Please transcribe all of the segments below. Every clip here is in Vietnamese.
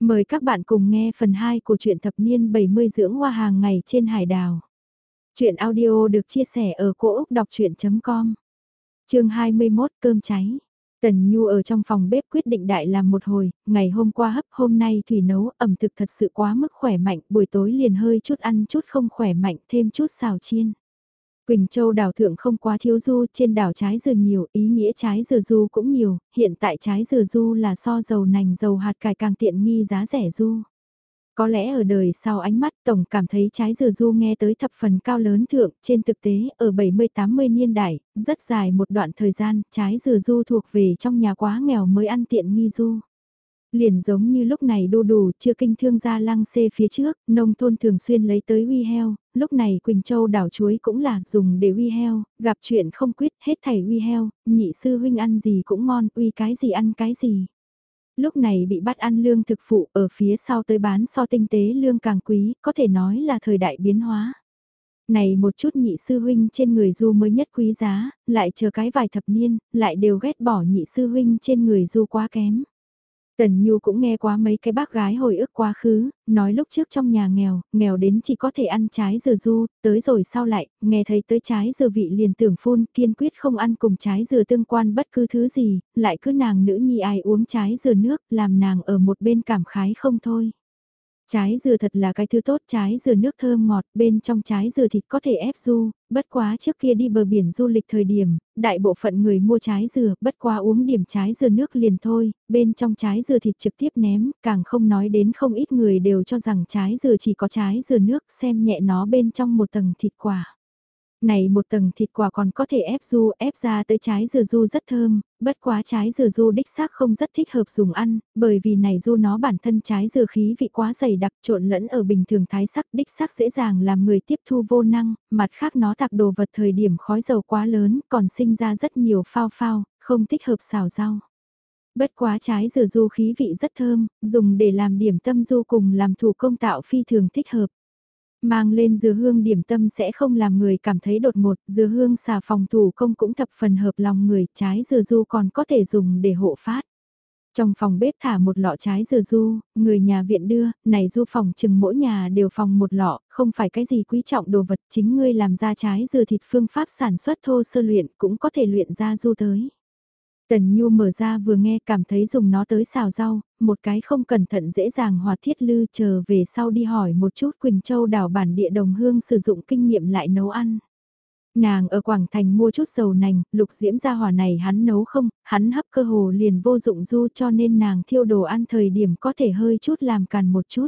Mời các bạn cùng nghe phần 2 của truyện thập niên 70 dưỡng hoa hàng ngày trên hải đảo. Chuyện audio được chia sẻ ở cỗ Úc Đọc Chuyện.com Trường 21 Cơm cháy Tần Nhu ở trong phòng bếp quyết định đại làm một hồi, ngày hôm qua hấp hôm nay thủy nấu ẩm thực thật sự quá mức khỏe mạnh, buổi tối liền hơi chút ăn chút không khỏe mạnh thêm chút xào chiên. Quỳnh Châu đảo thượng không quá thiếu du, trên đảo trái dừa nhiều, ý nghĩa trái dừa du cũng nhiều, hiện tại trái dừa du là so dầu nành dầu hạt cải càng tiện nghi giá rẻ du. Có lẽ ở đời sau ánh mắt Tổng cảm thấy trái dừa du nghe tới thập phần cao lớn thượng, trên thực tế ở 70-80 niên đại, rất dài một đoạn thời gian, trái dừa du thuộc về trong nhà quá nghèo mới ăn tiện nghi du. Liền giống như lúc này đô đủ chưa kinh thương ra lăng xê phía trước, nông thôn thường xuyên lấy tới uy heo, lúc này Quỳnh Châu đảo chuối cũng là dùng để uy heo, gặp chuyện không quyết hết thảy uy heo, nhị sư huynh ăn gì cũng ngon, uy cái gì ăn cái gì. Lúc này bị bắt ăn lương thực phụ ở phía sau tới bán so tinh tế lương càng quý, có thể nói là thời đại biến hóa này một chút nhị sư huynh trên người du mới nhất quý giá, lại chờ cái vài thập niên, lại đều ghét bỏ nhị sư huynh trên người du quá kém. Tần Nhu cũng nghe quá mấy cái bác gái hồi ức quá khứ, nói lúc trước trong nhà nghèo, nghèo đến chỉ có thể ăn trái dừa du, tới rồi sau lại, nghe thấy tới trái dừa vị liền tưởng phun, kiên quyết không ăn cùng trái dừa tương quan bất cứ thứ gì, lại cứ nàng nữ nhi ai uống trái dừa nước, làm nàng ở một bên cảm khái không thôi. Trái dừa thật là cái thứ tốt, trái dừa nước thơm ngọt, bên trong trái dừa thịt có thể ép du, bất quá trước kia đi bờ biển du lịch thời điểm, đại bộ phận người mua trái dừa, bất quá uống điểm trái dừa nước liền thôi, bên trong trái dừa thịt trực tiếp ném, càng không nói đến không ít người đều cho rằng trái dừa chỉ có trái dừa nước, xem nhẹ nó bên trong một tầng thịt quả. Này một tầng thịt quả còn có thể ép du, ép ra tới trái dừa du rất thơm, bất quá trái dừa du đích xác không rất thích hợp dùng ăn, bởi vì này du nó bản thân trái dừa khí vị quá dày đặc trộn lẫn ở bình thường thái sắc đích xác dễ dàng làm người tiếp thu vô năng, mặt khác nó tạc đồ vật thời điểm khói dầu quá lớn còn sinh ra rất nhiều phao phao, không thích hợp xào rau. Bất quá trái dừa du khí vị rất thơm, dùng để làm điểm tâm du cùng làm thủ công tạo phi thường thích hợp. Mang lên dừa hương điểm tâm sẽ không làm người cảm thấy đột ngột, dừa hương xà phòng thủ công cũng thập phần hợp lòng người, trái dừa du còn có thể dùng để hộ phát. Trong phòng bếp thả một lọ trái dừa du, người nhà viện đưa, này du phòng chừng mỗi nhà đều phòng một lọ, không phải cái gì quý trọng đồ vật, chính ngươi làm ra trái dừa thịt phương pháp sản xuất thô sơ luyện cũng có thể luyện ra du tới. Tần Nhu mở ra vừa nghe cảm thấy dùng nó tới xào rau, một cái không cẩn thận dễ dàng hòa thiết lư chờ về sau đi hỏi một chút Quỳnh Châu đảo bản địa đồng hương sử dụng kinh nghiệm lại nấu ăn. Nàng ở Quảng Thành mua chút dầu nành, lục diễm ra hỏa này hắn nấu không, hắn hấp cơ hồ liền vô dụng du cho nên nàng thiêu đồ ăn thời điểm có thể hơi chút làm càn một chút.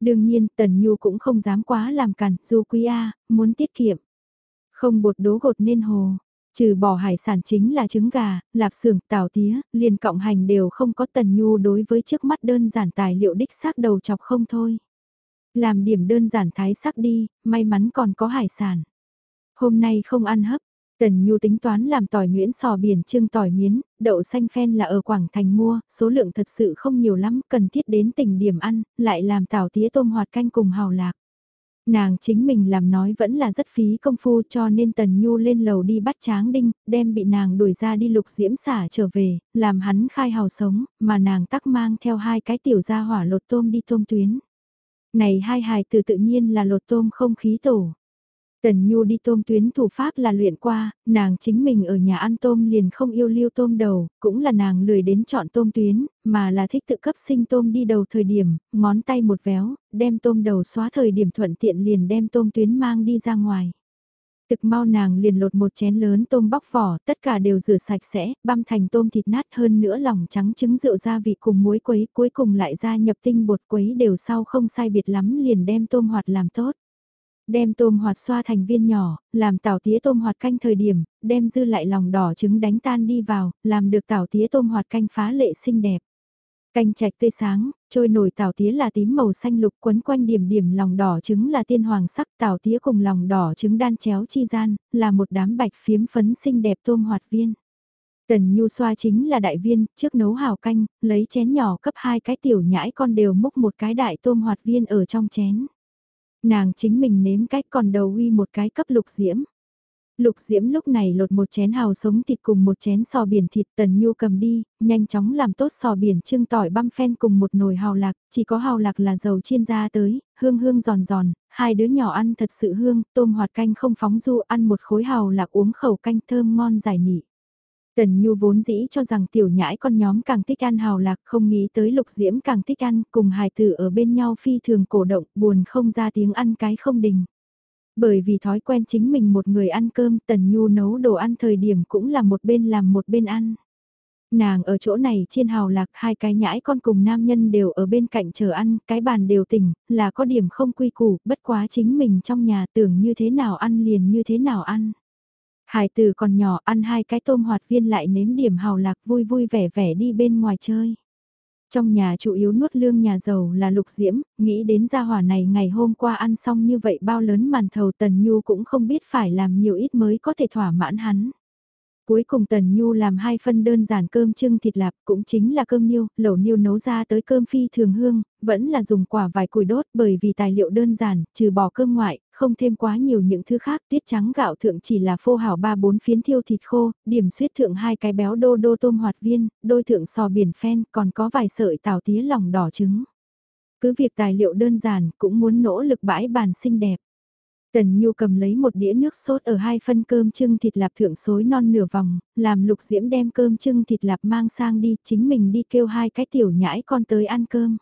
Đương nhiên Tần Nhu cũng không dám quá làm càn, du quý A, muốn tiết kiệm. Không bột đố gột nên hồ, Trừ bỏ hải sản chính là trứng gà, lạp xưởng, tảo tía, liền cộng hành đều không có tần nhu đối với trước mắt đơn giản tài liệu đích xác đầu chọc không thôi. Làm điểm đơn giản thái sắc đi, may mắn còn có hải sản. Hôm nay không ăn hấp, Tần Nhu tính toán làm tỏi nhuyễn sò biển trưng tỏi miến, đậu xanh phen là ở Quảng Thành mua, số lượng thật sự không nhiều lắm, cần thiết đến tỉnh điểm ăn, lại làm tảo tía tôm hoạt canh cùng hào lạc. Nàng chính mình làm nói vẫn là rất phí công phu cho nên Tần Nhu lên lầu đi bắt Tráng Đinh, đem bị nàng đuổi ra đi lục diễm xả trở về, làm hắn khai hào sống, mà nàng tắc mang theo hai cái tiểu gia hỏa lột tôm đi tôm tuyến. Này hai hài từ tự nhiên là lột tôm không khí tổ. Tần Nhu đi tôm tuyến thủ pháp là luyện qua, nàng chính mình ở nhà ăn tôm liền không yêu liêu tôm đầu, cũng là nàng lười đến chọn tôm tuyến, mà là thích tự cấp sinh tôm đi đầu thời điểm, ngón tay một véo, đem tôm đầu xóa thời điểm thuận tiện liền đem tôm tuyến mang đi ra ngoài. Thực mau nàng liền lột một chén lớn tôm bóc vỏ, tất cả đều rửa sạch sẽ, băm thành tôm thịt nát hơn nữa lòng trắng trứng rượu gia vị cùng muối quấy, cuối cùng lại gia nhập tinh bột quấy đều sau không sai biệt lắm liền đem tôm hoạt làm tốt đem tôm hoạt xoa thành viên nhỏ, làm tảo tía tôm hoạt canh thời điểm, đem dư lại lòng đỏ trứng đánh tan đi vào, làm được tảo tía tôm hoạt canh phá lệ xinh đẹp. Canh trạch tươi sáng, trôi nổi tảo tía là tím màu xanh lục quấn quanh điểm điểm lòng đỏ trứng là tiên hoàng sắc tảo tía cùng lòng đỏ trứng đan chéo chi gian, là một đám bạch phiếm phấn xinh đẹp tôm hoạt viên. Tần Nhu xoa chính là đại viên, trước nấu hào canh, lấy chén nhỏ cấp hai cái tiểu nhãi con đều múc một cái đại tôm hoạt viên ở trong chén. Nàng chính mình nếm cách còn đầu uy một cái cấp lục diễm. Lục Diễm lúc này lột một chén hào sống thịt cùng một chén sò biển thịt Tần Nhu cầm đi, nhanh chóng làm tốt sò biển trưng tỏi băm phen cùng một nồi hào lạc, chỉ có hào lạc là dầu chiên ra tới, hương hương giòn giòn, hai đứa nhỏ ăn thật sự hương, tôm hoạt canh không phóng du ăn một khối hào lạc uống khẩu canh thơm ngon giải nị. Tần Nhu vốn dĩ cho rằng tiểu nhãi con nhóm càng thích ăn hào lạc không nghĩ tới lục diễm càng thích ăn cùng hài tử ở bên nhau phi thường cổ động buồn không ra tiếng ăn cái không đình. Bởi vì thói quen chính mình một người ăn cơm Tần Nhu nấu đồ ăn thời điểm cũng là một bên làm một bên ăn. Nàng ở chỗ này trên hào lạc hai cái nhãi con cùng nam nhân đều ở bên cạnh chờ ăn, cái bàn đều tỉnh, là có điểm không quy củ, bất quá chính mình trong nhà tưởng như thế nào ăn liền như thế nào ăn. Hải tử còn nhỏ ăn hai cái tôm hoạt viên lại nếm điểm hào lạc vui vui vẻ vẻ đi bên ngoài chơi. Trong nhà chủ yếu nuốt lương nhà giàu là lục diễm, nghĩ đến gia hỏa này ngày hôm qua ăn xong như vậy bao lớn màn thầu tần nhu cũng không biết phải làm nhiều ít mới có thể thỏa mãn hắn. Cuối cùng Tần Nhu làm hai phân đơn giản cơm trưng thịt lạp cũng chính là cơm niêu, lẩu niêu nấu ra tới cơm phi thường hương, vẫn là dùng quả vài củi đốt bởi vì tài liệu đơn giản, trừ bỏ cơm ngoại, không thêm quá nhiều những thứ khác, tiết trắng gạo thượng chỉ là phô hảo ba bốn phiến thiêu thịt khô, điểm suyết thượng hai cái béo đô đô tôm hoạt viên, đôi thượng sò biển phen, còn có vài sợi tàu tía lòng đỏ trứng. Cứ việc tài liệu đơn giản cũng muốn nỗ lực bãi bàn xinh đẹp. Tần Nhu cầm lấy một đĩa nước sốt ở hai phân cơm trưng thịt lạp thượng xối non nửa vòng, làm lục diễm đem cơm trưng thịt lạp mang sang đi, chính mình đi kêu hai cái tiểu nhãi con tới ăn cơm.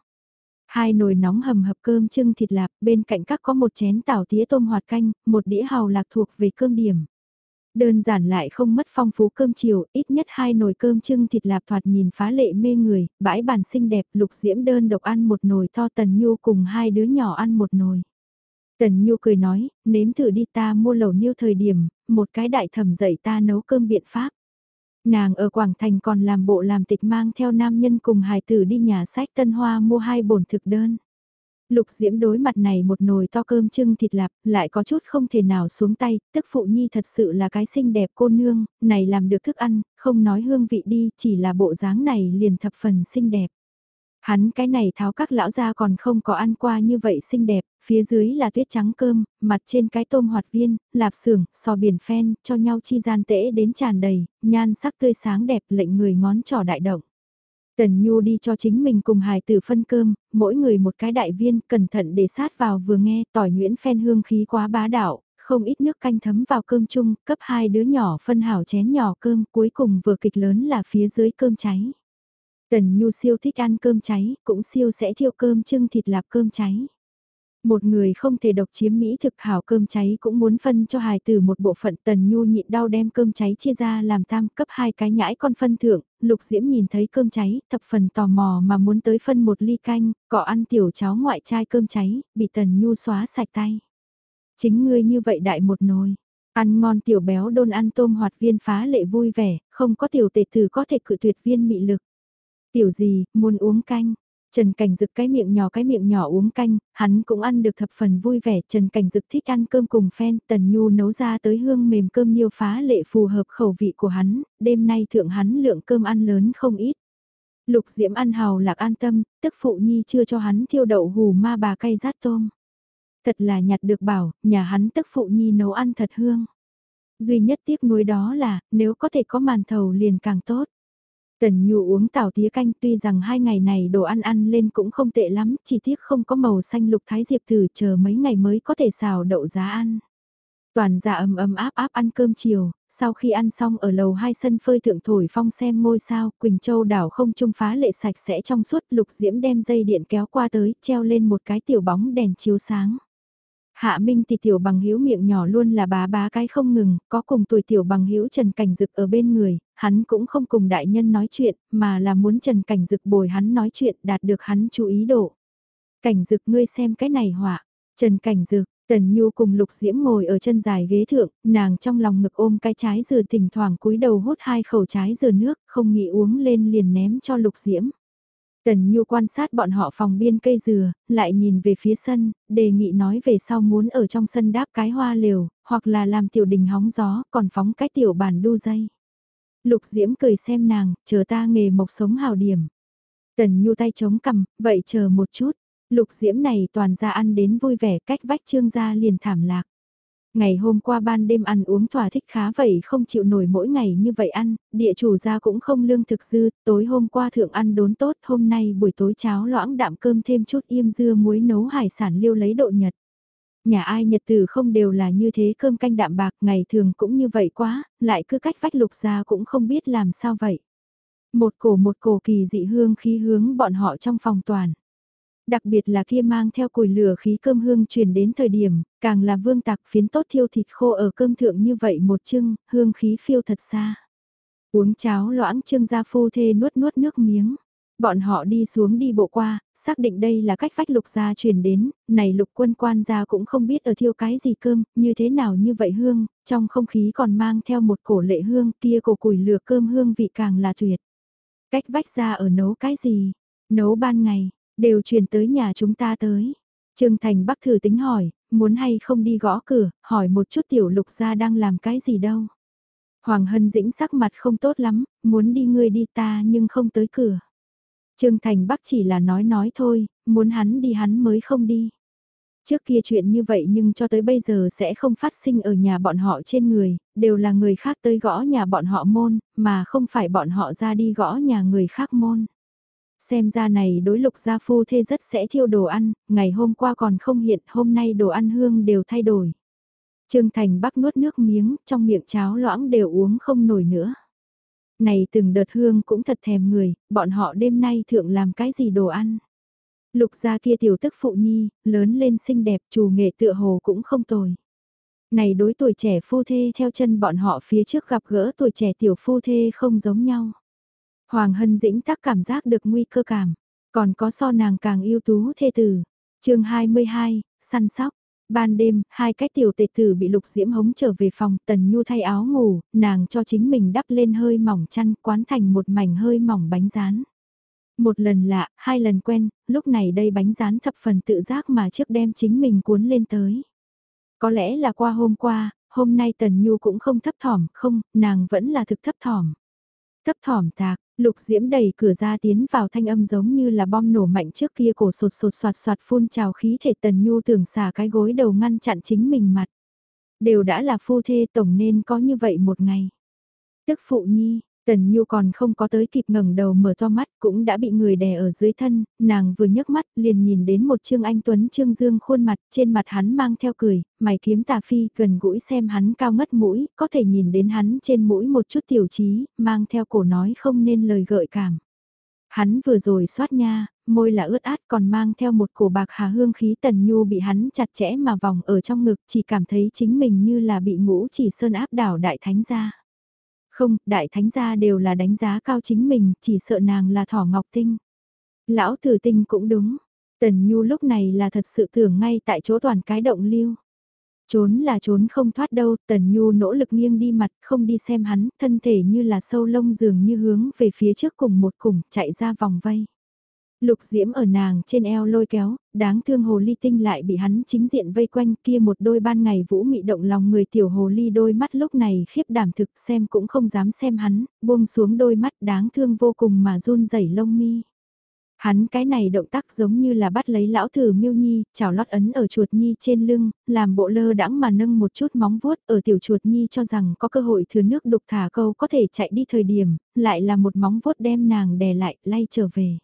Hai nồi nóng hầm hập cơm trưng thịt lạp, bên cạnh các có một chén tảo tía tôm hoạt canh, một đĩa hàu lạc thuộc về cơm điểm. Đơn giản lại không mất phong phú cơm chiều, ít nhất hai nồi cơm trưng thịt lạp thoạt nhìn phá lệ mê người, bãi bàn xinh đẹp, lục diễm đơn độc ăn một nồi to tần nhu cùng hai đứa nhỏ ăn một nồi. Tần Nhu cười nói, nếm thử đi ta mua lẩu niêu thời điểm, một cái đại thẩm dạy ta nấu cơm biện pháp. Nàng ở Quảng Thành còn làm bộ làm tịch mang theo nam nhân cùng hài tử đi nhà sách Tân Hoa mua hai bổn thực đơn. Lục Diễm đối mặt này một nồi to cơm trưng thịt lạp, lại có chút không thể nào xuống tay, tức phụ nhi thật sự là cái xinh đẹp cô nương, này làm được thức ăn, không nói hương vị đi, chỉ là bộ dáng này liền thập phần xinh đẹp. Hắn cái này tháo các lão ra còn không có ăn qua như vậy xinh đẹp, phía dưới là tuyết trắng cơm, mặt trên cái tôm hoạt viên, lạp xưởng, sò biển phen, cho nhau chi gian tễ đến tràn đầy, nhan sắc tươi sáng đẹp lệnh người ngón trỏ đại động. Tần Nhu đi cho chính mình cùng hài tử phân cơm, mỗi người một cái đại viên, cẩn thận để sát vào vừa nghe tỏi nhuyễn phen hương khí quá bá đạo, không ít nước canh thấm vào cơm chung, cấp hai đứa nhỏ phân hảo chén nhỏ cơm, cuối cùng vừa kịch lớn là phía dưới cơm cháy. Tần Nhu siêu thích ăn cơm cháy, cũng siêu sẽ thiêu cơm trưng thịt lạp cơm cháy. Một người không thể độc chiếm mỹ thực hảo cơm cháy cũng muốn phân cho hài tử một bộ phận Tần Nhu nhịn đau đem cơm cháy chia ra làm tam cấp hai cái nhãi con phân thượng, Lục Diễm nhìn thấy cơm cháy, thập phần tò mò mà muốn tới phân một ly canh, cọ ăn tiểu cháu ngoại trai cơm cháy, bị Tần Nhu xóa sạch tay. Chính ngươi như vậy đại một nồi, ăn ngon tiểu béo đôn ăn tôm hoạt viên phá lệ vui vẻ, không có tiểu tệ tử có thể cự tuyệt viên mị lực. Tiểu gì, muốn uống canh. Trần Cảnh Dực cái miệng nhỏ cái miệng nhỏ uống canh, hắn cũng ăn được thập phần vui vẻ. Trần Cảnh Dực thích ăn cơm cùng phen, Tần Nhu nấu ra tới hương mềm cơm niêu phá lệ phù hợp khẩu vị của hắn, đêm nay thượng hắn lượng cơm ăn lớn không ít. Lục Diễm ăn hào lạc an tâm, tức phụ nhi chưa cho hắn thiêu đậu hù ma bà cay rát tôm. Thật là nhặt được bảo, nhà hắn tức phụ nhi nấu ăn thật hương. Duy nhất tiếc nuối đó là, nếu có thể có màn thầu liền càng tốt. Tần Nhu uống tảo tía canh tuy rằng hai ngày này đồ ăn ăn lên cũng không tệ lắm, chỉ tiếc không có màu xanh lục thái diệp thử chờ mấy ngày mới có thể xào đậu giá ăn. Toàn gia ấm ấm áp áp ăn cơm chiều, sau khi ăn xong ở lầu hai sân phơi thượng thổi phong xem ngôi sao, Quỳnh Châu đảo không trung phá lệ sạch sẽ trong suốt lục diễm đem dây điện kéo qua tới, treo lên một cái tiểu bóng đèn chiếu sáng. Hạ Minh thì tiểu bằng hữu miệng nhỏ luôn là bá bá cái không ngừng, có cùng tuổi tiểu bằng hữu Trần Cảnh Dực ở bên người, hắn cũng không cùng đại nhân nói chuyện, mà là muốn Trần Cảnh Dực bồi hắn nói chuyện đạt được hắn chú ý độ. Cảnh Dực ngươi xem cái này họa, Trần Cảnh Dực, Tần Nhu cùng Lục Diễm ngồi ở chân dài ghế thượng, nàng trong lòng ngực ôm cái trái dừa thỉnh thoảng cúi đầu hút hai khẩu trái dừa nước, không nghĩ uống lên liền ném cho Lục Diễm. Tần Nhu quan sát bọn họ phòng biên cây dừa, lại nhìn về phía sân, đề nghị nói về sau muốn ở trong sân đáp cái hoa liều, hoặc là làm tiểu đình hóng gió, còn phóng cái tiểu bàn đu dây. Lục Diễm cười xem nàng, chờ ta nghề mộc sống hào điểm. Tần Nhu tay chống cầm, vậy chờ một chút. Lục Diễm này toàn ra ăn đến vui vẻ cách vách trương gia liền thảm lạc. Ngày hôm qua ban đêm ăn uống thỏa thích khá vậy không chịu nổi mỗi ngày như vậy ăn, địa chủ gia cũng không lương thực dư, tối hôm qua thượng ăn đốn tốt, hôm nay buổi tối cháo loãng đạm cơm thêm chút im dưa muối nấu hải sản liêu lấy độ nhật. Nhà ai nhật tử không đều là như thế cơm canh đạm bạc, ngày thường cũng như vậy quá, lại cứ cách vách lục ra cũng không biết làm sao vậy. Một cổ một cổ kỳ dị hương khí hướng bọn họ trong phòng toàn đặc biệt là kia mang theo củi lửa khí cơm hương truyền đến thời điểm, càng là vương tạc phiến tốt thiêu thịt khô ở cơm thượng như vậy một chưng, hương khí phiêu thật xa. Uống cháo loãng trương gia phu thê nuốt nuốt nước miếng. Bọn họ đi xuống đi bộ qua, xác định đây là cách vách lục gia truyền đến, này lục quân quan gia cũng không biết ở thiêu cái gì cơm, như thế nào như vậy hương, trong không khí còn mang theo một cổ lệ hương kia cổ củi lửa cơm hương vị càng là tuyệt. Cách vách ra ở nấu cái gì? Nấu ban ngày, Đều truyền tới nhà chúng ta tới. Trương Thành Bắc thử tính hỏi, muốn hay không đi gõ cửa, hỏi một chút tiểu lục gia đang làm cái gì đâu. Hoàng Hân Dĩnh sắc mặt không tốt lắm, muốn đi ngươi đi ta nhưng không tới cửa. Trương Thành Bắc chỉ là nói nói thôi, muốn hắn đi hắn mới không đi. Trước kia chuyện như vậy nhưng cho tới bây giờ sẽ không phát sinh ở nhà bọn họ trên người, đều là người khác tới gõ nhà bọn họ môn, mà không phải bọn họ ra đi gõ nhà người khác môn. Xem ra này đối lục gia phu thê rất sẽ thiêu đồ ăn, ngày hôm qua còn không hiện, hôm nay đồ ăn hương đều thay đổi. Trương Thành Bắc nuốt nước miếng, trong miệng cháo loãng đều uống không nổi nữa. Này từng đợt hương cũng thật thèm người, bọn họ đêm nay thượng làm cái gì đồ ăn. Lục gia kia tiểu tức phụ nhi, lớn lên xinh đẹp, chủ nghệ tựa hồ cũng không tồi. Này đối tuổi trẻ phu thê theo chân bọn họ phía trước gặp gỡ tuổi trẻ tiểu phu thê không giống nhau. Hoàng Hân Dĩnh tác cảm giác được nguy cơ cảm, còn có so nàng càng ưu tú thê tử. chương 22, săn sóc. Ban đêm, hai cái tiểu tệ tử bị lục diễm hống trở về phòng, tần nhu thay áo ngủ, nàng cho chính mình đắp lên hơi mỏng chăn, quán thành một mảnh hơi mỏng bánh rán. Một lần lạ, hai lần quen, lúc này đây bánh rán thập phần tự giác mà trước đem chính mình cuốn lên tới. Có lẽ là qua hôm qua, hôm nay tần nhu cũng không thấp thỏm, không, nàng vẫn là thực thấp thỏm. Thấp thỏm tạc, Lục Diễm đẩy cửa ra tiến vào thanh âm giống như là bom nổ mạnh trước kia cổ sột sột soạt soạt phun trào khí thể tần nhu tưởng xả cái gối đầu ngăn chặn chính mình mặt. Đều đã là phu thê tổng nên có như vậy một ngày. Tức phụ nhi, Tần Nhu còn không có tới kịp ngẩng đầu mở to mắt cũng đã bị người đè ở dưới thân, nàng vừa nhấc mắt liền nhìn đến một Trương Anh Tuấn Trương Dương khuôn mặt, trên mặt hắn mang theo cười, mày kiếm tà phi gần gũi xem hắn cao ngất mũi, có thể nhìn đến hắn trên mũi một chút tiểu trí, mang theo cổ nói không nên lời gợi cảm. Hắn vừa rồi xoát nha, môi là ướt át còn mang theo một cổ bạc hà hương khí Tần Nhu bị hắn chặt chẽ mà vòng ở trong ngực chỉ cảm thấy chính mình như là bị ngũ chỉ sơn áp đảo đại thánh ra. Không, đại thánh gia đều là đánh giá cao chính mình, chỉ sợ nàng là thỏ ngọc tinh. Lão tử tinh cũng đúng. Tần Nhu lúc này là thật sự tưởng ngay tại chỗ toàn cái động lưu. Trốn là trốn không thoát đâu, Tần Nhu nỗ lực nghiêng đi mặt, không đi xem hắn, thân thể như là sâu lông dường như hướng về phía trước cùng một cùng, chạy ra vòng vây. Lục diễm ở nàng trên eo lôi kéo, đáng thương hồ ly tinh lại bị hắn chính diện vây quanh kia một đôi ban ngày vũ mị động lòng người tiểu hồ ly đôi mắt lúc này khiếp đảm thực xem cũng không dám xem hắn, buông xuống đôi mắt đáng thương vô cùng mà run rẩy lông mi. Hắn cái này động tác giống như là bắt lấy lão thử miêu nhi, chảo lót ấn ở chuột nhi trên lưng, làm bộ lơ đãng mà nâng một chút móng vuốt ở tiểu chuột nhi cho rằng có cơ hội thừa nước đục thả câu có thể chạy đi thời điểm, lại là một móng vuốt đem nàng đè lại, lay trở về.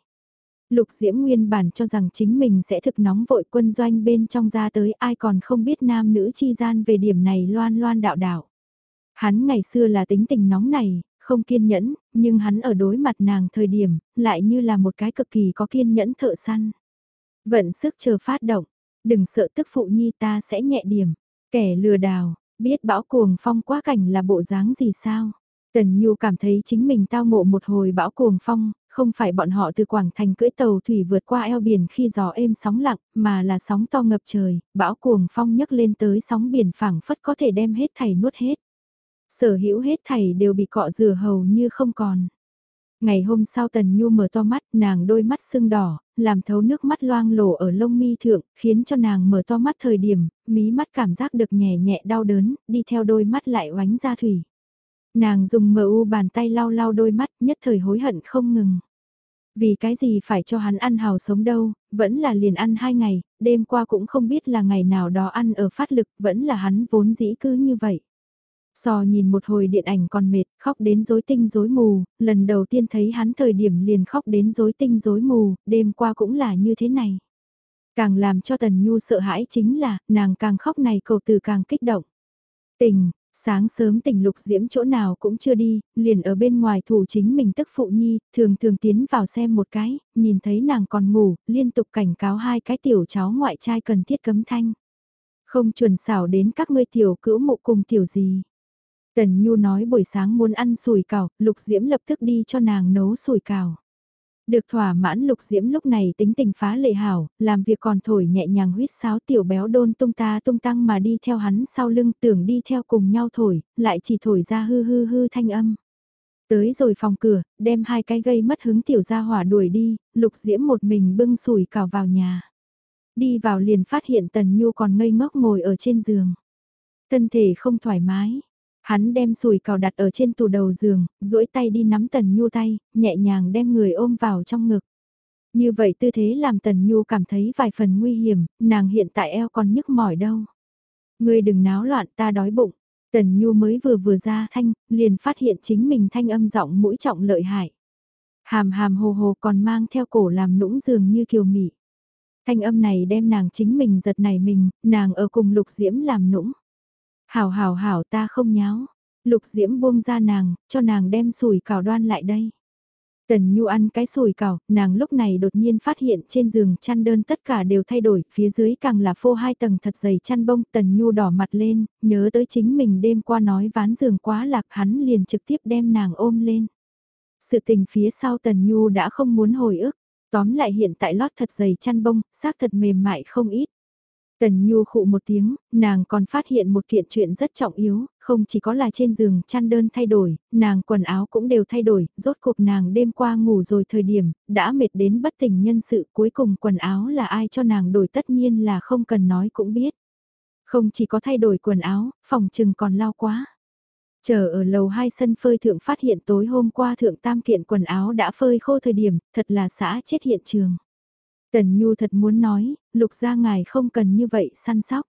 Lục Diễm nguyên bản cho rằng chính mình sẽ thực nóng vội quân doanh bên trong ra tới ai còn không biết nam nữ chi gian về điểm này loan loan đạo đạo. Hắn ngày xưa là tính tình nóng này, không kiên nhẫn, nhưng hắn ở đối mặt nàng thời điểm, lại như là một cái cực kỳ có kiên nhẫn thợ săn. Vận sức chờ phát động, đừng sợ tức phụ nhi ta sẽ nhẹ điểm, kẻ lừa đảo, biết bão cuồng phong quá cảnh là bộ dáng gì sao. Tần Nhu cảm thấy chính mình tao ngộ một hồi bão cuồng phong, không phải bọn họ từ Quảng Thành cưỡi tàu thủy vượt qua eo biển khi gió êm sóng lặng, mà là sóng to ngập trời, bão cuồng phong nhấc lên tới sóng biển phẳng phất có thể đem hết thảy nuốt hết. Sở hữu hết thảy đều bị cọ rửa hầu như không còn. Ngày hôm sau Tần Nhu mở to mắt, nàng đôi mắt sưng đỏ, làm thấu nước mắt loang lổ ở lông mi thượng, khiến cho nàng mở to mắt thời điểm, mí mắt cảm giác được nhẹ nhẹ đau đớn, đi theo đôi mắt lại oánh ra thủy. Nàng dùng mờ u bàn tay lau lau đôi mắt nhất thời hối hận không ngừng. Vì cái gì phải cho hắn ăn hào sống đâu, vẫn là liền ăn hai ngày, đêm qua cũng không biết là ngày nào đó ăn ở phát lực, vẫn là hắn vốn dĩ cứ như vậy. sò nhìn một hồi điện ảnh còn mệt, khóc đến rối tinh rối mù, lần đầu tiên thấy hắn thời điểm liền khóc đến rối tinh rối mù, đêm qua cũng là như thế này. Càng làm cho Tần Nhu sợ hãi chính là, nàng càng khóc này cầu từ càng kích động. Tình, sáng sớm tỉnh lục diễm chỗ nào cũng chưa đi, liền ở bên ngoài thủ chính mình tức phụ nhi, thường thường tiến vào xem một cái, nhìn thấy nàng còn ngủ, liên tục cảnh cáo hai cái tiểu cháu ngoại trai cần thiết cấm thanh. Không chuẩn xảo đến các ngươi tiểu cữu mụ cùng tiểu gì. Tần Nhu nói buổi sáng muốn ăn sùi cảo, Lục Diễm lập tức đi cho nàng nấu sùi cảo. Được thỏa mãn Lục Diễm lúc này tính tình phá lệ hảo, làm việc còn thổi nhẹ nhàng huyết sáo tiểu béo đôn tung ta tung tăng mà đi theo hắn sau lưng tưởng đi theo cùng nhau thổi, lại chỉ thổi ra hư hư hư thanh âm. Tới rồi phòng cửa, đem hai cái gây mất hứng tiểu ra hỏa đuổi đi, Lục Diễm một mình bưng sủi cào vào nhà. Đi vào liền phát hiện Tần Nhu còn ngây ngốc ngồi ở trên giường. Thân thể không thoải mái, Hắn đem sùi cào đặt ở trên tủ đầu giường, duỗi tay đi nắm Tần Nhu tay, nhẹ nhàng đem người ôm vào trong ngực. Như vậy tư thế làm Tần Nhu cảm thấy vài phần nguy hiểm, nàng hiện tại eo còn nhức mỏi đâu. Ngươi đừng náo loạn ta đói bụng. Tần Nhu mới vừa vừa ra thanh, liền phát hiện chính mình thanh âm giọng mũi trọng lợi hại. Hàm hàm hồ hồ còn mang theo cổ làm nũng dường như kiều mị. Thanh âm này đem nàng chính mình giật nảy mình, nàng ở cùng lục diễm làm nũng. Hảo hảo hảo ta không nháo. Lục Diễm buông ra nàng, cho nàng đem sủi cảo đoan lại đây. Tần Nhu ăn cái sủi cảo, nàng lúc này đột nhiên phát hiện trên giường chăn đơn tất cả đều thay đổi, phía dưới càng là phô hai tầng thật dày chăn bông. Tần Nhu đỏ mặt lên, nhớ tới chính mình đêm qua nói ván giường quá lạc hắn liền trực tiếp đem nàng ôm lên. Sự tình phía sau Tần Nhu đã không muốn hồi ức, tóm lại hiện tại lót thật dày chăn bông, xác thật mềm mại không ít. Tần Nhu khụ một tiếng, nàng còn phát hiện một kiện chuyện rất trọng yếu, không chỉ có là trên giường chăn đơn thay đổi, nàng quần áo cũng đều thay đổi, rốt cuộc nàng đêm qua ngủ rồi thời điểm, đã mệt đến bất tỉnh nhân sự cuối cùng quần áo là ai cho nàng đổi tất nhiên là không cần nói cũng biết. Không chỉ có thay đổi quần áo, phòng trừng còn lao quá. Chờ ở lầu hai sân phơi thượng phát hiện tối hôm qua thượng tam kiện quần áo đã phơi khô thời điểm, thật là xã chết hiện trường. Tần Nhu thật muốn nói, lục gia ngài không cần như vậy săn sóc.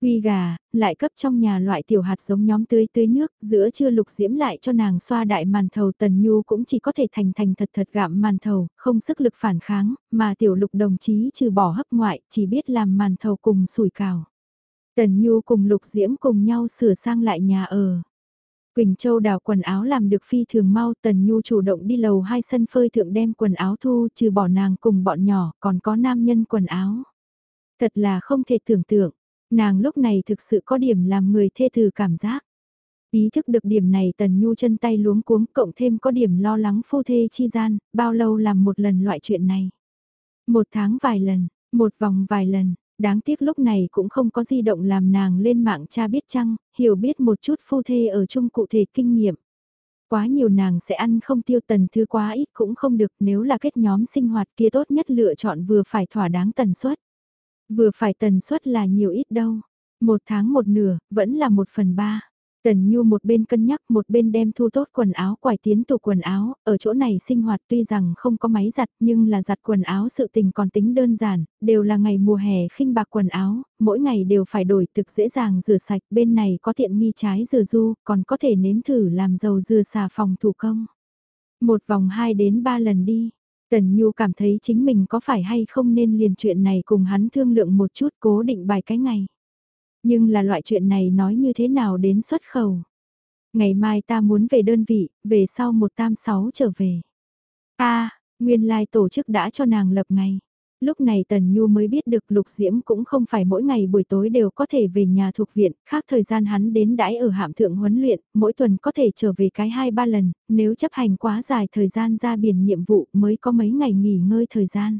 Uy gà, lại cấp trong nhà loại tiểu hạt giống nhóm tưới tưới nước, giữa trưa lục diễm lại cho nàng xoa đại màn thầu tần nhu cũng chỉ có thể thành thành thật thật gặm màn thầu, không sức lực phản kháng, mà tiểu lục đồng chí trừ bỏ hấp ngoại, chỉ biết làm màn thầu cùng sủi cào. Tần nhu cùng lục diễm cùng nhau sửa sang lại nhà ở. Quỳnh Châu đào quần áo làm được phi thường mau, Tần Nhu chủ động đi lầu hai sân phơi thượng đem quần áo thu trừ bỏ nàng cùng bọn nhỏ, còn có nam nhân quần áo. Thật là không thể tưởng tượng, nàng lúc này thực sự có điểm làm người thê thử cảm giác. Ý thức được điểm này Tần Nhu chân tay luống cuống cộng thêm có điểm lo lắng phu thê chi gian, bao lâu làm một lần loại chuyện này. Một tháng vài lần, một vòng vài lần, đáng tiếc lúc này cũng không có di động làm nàng lên mạng cha biết chăng, hiểu biết một chút phu thê ở chung cụ thể kinh nghiệm. Quá nhiều nàng sẽ ăn không tiêu tần thứ quá ít cũng không được nếu là kết nhóm sinh hoạt kia tốt nhất lựa chọn vừa phải thỏa đáng tần suất. Vừa phải tần suất là nhiều ít đâu, một tháng một nửa, vẫn là một phần ba. Tần Nhu một bên cân nhắc một bên đem thu tốt quần áo quải tiến tủ quần áo, ở chỗ này sinh hoạt tuy rằng không có máy giặt nhưng là giặt quần áo sự tình còn tính đơn giản, đều là ngày mùa hè khinh bạc quần áo, mỗi ngày đều phải đổi thực dễ dàng rửa sạch, bên này có tiện nghi trái dừa du, còn có thể nếm thử làm dầu dừa xà phòng thủ công. Một vòng 2 đến 3 lần đi, Tần Nhu cảm thấy chính mình có phải hay không nên liền chuyện này cùng hắn thương lượng một chút cố định bài cái ngày. Nhưng là loại chuyện này nói như thế nào đến xuất khẩu. Ngày mai ta muốn về đơn vị, về sau một tam sáu trở về. a nguyên lai tổ chức đã cho nàng lập ngày. Lúc này Tần Nhu mới biết được Lục Diễm cũng không phải mỗi ngày buổi tối đều có thể về nhà thuộc viện, khác thời gian hắn đến đãi ở hạm thượng huấn luyện, mỗi tuần có thể trở về cái hai ba lần, nếu chấp hành quá dài thời gian ra biển nhiệm vụ mới có mấy ngày nghỉ ngơi thời gian.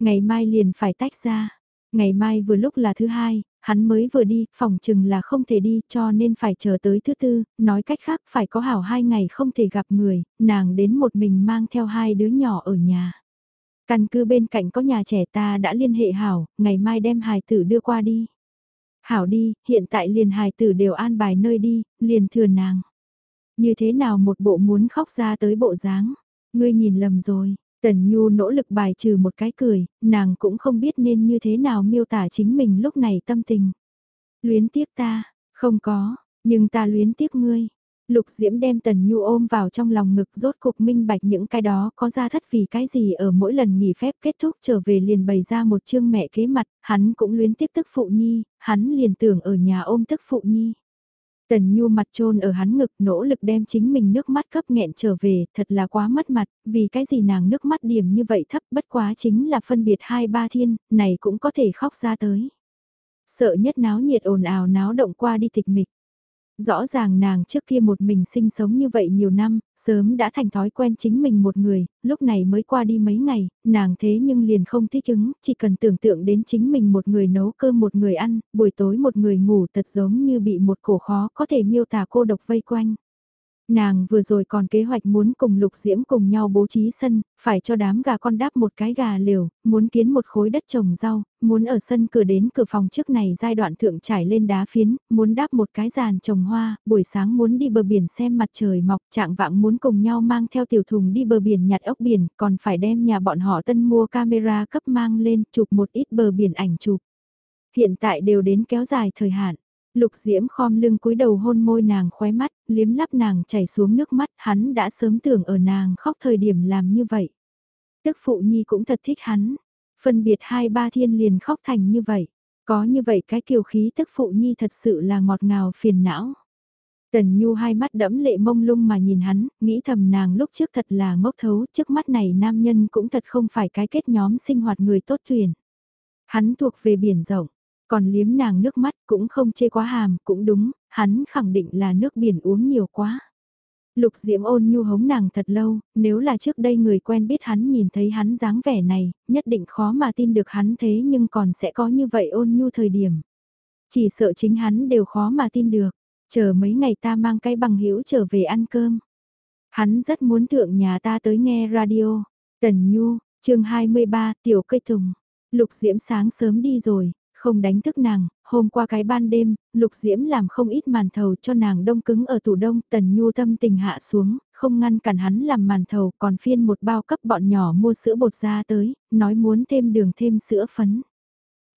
Ngày mai liền phải tách ra, ngày mai vừa lúc là thứ hai, hắn mới vừa đi, phòng chừng là không thể đi cho nên phải chờ tới thứ tư, nói cách khác phải có hảo hai ngày không thể gặp người, nàng đến một mình mang theo hai đứa nhỏ ở nhà. Căn cứ bên cạnh có nhà trẻ ta đã liên hệ hảo, ngày mai đem hài tử đưa qua đi. Hảo đi, hiện tại liền hài tử đều an bài nơi đi, liền thừa nàng. Như thế nào một bộ muốn khóc ra tới bộ dáng, ngươi nhìn lầm rồi, Tần Nhu nỗ lực bài trừ một cái cười, nàng cũng không biết nên như thế nào miêu tả chính mình lúc này tâm tình. Luyến tiếc ta, không có, nhưng ta luyến tiếc ngươi. Lục Diễm đem Tần Nhu ôm vào trong lòng ngực rốt cục minh bạch những cái đó có ra thất vì cái gì ở mỗi lần nghỉ phép kết thúc trở về liền bày ra một chương mẹ kế mặt, hắn cũng luyến tiếc tức phụ nhi, hắn liền tưởng ở nhà ôm tức phụ nhi. Tần Nhu mặt trôn ở hắn ngực nỗ lực đem chính mình nước mắt cấp nghẹn trở về, thật là quá mất mặt, vì cái gì nàng nước mắt điểm như vậy thấp bất quá chính là phân biệt hai ba thiên, này cũng có thể khóc ra tới. Sợ nhất náo nhiệt ồn ào náo động qua đi tịch mịch. Rõ ràng nàng trước kia một mình sinh sống như vậy nhiều năm, sớm đã thành thói quen chính mình một người, lúc này mới qua đi mấy ngày, nàng thế nhưng liền không thích ứng, chỉ cần tưởng tượng đến chính mình một người nấu cơm một người ăn, buổi tối một người ngủ thật giống như bị một cổ khó có thể miêu tả cô độc vây quanh. Nàng vừa rồi còn kế hoạch muốn cùng Lục Diễm cùng nhau bố trí sân, phải cho đám gà con đáp một cái gà liều, muốn kiến một khối đất trồng rau, muốn ở sân cửa đến cửa phòng trước này giai đoạn thượng trải lên đá phiến, muốn đáp một cái giàn trồng hoa, buổi sáng muốn đi bờ biển xem mặt trời mọc, trạng vạng muốn cùng nhau mang theo tiểu thùng đi bờ biển nhặt ốc biển, còn phải đem nhà bọn họ tân mua camera cấp mang lên chụp một ít bờ biển ảnh chụp. Hiện tại đều đến kéo dài thời hạn. Lục Diễm khom lưng cúi đầu hôn môi nàng khóe mắt, liếm lắp nàng chảy xuống nước mắt, hắn đã sớm tưởng ở nàng khóc thời điểm làm như vậy. Tức phụ nhi cũng thật thích hắn, phân biệt hai ba thiên liền khóc thành như vậy. Có như vậy cái kiều khí tức phụ nhi thật sự là ngọt ngào phiền não. Tần Nhu hai mắt đẫm lệ mông lung mà nhìn hắn, nghĩ thầm nàng lúc trước thật là ngốc thấu, trước mắt này nam nhân cũng thật không phải cái kết nhóm sinh hoạt người tốt thuyền Hắn thuộc về biển rộng, còn liếm nàng nước mắt cũng không chê quá hàm, cũng đúng, hắn khẳng định là nước biển uống nhiều quá. Lục Diễm ôn nhu hống nàng thật lâu, nếu là trước đây người quen biết hắn nhìn thấy hắn dáng vẻ này, nhất định khó mà tin được hắn thế nhưng còn sẽ có như vậy ôn nhu thời điểm. Chỉ sợ chính hắn đều khó mà tin được, chờ mấy ngày ta mang cái bằng hữu trở về ăn cơm. Hắn rất muốn thượng nhà ta tới nghe radio. Tần Nhu, chương 23, Tiểu Cây Tùng. Lục Diễm sáng sớm đi rồi, không đánh thức nàng, hôm qua cái ban đêm, Lục Diễm làm không ít màn thầu cho nàng đông cứng ở tủ đông, Tần Nhu tâm tình hạ xuống, không ngăn cản hắn làm màn thầu, còn phiên một bao cấp bọn nhỏ mua sữa bột ra tới, nói muốn thêm đường thêm sữa phấn.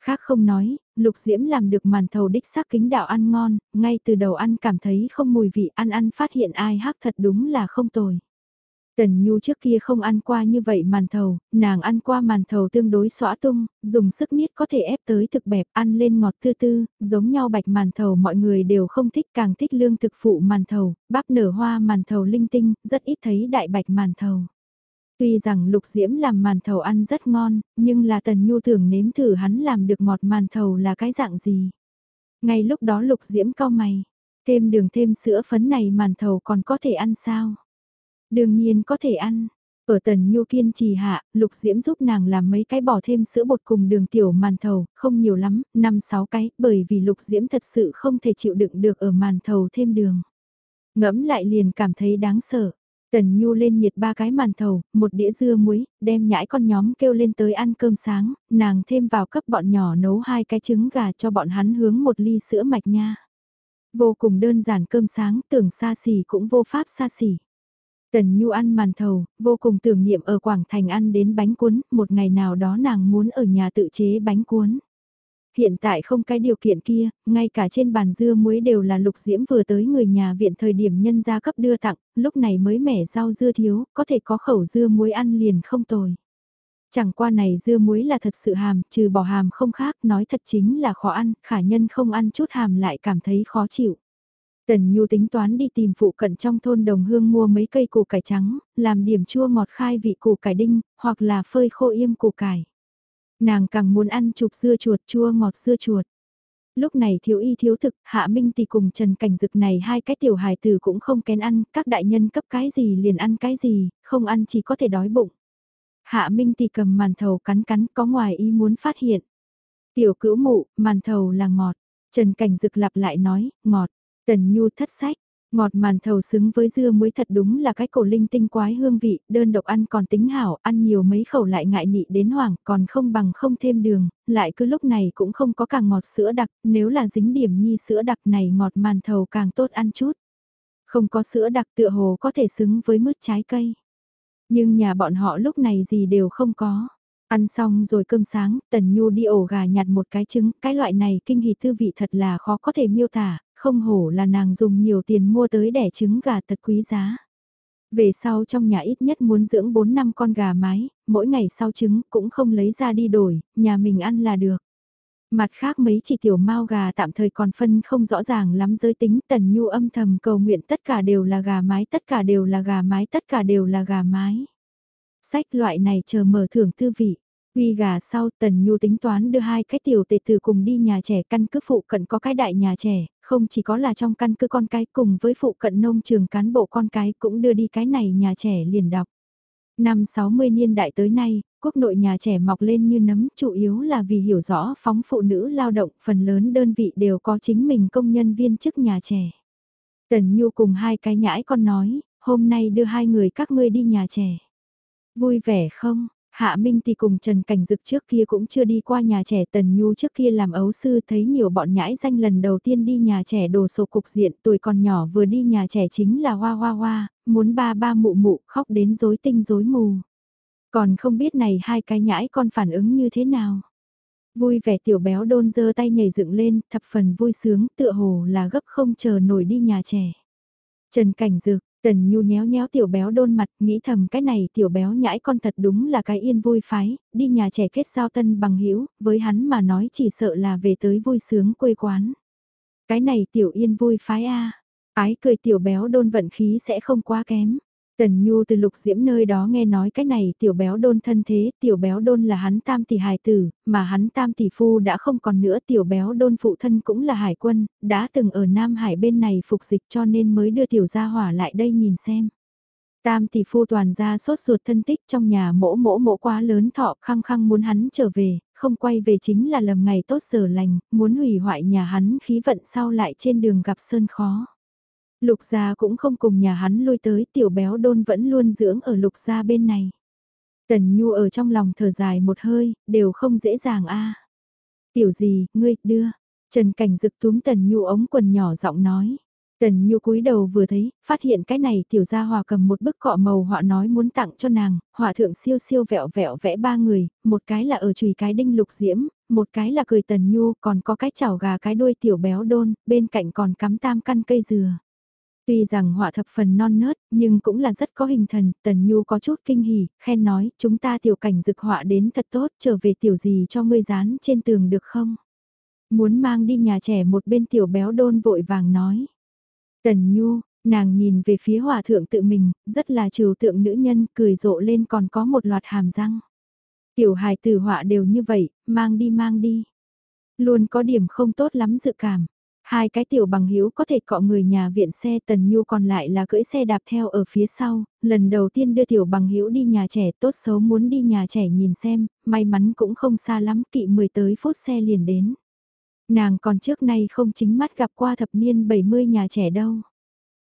Khác không nói, Lục Diễm làm được màn thầu đích xác kính đạo ăn ngon, ngay từ đầu ăn cảm thấy không mùi vị ăn ăn phát hiện ai hắc thật đúng là không tồi. Tần Nhu trước kia không ăn qua như vậy màn thầu, nàng ăn qua màn thầu tương đối xõa tung, dùng sức niết có thể ép tới thực bẹp ăn lên ngọt tư tư, giống nhau bạch màn thầu mọi người đều không thích càng thích lương thực phụ màn thầu, bắp nở hoa màn thầu linh tinh, rất ít thấy đại bạch màn thầu. Tuy rằng lục diễm làm màn thầu ăn rất ngon, nhưng là tần nhu thường nếm thử hắn làm được ngọt màn thầu là cái dạng gì. Ngay lúc đó lục diễm cao mày, thêm đường thêm sữa phấn này màn thầu còn có thể ăn sao? Đương nhiên có thể ăn. Ở tần nhu kiên trì hạ, lục diễm giúp nàng làm mấy cái bỏ thêm sữa bột cùng đường tiểu màn thầu, không nhiều lắm, 5-6 cái, bởi vì lục diễm thật sự không thể chịu đựng được ở màn thầu thêm đường. Ngẫm lại liền cảm thấy đáng sợ. Tần Nhu lên nhiệt ba cái màn thầu, một đĩa dưa muối, đem nhãi con nhóm kêu lên tới ăn cơm sáng, nàng thêm vào cấp bọn nhỏ nấu hai cái trứng gà cho bọn hắn hướng một ly sữa mạch nha. Vô cùng đơn giản cơm sáng, tưởng xa xỉ cũng vô pháp xa xỉ. Tần Nhu ăn màn thầu, vô cùng tưởng niệm ở Quảng Thành ăn đến bánh cuốn, một ngày nào đó nàng muốn ở nhà tự chế bánh cuốn. Hiện tại không cái điều kiện kia, ngay cả trên bàn dưa muối đều là lục diễm vừa tới người nhà viện thời điểm nhân gia cấp đưa tặng, lúc này mới mẻ rau dưa thiếu, có thể có khẩu dưa muối ăn liền không tồi. Chẳng qua này dưa muối là thật sự hàm, trừ bỏ hàm không khác, nói thật chính là khó ăn, khả nhân không ăn chút hàm lại cảm thấy khó chịu. Tần Nhu tính toán đi tìm phụ cận trong thôn đồng hương mua mấy cây củ cải trắng, làm điểm chua ngọt khai vị củ cải đinh, hoặc là phơi khô yêm củ cải. Nàng càng muốn ăn chụp dưa chuột chua ngọt dưa chuột. Lúc này thiếu y thiếu thực, Hạ Minh thì cùng Trần Cảnh Dực này hai cái tiểu hài tử cũng không kén ăn, các đại nhân cấp cái gì liền ăn cái gì, không ăn chỉ có thể đói bụng. Hạ Minh thì cầm màn thầu cắn cắn có ngoài ý muốn phát hiện. Tiểu cữu mụ, màn thầu là ngọt. Trần Cảnh Dực lặp lại nói, ngọt. Tần Nhu thất sách, ngọt màn thầu xứng với dưa muối thật đúng là cái cổ linh tinh quái hương vị, đơn độc ăn còn tính hảo, ăn nhiều mấy khẩu lại ngại nị đến hoảng, còn không bằng không thêm đường, lại cứ lúc này cũng không có càng ngọt sữa đặc, nếu là dính điểm nhi sữa đặc này ngọt màn thầu càng tốt ăn chút. Không có sữa đặc tựa hồ có thể xứng với mứt trái cây. Nhưng nhà bọn họ lúc này gì đều không có. Ăn xong rồi cơm sáng, Tần Nhu đi ổ gà nhặt một cái trứng, cái loại này kinh hỉ tư vị thật là khó có thể miêu tả, không hổ là nàng dùng nhiều tiền mua tới đẻ trứng gà thật quý giá. Về sau trong nhà ít nhất muốn dưỡng 4 năm con gà mái, mỗi ngày sau trứng cũng không lấy ra đi đổi, nhà mình ăn là được. Mặt khác mấy chỉ tiểu mao gà tạm thời còn phân không rõ ràng lắm giới tính tần nhu âm thầm cầu nguyện tất cả đều là gà mái, tất cả đều là gà mái, tất cả đều là gà mái. Sách loại này chờ mở thưởng tư vị. Uy gà sau tần nhu tính toán đưa hai cái tiểu tệ từ cùng đi nhà trẻ căn cứ phụ cận có cái đại nhà trẻ, không chỉ có là trong căn cứ con cái cùng với phụ cận nông trường cán bộ con cái cũng đưa đi cái này nhà trẻ liền đọc. Năm 60 niên đại tới nay, quốc nội nhà trẻ mọc lên như nấm chủ yếu là vì hiểu rõ phóng phụ nữ lao động phần lớn đơn vị đều có chính mình công nhân viên chức nhà trẻ. Tần Nhu cùng hai cái nhãi con nói, hôm nay đưa hai người các ngươi đi nhà trẻ. Vui vẻ không? Hạ Minh thì cùng Trần Cảnh Dực trước kia cũng chưa đi qua nhà trẻ Tần Nhu trước kia làm ấu sư thấy nhiều bọn nhãi danh lần đầu tiên đi nhà trẻ đồ sổ cục diện tuổi còn nhỏ vừa đi nhà trẻ chính là hoa hoa hoa, muốn ba ba mụ mụ khóc đến rối tinh rối mù. Còn không biết này hai cái nhãi con phản ứng như thế nào. Vui vẻ tiểu béo đôn dơ tay nhảy dựng lên, thập phần vui sướng, tựa hồ là gấp không chờ nổi đi nhà trẻ. Trần Cảnh Dực, Tần Nhu nhéo nhéo tiểu béo đôn mặt, nghĩ thầm cái này tiểu béo nhãi con thật đúng là cái yên vui phái, đi nhà trẻ kết giao tân bằng hữu với hắn mà nói chỉ sợ là về tới vui sướng quê quán. Cái này tiểu yên vui phái a ái cười tiểu béo đôn vận khí sẽ không quá kém. Tần Nhu từ lục diễm nơi đó nghe nói cái này tiểu béo đôn thân thế, tiểu béo đôn là hắn tam tỷ hài tử, mà hắn tam tỷ phu đã không còn nữa tiểu béo đôn phụ thân cũng là hải quân, đã từng ở Nam Hải bên này phục dịch cho nên mới đưa tiểu gia hỏa lại đây nhìn xem. Tam tỷ phu toàn ra sốt ruột thân tích trong nhà mỗ mỗ mỗ quá lớn thọ khăng khăng muốn hắn trở về, không quay về chính là lầm ngày tốt giờ lành, muốn hủy hoại nhà hắn khí vận sau lại trên đường gặp sơn khó. Lục gia cũng không cùng nhà hắn lui tới tiểu béo đôn vẫn luôn dưỡng ở lục gia bên này. Tần Nhu ở trong lòng thở dài một hơi, đều không dễ dàng a. Tiểu gì, ngươi, đưa. Trần Cảnh Dực túm Tần Nhu ống quần nhỏ giọng nói. Tần Nhu cúi đầu vừa thấy, phát hiện cái này tiểu gia hòa cầm một bức cọ màu họa nói muốn tặng cho nàng, họa thượng siêu siêu vẹo vẹo vẽ ba người, một cái là ở chùy cái đinh lục diễm, một cái là cười Tần Nhu, còn có cái chảo gà cái đuôi tiểu béo đôn, bên cạnh còn cắm tam căn cây dừa. Tuy rằng họa thập phần non nớt, nhưng cũng là rất có hình thần, Tần Nhu có chút kinh hỉ, khen nói, chúng ta tiểu cảnh dực họa đến thật tốt, trở về tiểu gì cho ngươi dán trên tường được không? Muốn mang đi nhà trẻ một bên tiểu béo đôn vội vàng nói. Tần Nhu, nàng nhìn về phía hòa thượng tự mình, rất là trừu tượng nữ nhân, cười rộ lên còn có một loạt hàm răng. Tiểu hài tử họa đều như vậy, mang đi mang đi. Luôn có điểm không tốt lắm dự cảm. Hai cái tiểu bằng hữu có thể cọ người nhà viện xe Tần Nhu còn lại là cưỡi xe đạp theo ở phía sau, lần đầu tiên đưa tiểu bằng hữu đi nhà trẻ tốt xấu muốn đi nhà trẻ nhìn xem, may mắn cũng không xa lắm kỵ 10 tới phút xe liền đến. Nàng còn trước nay không chính mắt gặp qua thập niên 70 nhà trẻ đâu.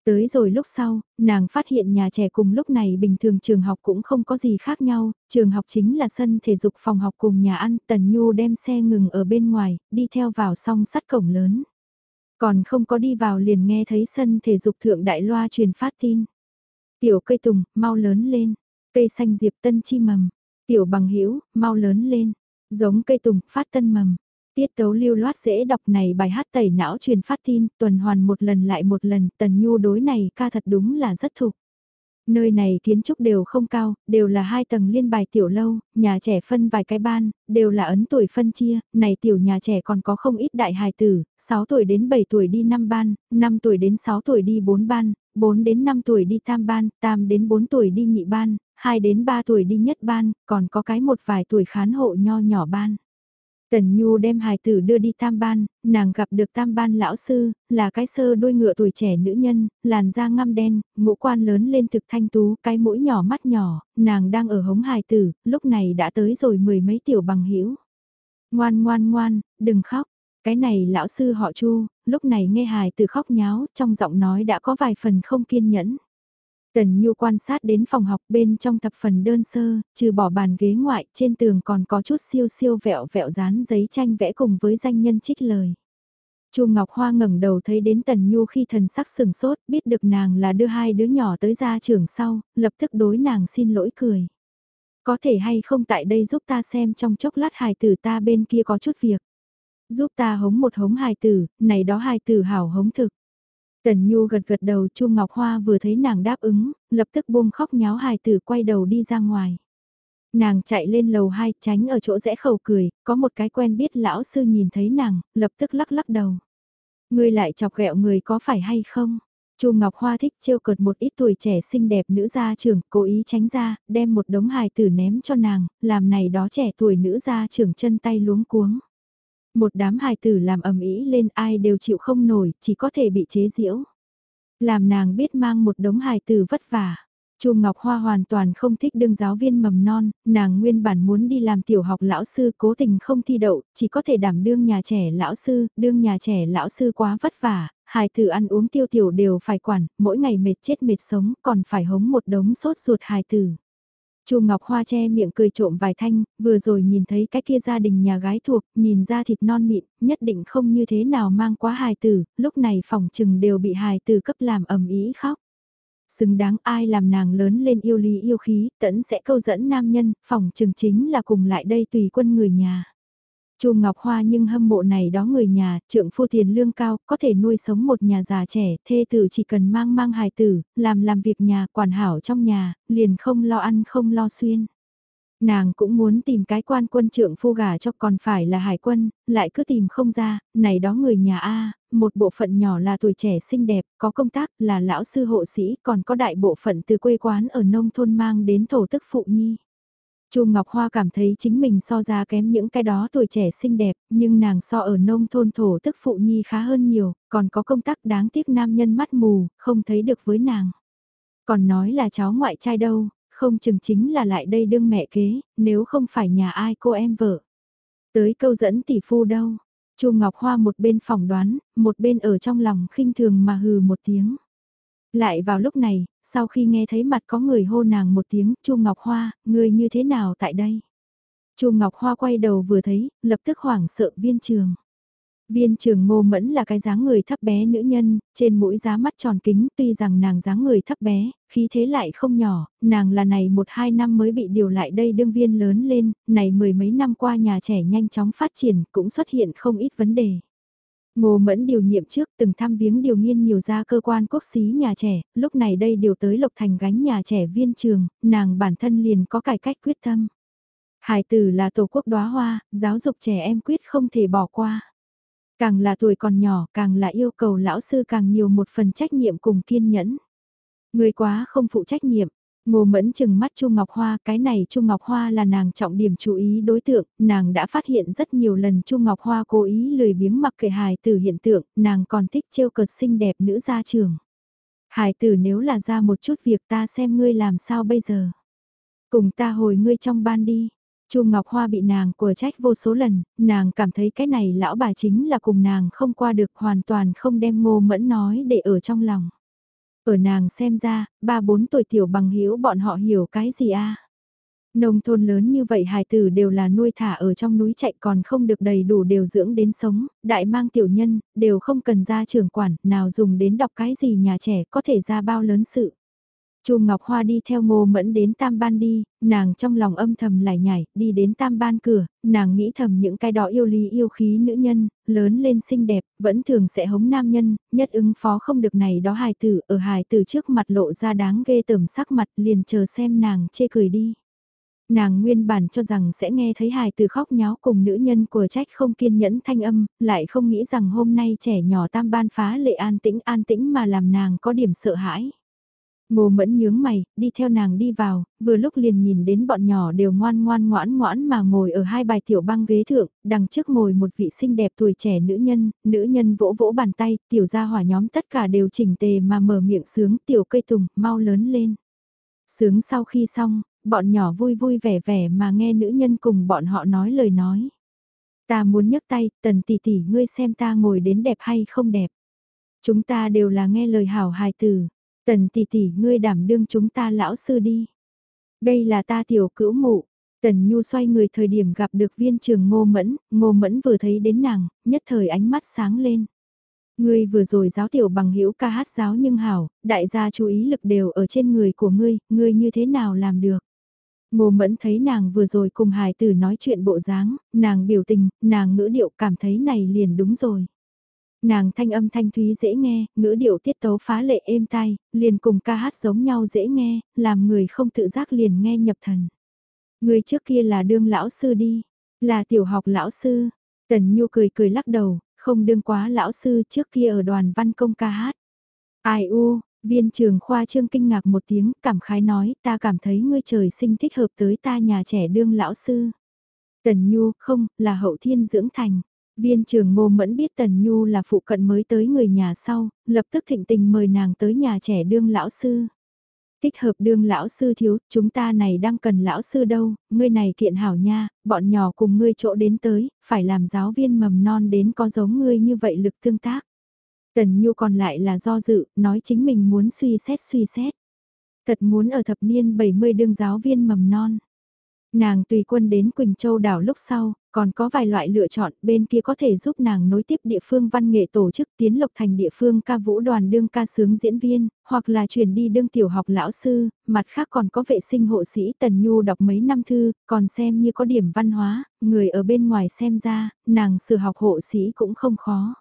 Tới rồi lúc sau, nàng phát hiện nhà trẻ cùng lúc này bình thường trường học cũng không có gì khác nhau, trường học chính là sân thể dục phòng học cùng nhà ăn, Tần Nhu đem xe ngừng ở bên ngoài, đi theo vào song sắt cổng lớn. Còn không có đi vào liền nghe thấy sân thể dục thượng đại loa truyền phát tin. Tiểu cây tùng, mau lớn lên. Cây xanh diệp tân chi mầm. Tiểu bằng hữu mau lớn lên. Giống cây tùng, phát tân mầm. Tiết tấu lưu loát dễ đọc này bài hát tẩy não truyền phát tin, tuần hoàn một lần lại một lần, tần nhu đối này ca thật đúng là rất thục. Nơi này kiến trúc đều không cao, đều là hai tầng liên bài tiểu lâu, nhà trẻ phân vài cái ban, đều là ấn tuổi phân chia, này tiểu nhà trẻ còn có không ít đại hài tử, 6 tuổi đến 7 tuổi đi 5 ban, 5 tuổi đến 6 tuổi đi 4 ban, 4 đến 5 tuổi đi tam ban, tam đến 4 tuổi đi nhị ban, 2 đến 3 tuổi đi nhất ban, còn có cái một vài tuổi khán hộ nho nhỏ ban. Tần Nhu đem hài tử đưa đi tam ban, nàng gặp được tam ban lão sư, là cái sơ đôi ngựa tuổi trẻ nữ nhân, làn da ngăm đen, ngũ quan lớn lên thực thanh tú, cái mũi nhỏ mắt nhỏ, nàng đang ở hống hài tử, lúc này đã tới rồi mười mấy tiểu bằng hữu Ngoan ngoan ngoan, đừng khóc, cái này lão sư họ Chu, lúc này nghe hài tử khóc nháo, trong giọng nói đã có vài phần không kiên nhẫn. Tần Nhu quan sát đến phòng học bên trong thập phần đơn sơ, trừ bỏ bàn ghế ngoại, trên tường còn có chút siêu siêu vẹo vẹo dán giấy tranh vẽ cùng với danh nhân trích lời. Chu Ngọc Hoa ngẩng đầu thấy đến Tần Nhu khi thần sắc sừng sốt, biết được nàng là đưa hai đứa nhỏ tới gia trưởng sau, lập tức đối nàng xin lỗi cười. Có thể hay không tại đây giúp ta xem trong chốc lát hài tử ta bên kia có chút việc. Giúp ta hống một hống hài tử, này đó hài tử hảo hống thực. Tần Nhu gật gật đầu Chu Ngọc Hoa vừa thấy nàng đáp ứng, lập tức buông khóc nháo hài tử quay đầu đi ra ngoài. Nàng chạy lên lầu 2 tránh ở chỗ rẽ khẩu cười, có một cái quen biết lão sư nhìn thấy nàng, lập tức lắc lắc đầu. Ngươi lại chọc ghẹo người có phải hay không? Chu Ngọc Hoa thích trêu cợt một ít tuổi trẻ xinh đẹp nữ gia trưởng, cố ý tránh ra, đem một đống hài tử ném cho nàng, làm này đó trẻ tuổi nữ gia trưởng chân tay luống cuống. Một đám hài tử làm ầm ĩ lên ai đều chịu không nổi, chỉ có thể bị chế giễu. Làm nàng biết mang một đống hài tử vất vả. Chu Ngọc Hoa hoàn toàn không thích đương giáo viên mầm non, nàng nguyên bản muốn đi làm tiểu học lão sư cố tình không thi đậu, chỉ có thể đảm đương nhà trẻ lão sư, đương nhà trẻ lão sư quá vất vả, hài tử ăn uống tiêu tiểu đều phải quản, mỗi ngày mệt chết mệt sống còn phải hống một đống sốt ruột hài tử. Chu Ngọc Hoa che miệng cười trộm vài thanh, vừa rồi nhìn thấy cái kia gia đình nhà gái thuộc, nhìn ra thịt non mịn, nhất định không như thế nào mang quá hài tử, lúc này phòng trừng đều bị hài tử cấp làm ầm ý khóc. Xứng đáng ai làm nàng lớn lên yêu lý yêu khí, tẫn sẽ câu dẫn nam nhân, phòng trừng chính là cùng lại đây tùy quân người nhà. Chu Ngọc Hoa nhưng hâm mộ này đó người nhà, trượng phu tiền lương cao, có thể nuôi sống một nhà già trẻ, thê tử chỉ cần mang mang hài tử, làm làm việc nhà, quản hảo trong nhà, liền không lo ăn không lo xuyên. Nàng cũng muốn tìm cái quan quân trượng phu gả cho còn phải là hải quân, lại cứ tìm không ra, này đó người nhà A, một bộ phận nhỏ là tuổi trẻ xinh đẹp, có công tác là lão sư hộ sĩ, còn có đại bộ phận từ quê quán ở nông thôn mang đến thổ tức phụ nhi. Chu Ngọc Hoa cảm thấy chính mình so ra kém những cái đó tuổi trẻ xinh đẹp, nhưng nàng so ở nông thôn thổ tức phụ nhi khá hơn nhiều, còn có công tác đáng tiếc nam nhân mắt mù, không thấy được với nàng. Còn nói là cháu ngoại trai đâu, không chừng chính là lại đây đương mẹ kế, nếu không phải nhà ai cô em vợ. Tới câu dẫn tỷ phu đâu, Chu Ngọc Hoa một bên phỏng đoán, một bên ở trong lòng khinh thường mà hừ một tiếng. Lại vào lúc này, sau khi nghe thấy mặt có người hô nàng một tiếng, Chu Ngọc Hoa, người như thế nào tại đây? Chu Ngọc Hoa quay đầu vừa thấy, lập tức hoảng sợ viên trường. Viên trường ngô mẫn là cái dáng người thấp bé nữ nhân, trên mũi giá mắt tròn kính tuy rằng nàng dáng người thấp bé, khí thế lại không nhỏ, nàng là này một hai năm mới bị điều lại đây đương viên lớn lên, này mười mấy năm qua nhà trẻ nhanh chóng phát triển cũng xuất hiện không ít vấn đề. Ngô Mẫn điều nhiệm trước từng thăm viếng điều nghiên nhiều gia cơ quan quốc xí nhà trẻ, lúc này đây điều tới Lộc Thành gánh nhà trẻ viên trường, nàng bản thân liền có cải cách quyết tâm. Hải tử là tổ quốc đóa hoa, giáo dục trẻ em quyết không thể bỏ qua. Càng là tuổi còn nhỏ, càng là yêu cầu lão sư càng nhiều một phần trách nhiệm cùng kiên nhẫn. Người quá không phụ trách nhiệm, Ngô Mẫn chừng mắt Chu Ngọc Hoa, cái này Chu Ngọc Hoa là nàng trọng điểm chú ý đối tượng, nàng đã phát hiện rất nhiều lần Chu Ngọc Hoa cố ý lười biếng mặc kệ hài tử hiện tượng, nàng còn thích trêu cợt xinh đẹp nữ gia trường. Hài tử nếu là ra một chút việc ta xem ngươi làm sao bây giờ. Cùng ta hồi ngươi trong ban đi. Chu Ngọc Hoa bị nàng của trách vô số lần, nàng cảm thấy cái này lão bà chính là cùng nàng không qua được hoàn toàn không đem ngô mẫn nói để ở trong lòng. Ở nàng xem ra, ba bốn tuổi tiểu bằng hữu bọn họ hiểu cái gì a Nông thôn lớn như vậy hài tử đều là nuôi thả ở trong núi chạy còn không được đầy đủ đều dưỡng đến sống, đại mang tiểu nhân, đều không cần ra trường quản, nào dùng đến đọc cái gì nhà trẻ có thể ra bao lớn sự. Chu Ngọc Hoa đi theo Ngô Mẫn đến Tam Ban đi, nàng trong lòng âm thầm lại nhảy, đi đến Tam Ban cửa, nàng nghĩ thầm những cái đó yêu lý yêu khí nữ nhân, lớn lên xinh đẹp, vẫn thường sẽ hống nam nhân, nhất ứng phó không được này đó hài tử, ở hài tử trước mặt lộ ra đáng ghê tởm sắc mặt liền chờ xem nàng chê cười đi. Nàng nguyên bản cho rằng sẽ nghe thấy hài từ khóc nháo cùng nữ nhân của trách không kiên nhẫn thanh âm, lại không nghĩ rằng hôm nay trẻ nhỏ tam ban phá lệ an tĩnh an tĩnh mà làm nàng có điểm sợ hãi. Ngô mẫn nhướng mày, đi theo nàng đi vào, vừa lúc liền nhìn đến bọn nhỏ đều ngoan ngoan ngoãn ngoãn mà ngồi ở hai bài tiểu băng ghế thượng, đằng trước ngồi một vị xinh đẹp tuổi trẻ nữ nhân, nữ nhân vỗ vỗ bàn tay, tiểu gia hỏa nhóm tất cả đều chỉnh tề mà mở miệng sướng tiểu cây tùng, mau lớn lên. Sướng sau khi xong, bọn nhỏ vui vui vẻ vẻ mà nghe nữ nhân cùng bọn họ nói lời nói. Ta muốn nhấc tay, tần tỷ tỷ ngươi xem ta ngồi đến đẹp hay không đẹp. Chúng ta đều là nghe lời hảo hài tử Tần tỷ tỷ ngươi đảm đương chúng ta lão sư đi. Đây là ta tiểu cữu mụ. Tần Nhu xoay người thời điểm gặp được viên trường ngô mẫn, ngô mẫn vừa thấy đến nàng, nhất thời ánh mắt sáng lên. Ngươi vừa rồi giáo tiểu bằng hữu ca hát giáo nhưng hảo, đại gia chú ý lực đều ở trên người của ngươi, ngươi như thế nào làm được? Ngô Mẫn thấy nàng vừa rồi cùng hài tử nói chuyện bộ dáng, nàng biểu tình, nàng ngữ điệu cảm thấy này liền đúng rồi. Nàng thanh âm thanh thúy dễ nghe, ngữ điệu tiết tấu phá lệ êm tai, liền cùng ca hát giống nhau dễ nghe, làm người không tự giác liền nghe nhập thần. Người trước kia là đương lão sư đi, là tiểu học lão sư. Tần Nhu cười cười lắc đầu, không đương quá lão sư trước kia ở đoàn văn công ca hát. Ai u, viên trường khoa trương kinh ngạc một tiếng, cảm khái nói, ta cảm thấy ngươi trời sinh thích hợp tới ta nhà trẻ đương lão sư. Tần Nhu, không, là hậu thiên dưỡng thành. Viên trường ngô mẫn biết Tần Nhu là phụ cận mới tới người nhà sau, lập tức thịnh tình mời nàng tới nhà trẻ đương lão sư. Thích hợp đương lão sư thiếu, chúng ta này đang cần lão sư đâu, ngươi này kiện hảo nha, bọn nhỏ cùng ngươi chỗ đến tới, phải làm giáo viên mầm non đến có giống ngươi như vậy lực tương tác. Tần Nhu còn lại là do dự, nói chính mình muốn suy xét suy xét. Thật muốn ở thập niên 70 đương giáo viên mầm non. Nàng tùy quân đến Quỳnh Châu đảo lúc sau, còn có vài loại lựa chọn bên kia có thể giúp nàng nối tiếp địa phương văn nghệ tổ chức tiến lộc thành địa phương ca vũ đoàn đương ca sướng diễn viên, hoặc là chuyển đi đương tiểu học lão sư, mặt khác còn có vệ sinh hộ sĩ Tần Nhu đọc mấy năm thư, còn xem như có điểm văn hóa, người ở bên ngoài xem ra, nàng sự học hộ sĩ cũng không khó.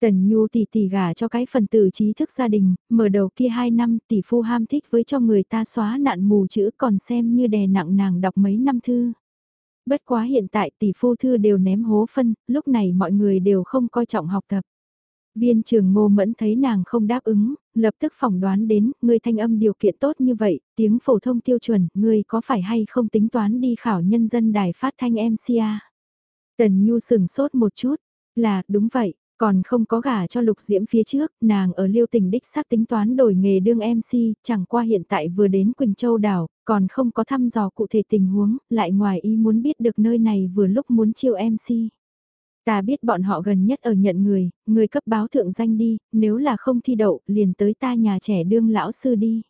Tần Nhu tỷ tỷ gả cho cái phần tử trí thức gia đình, mở đầu kia 2 năm tỷ phu ham thích với cho người ta xóa nạn mù chữ còn xem như đè nặng nàng đọc mấy năm thư. Bất quá hiện tại tỷ phu thư đều ném hố phân, lúc này mọi người đều không coi trọng học tập. Viên trường ngô mẫn thấy nàng không đáp ứng, lập tức phỏng đoán đến, người thanh âm điều kiện tốt như vậy, tiếng phổ thông tiêu chuẩn, người có phải hay không tính toán đi khảo nhân dân đài phát thanh MCA. Tần Nhu sừng sốt một chút, là, đúng vậy, còn không có gả cho lục diễm phía trước, nàng ở liêu tình đích xác tính toán đổi nghề đương MC, chẳng qua hiện tại vừa đến Quỳnh Châu đảo, còn không có thăm dò cụ thể tình huống, lại ngoài ý muốn biết được nơi này vừa lúc muốn chiêu MC. Ta biết bọn họ gần nhất ở nhận người, người cấp báo thượng danh đi, nếu là không thi đậu, liền tới ta nhà trẻ đương lão sư đi.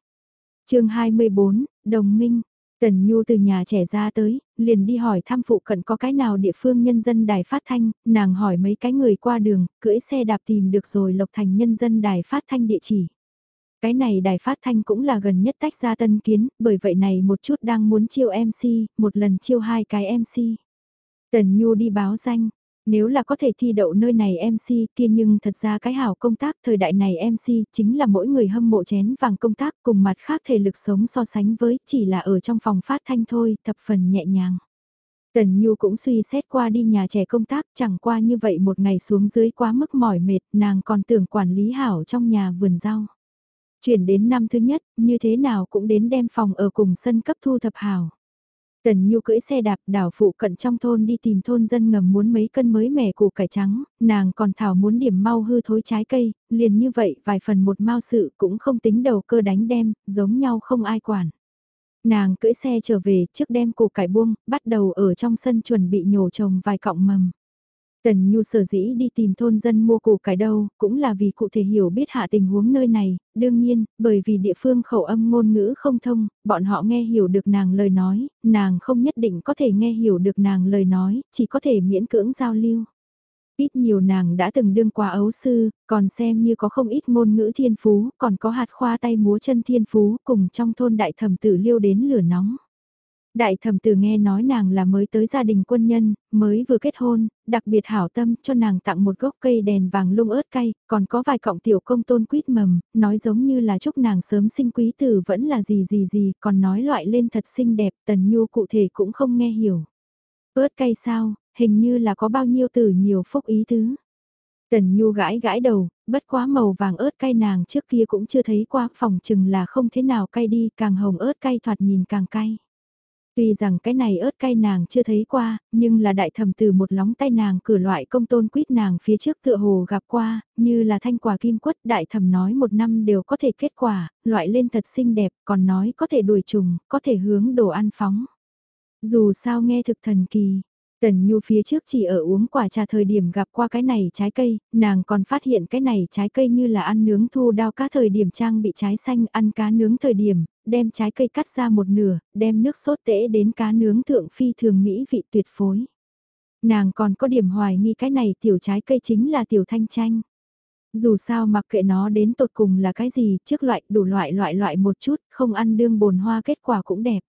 chương 24, Đồng Minh, Tần Nhu từ nhà trẻ ra tới, liền đi hỏi thăm phụ cận có cái nào địa phương nhân dân đài phát thanh, nàng hỏi mấy cái người qua đường, cưỡi xe đạp tìm được rồi lộc thành nhân dân đài phát thanh địa chỉ. Cái này đài phát thanh cũng là gần nhất tách ra tân kiến, bởi vậy này một chút đang muốn chiêu MC, một lần chiêu hai cái MC. Tần Nhu đi báo danh, nếu là có thể thi đậu nơi này MC kia nhưng thật ra cái hảo công tác thời đại này MC chính là mỗi người hâm mộ chén vàng công tác cùng mặt khác thể lực sống so sánh với chỉ là ở trong phòng phát thanh thôi, thập phần nhẹ nhàng. Tần Nhu cũng suy xét qua đi nhà trẻ công tác chẳng qua như vậy một ngày xuống dưới quá mức mỏi mệt nàng còn tưởng quản lý hảo trong nhà vườn rau. Chuyển đến năm thứ nhất, như thế nào cũng đến đem phòng ở cùng sân cấp thu thập hảo. Tần Nhu cưỡi xe đạp đảo phụ cận trong thôn đi tìm thôn dân ngầm muốn mấy cân mới mẻ củ cải trắng, nàng còn thảo muốn điểm mau hư thối trái cây, liền như vậy vài phần một mau sự cũng không tính đầu cơ đánh đem, giống nhau không ai quản. Nàng cưỡi xe trở về trước đem củ cải buông, bắt đầu ở trong sân chuẩn bị nhổ trồng vài cọng mầm. Tần Nhu sở dĩ đi tìm thôn dân mua củ cải đâu, cũng là vì cụ thể hiểu biết hạ tình huống nơi này, đương nhiên, bởi vì địa phương khẩu âm ngôn ngữ không thông, bọn họ nghe hiểu được nàng lời nói, nàng không nhất định có thể nghe hiểu được nàng lời nói, chỉ có thể miễn cưỡng giao lưu. Ít nhiều nàng đã từng đương qua ấu sư, còn xem như có không ít ngôn ngữ thiên phú, còn có hạt khoa tay múa chân thiên phú cùng trong thôn đại thẩm tử liêu đến lửa nóng. Đại thẩm tử nghe nói nàng là mới tới gia đình quân nhân, mới vừa kết hôn, đặc biệt hảo tâm cho nàng tặng một gốc cây đèn vàng lung ớt cay, còn có vài cọng tiểu công tôn quýt mầm, nói giống như là chúc nàng sớm sinh quý tử vẫn là gì gì gì, còn nói loại lên thật xinh đẹp, tần nhu cụ thể cũng không nghe hiểu. Ớt cay sao, hình như là có bao nhiêu từ nhiều phúc ý tứ. Tần Nhu gãi gãi đầu, bất quá màu vàng ớt cay nàng trước kia cũng chưa thấy qua phòng chừng là không thế nào cay đi, càng hồng ớt cay thoạt nhìn càng cay. Tuy rằng cái này ớt cay nàng chưa thấy qua, nhưng là đại thẩm từ một lóng tay nàng cử loại công tôn quýt nàng phía trước tựa hồ gặp qua, như là thanh quả kim quất đại thẩm nói một năm đều có thể kết quả, loại lên thật xinh đẹp, còn nói có thể đuổi trùng, có thể hướng đồ ăn phóng. Dù sao nghe thực thần kỳ, Tần Nhu phía trước chỉ ở uống quả trà thời điểm gặp qua cái này trái cây, nàng còn phát hiện cái này trái cây như là ăn nướng thu đao cá thời điểm trang bị trái xanh ăn cá nướng thời điểm, đem trái cây cắt ra một nửa, đem nước sốt tễ đến cá nướng thượng phi thường mỹ vị tuyệt phối. Nàng còn có điểm hoài nghi cái này tiểu trái cây chính là tiểu thanh chanh. Dù sao mặc kệ nó đến tột cùng là cái gì, trước loại đủ loại loại loại một chút, không ăn đương bồn hoa kết quả cũng đẹp.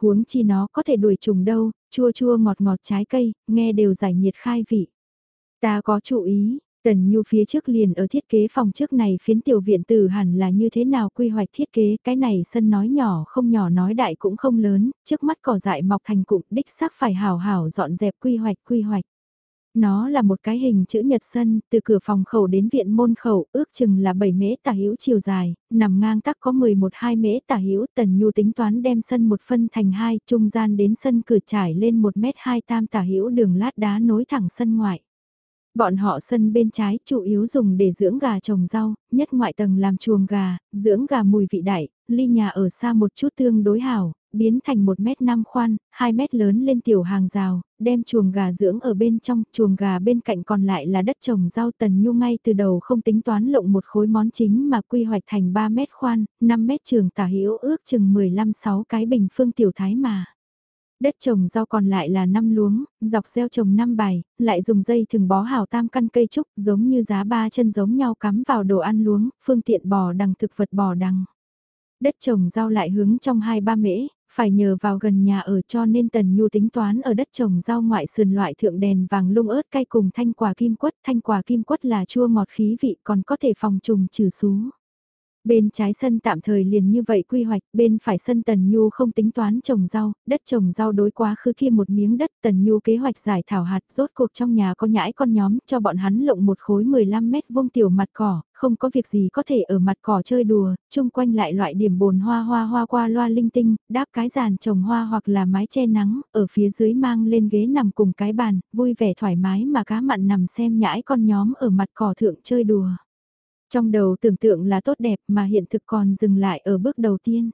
Huống chi nó có thể đuổi trùng đâu, chua chua ngọt ngọt trái cây, nghe đều giải nhiệt khai vị. Ta có chú ý, Tần Nhu phía trước liền ở thiết kế phòng trước này phiến tiểu viện tử hẳn là như thế nào quy hoạch thiết kế cái này sân nói nhỏ không nhỏ nói đại cũng không lớn, trước mắt cỏ dại mọc thành cụm đích xác phải hào hảo dọn dẹp quy hoạch quy hoạch. Nó là một cái hình chữ nhật sân, từ cửa phòng khẩu đến viện môn khẩu, ước chừng là 7 mễ tả hữu chiều dài, nằm ngang tắc có 11-2 mễ tả hữu, tần nhu tính toán đem sân một phân thành hai, trung gian đến sân cửa trải lên 1 mét 2 tam tả hữu đường lát đá nối thẳng sân ngoại. Bọn họ sân bên trái chủ yếu dùng để dưỡng gà trồng rau, nhất ngoại tầng làm chuồng gà, dưỡng gà mùi vị đại, ly nhà ở xa một chút tương đối hảo, biến thành 1 mét 5 khoan, 2 mét lớn lên tiểu hàng rào, đem chuồng gà dưỡng ở bên trong, chuồng gà bên cạnh còn lại là đất trồng rau tần nhu ngay từ đầu không tính toán lộng một khối món chính mà quy hoạch thành 3 mét khoan, 5 mét trường tả hữu ước chừng 15-6 cái bình phương tiểu thái mà. Đất trồng rau còn lại là năm luống, dọc gieo trồng năm bài, lại dùng dây thừng bó hào tam căn cây trúc giống như giá ba chân giống nhau cắm vào đồ ăn luống, phương tiện bò đằng thực vật bò đằng. Đất trồng rau lại hướng trong hai ba mễ, phải nhờ vào gần nhà ở cho nên Tần Nhu tính toán ở đất trồng rau ngoại sườn loại thượng đèn vàng lung ớt cay cùng thanh quả kim quất. Thanh quả kim quất là chua ngọt khí vị, còn có thể phòng trùng trừ sú. Bên trái sân tạm thời liền như vậy quy hoạch, bên phải sân Tần Nhu không tính toán trồng rau, đất trồng rau đối quá khứ kia một miếng đất Tần Nhu kế hoạch giải thảo hạt rốt cuộc trong nhà có nhãi con nhóm cho bọn hắn lộng một khối 15 mét vuông tiểu mặt cỏ, không có việc gì có thể ở mặt cỏ chơi đùa, chung quanh lại loại điểm bồn hoa hoa hoa qua loa linh tinh, đáp cái giàn trồng hoa hoặc là mái che nắng, ở phía dưới mang lên ghế nằm cùng cái bàn, vui vẻ thoải mái mà cá mặn nằm xem nhãi con nhóm ở mặt cỏ thượng chơi đùa. Trong đầu tưởng tượng là tốt đẹp mà hiện thực còn dừng lại ở bước đầu tiên.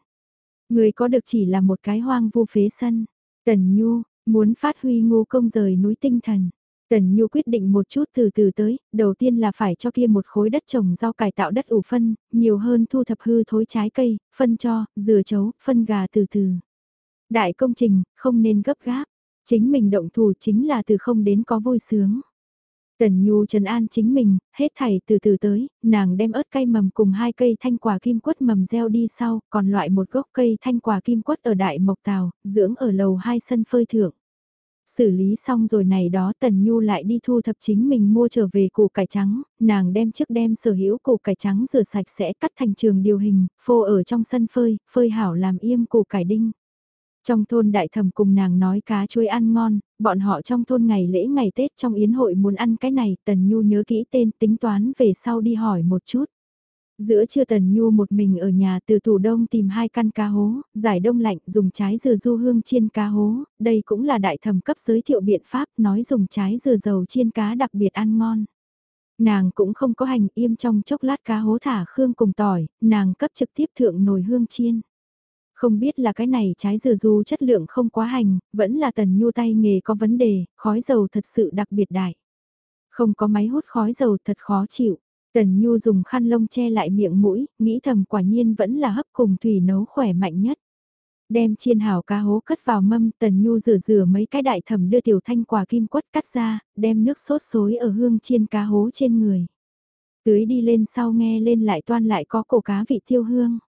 Người có được chỉ là một cái hoang vu phế sân. Tần Nhu, muốn phát huy ngu công rời núi tinh thần. Tần Nhu quyết định một chút từ từ tới, đầu tiên là phải cho kia một khối đất trồng rau cải tạo đất ủ phân, nhiều hơn thu thập hư thối trái cây, phân cho, dừa chấu, phân gà từ từ. Đại công trình, không nên gấp gáp, chính mình động thủ chính là từ không đến có vui sướng. Tần Nhu trần an chính mình, hết thảy từ từ tới, nàng đem ớt cây mầm cùng hai cây thanh quả kim quất mầm gieo đi sau, còn loại một gốc cây thanh quả kim quất ở đại mộc tàu, dưỡng ở lầu hai sân phơi thượng. Xử lý xong rồi này đó Tần Nhu lại đi thu thập chính mình mua trở về củ cải trắng, nàng đem trước đem sở hữu củ cải trắng rửa sạch sẽ cắt thành trường điều hình, phô ở trong sân phơi, phơi hảo làm yêm củ cải đinh. Trong thôn đại thẩm cùng nàng nói cá chuối ăn ngon, bọn họ trong thôn ngày lễ ngày Tết trong yến hội muốn ăn cái này, Tần Nhu nhớ kỹ tên tính toán về sau đi hỏi một chút. Giữa trưa Tần Nhu một mình ở nhà từ thủ đông tìm hai căn cá hố, giải đông lạnh dùng trái dừa du hương chiên cá hố, đây cũng là đại thẩm cấp giới thiệu biện pháp nói dùng trái dừa dầu chiên cá đặc biệt ăn ngon. Nàng cũng không có hành im trong chốc lát cá hố thả khương cùng tỏi, nàng cấp trực tiếp thượng nồi hương chiên. Không biết là cái này trái dừa du chất lượng không quá hành, vẫn là tần nhu tay nghề có vấn đề, khói dầu thật sự đặc biệt đại. Không có máy hút khói dầu thật khó chịu. Tần Nhu dùng khăn lông che lại miệng mũi, nghĩ thầm quả nhiên vẫn là hấp cùng thủy nấu khỏe mạnh nhất. Đem chiên hào cá hố cất vào mâm, Tần Nhu rửa rửa mấy cái đại thẩm đưa tiểu thanh quả kim quất cắt ra, đem nước sốt xối ở hương chiên cá hố trên người. Tưới đi lên sau nghe lên lại toan lại có cổ cá vị tiêu hương.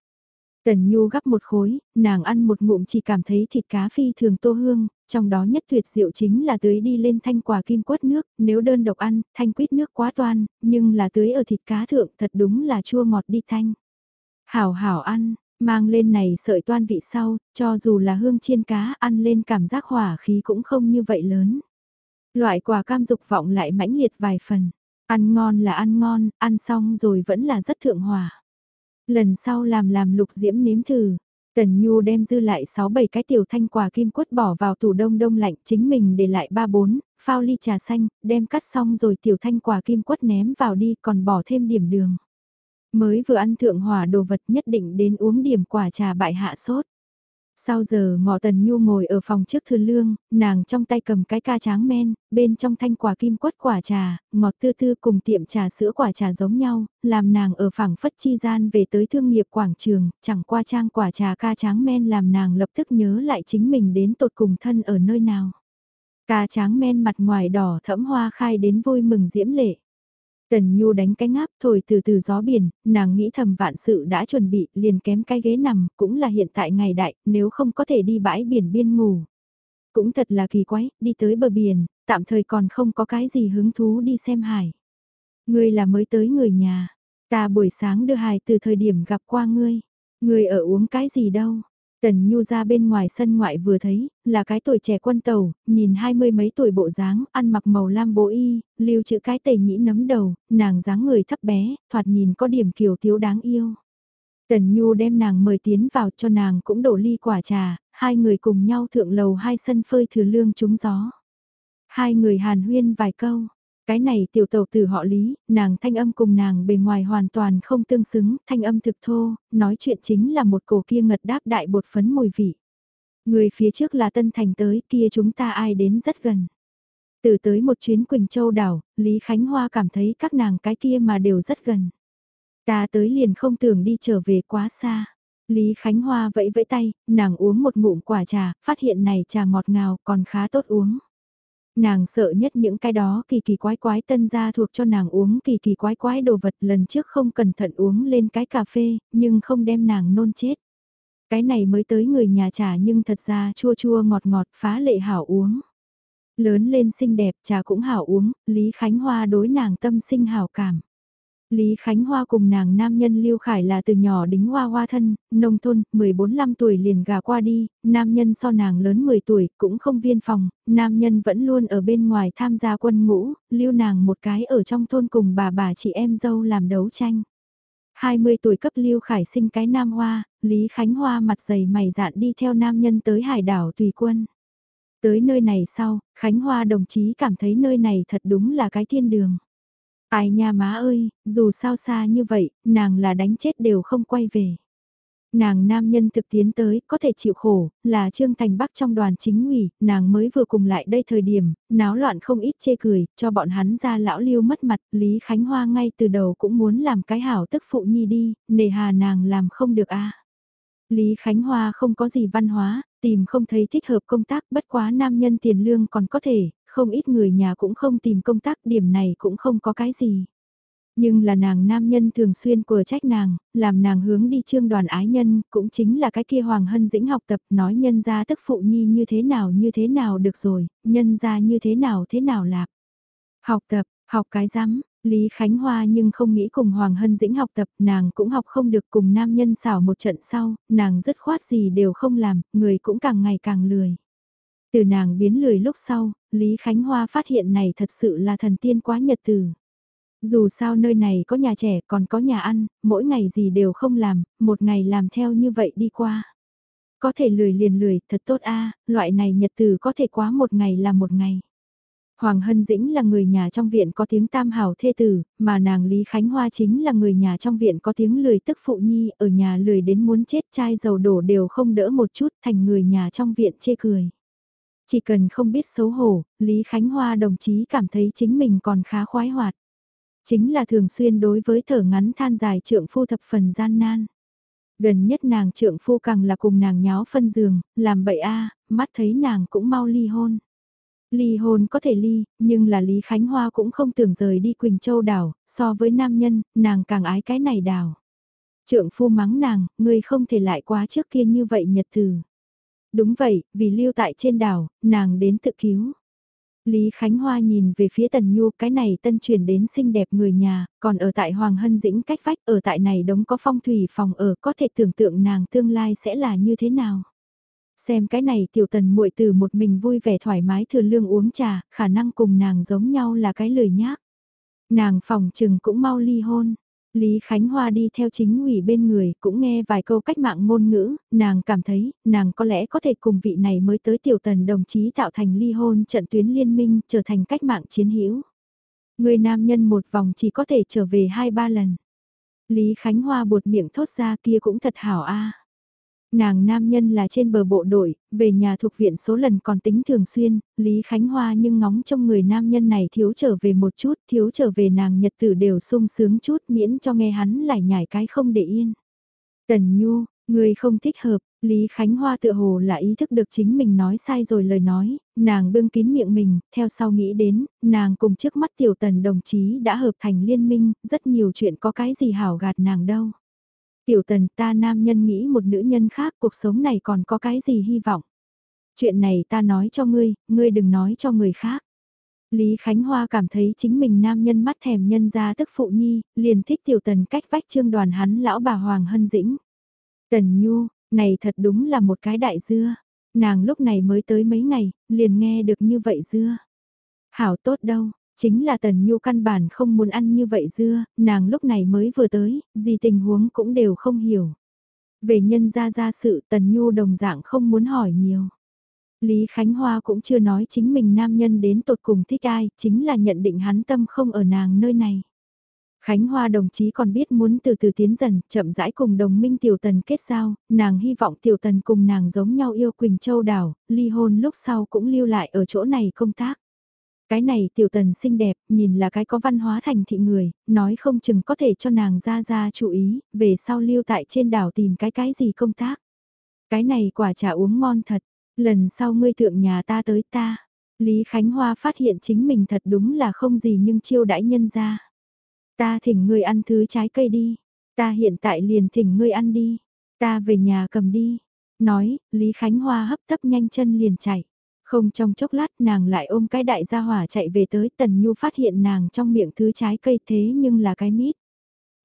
Tần Nhu gắp một khối, nàng ăn một ngụm chỉ cảm thấy thịt cá phi thường tô hương, trong đó nhất tuyệt diệu chính là tưới đi lên thanh quả kim quất nước, nếu đơn độc ăn, thanh quýt nước quá toan, nhưng là tưới ở thịt cá thượng thật đúng là chua ngọt đi thanh. Hảo hảo ăn, mang lên này sợi toan vị sau, cho dù là hương chiên cá ăn lên cảm giác hỏa khí cũng không như vậy lớn. Loại quả cam dục vọng lại mãnh liệt vài phần, ăn ngon là ăn ngon, ăn xong rồi vẫn là rất thượng hòa Lần sau làm làm lục diễm nếm thử. Tần Nhu đem dư lại 6-7 cái tiểu thanh quả kim quất bỏ vào tủ đông đông lạnh chính mình để lại 3-4, phao ly trà xanh, đem cắt xong rồi tiểu thanh quả kim quất ném vào đi còn bỏ thêm điểm đường. Mới vừa ăn thượng hỏa đồ vật nhất định đến uống điểm quả trà bại hạ sốt. Sau giờ ngọ tần nhu ngồi ở phòng trước thư lương, nàng trong tay cầm cái ca tráng men, bên trong thanh quả kim quất quả trà, ngọt tư tư cùng tiệm trà sữa quả trà giống nhau, làm nàng ở phẳng phất chi gian về tới thương nghiệp quảng trường, chẳng qua trang quả trà ca tráng men làm nàng lập tức nhớ lại chính mình đến tột cùng thân ở nơi nào. Ca tráng men mặt ngoài đỏ thẫm hoa khai đến vui mừng diễm lệ. Tần Nhu đánh cái ngáp thổi từ từ gió biển, nàng nghĩ thầm vạn sự đã chuẩn bị, liền kém cái ghế nằm, cũng là hiện tại ngày đại, nếu không có thể đi bãi biển biên ngủ. Cũng thật là kỳ quái, đi tới bờ biển, tạm thời còn không có cái gì hứng thú đi xem hải. Ngươi là mới tới người nhà, ta buổi sáng đưa hải từ thời điểm gặp qua ngươi, ngươi ở uống cái gì đâu, Tần Nhu ra bên ngoài sân ngoại vừa thấy, là cái tuổi trẻ quân tàu, nhìn hai mươi mấy tuổi bộ dáng, ăn mặc màu lam bố y, lưu chữ cái tề nhĩ nấm đầu, nàng dáng người thấp bé, thoạt nhìn có điểm kiều thiếu đáng yêu. Tần Nhu đem nàng mời tiến vào cho nàng cũng đổ ly quả trà, hai người cùng nhau thượng lầu hai sân phơi thừa lương trúng gió. Hai người hàn huyên vài câu, cái này tiểu tàu từ họ lý, nàng thanh âm cùng nàng bề ngoài hoàn toàn không tương xứng, thanh âm thực thô, nói chuyện chính là một cổ kia ngật đáp đại bột phấn mùi vị. Người phía trước là Tân Thành tới, kia chúng ta ai đến rất gần. Từ tới một chuyến Quỳnh Châu đảo, Lý Khánh Hoa cảm thấy các nàng cái kia mà đều rất gần. Ta tới liền không tưởng đi trở về quá xa. Lý Khánh Hoa vẫy vẫy tay, nàng uống một ngụm quả trà, phát hiện này trà ngọt ngào còn khá tốt uống. Nàng sợ nhất những cái đó kỳ kỳ quái quái tân gia thuộc cho nàng uống kỳ kỳ quái quái đồ vật lần trước không cẩn thận uống lên cái cà phê, nhưng không đem nàng nôn chết. Cái này mới tới người nhà trà nhưng thật ra chua chua ngọt ngọt phá lệ hảo uống. Lớn lên xinh đẹp trà cũng hảo uống, Lý Khánh Hoa đối nàng tâm sinh hảo cảm. Lý Khánh Hoa cùng nàng nam nhân Lưu Khải là từ nhỏ đính hoa hoa thân, nông thôn, 14-15 tuổi liền gà qua đi, nam nhân so nàng lớn 10 tuổi, cũng không viên phòng, nam nhân vẫn luôn ở bên ngoài tham gia quân ngũ, lưu nàng một cái ở trong thôn cùng bà bà chị em dâu làm đấu tranh. 20 tuổi cấp Lưu Khải sinh cái nam hoa, Lý Khánh Hoa mặt dày mày dạn đi theo nam nhân tới hải đảo tùy quân. Tới nơi này sau, Khánh Hoa đồng chí cảm thấy nơi này thật đúng là cái thiên đường. Ai nha má ơi, dù sao xa như vậy, nàng là đánh chết đều không quay về. Nàng nam nhân thực tiến tới, có thể chịu khổ, là Trương Thành Bắc trong đoàn chính ủy, nàng mới vừa cùng lại đây thời điểm, náo loạn không ít chê cười, cho bọn hắn ra lão lưu mất mặt, Lý Khánh Hoa ngay từ đầu cũng muốn làm cái hảo tức phụ nhi đi, nề hà nàng làm không được a Lý Khánh Hoa không có gì văn hóa, tìm không thấy thích hợp công tác bất quá nam nhân tiền lương còn có thể, không ít người nhà cũng không tìm công tác điểm này cũng không có cái gì. Nhưng là nàng nam nhân thường xuyên của trách nàng, làm nàng hướng đi trương đoàn ái nhân, cũng chính là cái kia Hoàng Hân Dĩnh học tập nói nhân ra tức phụ nhi như thế nào như thế nào được rồi, nhân ra như thế nào thế nào lạc. Học tập, học cái rắm Lý Khánh Hoa nhưng không nghĩ cùng Hoàng Hân Dĩnh học tập, nàng cũng học không được cùng nam nhân xảo một trận sau, nàng dứt khoát gì đều không làm, người cũng càng ngày càng lười. Từ nàng biến lười lúc sau, Lý Khánh Hoa phát hiện này thật sự là thần tiên quá nhật từ. Dù sao nơi này có nhà trẻ còn có nhà ăn, mỗi ngày gì đều không làm, một ngày làm theo như vậy đi qua. Có thể lười liền lười, thật tốt a loại này nhật từ có thể quá một ngày là một ngày. Hoàng Hân Dĩnh là người nhà trong viện có tiếng tam hào thê tử, mà nàng Lý Khánh Hoa chính là người nhà trong viện có tiếng lười tức phụ nhi, ở nhà lười đến muốn chết chai dầu đổ đều không đỡ một chút thành người nhà trong viện chê cười. Chỉ cần không biết xấu hổ, Lý Khánh Hoa đồng chí cảm thấy chính mình còn khá khoái hoạt. Chính là thường xuyên đối với thở ngắn than dài trượng phu thập phần gian nan. Gần nhất nàng trượng phu càng là cùng nàng nháo phân giường, làm bậy a mắt thấy nàng cũng mau ly hôn. Ly hôn có thể ly, nhưng là Lý Khánh Hoa cũng không tưởng rời đi Quỳnh Châu đảo, so với nam nhân, nàng càng ái cái này đảo. Trượng phu mắng nàng, ngươi không thể lại quá trước kia như vậy nhật từ. Đúng vậy, vì lưu tại trên đảo, nàng đến tự cứu. Lý Khánh Hoa nhìn về phía Tần Nhu cái này tân chuyển đến xinh đẹp người nhà, còn ở tại Hoàng Hân Dĩnh cách vách ở tại này đống có phong thủy phòng ở có thể tưởng tượng nàng tương lai sẽ là như thế nào. Xem cái này tiểu tần muội từ một mình vui vẻ thoải mái thừa lương uống trà, khả năng cùng nàng giống nhau là cái lười nhác. Nàng phòng trừng cũng mau ly hôn. Lý Khánh Hoa đi theo chính ủy bên người, cũng nghe vài câu cách mạng ngôn ngữ, nàng cảm thấy, nàng có lẽ có thể cùng vị này mới tới tiểu tần đồng chí tạo thành ly hôn trận tuyến liên minh, trở thành cách mạng chiến hữu. Người nam nhân một vòng chỉ có thể trở về hai ba lần. Lý Khánh Hoa buột miệng thốt ra kia cũng thật hảo a. Nàng nam nhân là trên bờ bộ đội, về nhà thuộc viện số lần còn tính thường xuyên, Lý Khánh Hoa nhưng ngóng trong người nam nhân này thiếu trở về một chút, thiếu trở về nàng nhật tử đều sung sướng chút miễn cho nghe hắn lại nhảy cái không để yên. Tần Nhu, Người không thích hợp, Lý Khánh Hoa tựa hồ là ý thức được chính mình nói sai rồi lời nói, nàng bưng kín miệng mình, theo sau nghĩ đến, nàng cùng trước mắt tiểu tần đồng chí đã hợp thành liên minh, rất nhiều chuyện có cái gì hảo gạt nàng đâu. Tiểu tần ta nam nhân nghĩ một nữ nhân khác cuộc sống này còn có cái gì hy vọng. Chuyện này ta nói cho ngươi, ngươi đừng nói cho người khác. Lý Khánh Hoa cảm thấy chính mình nam nhân mắt thèm nhân ra tức phụ nhi, liền thích tiểu tần cách vách trương đoàn hắn lão bà Hoàng Hân Dĩnh. Tần Nhu, này thật đúng là một cái đại dưa. Nàng lúc này mới tới mấy ngày, liền nghe được như vậy dưa. Hảo tốt đâu, chính là Tần Nhu căn bản không muốn ăn như vậy dưa, nàng lúc này mới vừa tới, gì tình huống cũng đều không hiểu. Về nhân ra ra sự Tần Nhu đồng dạng không muốn hỏi nhiều. Lý Khánh Hoa cũng chưa nói chính mình nam nhân đến tột cùng thích ai, chính là nhận định hắn tâm không ở nàng nơi này. Khánh Hoa đồng chí còn biết muốn từ từ tiến dần, chậm rãi cùng đồng minh Tiểu Tần kết giao, nàng hy vọng Tiểu Tần cùng nàng giống nhau yêu Quỳnh Châu Đảo, ly hôn lúc sau cũng lưu lại ở chỗ này công tác. Cái này Tiểu Tần xinh đẹp, nhìn là cái có văn hóa thành thị người, nói không chừng có thể cho nàng ra ra chú ý, về sau lưu tại trên đảo tìm cái cái gì công tác. Cái này quả trà uống ngon thật, lần sau ngươi thượng nhà ta tới ta. Lý Khánh Hoa phát hiện chính mình thật đúng là không gì nhưng chiêu đãi nhân ra. Ta thỉnh ngươi ăn thứ trái cây đi. Ta hiện tại liền thỉnh ngươi ăn đi. Ta về nhà cầm đi. Nói, Lý Khánh Hoa hấp tấp nhanh chân liền chạy. Không trong chốc lát nàng lại ôm cái đại gia hỏa chạy về tới Tần Nhu phát hiện nàng trong miệng thứ trái cây thế nhưng là cái mít.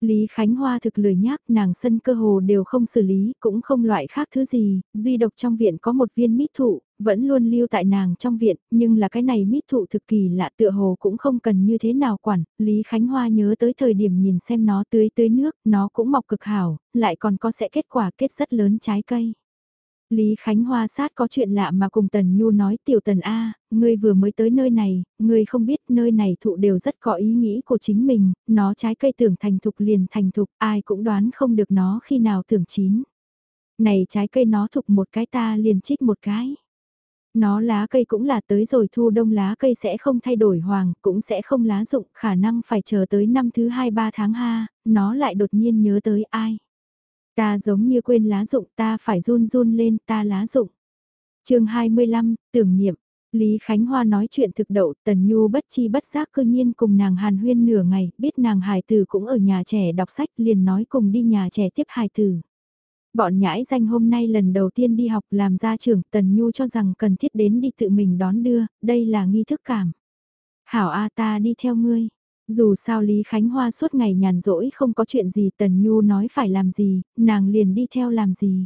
Lý Khánh Hoa thực lười nhác nàng sân cơ hồ đều không xử lý, cũng không loại khác thứ gì, duy độc trong viện có một viên mít thụ, vẫn luôn lưu tại nàng trong viện, nhưng là cái này mít thụ thực kỳ lạ tựa hồ cũng không cần như thế nào quản, Lý Khánh Hoa nhớ tới thời điểm nhìn xem nó tưới tưới nước, nó cũng mọc cực hảo, lại còn có sẽ kết quả kết rất lớn trái cây. Lý Khánh Hoa sát có chuyện lạ mà cùng Tần Nhu nói tiểu Tần A, ngươi vừa mới tới nơi này, ngươi không biết nơi này thụ đều rất có ý nghĩ của chính mình, nó trái cây tưởng thành thục liền thành thục, ai cũng đoán không được nó khi nào tưởng chín. Này trái cây nó thục một cái ta liền chích một cái. Nó lá cây cũng là tới rồi thu đông lá cây sẽ không thay đổi hoàng, cũng sẽ không lá dụng khả năng phải chờ tới năm thứ 2-3 tháng ha, nó lại đột nhiên nhớ tới ai. Ta giống như quên lá rụng ta phải run run lên ta lá rụng. chương 25, tưởng niệm. Lý Khánh Hoa nói chuyện thực đậu, Tần Nhu bất chi bất giác cư nhiên cùng nàng hàn huyên nửa ngày, biết nàng hài tử cũng ở nhà trẻ đọc sách liền nói cùng đi nhà trẻ tiếp hài tử. Bọn nhãi danh hôm nay lần đầu tiên đi học làm gia trưởng Tần Nhu cho rằng cần thiết đến đi tự mình đón đưa, đây là nghi thức cảm. Hảo A ta đi theo ngươi, dù sao Lý Khánh Hoa suốt ngày nhàn rỗi không có chuyện gì Tần Nhu nói phải làm gì, nàng liền đi theo làm gì.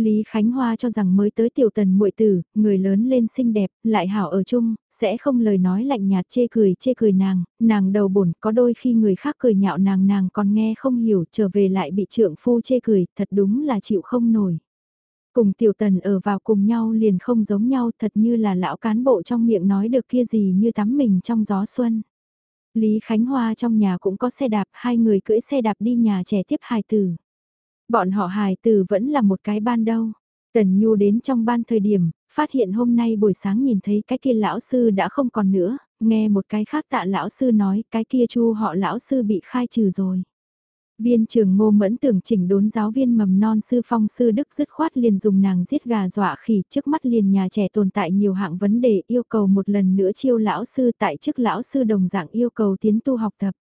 Lý Khánh Hoa cho rằng mới tới tiểu tần muội tử, người lớn lên xinh đẹp, lại hảo ở chung, sẽ không lời nói lạnh nhạt chê cười chê cười nàng, nàng đầu bổn có đôi khi người khác cười nhạo nàng nàng còn nghe không hiểu trở về lại bị trượng phu chê cười, thật đúng là chịu không nổi. Cùng tiểu tần ở vào cùng nhau liền không giống nhau thật như là lão cán bộ trong miệng nói được kia gì như tắm mình trong gió xuân. Lý Khánh Hoa trong nhà cũng có xe đạp, hai người cưỡi xe đạp đi nhà trẻ tiếp hài tử. Bọn họ hài tử vẫn là một cái ban đâu. Tần Nhu đến trong ban thời điểm, phát hiện hôm nay buổi sáng nhìn thấy cái kia lão sư đã không còn nữa, nghe một cái khác tạ lão sư nói cái kia chu họ lão sư bị khai trừ rồi. Viên trường ngô mẫn tưởng chỉnh đốn giáo viên mầm non sư phong sư đức dứt khoát liền dùng nàng giết gà dọa khỉ trước mắt liền nhà trẻ tồn tại nhiều hạng vấn đề yêu cầu một lần nữa chiêu lão sư tại chức lão sư đồng dạng yêu cầu tiến tu học tập.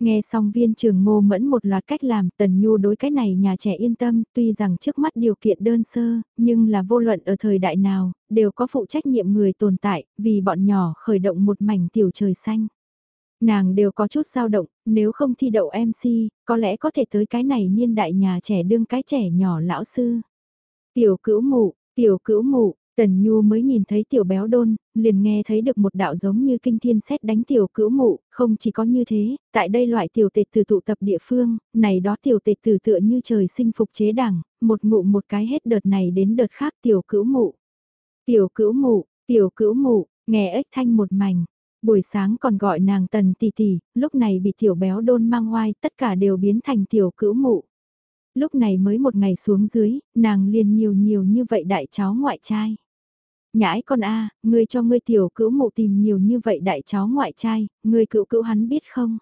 Nghe xong viên trường ngô mẫn một loạt cách làm tần nhu đối cái này nhà trẻ yên tâm tuy rằng trước mắt điều kiện đơn sơ, nhưng là vô luận ở thời đại nào, đều có phụ trách nhiệm người tồn tại, vì bọn nhỏ khởi động một mảnh tiểu trời xanh. Nàng đều có chút dao động, nếu không thi đậu MC, có lẽ có thể tới cái này niên đại nhà trẻ đương cái trẻ nhỏ lão sư. Tiểu cữu mụ, tiểu cữu mụ, Tần Nhu mới nhìn thấy tiểu béo đôn, liền nghe thấy được một đạo giống như kinh thiên xét đánh tiểu cữu mụ, không chỉ có như thế, tại đây loại tiểu tệt từ tụ tập địa phương, này đó tiểu tệt từ tựa như trời sinh phục chế đảng, một ngụ một cái hết đợt này đến đợt khác tiểu cữu mụ. Tiểu cữu mụ, tiểu cữu mụ, nghe ếch thanh một mảnh, buổi sáng còn gọi nàng tần tỷ tỷ, lúc này bị tiểu béo đôn mang hoai, tất cả đều biến thành tiểu cữu mụ. Lúc này mới một ngày xuống dưới, nàng liền nhiều nhiều như vậy đại cháu ngoại trai. Nhãi con a, ngươi cho ngươi tiểu cữu mụ tìm nhiều như vậy đại cháu ngoại trai, ngươi cữu cữu hắn biết không?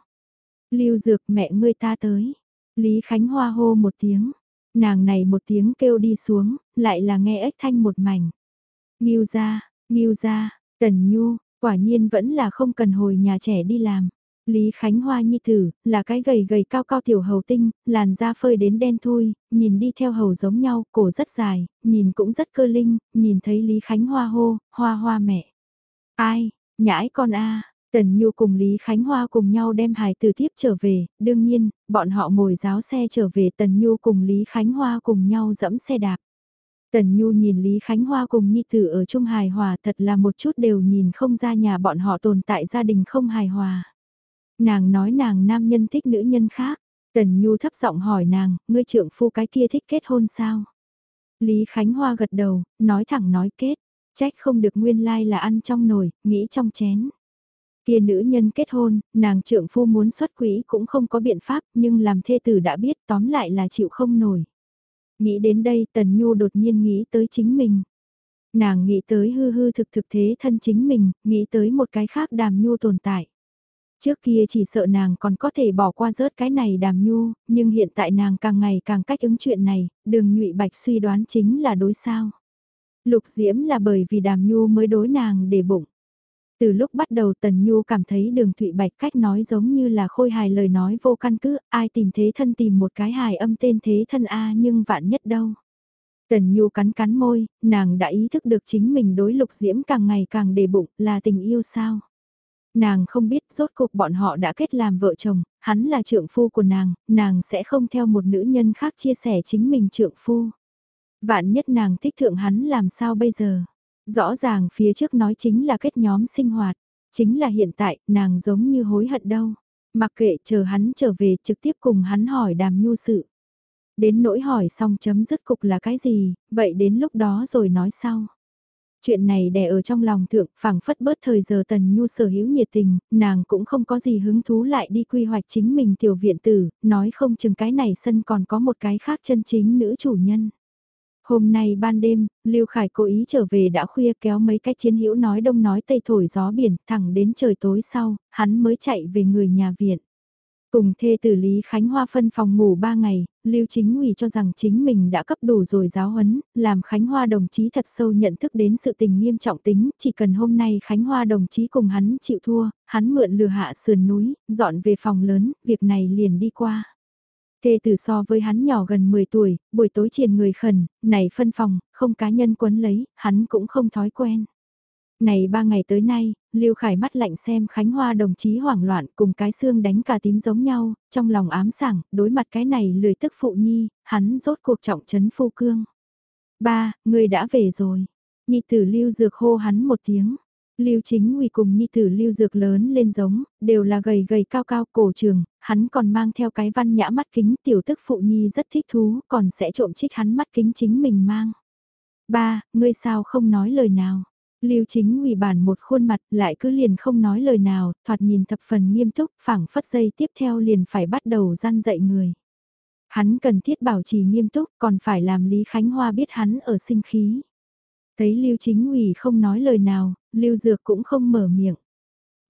Lưu dược mẹ ngươi ta tới. Lý Khánh Hoa hô một tiếng. Nàng này một tiếng kêu đi xuống, lại là nghe ếch thanh một mảnh. Nghiêu ra, nghiêu ra, tần nhu, quả nhiên vẫn là không cần hồi nhà trẻ đi làm. Lý Khánh Hoa nhi tử, là cái gầy gầy cao cao tiểu hầu tinh, làn da phơi đến đen thui, nhìn đi theo hầu giống nhau, cổ rất dài, nhìn cũng rất cơ linh, nhìn thấy Lý Khánh Hoa hô, hoa hoa mẹ. Ai, nhãi con a Tần Nhu cùng Lý Khánh Hoa cùng nhau đem hài tử tiếp trở về, đương nhiên, bọn họ ngồi giáo xe trở về Tần Nhu cùng Lý Khánh Hoa cùng nhau dẫm xe đạp. Tần Nhu nhìn Lý Khánh Hoa cùng Nhi Tử ở chung hài hòa thật là một chút đều nhìn không ra nhà bọn họ tồn tại gia đình không hài hòa. Nàng nói nàng nam nhân thích nữ nhân khác, Tần Nhu thấp giọng hỏi nàng, ngươi trượng phu cái kia thích kết hôn sao? Lý Khánh Hoa gật đầu, nói thẳng nói kết, trách không được nguyên lai like là ăn trong nồi, nghĩ trong chén. Kia nữ nhân kết hôn, nàng trượng phu muốn xuất quỹ cũng không có biện pháp nhưng làm thê tử đã biết tóm lại là chịu không nổi. Nghĩ đến đây Tần Nhu đột nhiên nghĩ tới chính mình. Nàng nghĩ tới hư hư thực thực thế thân chính mình, nghĩ tới một cái khác đàm nhu tồn tại. Trước kia chỉ sợ nàng còn có thể bỏ qua rớt cái này đàm nhu, nhưng hiện tại nàng càng ngày càng cách ứng chuyện này, đường nhụy bạch suy đoán chính là đối sao. Lục diễm là bởi vì đàm nhu mới đối nàng để bụng. Từ lúc bắt đầu Tần Nhu cảm thấy đường Thụy Bạch cách nói giống như là khôi hài lời nói vô căn cứ, ai tìm thế thân tìm một cái hài âm tên thế thân A nhưng vạn nhất đâu. Tần Nhu cắn cắn môi, nàng đã ý thức được chính mình đối lục diễm càng ngày càng đề bụng là tình yêu sao. Nàng không biết rốt cuộc bọn họ đã kết làm vợ chồng, hắn là trượng phu của nàng, nàng sẽ không theo một nữ nhân khác chia sẻ chính mình trượng phu. Vạn nhất nàng thích thượng hắn làm sao bây giờ? Rõ ràng phía trước nói chính là kết nhóm sinh hoạt, chính là hiện tại, nàng giống như hối hận đâu. Mặc kệ chờ hắn trở về trực tiếp cùng hắn hỏi đàm nhu sự. Đến nỗi hỏi xong chấm dứt cục là cái gì, vậy đến lúc đó rồi nói sau. Chuyện này đè ở trong lòng thượng, phảng phất bớt thời giờ tần nhu sở hữu nhiệt tình, nàng cũng không có gì hứng thú lại đi quy hoạch chính mình tiểu viện tử, nói không chừng cái này sân còn có một cái khác chân chính nữ chủ nhân. Hôm nay ban đêm, Lưu Khải cố ý trở về đã khuya kéo mấy cái chiến hữu nói đông nói tây thổi gió biển, thẳng đến trời tối sau, hắn mới chạy về người nhà viện. Cùng thê tử Lý Khánh Hoa phân phòng ngủ ba ngày, Lưu Chính ủy cho rằng chính mình đã cấp đủ rồi giáo huấn, làm Khánh Hoa đồng chí thật sâu nhận thức đến sự tình nghiêm trọng tính, chỉ cần hôm nay Khánh Hoa đồng chí cùng hắn chịu thua, hắn mượn lừa hạ sườn núi, dọn về phòng lớn, việc này liền đi qua. Thê tử so với hắn nhỏ gần 10 tuổi, buổi tối triền người khẩn, này phân phòng, không cá nhân quấn lấy, hắn cũng không thói quen. Này ba ngày tới nay, Lưu Khải mắt lạnh xem Khánh Hoa đồng chí hoảng loạn cùng cái xương đánh cả tím giống nhau, trong lòng ám sảng, đối mặt cái này lười tức phụ nhi, hắn rốt cuộc trọng trấn phu cương. Ba, người đã về rồi. Nhi tử Lưu dược hô hắn một tiếng. Lưu Chính Nguy cùng nhi tử Lưu Dược lớn lên giống, đều là gầy gầy cao cao cổ trường, hắn còn mang theo cái văn nhã mắt kính tiểu tức phụ nhi rất thích thú, còn sẽ trộm trích hắn mắt kính chính mình mang. Ba, ngươi sao không nói lời nào? Lưu Chính Nguy bản một khuôn mặt lại cứ liền không nói lời nào, thoạt nhìn thập phần nghiêm túc, phảng phất dây tiếp theo liền phải bắt đầu gian dạy người. Hắn cần thiết bảo trì nghiêm túc, còn phải làm Lý Khánh Hoa biết hắn ở sinh khí. Thấy Lưu Chính Ngụy không nói lời nào, Lưu Dược cũng không mở miệng.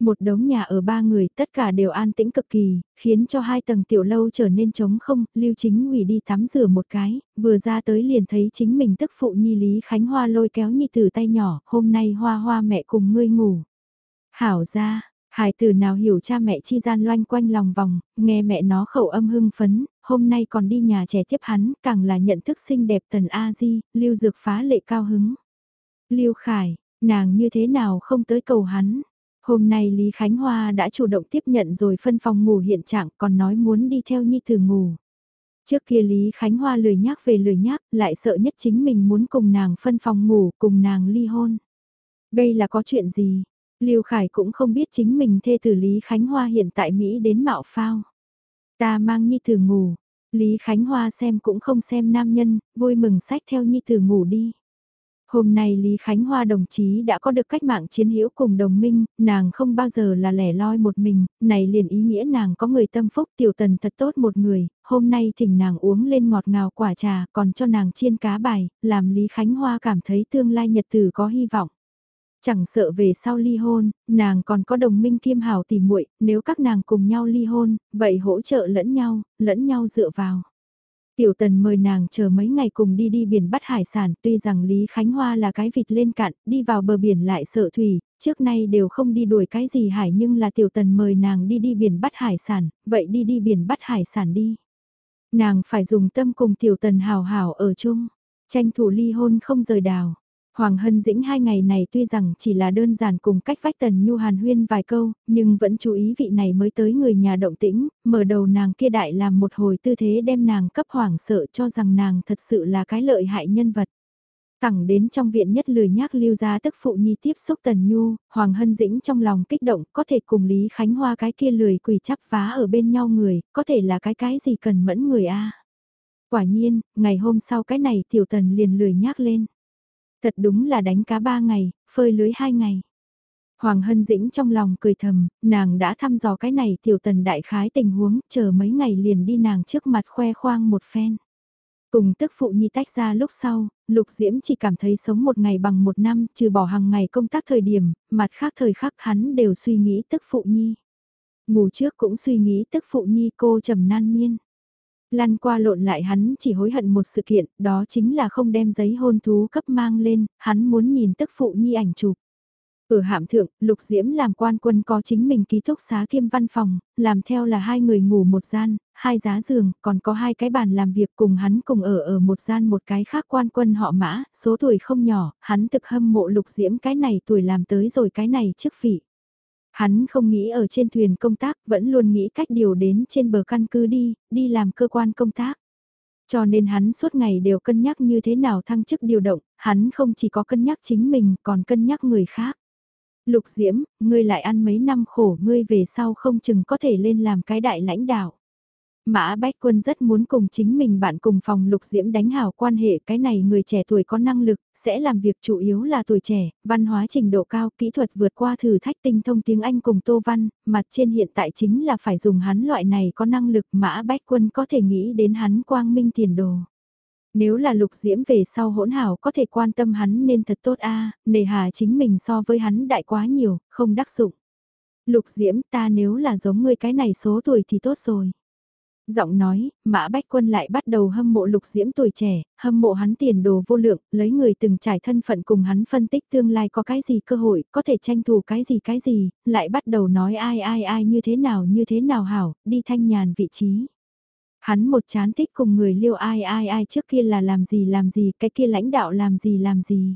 Một đống nhà ở ba người tất cả đều an tĩnh cực kỳ, khiến cho hai tầng tiểu lâu trở nên trống không, Lưu Chính ủy đi tắm rửa một cái, vừa ra tới liền thấy chính mình tức phụ nhi Lý Khánh Hoa lôi kéo nhi tử tay nhỏ, hôm nay hoa hoa mẹ cùng ngươi ngủ. Hảo ra, Hải tử nào hiểu cha mẹ chi gian loanh quanh lòng vòng, nghe mẹ nó khẩu âm hưng phấn, hôm nay còn đi nhà trẻ tiếp hắn, càng là nhận thức xinh đẹp tần A-di, lưu dược phá lệ cao hứng. Lưu Khải, nàng như thế nào không tới cầu hắn. Hôm nay Lý Khánh Hoa đã chủ động tiếp nhận rồi phân phòng ngủ hiện trạng còn nói muốn đi theo Nhi Tử ngủ. Trước kia Lý Khánh Hoa lười nhắc về lười nhắc, lại sợ nhất chính mình muốn cùng nàng phân phòng ngủ, cùng nàng ly hôn. Đây là có chuyện gì? Lưu Khải cũng không biết chính mình thê tử Lý Khánh Hoa hiện tại Mỹ đến mạo phao. Ta mang Nhi Tử ngủ, Lý Khánh Hoa xem cũng không xem nam nhân, vui mừng sách theo Nhi Tử ngủ đi. Hôm nay Lý Khánh Hoa đồng chí đã có được cách mạng chiến hữu cùng đồng minh, nàng không bao giờ là lẻ loi một mình, này liền ý nghĩa nàng có người tâm phúc tiểu tần thật tốt một người, hôm nay thỉnh nàng uống lên ngọt ngào quả trà còn cho nàng chiên cá bài, làm Lý Khánh Hoa cảm thấy tương lai nhật tử có hy vọng. Chẳng sợ về sau ly hôn, nàng còn có đồng minh kiêm hảo tìm muội nếu các nàng cùng nhau ly hôn, vậy hỗ trợ lẫn nhau, lẫn nhau dựa vào. Tiểu tần mời nàng chờ mấy ngày cùng đi đi biển bắt hải sản, tuy rằng Lý Khánh Hoa là cái vịt lên cạn, đi vào bờ biển lại sợ thủy, trước nay đều không đi đuổi cái gì hải nhưng là tiểu tần mời nàng đi đi biển bắt hải sản, vậy đi đi biển bắt hải sản đi. Nàng phải dùng tâm cùng tiểu tần hào hảo ở chung, tranh thủ ly hôn không rời đào. Hoàng Hân Dĩnh hai ngày này tuy rằng chỉ là đơn giản cùng cách vách tần nhu hàn huyên vài câu, nhưng vẫn chú ý vị này mới tới người nhà động tĩnh, mở đầu nàng kia đại làm một hồi tư thế đem nàng cấp hoàng sợ cho rằng nàng thật sự là cái lợi hại nhân vật. Thẳng đến trong viện nhất lười nhác lưu ra tức phụ nhi tiếp xúc tần nhu, Hoàng Hân Dĩnh trong lòng kích động có thể cùng Lý Khánh Hoa cái kia lười quỳ chắp vá ở bên nhau người, có thể là cái cái gì cần mẫn người a Quả nhiên, ngày hôm sau cái này tiểu tần liền lười nhác lên. Thật đúng là đánh cá ba ngày, phơi lưới hai ngày. Hoàng Hân Dĩnh trong lòng cười thầm, nàng đã thăm dò cái này tiểu tần đại khái tình huống, chờ mấy ngày liền đi nàng trước mặt khoe khoang một phen. Cùng tức phụ nhi tách ra lúc sau, Lục Diễm chỉ cảm thấy sống một ngày bằng một năm, trừ bỏ hàng ngày công tác thời điểm, mặt khác thời khắc hắn đều suy nghĩ tức phụ nhi. Ngủ trước cũng suy nghĩ tức phụ nhi cô trầm nan miên. Lăn qua lộn lại hắn chỉ hối hận một sự kiện, đó chính là không đem giấy hôn thú cấp mang lên, hắn muốn nhìn tức phụ nhi ảnh chụp. Ở hạm thượng, Lục Diễm làm quan quân có chính mình ký túc xá kiêm văn phòng, làm theo là hai người ngủ một gian, hai giá giường, còn có hai cái bàn làm việc cùng hắn cùng ở ở một gian một cái khác quan quân họ mã, số tuổi không nhỏ, hắn thực hâm mộ Lục Diễm cái này tuổi làm tới rồi cái này trước vị. Hắn không nghĩ ở trên thuyền công tác, vẫn luôn nghĩ cách điều đến trên bờ căn cứ đi, đi làm cơ quan công tác. Cho nên hắn suốt ngày đều cân nhắc như thế nào thăng chức điều động, hắn không chỉ có cân nhắc chính mình còn cân nhắc người khác. Lục Diễm, ngươi lại ăn mấy năm khổ, ngươi về sau không chừng có thể lên làm cái đại lãnh đạo. Mã Bách Quân rất muốn cùng chính mình bạn cùng phòng Lục Diễm đánh hảo quan hệ cái này người trẻ tuổi có năng lực, sẽ làm việc chủ yếu là tuổi trẻ, văn hóa trình độ cao, kỹ thuật vượt qua thử thách tinh thông tiếng Anh cùng Tô Văn, mặt trên hiện tại chính là phải dùng hắn loại này có năng lực Mã Bách Quân có thể nghĩ đến hắn quang minh tiền đồ. Nếu là lục diễm về sau hỗn hảo có thể quan tâm hắn nên thật tốt a nề hà chính mình so với hắn đại quá nhiều, không đắc dụng. Lục diễm ta nếu là giống ngươi cái này số tuổi thì tốt rồi. Giọng nói, Mã Bách Quân lại bắt đầu hâm mộ lục diễm tuổi trẻ, hâm mộ hắn tiền đồ vô lượng, lấy người từng trải thân phận cùng hắn phân tích tương lai có cái gì cơ hội, có thể tranh thủ cái gì cái gì, lại bắt đầu nói ai ai ai như thế nào như thế nào hảo, đi thanh nhàn vị trí. Hắn một chán thích cùng người liêu ai ai ai trước kia là làm gì làm gì, cái kia lãnh đạo làm gì làm gì.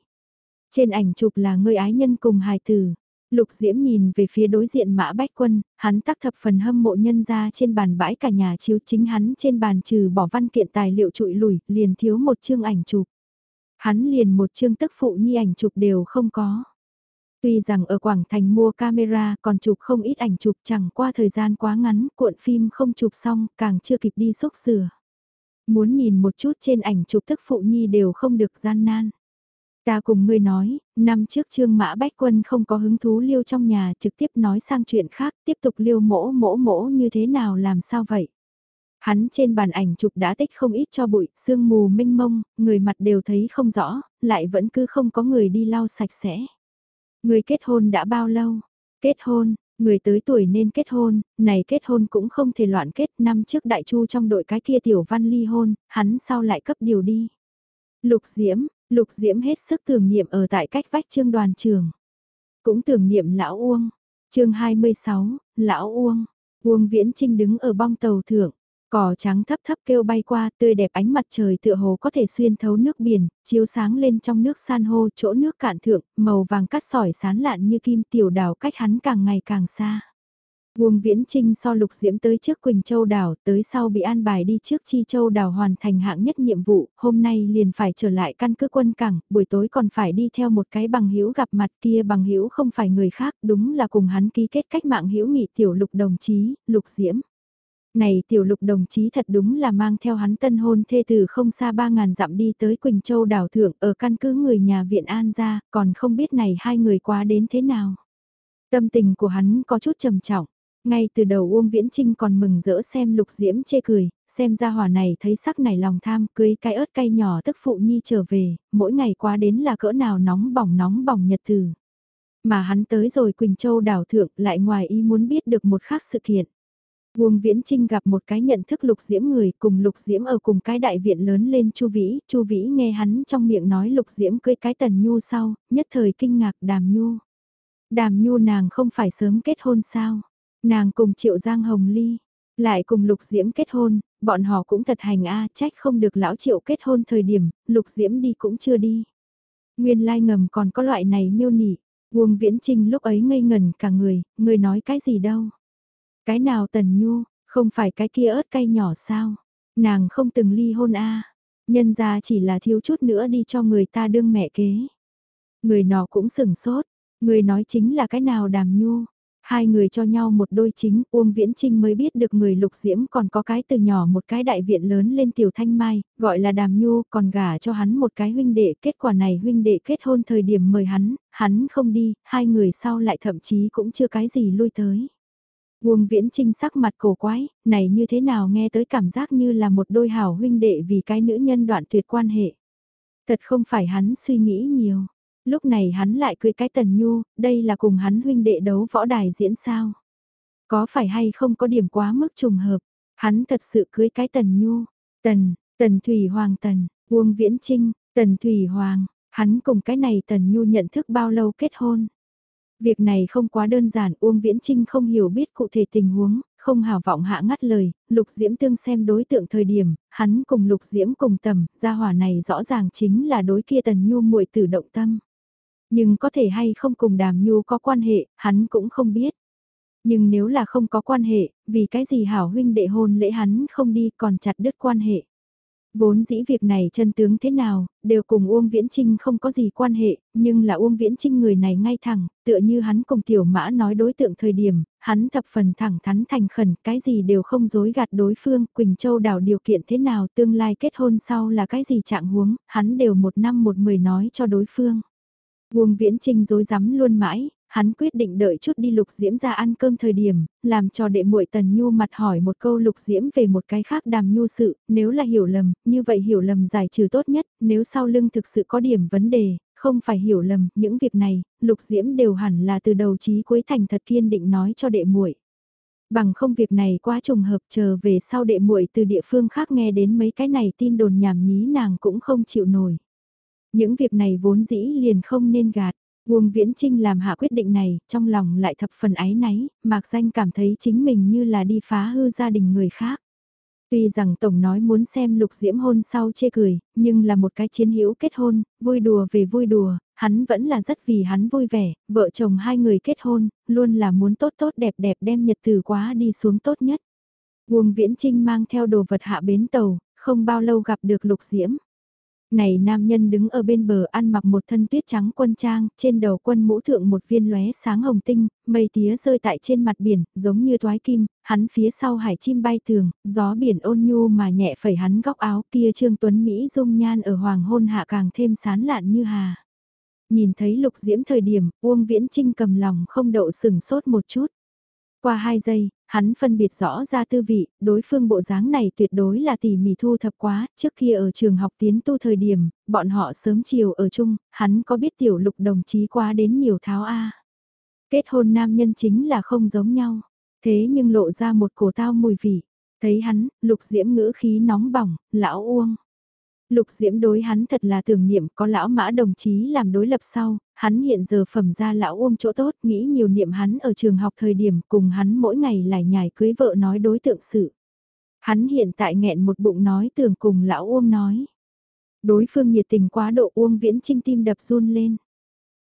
Trên ảnh chụp là người ái nhân cùng hài tử. Lục Diễm nhìn về phía đối diện Mã Bách Quân, hắn tác thập phần hâm mộ nhân ra trên bàn bãi cả nhà chiếu chính hắn trên bàn trừ bỏ văn kiện tài liệu trụi lùi, liền thiếu một chương ảnh chụp. Hắn liền một chương tức phụ nhi ảnh chụp đều không có. Tuy rằng ở Quảng Thành mua camera còn chụp không ít ảnh chụp chẳng qua thời gian quá ngắn, cuộn phim không chụp xong, càng chưa kịp đi xúc rửa. Muốn nhìn một chút trên ảnh chụp tức phụ nhi đều không được gian nan. Ta cùng ngươi nói, năm trước trương mã bách quân không có hứng thú liêu trong nhà trực tiếp nói sang chuyện khác, tiếp tục liêu mỗ mỗ mỗ như thế nào làm sao vậy. Hắn trên bàn ảnh chụp đã tích không ít cho bụi, sương mù mênh mông, người mặt đều thấy không rõ, lại vẫn cứ không có người đi lau sạch sẽ. Người kết hôn đã bao lâu? Kết hôn, người tới tuổi nên kết hôn, này kết hôn cũng không thể loạn kết năm trước đại chu trong đội cái kia tiểu văn ly hôn, hắn sau lại cấp điều đi. Lục Diễm, Lục Diễm hết sức tưởng niệm ở tại cách vách trương đoàn trường. Cũng tưởng niệm lão Uông. chương 26, lão Uông. Uông Viễn Trinh đứng ở bong tàu thượng. Cỏ trắng thấp thấp kêu bay qua, tươi đẹp ánh mặt trời tựa hồ có thể xuyên thấu nước biển, chiếu sáng lên trong nước san hô, chỗ nước cạn thượng, màu vàng cắt sỏi sán lạn như kim tiểu đảo cách hắn càng ngày càng xa. Vuông Viễn Trinh so Lục Diễm tới trước Quỳnh Châu đảo, tới sau bị an bài đi trước Chi Châu đảo hoàn thành hạng nhất nhiệm vụ, hôm nay liền phải trở lại căn cứ quân cảng, buổi tối còn phải đi theo một cái bằng hữu gặp mặt kia bằng hữu không phải người khác, đúng là cùng hắn ký kết cách mạng hữu nghị tiểu Lục đồng chí, Lục Diễm. Này tiểu lục đồng chí thật đúng là mang theo hắn tân hôn thê từ không xa ba ngàn dặm đi tới Quỳnh Châu đảo thượng ở căn cứ người nhà viện An ra, còn không biết này hai người quá đến thế nào. Tâm tình của hắn có chút trầm trọng. Ngay từ đầu Uông Viễn Trinh còn mừng rỡ xem lục diễm chê cười, xem ra hỏa này thấy sắc này lòng tham cưới cái ớt cay nhỏ tức phụ nhi trở về, mỗi ngày qua đến là cỡ nào nóng bỏng nóng bỏng nhật thử. Mà hắn tới rồi Quỳnh Châu đảo thượng lại ngoài ý muốn biết được một khác sự kiện. Uông Viễn Trinh gặp một cái nhận thức Lục Diễm người cùng Lục Diễm ở cùng cái đại viện lớn lên Chu Vĩ, Chu Vĩ nghe hắn trong miệng nói Lục Diễm cưới cái Tần Nhu sau, nhất thời kinh ngạc Đàm Nhu. Đàm Nhu nàng không phải sớm kết hôn sao? Nàng cùng Triệu Giang Hồng Ly, lại cùng Lục Diễm kết hôn, bọn họ cũng thật hành a trách không được lão Triệu kết hôn thời điểm, Lục Diễm đi cũng chưa đi. Nguyên lai ngầm còn có loại này miêu nỉ, Uông Viễn Trinh lúc ấy ngây ngần cả người, người nói cái gì đâu. Cái nào Tần Nhu, không phải cái kia ớt cay nhỏ sao? Nàng không từng ly hôn a nhân ra chỉ là thiếu chút nữa đi cho người ta đương mẹ kế. Người nọ cũng sừng sốt, người nói chính là cái nào đàm nhu. Hai người cho nhau một đôi chính, Uông Viễn Trinh mới biết được người lục diễm còn có cái từ nhỏ một cái đại viện lớn lên tiểu thanh mai, gọi là đàm nhu, còn gả cho hắn một cái huynh đệ, kết quả này huynh đệ kết hôn thời điểm mời hắn, hắn không đi, hai người sau lại thậm chí cũng chưa cái gì lui tới. Uông Viễn Trinh sắc mặt cổ quái, này như thế nào nghe tới cảm giác như là một đôi hảo huynh đệ vì cái nữ nhân đoạn tuyệt quan hệ. Thật không phải hắn suy nghĩ nhiều. Lúc này hắn lại cười cái tần nhu, đây là cùng hắn huynh đệ đấu võ đài diễn sao. Có phải hay không có điểm quá mức trùng hợp, hắn thật sự cưới cái tần nhu. Tần, tần Thủy Hoàng tần, Uông Viễn Trinh, tần Thủy Hoàng, hắn cùng cái này tần nhu nhận thức bao lâu kết hôn. Việc này không quá đơn giản, Uông Viễn Trinh không hiểu biết cụ thể tình huống, không hào vọng hạ ngắt lời, Lục Diễm tương xem đối tượng thời điểm, hắn cùng Lục Diễm cùng tầm, gia hỏa này rõ ràng chính là đối kia Tần Nhu muội tử động tâm. Nhưng có thể hay không cùng Đàm Nhu có quan hệ, hắn cũng không biết. Nhưng nếu là không có quan hệ, vì cái gì hảo huynh đệ hôn lễ hắn không đi còn chặt đứt quan hệ. Vốn dĩ việc này chân tướng thế nào, đều cùng Uông Viễn Trinh không có gì quan hệ, nhưng là Uông Viễn Trinh người này ngay thẳng, tựa như hắn cùng tiểu mã nói đối tượng thời điểm, hắn thập phần thẳng thắn thành khẩn, cái gì đều không dối gạt đối phương, Quỳnh Châu đảo điều kiện thế nào, tương lai kết hôn sau là cái gì trạng huống, hắn đều một năm một mười nói cho đối phương. Uông Viễn Trinh dối rắm luôn mãi, hắn quyết định đợi chút đi Lục Diễm ra ăn cơm thời điểm, làm cho đệ muội Tần Nhu mặt hỏi một câu Lục Diễm về một cái khác đàm nhu sự, nếu là hiểu lầm, như vậy hiểu lầm giải trừ tốt nhất, nếu sau lưng thực sự có điểm vấn đề, không phải hiểu lầm, những việc này, Lục Diễm đều hẳn là từ đầu chí cuối thành thật kiên định nói cho đệ muội. Bằng không việc này quá trùng hợp chờ về sau đệ muội từ địa phương khác nghe đến mấy cái này tin đồn nhảm nhí nàng cũng không chịu nổi. Những việc này vốn dĩ liền không nên gạt. Uông Viễn Trinh làm hạ quyết định này, trong lòng lại thập phần ái náy, mạc danh cảm thấy chính mình như là đi phá hư gia đình người khác. Tuy rằng Tổng nói muốn xem lục diễm hôn sau chê cười, nhưng là một cái chiến hữu kết hôn, vui đùa về vui đùa, hắn vẫn là rất vì hắn vui vẻ, vợ chồng hai người kết hôn, luôn là muốn tốt tốt đẹp đẹp đem nhật từ quá đi xuống tốt nhất. Uông Viễn Trinh mang theo đồ vật hạ bến tàu, không bao lâu gặp được lục diễm. Này nam nhân đứng ở bên bờ ăn mặc một thân tuyết trắng quân trang, trên đầu quân mũ thượng một viên lóe sáng hồng tinh, mây tía rơi tại trên mặt biển, giống như toái kim, hắn phía sau hải chim bay thường, gió biển ôn nhu mà nhẹ phẩy hắn góc áo kia Trương Tuấn Mỹ dung nhan ở hoàng hôn hạ càng thêm sán lạn như hà. Nhìn thấy lục diễm thời điểm, Uông Viễn Trinh cầm lòng không đậu sừng sốt một chút. Qua hai giây, hắn phân biệt rõ ra tư vị, đối phương bộ dáng này tuyệt đối là tỉ mỉ thu thập quá, trước kia ở trường học tiến tu thời điểm, bọn họ sớm chiều ở chung, hắn có biết tiểu lục đồng chí quá đến nhiều tháo A. Kết hôn nam nhân chính là không giống nhau, thế nhưng lộ ra một cổ tao mùi vị, thấy hắn, lục diễm ngữ khí nóng bỏng, lão uông. Lục Diễm đối hắn thật là tưởng niệm có lão mã đồng chí làm đối lập sau, hắn hiện giờ phẩm ra lão Uông chỗ tốt, nghĩ nhiều niệm hắn ở trường học thời điểm cùng hắn mỗi ngày lại nhảy cưới vợ nói đối tượng sự. Hắn hiện tại nghẹn một bụng nói tưởng cùng lão Uông nói. Đối phương nhiệt tình quá độ Uông viễn trinh tim đập run lên.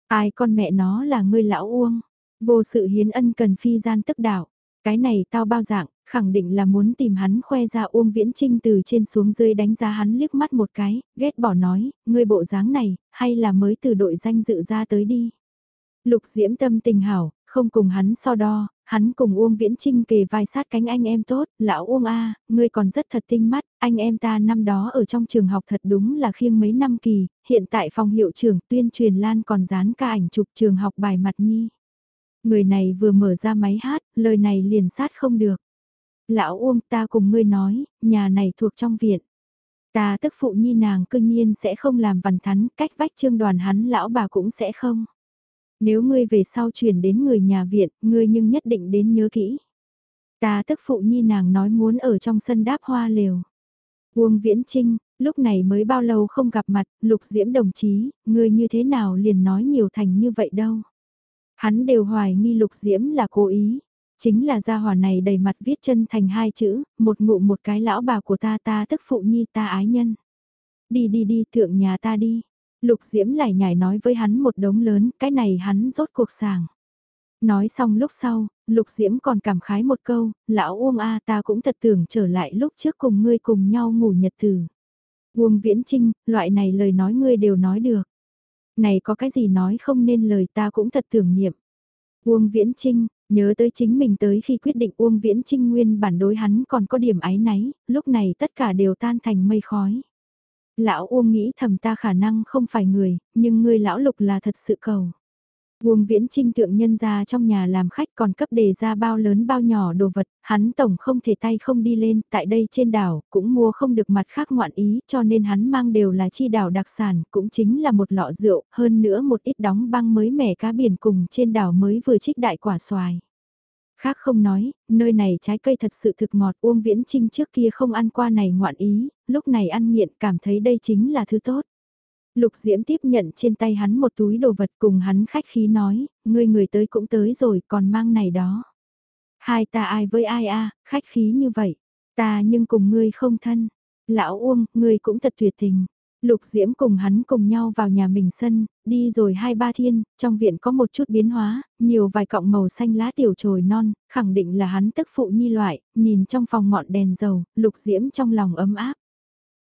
Ai con mẹ nó là ngươi lão Uông, vô sự hiến ân cần phi gian tức đạo. Cái này tao bao dạng, khẳng định là muốn tìm hắn khoe ra Uông Viễn Trinh từ trên xuống dưới đánh giá hắn liếc mắt một cái, ghét bỏ nói, ngươi bộ dáng này, hay là mới từ đội danh dự ra tới đi. Lục Diễm tâm tình hảo, không cùng hắn so đo, hắn cùng Uông Viễn Trinh kề vai sát cánh anh em tốt, lão Uông A, ngươi còn rất thật tinh mắt, anh em ta năm đó ở trong trường học thật đúng là khiêng mấy năm kỳ, hiện tại phòng hiệu trưởng tuyên truyền lan còn dán ca ảnh chụp trường học bài mặt nhi. Người này vừa mở ra máy hát, lời này liền sát không được. Lão Uông ta cùng ngươi nói, nhà này thuộc trong viện. Ta tức phụ nhi nàng cương nhiên sẽ không làm vằn thắn, cách vách trương đoàn hắn lão bà cũng sẽ không. Nếu ngươi về sau chuyển đến người nhà viện, ngươi nhưng nhất định đến nhớ kỹ. Ta tức phụ nhi nàng nói muốn ở trong sân đáp hoa lều. Uông Viễn Trinh, lúc này mới bao lâu không gặp mặt, lục diễm đồng chí, ngươi như thế nào liền nói nhiều thành như vậy đâu. Hắn đều hoài nghi lục diễm là cố ý. Chính là gia hỏa này đầy mặt viết chân thành hai chữ, một ngụ một cái lão bà của ta ta tức phụ nhi ta ái nhân. Đi đi đi thượng nhà ta đi. Lục diễm lại nhảy nói với hắn một đống lớn, cái này hắn rốt cuộc sàng. Nói xong lúc sau, Lục Diễm còn cảm khái một câu, lão Uông A ta cũng thật tưởng trở lại lúc trước cùng ngươi cùng nhau ngủ nhật tử. Uông Viễn Trinh, loại này lời nói ngươi đều nói được. Này có cái gì nói không nên lời ta cũng thật tưởng niệm. Uông Viễn Trinh, nhớ tới chính mình tới khi quyết định Uông Viễn Trinh nguyên bản đối hắn còn có điểm ái náy, lúc này tất cả đều tan thành mây khói. Lão Uông nghĩ thầm ta khả năng không phải người, nhưng ngươi lão lục là thật sự cầu. Uông Viễn Trinh tượng nhân ra trong nhà làm khách còn cấp đề ra bao lớn bao nhỏ đồ vật, hắn tổng không thể tay không đi lên, tại đây trên đảo cũng mua không được mặt khác ngoạn ý cho nên hắn mang đều là chi đảo đặc sản, cũng chính là một lọ rượu, hơn nữa một ít đóng băng mới mẻ cá biển cùng trên đảo mới vừa trích đại quả xoài. Khác không nói, nơi này trái cây thật sự thực ngọt Uông Viễn Trinh trước kia không ăn qua này ngoạn ý, lúc này ăn nghiện cảm thấy đây chính là thứ tốt. Lục Diễm tiếp nhận trên tay hắn một túi đồ vật cùng hắn khách khí nói, ngươi người tới cũng tới rồi còn mang này đó. Hai ta ai với ai a khách khí như vậy, ta nhưng cùng ngươi không thân. Lão Uông, ngươi cũng thật tuyệt tình. Lục Diễm cùng hắn cùng nhau vào nhà mình sân, đi rồi hai ba thiên, trong viện có một chút biến hóa, nhiều vài cọng màu xanh lá tiểu trồi non, khẳng định là hắn tức phụ nhi loại, nhìn trong phòng ngọn đèn dầu, Lục Diễm trong lòng ấm áp.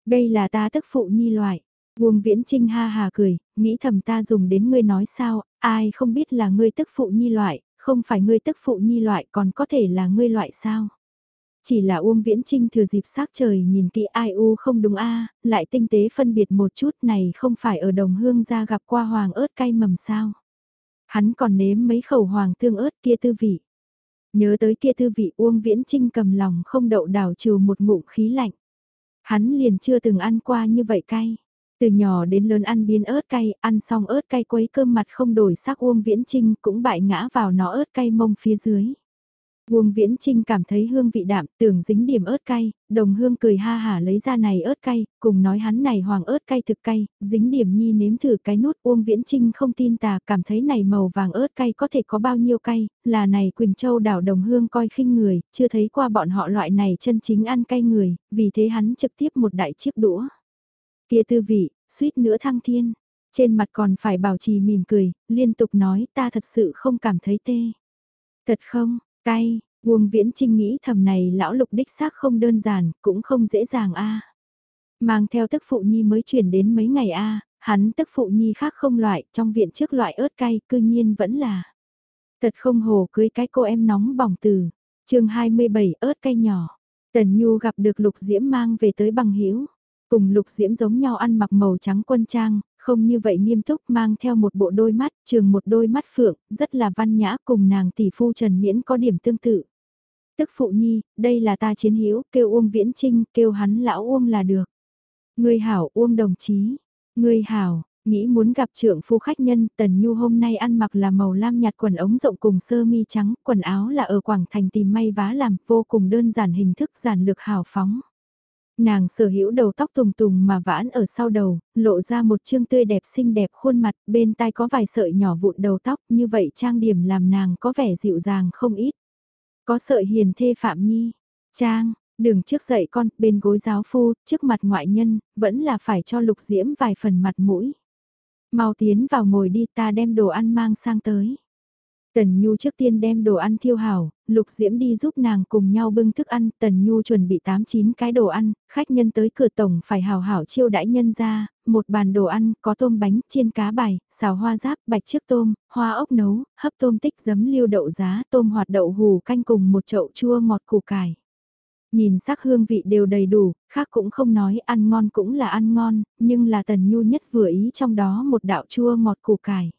Đây là ta tức phụ nhi loại. Uông Viễn Trinh ha hà cười, nghĩ thầm ta dùng đến ngươi nói sao, ai không biết là ngươi tức phụ nhi loại, không phải ngươi tức phụ nhi loại còn có thể là ngươi loại sao. Chỉ là Uông Viễn Trinh thừa dịp sắc trời nhìn kỹ ai u không đúng a lại tinh tế phân biệt một chút này không phải ở đồng hương ra gặp qua hoàng ớt cay mầm sao. Hắn còn nếm mấy khẩu hoàng tương ớt kia tư vị. Nhớ tới kia tư vị Uông Viễn Trinh cầm lòng không đậu đảo trừ một ngụm khí lạnh. Hắn liền chưa từng ăn qua như vậy cay. Từ nhỏ đến lớn ăn biến ớt cay, ăn xong ớt cay quấy cơm mặt không đổi sắc Uông Viễn Trinh cũng bại ngã vào nó ớt cay mông phía dưới. Uông Viễn Trinh cảm thấy hương vị đạm, tưởng dính điểm ớt cay, đồng hương cười ha hả lấy ra này ớt cay, cùng nói hắn này hoàng ớt cay thực cay, dính điểm nhi nếm thử cái nút Uông Viễn Trinh không tin tà, cảm thấy này màu vàng ớt cay có thể có bao nhiêu cay, là này Quỳnh Châu đảo đồng hương coi khinh người, chưa thấy qua bọn họ loại này chân chính ăn cay người, vì thế hắn trực tiếp một đại chiếc đũa. Kia tư vị, suýt nữa thăng thiên, trên mặt còn phải bảo trì mỉm cười, liên tục nói ta thật sự không cảm thấy tê. Thật không, cay, Uông Viễn Trinh nghĩ thầm này lão lục đích xác không đơn giản, cũng không dễ dàng a. Mang theo tức phụ nhi mới chuyển đến mấy ngày a, hắn tức phụ nhi khác không loại, trong viện trước loại ớt cay cư nhiên vẫn là. Thật không hồ cưới cái cô em nóng bỏng từ. chương 27 ớt cay nhỏ. Tần Nhu gặp được Lục Diễm mang về tới bằng hữu Cùng Lục Diễm giống nhau ăn mặc màu trắng quân trang, không như vậy nghiêm túc mang theo một bộ đôi mắt, trường một đôi mắt phượng, rất là văn nhã cùng nàng tỷ phu Trần Miễn có điểm tương tự. Tức phụ nhi, đây là ta chiến hữu kêu Uông Viễn Trinh, kêu hắn lão Uông là được. người hảo Uông đồng chí, người hảo, nghĩ muốn gặp trưởng phu khách nhân, Tần Nhu hôm nay ăn mặc là màu lam nhạt quần ống rộng cùng sơ mi trắng, quần áo là ở Quảng Thành tìm may vá làm, vô cùng đơn giản hình thức giản lược hào phóng. Nàng sở hữu đầu tóc tùng tùng mà vãn ở sau đầu, lộ ra một chương tươi đẹp xinh đẹp khuôn mặt, bên tai có vài sợi nhỏ vụn đầu tóc, như vậy trang điểm làm nàng có vẻ dịu dàng không ít. Có sợi hiền thê Phạm Nhi, trang, đường trước dậy con, bên gối giáo phu, trước mặt ngoại nhân, vẫn là phải cho lục diễm vài phần mặt mũi. Mau tiến vào ngồi đi ta đem đồ ăn mang sang tới. Tần Nhu trước tiên đem đồ ăn thiêu hảo, Lục Diễm đi giúp nàng cùng nhau bưng thức ăn, Tần Nhu chuẩn bị 8-9 cái đồ ăn, khách nhân tới cửa tổng phải hào hảo chiêu đãi nhân ra, một bàn đồ ăn, có tôm bánh, chiên cá bài, xào hoa giáp, bạch trước tôm, hoa ốc nấu, hấp tôm tích giấm liêu đậu giá, tôm hoạt đậu hù canh cùng một chậu chua ngọt củ cải. Nhìn sắc hương vị đều đầy đủ, khác cũng không nói ăn ngon cũng là ăn ngon, nhưng là Tần Nhu nhất vừa ý trong đó một đạo chua ngọt củ cải.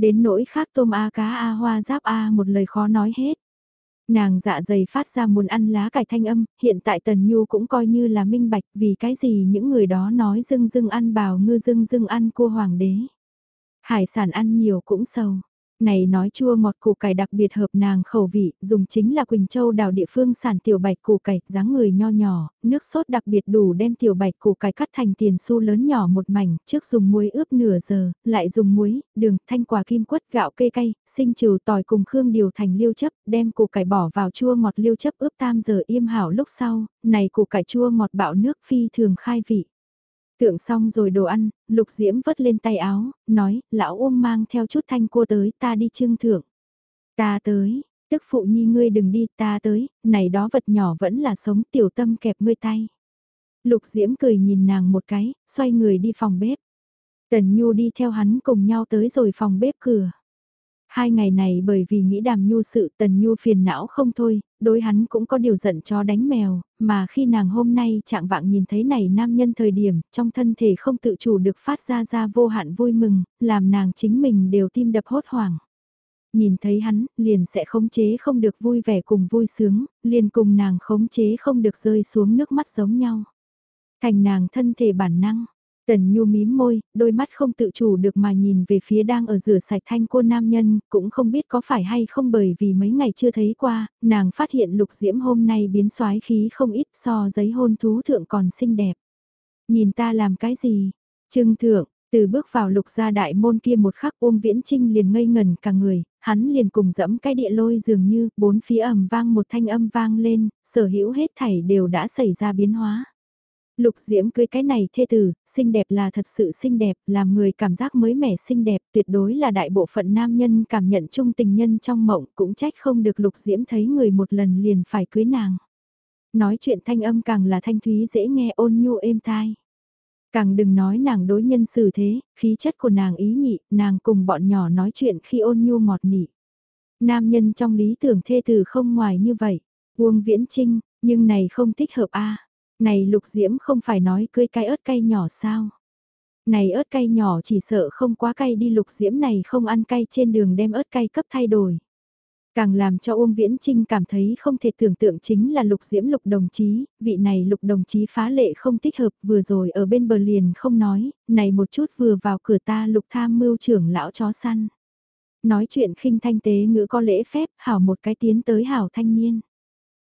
Đến nỗi khác tôm A cá A hoa giáp A một lời khó nói hết. Nàng dạ dày phát ra muốn ăn lá cải thanh âm, hiện tại Tần Nhu cũng coi như là minh bạch vì cái gì những người đó nói dưng dưng ăn bào ngư dưng dưng ăn cua hoàng đế. Hải sản ăn nhiều cũng sầu. Này nói chua ngọt củ cải đặc biệt hợp nàng khẩu vị, dùng chính là Quỳnh Châu đào địa phương sản tiểu bạch củ cải, dáng người nho nhỏ, nước sốt đặc biệt đủ đem tiểu bạch củ cải cắt thành tiền xu lớn nhỏ một mảnh, trước dùng muối ướp nửa giờ, lại dùng muối, đường, thanh quả kim quất, gạo kê cay, sinh trừ tỏi cùng khương điều thành liêu chấp, đem củ cải bỏ vào chua ngọt liêu chấp ướp tam giờ im hảo lúc sau, này củ cải chua ngọt bạo nước phi thường khai vị. Tượng xong rồi đồ ăn, lục diễm vất lên tay áo, nói, lão Uông mang theo chút thanh cua tới, ta đi trưng thưởng. Ta tới, tức phụ nhi ngươi đừng đi, ta tới, này đó vật nhỏ vẫn là sống tiểu tâm kẹp ngươi tay. Lục diễm cười nhìn nàng một cái, xoay người đi phòng bếp. Tần Nhu đi theo hắn cùng nhau tới rồi phòng bếp cửa. Hai ngày này bởi vì nghĩ đàm nhu sự tần nhu phiền não không thôi, đối hắn cũng có điều giận cho đánh mèo, mà khi nàng hôm nay trạng vạng nhìn thấy này nam nhân thời điểm, trong thân thể không tự chủ được phát ra ra vô hạn vui mừng, làm nàng chính mình đều tim đập hốt hoảng. Nhìn thấy hắn, liền sẽ khống chế không được vui vẻ cùng vui sướng, liền cùng nàng khống chế không được rơi xuống nước mắt giống nhau. Thành nàng thân thể bản năng, Tần Nhu mím môi, đôi mắt không tự chủ được mà nhìn về phía đang ở rửa sạch thanh cô nam nhân, cũng không biết có phải hay không bởi vì mấy ngày chưa thấy qua, nàng phát hiện lục diễm hôm nay biến soái khí không ít so giấy hôn thú thượng còn xinh đẹp. Nhìn ta làm cái gì? Trưng thượng, từ bước vào lục gia đại môn kia một khắc ôm viễn trinh liền ngây ngần cả người, hắn liền cùng dẫm cái địa lôi dường như bốn phía ầm vang một thanh âm vang lên, sở hữu hết thảy đều đã xảy ra biến hóa. Lục Diễm cưới cái này thê tử, xinh đẹp là thật sự xinh đẹp, làm người cảm giác mới mẻ xinh đẹp, tuyệt đối là đại bộ phận nam nhân cảm nhận chung tình nhân trong mộng, cũng trách không được Lục Diễm thấy người một lần liền phải cưới nàng. Nói chuyện thanh âm càng là thanh thúy dễ nghe ôn nhu êm tai. Càng đừng nói nàng đối nhân xử thế, khí chất của nàng ý nhị, nàng cùng bọn nhỏ nói chuyện khi ôn nhu ngọt nị. Nam nhân trong lý tưởng thê tử không ngoài như vậy, Uông Viễn Trinh, nhưng này không thích hợp a này lục diễm không phải nói cưới cái ớt cay nhỏ sao? Này ớt cay nhỏ chỉ sợ không quá cay đi lục diễm này không ăn cay trên đường đem ớt cay cấp thay đổi. Càng làm cho Uông Viễn Trinh cảm thấy không thể tưởng tượng chính là lục diễm lục đồng chí, vị này lục đồng chí phá lệ không thích hợp vừa rồi ở bên bờ liền không nói, này một chút vừa vào cửa ta lục tham mưu trưởng lão chó săn. Nói chuyện khinh thanh tế ngữ có lễ phép, hảo một cái tiến tới hảo thanh niên.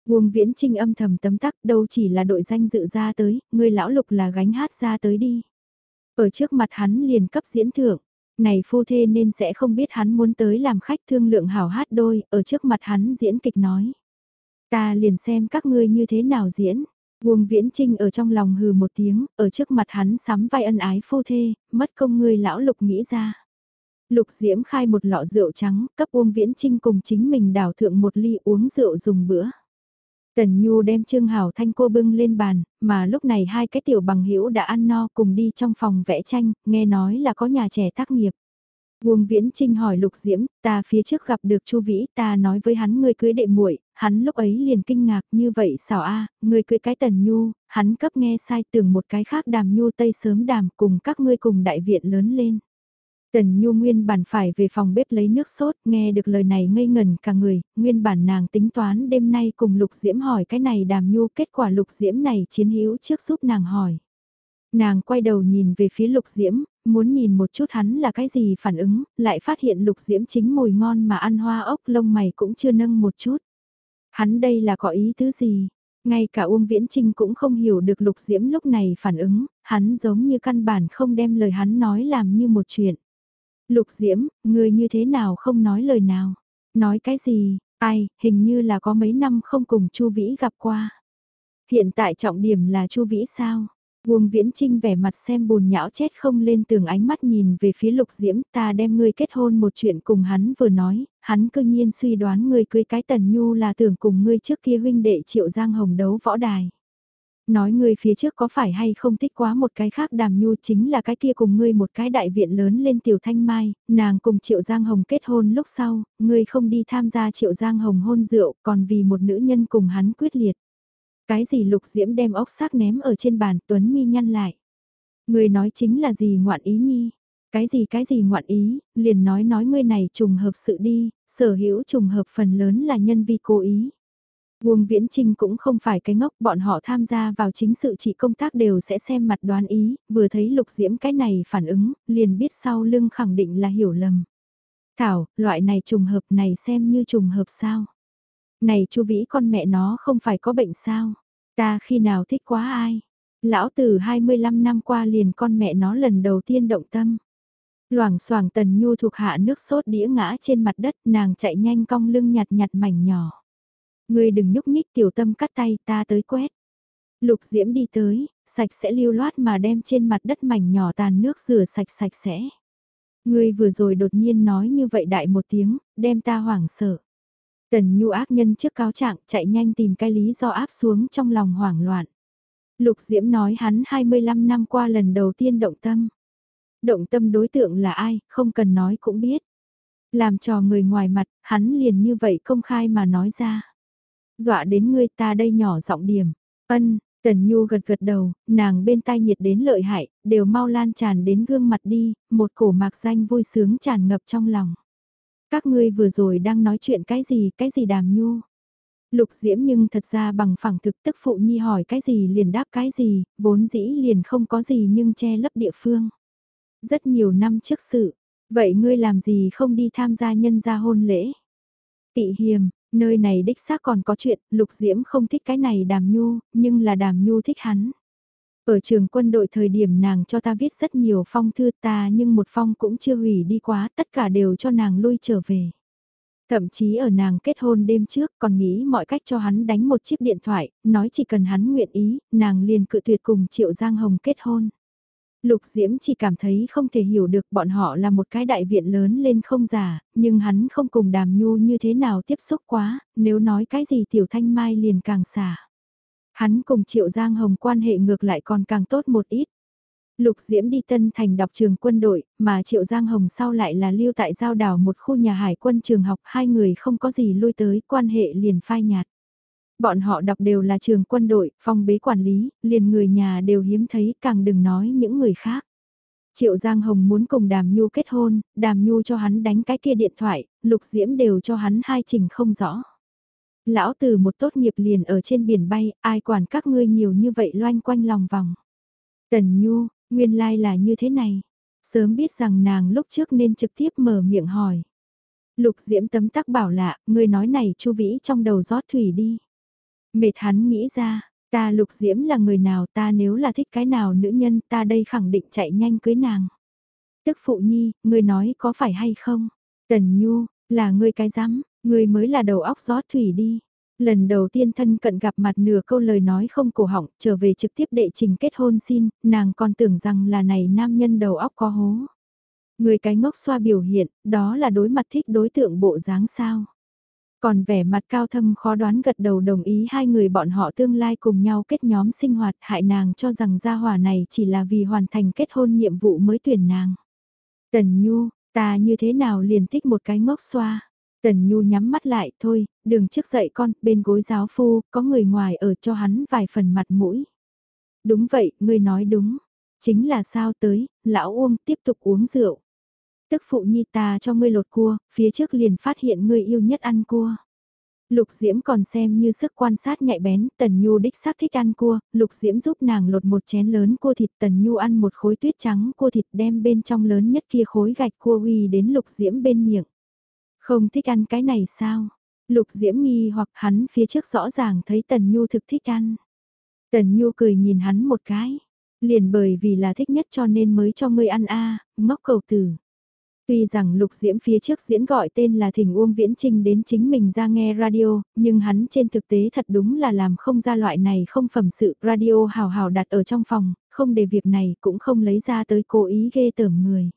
Nguồn Viễn Trinh âm thầm tấm tắc đâu chỉ là đội danh dự ra tới, người lão lục là gánh hát ra tới đi. Ở trước mặt hắn liền cấp diễn thưởng, này phu thê nên sẽ không biết hắn muốn tới làm khách thương lượng hảo hát đôi, ở trước mặt hắn diễn kịch nói. Ta liền xem các ngươi như thế nào diễn. Uông Viễn Trinh ở trong lòng hừ một tiếng, ở trước mặt hắn sắm vai ân ái phu thê, mất công ngươi lão lục nghĩ ra. Lục Diễm khai một lọ rượu trắng, cấp Uông Viễn Trinh cùng chính mình đảo thượng một ly uống rượu dùng bữa. Tần Nhu đem Trương Hảo Thanh cô bưng lên bàn, mà lúc này hai cái tiểu bằng hữu đã ăn no cùng đi trong phòng vẽ tranh, nghe nói là có nhà trẻ tác nghiệp. Uông Viễn Trinh hỏi Lục Diễm, ta phía trước gặp được Chu Vĩ, ta nói với hắn ngươi cưới đệ muội, hắn lúc ấy liền kinh ngạc như vậy xảo a, à, ngươi cưới cái Tần Nhu, hắn cấp nghe sai tưởng một cái khác đàm Nhu Tây sớm đàm cùng các ngươi cùng đại viện lớn lên. Tần Nhu nguyên bản phải về phòng bếp lấy nước sốt, nghe được lời này ngây ngần cả người, nguyên bản nàng tính toán đêm nay cùng Lục Diễm hỏi cái này đàm Nhu kết quả Lục Diễm này chiến hữu trước giúp nàng hỏi. Nàng quay đầu nhìn về phía Lục Diễm, muốn nhìn một chút hắn là cái gì phản ứng, lại phát hiện Lục Diễm chính mùi ngon mà ăn hoa ốc lông mày cũng chưa nâng một chút. Hắn đây là có ý tứ gì? Ngay cả Uông Viễn Trinh cũng không hiểu được Lục Diễm lúc này phản ứng, hắn giống như căn bản không đem lời hắn nói làm như một chuyện. Lục Diễm, ngươi như thế nào không nói lời nào? Nói cái gì? Ai, hình như là có mấy năm không cùng Chu Vĩ gặp qua. Hiện tại trọng điểm là Chu Vĩ sao? Vuông Viễn Trinh vẻ mặt xem bùn nhão chết không lên tường ánh mắt nhìn về phía Lục Diễm ta đem ngươi kết hôn một chuyện cùng hắn vừa nói, hắn cư nhiên suy đoán ngươi cưới cái tần nhu là tưởng cùng ngươi trước kia huynh đệ triệu giang hồng đấu võ đài. Nói ngươi phía trước có phải hay không thích quá một cái khác đàm nhu chính là cái kia cùng ngươi một cái đại viện lớn lên tiểu thanh mai, nàng cùng Triệu Giang Hồng kết hôn lúc sau, ngươi không đi tham gia Triệu Giang Hồng hôn rượu còn vì một nữ nhân cùng hắn quyết liệt. Cái gì lục diễm đem ốc xác ném ở trên bàn Tuấn mi nhăn lại. Ngươi nói chính là gì ngoạn ý nhi? Cái gì cái gì ngoạn ý, liền nói nói ngươi này trùng hợp sự đi, sở hữu trùng hợp phần lớn là nhân vi cố ý. Uông Viễn Trinh cũng không phải cái ngốc, bọn họ tham gia vào chính sự chỉ công tác đều sẽ xem mặt đoán ý, vừa thấy Lục Diễm cái này phản ứng, liền biết sau lưng khẳng định là hiểu lầm. Thảo, loại này trùng hợp này xem như trùng hợp sao? Này chu Vĩ con mẹ nó không phải có bệnh sao? Ta khi nào thích quá ai? Lão tử 25 năm qua liền con mẹ nó lần đầu tiên động tâm. Loảng xoảng tần nhu thuộc hạ nước sốt đĩa ngã trên mặt đất nàng chạy nhanh cong lưng nhặt nhặt mảnh nhỏ ngươi đừng nhúc nhích tiểu tâm cắt tay ta tới quét. Lục diễm đi tới, sạch sẽ lưu loát mà đem trên mặt đất mảnh nhỏ tàn nước rửa sạch sạch sẽ. Ngươi vừa rồi đột nhiên nói như vậy đại một tiếng, đem ta hoảng sợ. Tần nhu ác nhân trước cáo trạng chạy nhanh tìm cái lý do áp xuống trong lòng hoảng loạn. Lục Diễm nói hắn 25 năm qua lần đầu tiên động tâm. Động tâm đối tượng là ai, không cần nói cũng biết. Làm trò người ngoài mặt, hắn liền như vậy công khai mà nói ra. Dọa đến ngươi ta đây nhỏ giọng điểm. Ân, Tần Nhu gật gật đầu, nàng bên tai nhiệt đến lợi hại, đều mau lan tràn đến gương mặt đi, một cổ mạc danh vui sướng tràn ngập trong lòng. Các ngươi vừa rồi đang nói chuyện cái gì, cái gì đàm Nhu. Lục Diễm nhưng thật ra bằng phẳng thực tức phụ nhi hỏi cái gì liền đáp cái gì, vốn dĩ liền không có gì nhưng che lấp địa phương. Rất nhiều năm trước sự, vậy ngươi làm gì không đi tham gia nhân gia hôn lễ? Tị hiềm, nơi này đích xác còn có chuyện, Lục Diễm không thích cái này đàm nhu, nhưng là đàm nhu thích hắn. Ở trường quân đội thời điểm nàng cho ta viết rất nhiều phong thư ta nhưng một phong cũng chưa hủy đi quá, tất cả đều cho nàng lui trở về. Thậm chí ở nàng kết hôn đêm trước còn nghĩ mọi cách cho hắn đánh một chiếc điện thoại, nói chỉ cần hắn nguyện ý, nàng liền cự tuyệt cùng Triệu Giang Hồng kết hôn. Lục Diễm chỉ cảm thấy không thể hiểu được bọn họ là một cái đại viện lớn lên không giả, nhưng hắn không cùng đàm nhu như thế nào tiếp xúc quá, nếu nói cái gì Tiểu Thanh Mai liền càng xả. Hắn cùng Triệu Giang Hồng quan hệ ngược lại còn càng tốt một ít. Lục Diễm đi Tân Thành đọc trường quân đội, mà Triệu Giang Hồng sau lại là lưu tại giao đảo một khu nhà hải quân trường học, hai người không có gì lui tới, quan hệ liền phai nhạt. Bọn họ đọc đều là trường quân đội, phong bế quản lý, liền người nhà đều hiếm thấy, càng đừng nói những người khác. Triệu Giang Hồng muốn cùng Đàm Nhu kết hôn, Đàm Nhu cho hắn đánh cái kia điện thoại, Lục Diễm đều cho hắn hai trình không rõ. Lão từ một tốt nghiệp liền ở trên biển bay, ai quản các ngươi nhiều như vậy loanh quanh lòng vòng. Tần Nhu, Nguyên lai là như thế này. Sớm biết rằng nàng lúc trước nên trực tiếp mở miệng hỏi. Lục diễm tấm tắc bảo lạ, ngươi nói này chu vĩ trong đầu rót thủy đi. Mệt hắn nghĩ ra, ta lục diễm là người nào ta nếu là thích cái nào nữ nhân ta đây khẳng định chạy nhanh cưới nàng. Tức phụ nhi, người nói có phải hay không? Tần Nhu, là người cái rắm người mới là đầu óc gió thủy đi. Lần đầu tiên thân cận gặp mặt nửa câu lời nói không cổ họng, trở về trực tiếp đệ trình kết hôn xin, nàng còn tưởng rằng là này nam nhân đầu óc có hố. Người cái ngốc xoa biểu hiện, đó là đối mặt thích đối tượng bộ dáng sao. Còn vẻ mặt cao thâm khó đoán gật đầu đồng ý hai người bọn họ tương lai cùng nhau kết nhóm sinh hoạt hại nàng cho rằng gia hỏa này chỉ là vì hoàn thành kết hôn nhiệm vụ mới tuyển nàng. Tần Nhu, ta như thế nào liền thích một cái ngốc xoa. Tần Nhu nhắm mắt lại thôi, đường trước dậy con, bên gối giáo phu, có người ngoài ở cho hắn vài phần mặt mũi. Đúng vậy, ngươi nói đúng. Chính là sao tới, lão Uông tiếp tục uống rượu. Tức phụ nhi ta cho ngươi lột cua, phía trước liền phát hiện ngươi yêu nhất ăn cua. Lục Diễm còn xem như sức quan sát nhạy bén, Tần Nhu đích xác thích ăn cua, Lục Diễm giúp nàng lột một chén lớn cua thịt, Tần Nhu ăn một khối tuyết trắng cua thịt đem bên trong lớn nhất kia khối gạch cua uy đến Lục Diễm bên miệng. Không thích ăn cái này sao? Lục Diễm nghi hoặc hắn phía trước rõ ràng thấy Tần Nhu thực thích ăn. Tần Nhu cười nhìn hắn một cái. Liền bởi vì là thích nhất cho nên mới cho ngươi ăn a ngốc cầu tử. Tuy rằng Lục Diễm phía trước diễn gọi tên là Thỉnh Uông Viễn Trinh đến chính mình ra nghe radio, nhưng hắn trên thực tế thật đúng là làm không ra loại này không phẩm sự radio hào hào đặt ở trong phòng, không để việc này cũng không lấy ra tới cố ý ghê tởm người.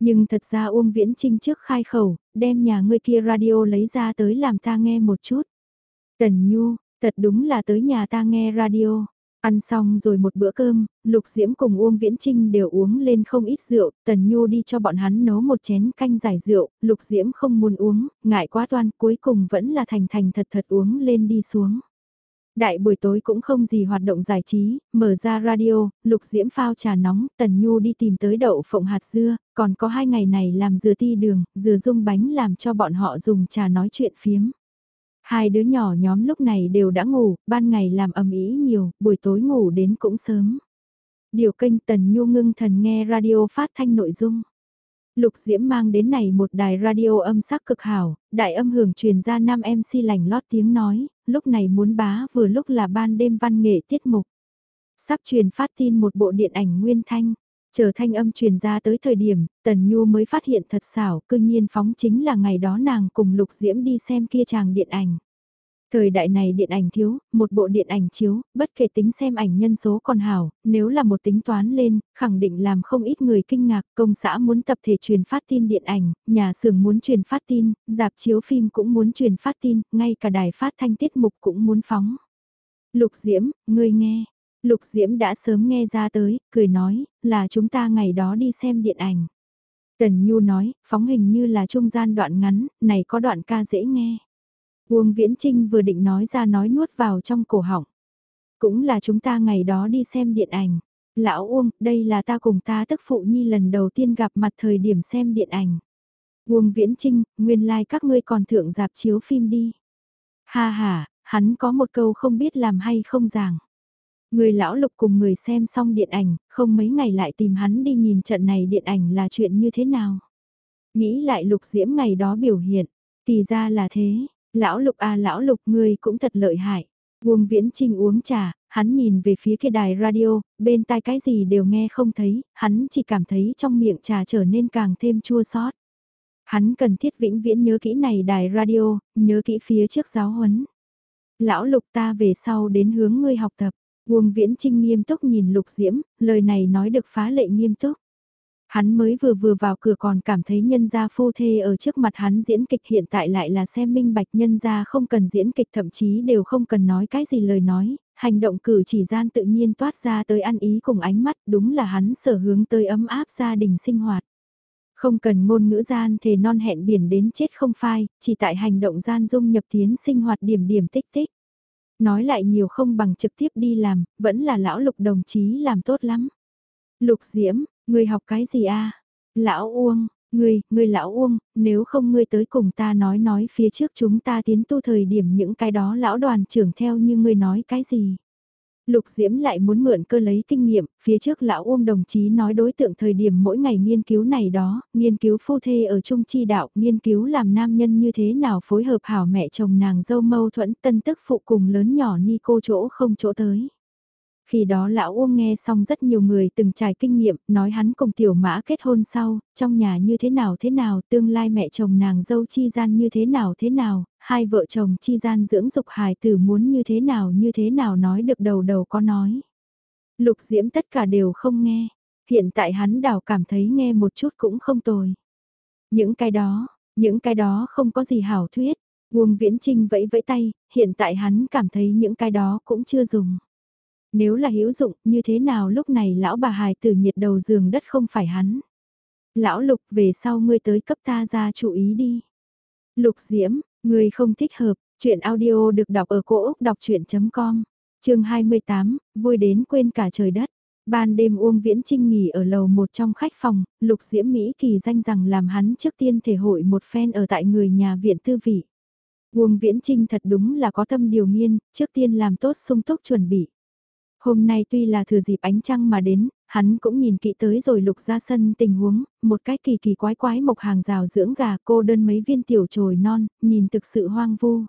Nhưng thật ra Uông Viễn Trinh trước khai khẩu, đem nhà ngươi kia radio lấy ra tới làm ta nghe một chút. Tần Nhu, thật đúng là tới nhà ta nghe radio. Ăn xong rồi một bữa cơm, Lục Diễm cùng Uông Viễn Trinh đều uống lên không ít rượu, Tần Nhu đi cho bọn hắn nấu một chén canh giải rượu, Lục Diễm không muốn uống, ngại quá toan, cuối cùng vẫn là thành thành thật thật uống lên đi xuống. Đại buổi tối cũng không gì hoạt động giải trí, mở ra radio, lục diễm phao trà nóng, Tần Nhu đi tìm tới đậu phộng hạt dưa, còn có hai ngày này làm dừa ti đường, dừa dung bánh làm cho bọn họ dùng trà nói chuyện phiếm. Hai đứa nhỏ nhóm lúc này đều đã ngủ, ban ngày làm ầm ĩ nhiều, buổi tối ngủ đến cũng sớm. Điều kênh Tần Nhu ngưng thần nghe radio phát thanh nội dung. Lục Diễm mang đến này một đài radio âm sắc cực hảo, đại âm hưởng truyền ra nam MC lành lót tiếng nói, lúc này muốn bá vừa lúc là ban đêm văn nghệ tiết mục. Sắp truyền phát tin một bộ điện ảnh nguyên thanh, chờ thanh âm truyền ra tới thời điểm, Tần Nhu mới phát hiện thật xảo, cư nhiên phóng chính là ngày đó nàng cùng Lục Diễm đi xem kia chàng điện ảnh. Thời đại này điện ảnh thiếu, một bộ điện ảnh chiếu, bất kể tính xem ảnh nhân số còn hảo, nếu là một tính toán lên, khẳng định làm không ít người kinh ngạc, công xã muốn tập thể truyền phát tin điện ảnh, nhà xưởng muốn truyền phát tin, dạp chiếu phim cũng muốn truyền phát tin, ngay cả đài phát thanh tiết mục cũng muốn phóng. Lục Diễm, ngươi nghe. Lục Diễm đã sớm nghe ra tới, cười nói, là chúng ta ngày đó đi xem điện ảnh. Tần Nhu nói, phóng hình như là trung gian đoạn ngắn, này có đoạn ca dễ nghe. Uông Viễn Trinh vừa định nói ra nói nuốt vào trong cổ họng. Cũng là chúng ta ngày đó đi xem điện ảnh. Lão Uông, đây là ta cùng ta tức phụ nhi lần đầu tiên gặp mặt thời điểm xem điện ảnh. Uông Viễn Trinh, nguyên lai like các ngươi còn thượng dạp chiếu phim đi. Ha ha, hắn có một câu không biết làm hay không giảng. Người lão lục cùng người xem xong điện ảnh, không mấy ngày lại tìm hắn đi nhìn trận này điện ảnh là chuyện như thế nào. Nghĩ lại lục diễm ngày đó biểu hiện, thì ra là thế, Lão lục à lão lục ngươi cũng thật lợi hại. Uông Viễn Trinh uống trà, hắn nhìn về phía cái đài radio, bên tai cái gì đều nghe không thấy, hắn chỉ cảm thấy trong miệng trà trở nên càng thêm chua xót. Hắn cần thiết vĩnh viễn nhớ kỹ này đài radio, nhớ kỹ phía trước giáo huấn. Lão lục ta về sau đến hướng ngươi học tập. Uông Viễn Trinh nghiêm túc nhìn Lục Diễm, lời này nói được phá lệ nghiêm túc. Hắn mới vừa vừa vào cửa còn cảm thấy nhân gia phu thê ở trước mặt hắn diễn kịch hiện tại lại là xem minh bạch nhân gia không cần diễn kịch thậm chí đều không cần nói cái gì lời nói, hành động cử chỉ gian tự nhiên toát ra tới ăn ý cùng ánh mắt đúng là hắn sở hướng tới ấm áp gia đình sinh hoạt. Không cần ngôn ngữ gian thề non hẹn biển đến chết không phai, chỉ tại hành động gian dung nhập tiến sinh hoạt điểm điểm tích tích. Nói lại nhiều không bằng trực tiếp đi làm, vẫn là lão lục đồng chí làm tốt lắm. Lục Diễm, Ngươi học cái gì a? Lão Uông, ngươi, ngươi lão Uông, nếu không ngươi tới cùng ta nói nói phía trước chúng ta tiến tu thời điểm những cái đó lão đoàn trưởng theo như ngươi nói cái gì. Lục Diễm lại muốn mượn cơ lấy kinh nghiệm, phía trước lão Uông đồng chí nói đối tượng thời điểm mỗi ngày nghiên cứu này đó, nghiên cứu phu thê ở trung chi đạo, nghiên cứu làm nam nhân như thế nào phối hợp hảo mẹ chồng nàng dâu mâu thuẫn tân tức phụ cùng lớn nhỏ ni cô chỗ không chỗ tới. Khi đó lão Uông nghe xong rất nhiều người từng trải kinh nghiệm, nói hắn cùng tiểu mã kết hôn sau, trong nhà như thế nào thế nào, tương lai mẹ chồng nàng dâu chi gian như thế nào thế nào, hai vợ chồng chi gian dưỡng dục hài tử muốn như thế nào như thế nào nói được đầu đầu có nói. Lục diễm tất cả đều không nghe, hiện tại hắn đảo cảm thấy nghe một chút cũng không tồi. Những cái đó, những cái đó không có gì hảo thuyết, Uông Viễn Trinh vẫy vẫy tay, hiện tại hắn cảm thấy những cái đó cũng chưa dùng. Nếu là hữu dụng, như thế nào lúc này lão bà hài tử nhiệt đầu giường đất không phải hắn. Lão lục về sau ngươi tới cấp ta ra chú ý đi. Lục diễm, người không thích hợp, chuyện audio được đọc ở cổ Úc đọc chuyện.com, chương 28, vui đến quên cả trời đất. Ban đêm Uông Viễn Trinh nghỉ ở lầu một trong khách phòng, Lục Diễm Mỹ kỳ danh rằng làm hắn trước tiên thể hội một phen ở tại người nhà viện tư vị. Uông Viễn Trinh thật đúng là có tâm điều nghiên, trước tiên làm tốt sung túc chuẩn bị. Hôm nay tuy là thừa dịp ánh trăng mà đến, hắn cũng nhìn kỹ tới rồi lục ra sân tình huống, một cái kỳ kỳ quái quái mộc hàng rào dưỡng gà cô đơn mấy viên tiểu trồi non, nhìn thực sự hoang vu.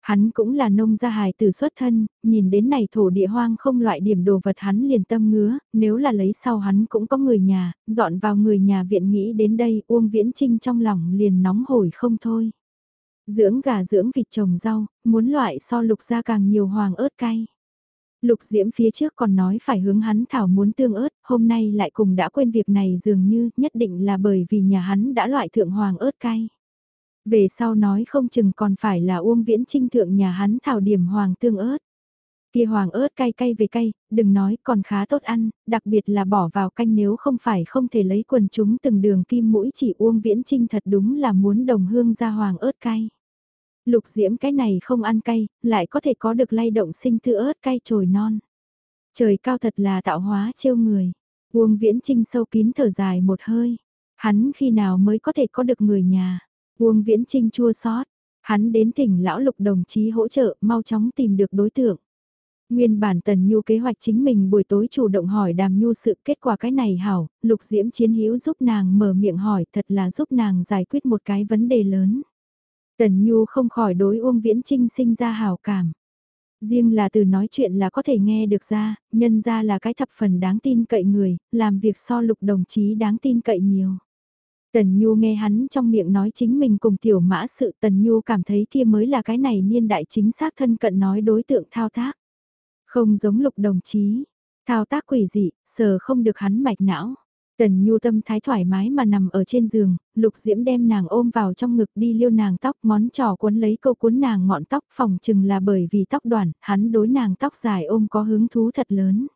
Hắn cũng là nông gia hài từ xuất thân, nhìn đến này thổ địa hoang không loại điểm đồ vật hắn liền tâm ngứa, nếu là lấy sau hắn cũng có người nhà, dọn vào người nhà viện nghĩ đến đây Uông Viễn Trinh trong lòng liền nóng hổi không thôi. Dưỡng gà dưỡng vịt trồng rau, muốn loại so lục ra càng nhiều hoàng ớt cay. Lục Diễm phía trước còn nói phải hướng hắn thảo muốn tương ớt, hôm nay lại cùng đã quên việc này dường như nhất định là bởi vì nhà hắn đã loại thượng hoàng ớt cay. Về sau nói không chừng còn phải là Uông Viễn Trinh thượng nhà hắn thảo điểm hoàng tương ớt. Kia hoàng ớt cay cay về cay, đừng nói còn khá tốt ăn, đặc biệt là bỏ vào canh nếu không phải không thể lấy quần chúng từng đường kim mũi chỉ Uông Viễn Trinh thật đúng là muốn đồng hương ra hoàng ớt cay. Lục diễm cái này không ăn cay, lại có thể có được lay động sinh thư ớt cay trồi non. Trời cao thật là tạo hóa trêu người. Uông viễn trinh sâu kín thở dài một hơi. Hắn khi nào mới có thể có được người nhà. Uông viễn trinh chua xót Hắn đến tỉnh lão lục đồng chí hỗ trợ mau chóng tìm được đối tượng. Nguyên bản Tần Nhu kế hoạch chính mình buổi tối chủ động hỏi Đàm Nhu sự kết quả cái này hảo, Lục Diễm Chiến Hữu giúp nàng mở miệng hỏi thật là giúp nàng giải quyết một cái vấn đề lớn. Tần Nhu không khỏi đối Uông Viễn Trinh sinh ra hào cảm. Riêng là từ nói chuyện là có thể nghe được ra, nhân ra là cái thập phần đáng tin cậy người, làm việc so lục đồng chí đáng tin cậy nhiều. Tần Nhu nghe hắn trong miệng nói chính mình cùng tiểu mã sự Tần Nhu cảm thấy kia mới là cái này niên đại chính xác thân cận nói đối tượng thao tác. Không giống lục đồng chí, thao tác quỷ dị, sờ không được hắn mạch não. Tần Nhu tâm thái thoải mái mà nằm ở trên giường, Lục Diễm đem nàng ôm vào trong ngực đi liêu nàng tóc ngón trỏ cuốn lấy câu cuốn nàng ngọn tóc phòng chừng là bởi vì tóc đoàn, hắn đối nàng tóc dài ôm có hứng thú thật lớn.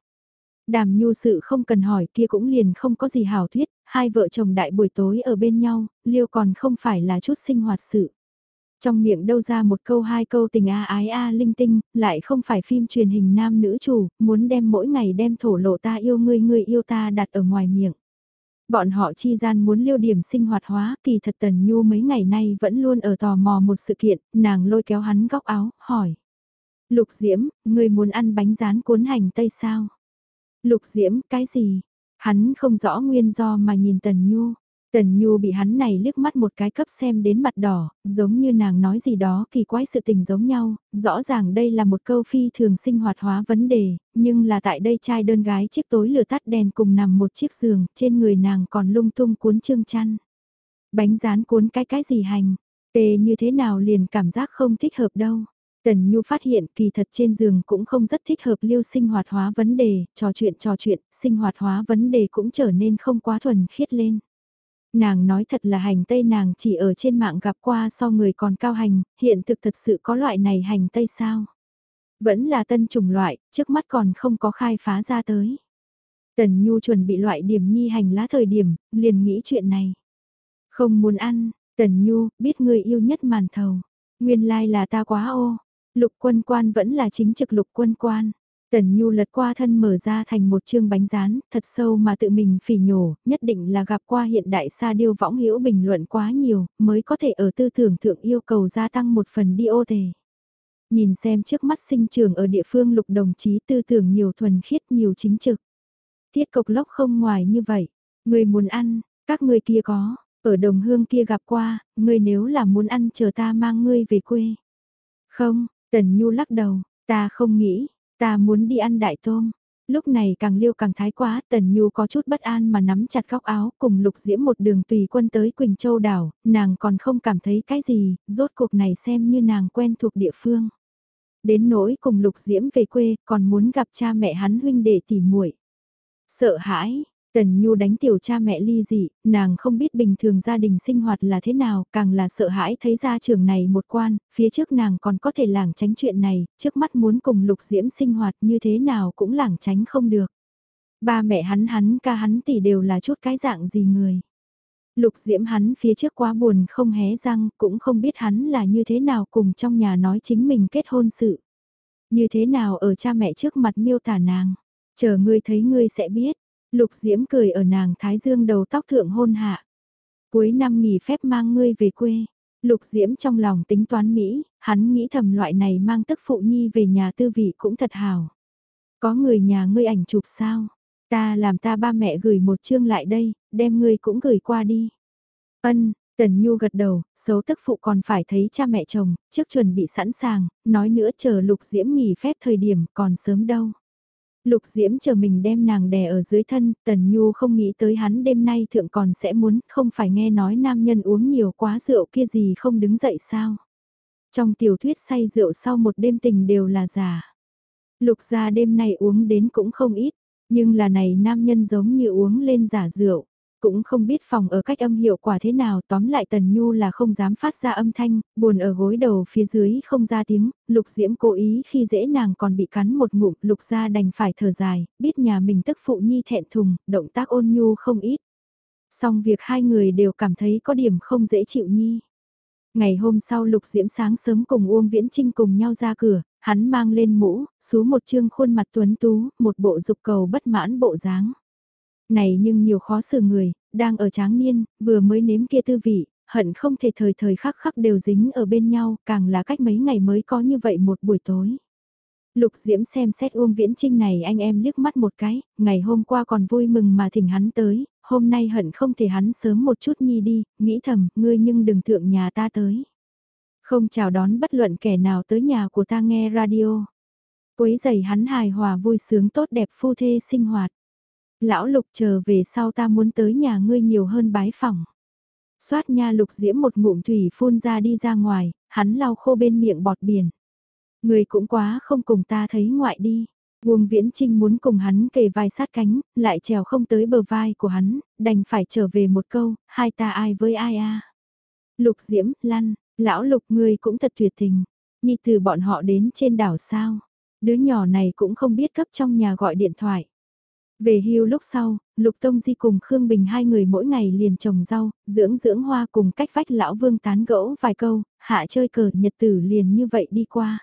Đàm Nhu sự không cần hỏi kia cũng liền không có gì hảo thuyết, hai vợ chồng đại buổi tối ở bên nhau, liêu còn không phải là chút sinh hoạt sự. Trong miệng đâu ra một câu hai câu tình a ái a linh tinh, lại không phải phim truyền hình nam nữ chủ, muốn đem mỗi ngày đem thổ lộ ta yêu ngươi ngươi yêu ta đặt ở ngoài miệng. Bọn họ chi gian muốn liêu điểm sinh hoạt hóa, kỳ thật Tần Nhu mấy ngày nay vẫn luôn ở tò mò một sự kiện, nàng lôi kéo hắn góc áo, hỏi. Lục Diễm, ngươi muốn ăn bánh rán cuốn hành tây sao? Lục Diễm, cái gì? Hắn không rõ nguyên do mà nhìn Tần Nhu. Tần Nhu bị hắn này liếc mắt một cái cấp xem đến mặt đỏ, giống như nàng nói gì đó kỳ quái sự tình giống nhau, rõ ràng đây là một câu phi thường sinh hoạt hóa vấn đề, nhưng là tại đây trai đơn gái chiếc tối lửa tắt đèn cùng nằm một chiếc giường, trên người nàng còn lung tung cuốn trương chăn. Bánh rán cuốn cái cái gì hành, tê như thế nào liền cảm giác không thích hợp đâu. Tần Nhu phát hiện kỳ thật trên giường cũng không rất thích hợp liêu sinh hoạt hóa vấn đề, trò chuyện trò chuyện, sinh hoạt hóa vấn đề cũng trở nên không quá thuần khiết lên. Nàng nói thật là hành tây nàng chỉ ở trên mạng gặp qua so người còn cao hành, hiện thực thật sự có loại này hành tây sao? Vẫn là tân chủng loại, trước mắt còn không có khai phá ra tới. Tần Nhu chuẩn bị loại điểm nhi hành lá thời điểm, liền nghĩ chuyện này. Không muốn ăn, Tần Nhu, biết người yêu nhất màn thầu. Nguyên lai là ta quá ô. Lục quân quan vẫn là chính trực lục quân quan. Tần Nhu lật qua thân mở ra thành một chương bánh rán, thật sâu mà tự mình phỉ nhổ, nhất định là gặp qua hiện đại sa điêu võng hiểu bình luận quá nhiều, mới có thể ở tư tưởng thượng yêu cầu gia tăng một phần đi ô tề. Nhìn xem trước mắt sinh trường ở địa phương lục đồng chí tư tưởng nhiều thuần khiết nhiều chính trực. Tiết cộc lốc không ngoài như vậy, người muốn ăn, các người kia có, ở đồng hương kia gặp qua, người nếu là muốn ăn chờ ta mang ngươi về quê. Không, Tần Nhu lắc đầu, ta không nghĩ, Ta muốn đi ăn đại tôm. Lúc này càng liêu càng thái quá, Tần Nhu có chút bất an mà nắm chặt góc áo cùng lục diễm một đường tùy quân tới Quỳnh Châu đảo, nàng còn không cảm thấy cái gì, rốt cuộc này xem như nàng quen thuộc địa phương. Đến nỗi cùng lục diễm về quê, còn muốn gặp cha mẹ hắn huynh đệ tỉ muội Sợ hãi, Tần Nhu đánh tiểu cha mẹ ly dị, nàng không biết bình thường gia đình sinh hoạt là thế nào, càng là sợ hãi thấy ra trường này một quan, phía trước nàng còn có thể lảng tránh chuyện này, trước mắt muốn cùng lục diễm sinh hoạt như thế nào cũng lảng tránh không được. Ba mẹ hắn hắn ca hắn tỷ đều là chút cái dạng gì người. Lục diễm hắn phía trước quá buồn không hé răng, cũng không biết hắn là như thế nào cùng trong nhà nói chính mình kết hôn sự. Như thế nào ở cha mẹ trước mặt miêu tả nàng. Chờ ngươi thấy ngươi sẽ biết, Lục Diễm cười ở nàng Thái Dương đầu tóc thượng hôn hạ. Cuối năm nghỉ phép mang ngươi về quê. Lục Diễm trong lòng tính toán Mỹ, hắn nghĩ thầm loại này mang tức phụ nhi về nhà tư vị cũng thật hào. Có người nhà ngươi ảnh chụp sao? Ta làm ta ba mẹ gửi một chương lại đây, đem ngươi cũng gửi qua đi. Ân, Tần Nhu gật đầu, xấu tức phụ còn phải thấy cha mẹ chồng, trước chuẩn bị sẵn sàng, nói nữa chờ Lục Diễm nghỉ phép thời điểm còn sớm đâu. Lục Diễm chờ mình đem nàng đè ở dưới thân, Tần Nhu không nghĩ tới hắn đêm nay thượng còn sẽ muốn, không phải nghe nói nam nhân uống nhiều quá rượu kia gì không đứng dậy sao. Trong tiểu thuyết say rượu sau một đêm tình đều là giả. Lục gia đêm nay uống đến cũng không ít, nhưng là này nam nhân giống như uống lên giả rượu. Cũng không biết phòng ở cách âm hiệu quả thế nào tóm lại Tần Nhu là không dám phát ra âm thanh, buồn ở gối đầu phía dưới không ra tiếng, lục diễm cố ý khi dễ nàng còn bị cắn một ngụm, lục ra đành phải thở dài, biết nhà mình tức phụ nhi thẹn thùng, động tác ôn nhu không ít. Xong việc hai người đều cảm thấy có điểm không dễ chịu nhi. Ngày hôm sau Lục Diễm sáng sớm cùng Uông Viễn Trinh cùng nhau ra cửa, hắn mang lên mũ, xú một trương khuôn mặt tuấn tú, một bộ dục cầu bất mãn bộ dáng. Này nhưng nhiều khó xử người, đang ở tráng niên, vừa mới nếm kia tư vị, hận không thể thời thời khắc khắc đều dính ở bên nhau, càng là cách mấy ngày mới có như vậy một buổi tối. Lục Diễm xem xét Uông Viễn Trinh này anh em liếc mắt một cái, ngày hôm qua còn vui mừng mà thỉnh hắn tới, hôm nay hận không thể hắn sớm một chút nhi đi, nghĩ thầm, ngươi nhưng đừng thượng nhà ta tới. Không chào đón bất luận kẻ nào tới nhà của ta nghe radio. Quấy giày hắn hài hòa vui sướng tốt đẹp phu thê sinh hoạt. Lão Lục chờ về sau ta muốn tới nhà ngươi nhiều hơn bái phỏng. Xoát nha Lục Diễm một ngụm thủy phun ra đi ra ngoài, hắn lau khô bên miệng bọt biển. Người cũng quá không cùng ta thấy ngoại đi. Uông Viễn Trinh muốn cùng hắn kề vai sát cánh, lại trèo không tới bờ vai của hắn, đành phải trở về một câu, hai ta ai với ai a Lục Diễm, Lăn, lão Lục ngươi cũng thật tuyệt tình. Nhi từ bọn họ đến trên đảo sao. Đứa nhỏ này cũng không biết cấp trong nhà gọi điện thoại. Về hưu lúc sau, Lục Tông Di cùng Khương Bình hai người mỗi ngày liền trồng rau, dưỡng dưỡng hoa cùng cách vách lão vương tán gẫu vài câu, hạ chơi cờ nhật tử liền như vậy đi qua.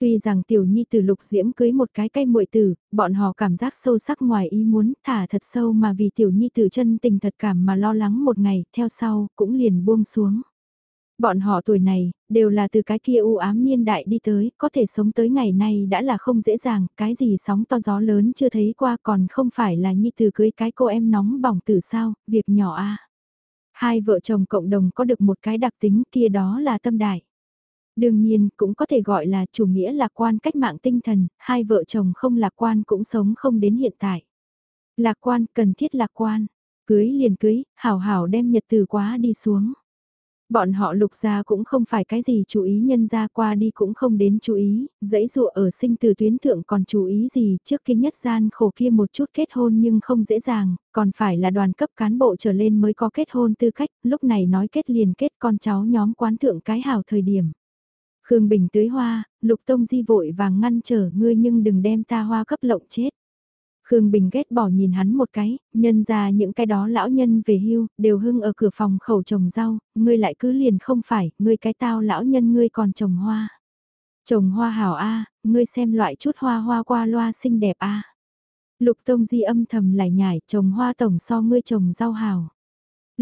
Tuy rằng tiểu nhi từ lục diễm cưới một cái cây muội tử, bọn họ cảm giác sâu sắc ngoài ý muốn thả thật sâu mà vì tiểu nhi từ chân tình thật cảm mà lo lắng một ngày, theo sau, cũng liền buông xuống. Bọn họ tuổi này, đều là từ cái kia u ám niên đại đi tới, có thể sống tới ngày nay đã là không dễ dàng, cái gì sóng to gió lớn chưa thấy qua còn không phải là nhi từ cưới cái cô em nóng bỏng từ sao, việc nhỏ a Hai vợ chồng cộng đồng có được một cái đặc tính kia đó là tâm đại. Đương nhiên, cũng có thể gọi là chủ nghĩa lạc quan cách mạng tinh thần, hai vợ chồng không lạc quan cũng sống không đến hiện tại. Lạc quan, cần thiết lạc quan, cưới liền cưới, hảo hảo đem nhật từ quá đi xuống. Bọn họ lục gia cũng không phải cái gì chú ý nhân gia qua đi cũng không đến chú ý, dãy dụa ở sinh từ tuyến thượng còn chú ý gì trước kia nhất gian khổ kia một chút kết hôn nhưng không dễ dàng, còn phải là đoàn cấp cán bộ trở lên mới có kết hôn tư cách, lúc này nói kết liền kết con cháu nhóm quán thượng cái hào thời điểm. Khương Bình tưới hoa, Lục Tông Di vội vàng ngăn trở ngươi nhưng đừng đem ta hoa cấp lộng chết. Khương Bình ghét bỏ nhìn hắn một cái, nhân ra những cái đó lão nhân về hưu, đều hưng ở cửa phòng khẩu trồng rau, ngươi lại cứ liền không phải, ngươi cái tao lão nhân ngươi còn trồng hoa. Trồng hoa hảo A, ngươi xem loại chút hoa hoa qua loa xinh đẹp A. Lục Tông Di âm thầm lại nhải, trồng hoa tổng so ngươi trồng rau hảo.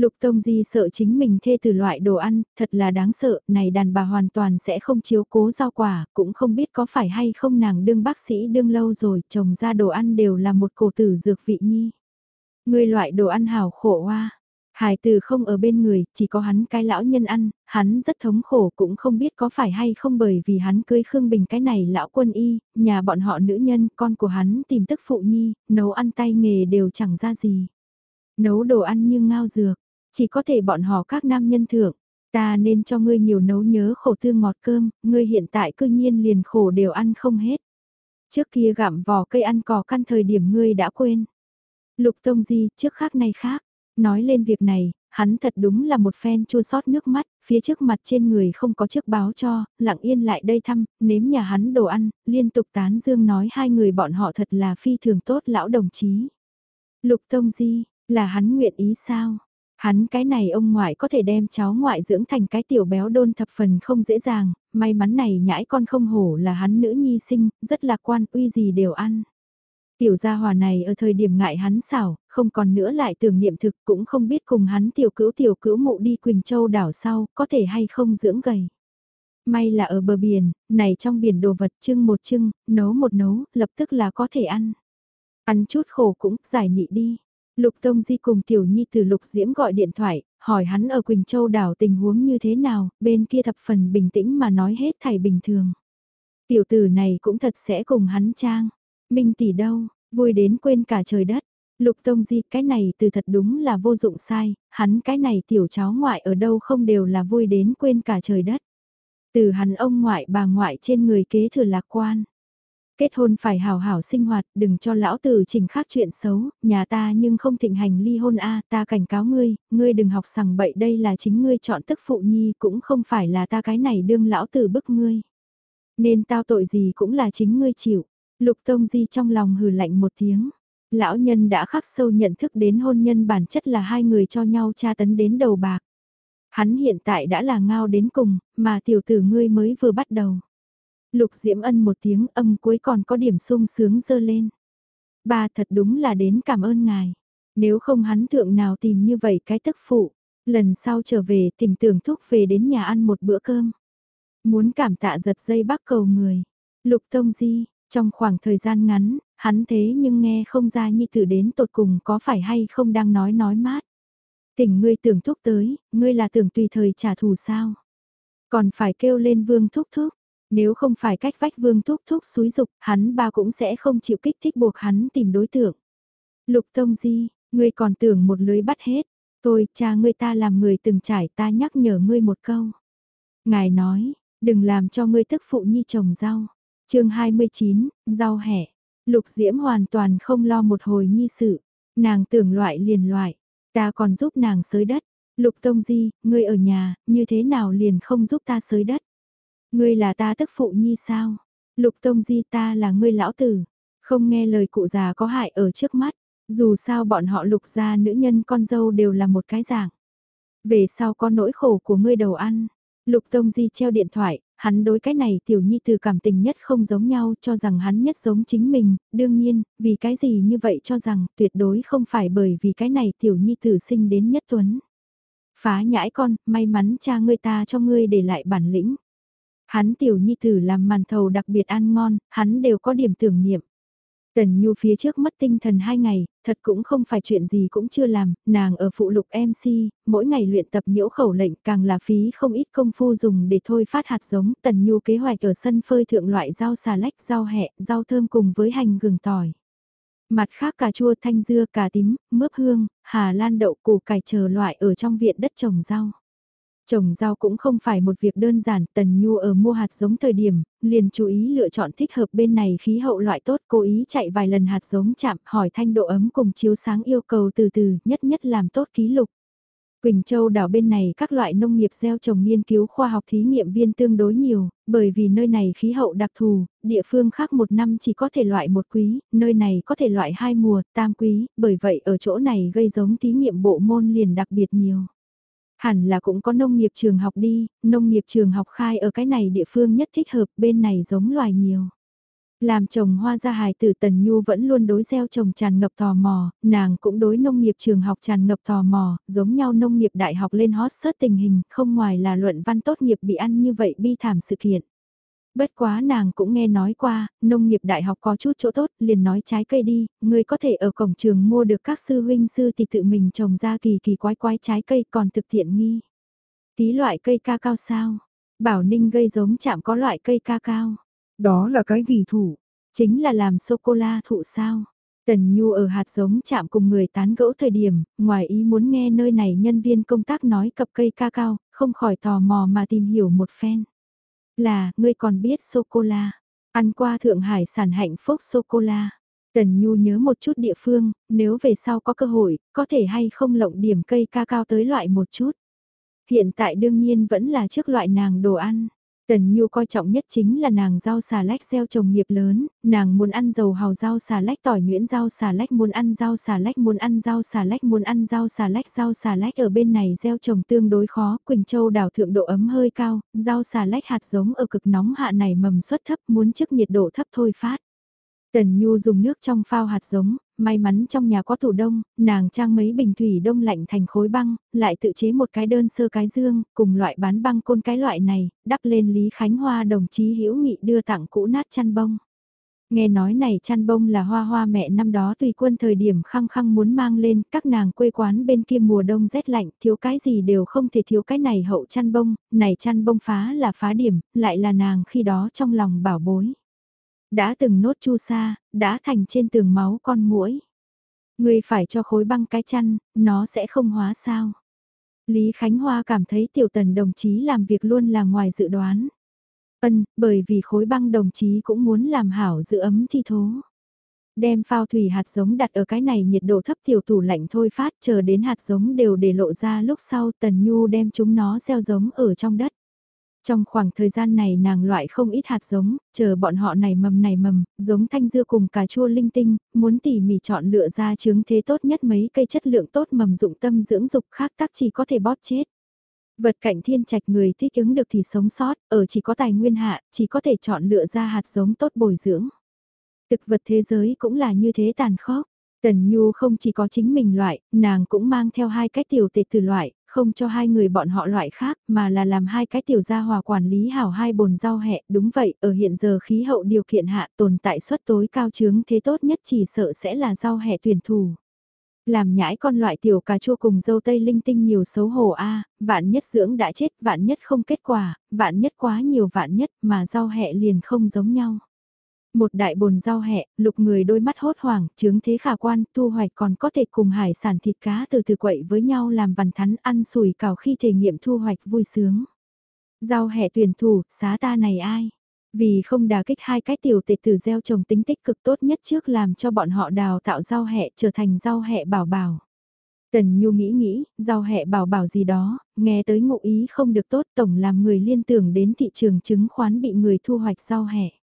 Lục Tông Di sợ chính mình thê từ loại đồ ăn, thật là đáng sợ, này đàn bà hoàn toàn sẽ không chiếu cố rau quả, cũng không biết có phải hay không nàng đương bác sĩ đương lâu rồi, trồng ra đồ ăn đều là một cổ tử dược vị nhi. Người loại đồ ăn hảo khổ hoa, hài từ không ở bên người, chỉ có hắn cái lão nhân ăn, hắn rất thống khổ cũng không biết có phải hay không bởi vì hắn cưới Khương Bình cái này lão quân y, nhà bọn họ nữ nhân, con của hắn tìm tức phụ nhi, nấu ăn tay nghề đều chẳng ra gì. Nấu đồ ăn như ngao dược, chỉ có thể bọn họ các nam nhân thưởng. Ta nên cho ngươi nhiều nấu nhớ khổ thương ngọt cơm, ngươi hiện tại cư nhiên liền khổ đều ăn không hết. Trước kia gặm vỏ cây ăn cỏ căn thời điểm ngươi đã quên. Lục Tông Di trước khác này khác, nói lên việc này, hắn thật đúng là một phen chua sót nước mắt, phía trước mặt trên người không có chiếc báo cho, lặng yên lại đây thăm, nếm nhà hắn đồ ăn, liên tục tán dương nói hai người bọn họ thật là phi thường tốt lão đồng chí. Lục Tông Di, là hắn nguyện ý sao? Hắn cái này ông ngoại có thể đem cháu ngoại dưỡng thành cái tiểu béo đôn thập phần không dễ dàng, may mắn này nhãi con không hổ là hắn nữ nhi sinh, rất lạc quan uy gì đều ăn. Tiểu gia hòa này ở thời điểm ngại hắn xảo, không còn nữa lại tưởng niệm thực cũng không biết cùng hắn tiểu cữu tiểu cữu mụ đi Quỳnh Châu đảo sau, có thể hay không dưỡng gầy. May là ở bờ biển, này trong biển đồ vật trưng một trưng, nấu một nấu, lập tức là có thể ăn. Ăn chút khổ cũng giải nị đi. Lục Tông Di cùng Tiểu Nhi từ Lục Diễm gọi điện thoại, hỏi hắn ở Quỳnh Châu đảo tình huống như thế nào, bên kia thập phần bình tĩnh mà nói hết thảy bình thường. Tiểu tử này cũng thật sẽ cùng hắn trang. Minh tỷ đâu, vui đến quên cả trời đất. Lục Tông Di cái này từ thật đúng là vô dụng sai, hắn cái này tiểu cháu ngoại ở đâu không đều là vui đến quên cả trời đất. Từ hắn ông ngoại bà ngoại trên người kế thừa lạc quan. Kết hôn phải hào hảo sinh hoạt, đừng cho lão tử chỉnh khác chuyện xấu, nhà ta nhưng không thịnh hành ly hôn a ta cảnh cáo ngươi, ngươi đừng học sằng bậy đây là chính ngươi chọn tức phụ nhi cũng không phải là ta cái này đương lão tử bức ngươi. Nên tao tội gì cũng là chính ngươi chịu. Lục Tông Di trong lòng hừ lạnh một tiếng. Lão nhân đã khắc sâu nhận thức đến hôn nhân bản chất là hai người cho nhau tra tấn đến đầu bạc. Hắn hiện tại đã là ngao đến cùng, mà tiểu tử ngươi mới vừa bắt đầu. Lục Diễm Ân một tiếng âm cuối còn có điểm sung sướng dơ lên. Ba thật đúng là đến cảm ơn ngài. Nếu không hắn thượng nào tìm như vậy cái tức phụ. Lần sau trở về tỉnh tưởng thúc về đến nhà ăn một bữa cơm. Muốn cảm tạ giật dây bác cầu người. Lục Tông Di, trong khoảng thời gian ngắn, hắn thế nhưng nghe không ra nhi tử đến tột cùng có phải hay không đang nói nói mát. Tỉnh ngươi tưởng thúc tới, ngươi là tưởng tùy thời trả thù sao. Còn phải kêu lên vương thúc thúc, nếu không phải cách vách vương thúc thúc xúi dục, hắn ba cũng sẽ không chịu kích thích buộc hắn tìm đối tượng. Lục Tông Di, ngươi còn tưởng một lưới bắt hết, tôi cha ngươi ta làm người từng trải ta nhắc nhở ngươi một câu. Ngài nói, đừng làm cho ngươi tức phụ nhi trồng rau. chương 29, rau hẻ. Lục Diễm hoàn toàn không lo một hồi nhi sự. Nàng tưởng loại liền loại. Ta còn giúp nàng sới đất. Lục Tông Di, ngươi ở nhà, như thế nào liền không giúp ta sới đất? Ngươi là ta tức phụ nhi sao? Lục Tông Di ta là ngươi lão tử. Không nghe lời cụ già có hại ở trước mắt. Dù sao bọn họ lục gia nữ nhân con dâu đều là một cái dạng. Về sau có nỗi khổ của ngươi đầu ăn. Lục Tông Di treo điện thoại, hắn đối cái này tiểu nhi từ cảm tình nhất không giống nhau cho rằng hắn nhất giống chính mình, đương nhiên, vì cái gì như vậy cho rằng tuyệt đối không phải bởi vì cái này tiểu nhi tử sinh đến nhất tuấn. Phá nhãi con, may mắn cha ngươi ta cho ngươi để lại bản lĩnh. Hắn tiểu nhi tử làm màn thầu đặc biệt ăn ngon, hắn đều có điểm tưởng niệm. Tần Nhu phía trước mất tinh thần hai ngày, thật cũng không phải chuyện gì cũng chưa làm, nàng ở phụ lục MC, mỗi ngày luyện tập nhiễu khẩu lệnh càng là phí không ít công phu dùng để thôi phát hạt giống. Tần Nhu kế hoạch ở sân phơi thượng loại rau xà lách, rau hẹ, rau thơm cùng với hành gừng tỏi. Mặt khác cà chua thanh dưa, cà tím, mướp hương, hà lan đậu củ cải chờ loại ở trong viện đất trồng rau. Trồng rau cũng không phải một việc đơn giản, Tần Nhu ở mua hạt giống thời điểm, liền chú ý lựa chọn thích hợp bên này khí hậu loại tốt, cố ý chạy vài lần hạt giống chạm, hỏi thanh độ ấm cùng chiếu sáng yêu cầu từ từ, nhất nhất làm tốt ký lục. Quỳnh Châu đảo bên này các loại nông nghiệp gieo trồng nghiên cứu khoa học thí nghiệm viên tương đối nhiều, bởi vì nơi này khí hậu đặc thù, địa phương khác một năm chỉ có thể loại một quý, nơi này có thể loại hai mùa, tam quý, bởi vậy ở chỗ này gây giống thí nghiệm bộ môn liền đặc biệt nhiều. Hẳn là cũng có nông nghiệp trường học đi, nông nghiệp trường học khai ở cái này địa phương nhất thích hợp bên này giống loài nhiều. Làm trồng hoa ra hài tử Tần Nhu vẫn luôn đối gieo trồng tràn ngập tò mò, nàng cũng đối nông nghiệp trường học tràn ngập tò mò, giống nhau nông nghiệp đại học lên hot search tình hình, không ngoài là luận văn tốt nghiệp bị ăn như vậy bi thảm sự kiện. Bất quá nàng cũng nghe nói qua, nông nghiệp đại học có chút chỗ tốt, liền nói trái cây đi, người có thể ở cổng trường mua được các sư huynh sư thì tự mình trồng ra kỳ kỳ quái quái trái cây còn thực tiện nghi. Tí loại cây ca cao sao? Bảo Ninh gây giống chạm có loại cây ca cao. Đó là cái gì thủ? Chính là làm sô-cô-la thụ sao? Tần Nhu ở hạt giống chạm cùng người tán gẫu thời điểm, ngoài ý muốn nghe nơi này nhân viên công tác nói cập cây ca cao, không khỏi tò mò mà tìm hiểu một phen. Là, ngươi còn biết sô-cô-la. Ăn qua Thượng Hải sản hạnh phúc sô-cô-la. Tần Nhu nhớ một chút địa phương, nếu về sau có cơ hội, có thể hay không lộng điểm cây ca cao tới loại một chút. Hiện tại đương nhiên vẫn là trước loại nàng đồ ăn. Tần Nhu coi trọng nhất chính là nàng rau xà lách gieo trồng nghiệp lớn, nàng muốn ăn dầu hào rau xà lách tỏi nhuyễn rau xà lách muốn ăn rau xà lách muốn ăn rau xà lách muốn ăn rau xà lách rau xà lách ở bên này gieo trồng tương đối khó, Quỳnh Châu đảo thượng độ ấm hơi cao, rau xà lách hạt giống ở cực nóng hạ này mầm suất thấp muốn trước nhiệt độ thấp thôi phát. Tần Nhu dùng nước trong phao hạt giống, may mắn trong nhà có tủ đông, nàng trang mấy bình thủy đông lạnh thành khối băng, lại tự chế một cái đơn sơ cái dương, cùng loại bán băng côn cái loại này, đắp lên Lý Khánh Hoa đồng chí hữu nghị đưa tặng cũ nát chăn bông. Nghe nói này chăn bông là hoa hoa mẹ năm đó tùy quân thời điểm khăng khăng muốn mang lên, các nàng quê quán bên kia mùa đông rét lạnh, thiếu cái gì đều không thể thiếu cái này hậu chăn bông, này chăn bông phá là phá điểm, lại là nàng khi đó trong lòng bảo bối. Đã từng nốt chu sa, đã thành trên tường máu con muỗi. Người phải cho khối băng cái chăn, nó sẽ không hóa sao. Lý Khánh Hoa cảm thấy tiểu tần đồng chí làm việc luôn là ngoài dự đoán. Ân, bởi vì khối băng đồng chí cũng muốn làm hảo giữ ấm thi thố. Đem phao thủy hạt giống đặt ở cái này nhiệt độ thấp tiểu tủ lạnh thôi phát chờ đến hạt giống đều để lộ ra lúc sau tần nhu đem chúng nó gieo giống ở trong đất. Trong khoảng thời gian này nàng loại không ít hạt giống, chờ bọn họ này mầm này mầm, giống thanh dưa cùng cà chua linh tinh, muốn tỉ mỉ chọn lựa ra trứng thế tốt nhất mấy cây chất lượng tốt mầm dụng tâm dưỡng dục khác tác chỉ có thể bóp chết. Vật cạnh thiên trạch người thích ứng được thì sống sót, ở chỉ có tài nguyên hạ, chỉ có thể chọn lựa ra hạt giống tốt bồi dưỡng. Thực vật thế giới cũng là như thế tàn khốc. Tần Nhu không chỉ có chính mình loại, nàng cũng mang theo hai cái tiểu tệ từ loại, không cho hai người bọn họ loại khác mà là làm hai cái tiểu gia hòa quản lý hảo hai bồn rau hẹ. Đúng vậy, ở hiện giờ khí hậu điều kiện hạ tồn tại suất tối cao trướng thế tốt nhất chỉ sợ sẽ là rau hẹ tuyển thủ. Làm nhãi con loại tiểu cà chua cùng dâu tây linh tinh nhiều xấu hổ a vạn nhất dưỡng đã chết, vạn nhất không kết quả, vạn nhất quá nhiều vạn nhất mà rau hẹ liền không giống nhau. Một đại bồn rau hẹ, lục người đôi mắt hốt hoảng, chứng thế khả quan, thu hoạch còn có thể cùng hải sản thịt cá từ từ quậy với nhau làm vằn thắn ăn sủi cào khi thể nghiệm thu hoạch vui sướng. Rau hẹ tuyển thủ, xá ta này ai? Vì không đà kích hai cái tiểu tệ tử gieo trồng tính tích cực tốt nhất trước làm cho bọn họ đào tạo rau hẹ trở thành rau hẹ bảo bảo. Tần Nhu nghĩ nghĩ, rau hẹ bảo bảo gì đó, nghe tới ngụ ý không được tốt tổng làm người liên tưởng đến thị trường chứng khoán bị người thu hoạch rau hẹ.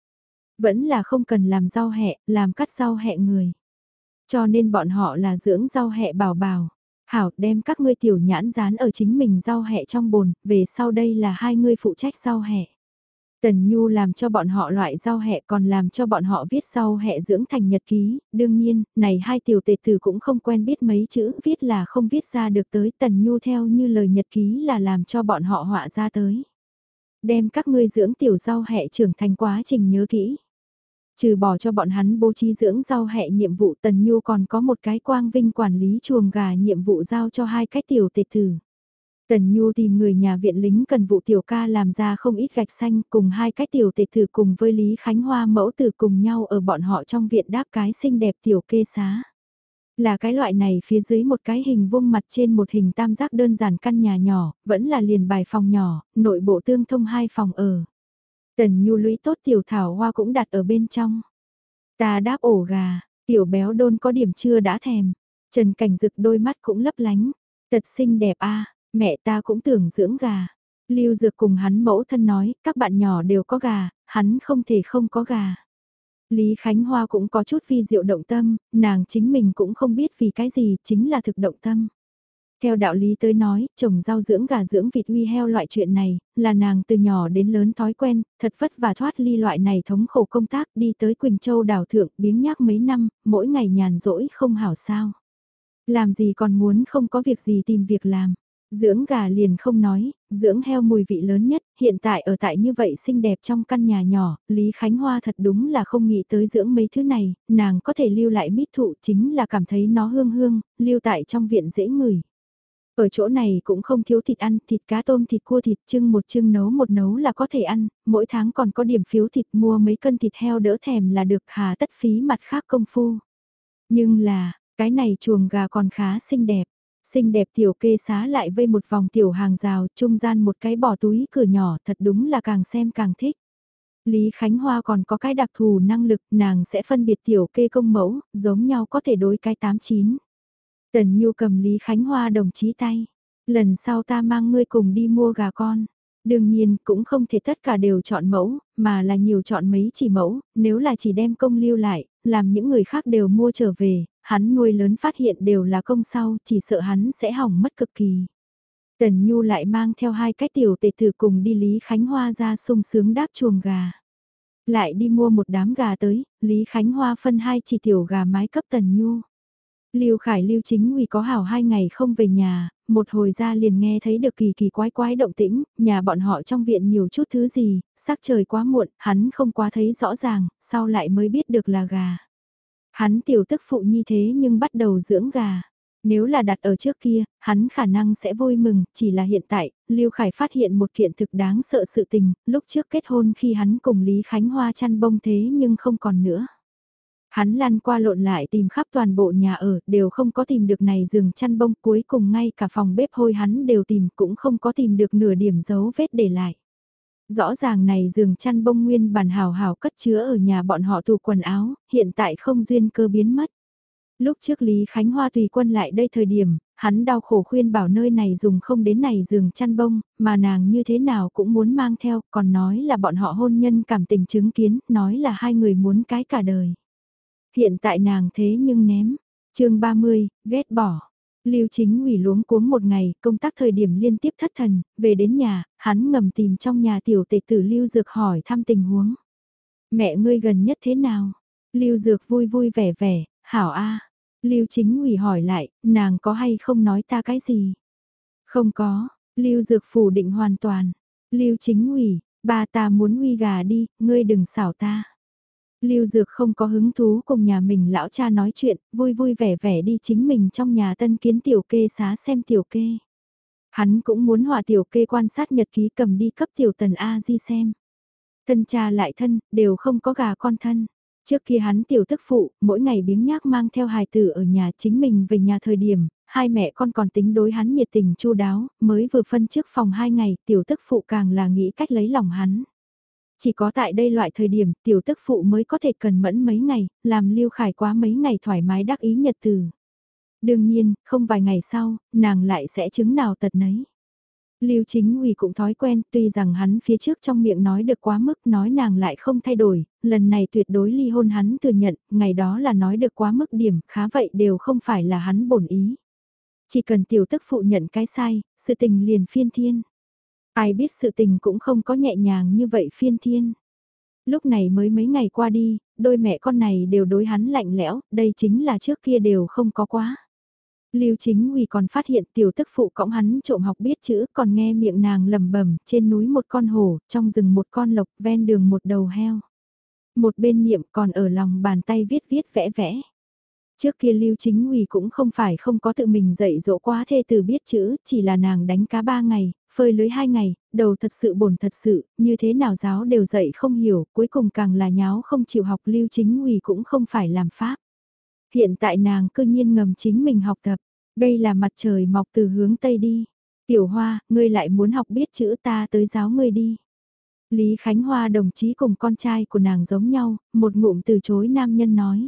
Vẫn là không cần làm rau hẹ, làm cắt rau hẹ người. Cho nên bọn họ là dưỡng rau hẹ bảo bảo. Hảo đem các ngươi tiểu nhãn dán ở chính mình rau hẹ trong bồn, về sau đây là hai ngươi phụ trách rau hẹ. Tần Nhu làm cho bọn họ loại rau hẹ còn làm cho bọn họ viết rau hẹ dưỡng thành nhật ký, đương nhiên, này hai tiểu tệ tử cũng không quen biết mấy chữ, viết là không viết ra được tới Tần Nhu theo như lời nhật ký là làm cho bọn họ họa ra tới. Đem các ngươi dưỡng tiểu rau hẹ trưởng thành quá trình nhớ kỹ. Trừ bỏ cho bọn hắn bố trí dưỡng rau hẹ nhiệm vụ, Tần Nhu còn có một cái quang vinh quản lý chuồng gà nhiệm vụ giao cho hai cái tiểu tệ tử. Tần Nhu tìm người nhà viện lính cần vụ tiểu ca làm ra không ít gạch xanh cùng hai cái tiểu tệ thử cùng với Lý Khánh Hoa mẫu tử cùng nhau ở bọn họ trong viện đáp cái xinh đẹp tiểu kê xá. Là cái loại này phía dưới một cái hình vuông mặt trên một hình tam giác đơn giản căn nhà nhỏ, vẫn là liền bài phòng nhỏ, nội bộ tương thông hai phòng ở. Tần Nhu lũy tốt tiểu thảo hoa cũng đặt ở bên trong. Ta đáp ổ gà, tiểu béo đôn có điểm chưa đã thèm. Trần Cảnh Dực đôi mắt cũng lấp lánh. Tật xinh đẹp a Mẹ ta cũng tưởng dưỡng gà. Lưu Dược cùng hắn mẫu thân nói, các bạn nhỏ đều có gà, hắn không thể không có gà. Lý Khánh Hoa cũng có chút phi diệu động tâm, nàng chính mình cũng không biết vì cái gì, chính là thực động tâm. Theo đạo lý tới nói, trồng rau dưỡng gà dưỡng vịt uy heo loại chuyện này, là nàng từ nhỏ đến lớn thói quen, thật vất và thoát ly loại này thống khổ công tác đi tới Quỳnh Châu đảo thượng biếng nhác mấy năm, mỗi ngày nhàn rỗi không hảo sao. Làm gì còn muốn không có việc gì tìm việc làm. Dưỡng gà liền không nói, dưỡng heo mùi vị lớn nhất, hiện tại ở tại như vậy xinh đẹp trong căn nhà nhỏ, Lý Khánh Hoa thật đúng là không nghĩ tới dưỡng mấy thứ này, nàng có thể lưu lại mít thụ chính là cảm thấy nó hương hương, lưu tại trong viện dễ ngửi. Ở chỗ này cũng không thiếu thịt ăn, thịt cá tôm thịt cua thịt trưng một trưng nấu một nấu là có thể ăn, mỗi tháng còn có điểm phiếu thịt mua mấy cân thịt heo đỡ thèm là được hà tất phí mặt khác công phu. Nhưng là, cái này chuồng gà còn khá xinh đẹp. Xinh đẹp tiểu kê xá lại vây một vòng tiểu hàng rào, trung gian một cái bỏ túi cửa nhỏ thật đúng là càng xem càng thích. Lý Khánh Hoa còn có cái đặc thù năng lực, nàng sẽ phân biệt tiểu kê công mẫu, giống nhau có thể đối cái 89. Tần Nhu cầm Lý Khánh Hoa đồng chí tay. Lần sau ta mang ngươi cùng đi mua gà con. Đương nhiên, cũng không thể tất cả đều chọn mẫu, mà là nhiều chọn mấy chỉ mẫu, nếu là chỉ đem công lưu lại, làm những người khác đều mua trở về, hắn nuôi lớn phát hiện đều là công sau, chỉ sợ hắn sẽ hỏng mất cực kỳ. Tần Nhu lại mang theo hai cái tiểu tệ tử cùng đi Lý Khánh Hoa ra sung sướng đáp chuồng gà. Lại đi mua một đám gà tới, Lý Khánh Hoa phân hai chỉ tiểu gà mái cấp Tần Nhu. Lưu Khải Lưu Chính Uy có hảo hai ngày không về nhà, một hồi ra liền nghe thấy được kỳ kỳ quái quái động tĩnh, nhà bọn họ trong viện nhiều chút thứ gì, sắc trời quá muộn, hắn không quá thấy rõ ràng, sau lại mới biết được là gà. Hắn tiểu tức phụ như thế nhưng bắt đầu dưỡng gà. Nếu là đặt ở trước kia, hắn khả năng sẽ vui mừng, chỉ là hiện tại, Lưu Khải phát hiện một kiện thực đáng sợ sự tình, lúc trước kết hôn khi hắn cùng Lý Khánh Hoa chăn bông thế nhưng không còn nữa. Hắn lăn qua lộn lại tìm khắp toàn bộ nhà ở, đều không có tìm được này giường chăn bông cuối cùng ngay cả phòng bếp hôi hắn đều tìm cũng không có tìm được nửa điểm dấu vết để lại. Rõ ràng này giường chăn bông nguyên bản hào hào cất chứa ở nhà bọn họ tủ quần áo, hiện tại không duyên cơ biến mất. Lúc trước Lý Khánh Hoa tùy quân lại đây thời điểm, hắn đau khổ khuyên bảo nơi này dùng không đến này giường chăn bông, mà nàng như thế nào cũng muốn mang theo, còn nói là bọn họ hôn nhân cảm tình chứng kiến, nói là hai người muốn cái cả đời. Hiện tại nàng thế nhưng ném. chương 30, ghét bỏ. Lưu chính ủy luống cuống một ngày, công tác thời điểm liên tiếp thất thần, về đến nhà, hắn ngầm tìm trong nhà tiểu tệ tử Lưu Dược hỏi thăm tình huống. Mẹ ngươi gần nhất thế nào? Lưu Dược vui vui vẻ vẻ, hảo a. Lưu chính ủy hỏi lại, nàng có hay không nói ta cái gì? Không có, Lưu Dược phủ định hoàn toàn. Lưu Chính ủy, ba ta muốn uy gà đi, ngươi đừng xảo ta. Lưu Dược không có hứng thú cùng nhà mình lão cha nói chuyện, vui vui vẻ vẻ đi chính mình trong nhà tân kiến tiểu kê xá xem tiểu kê. Hắn cũng muốn hòa tiểu kê quan sát nhật ký cầm đi cấp tiểu tần A-di xem. Thân cha lại thân, đều không có gà con thân. Trước kia hắn tiểu tức phụ, mỗi ngày biếng nhác mang theo hài tử ở nhà chính mình về nhà thời điểm, hai mẹ con còn tính đối hắn nhiệt tình chu đáo, mới vừa phân trước phòng hai ngày, tiểu tức phụ càng là nghĩ cách lấy lòng hắn. Chỉ có tại đây loại thời điểm tiểu tức phụ mới có thể cần mẫn mấy ngày, làm lưu khải quá mấy ngày thoải mái đắc ý nhật từ. Đương nhiên, không vài ngày sau, nàng lại sẽ chứng nào tật nấy. Lưu chính ủy cũng thói quen, tuy rằng hắn phía trước trong miệng nói được quá mức nói nàng lại không thay đổi, lần này tuyệt đối ly hôn hắn thừa nhận, ngày đó là nói được quá mức điểm, khá vậy đều không phải là hắn bổn ý. Chỉ cần tiểu tức phụ nhận cái sai, sự tình liền phiên thiên. Ai biết sự tình cũng không có nhẹ nhàng như vậy phiên thiên. Lúc này mới mấy ngày qua đi, đôi mẹ con này đều đối hắn lạnh lẽo, đây chính là trước kia đều không có quá. Lưu Chính Uy còn phát hiện tiểu tức phụ cõng hắn trộm học biết chữ, còn nghe miệng nàng lẩm bẩm, trên núi một con hổ, trong rừng một con lộc, ven đường một đầu heo. Một bên niệm còn ở lòng bàn tay viết viết vẽ vẽ. Trước kia Lưu Chính Uy cũng không phải không có tự mình dạy dỗ quá thê từ biết chữ, chỉ là nàng đánh cá ba ngày, phơi lưới hai ngày, đầu thật sự bổn thật sự, như thế nào giáo đều dạy không hiểu, cuối cùng càng là nháo không chịu học Lưu Chính Uy cũng không phải làm pháp. Hiện tại nàng cư nhiên ngầm chính mình học tập, đây là mặt trời mọc từ hướng Tây đi. Tiểu Hoa, ngươi lại muốn học biết chữ ta tới giáo ngươi đi. Lý Khánh Hoa đồng chí cùng con trai của nàng giống nhau, một ngụm từ chối nam nhân nói.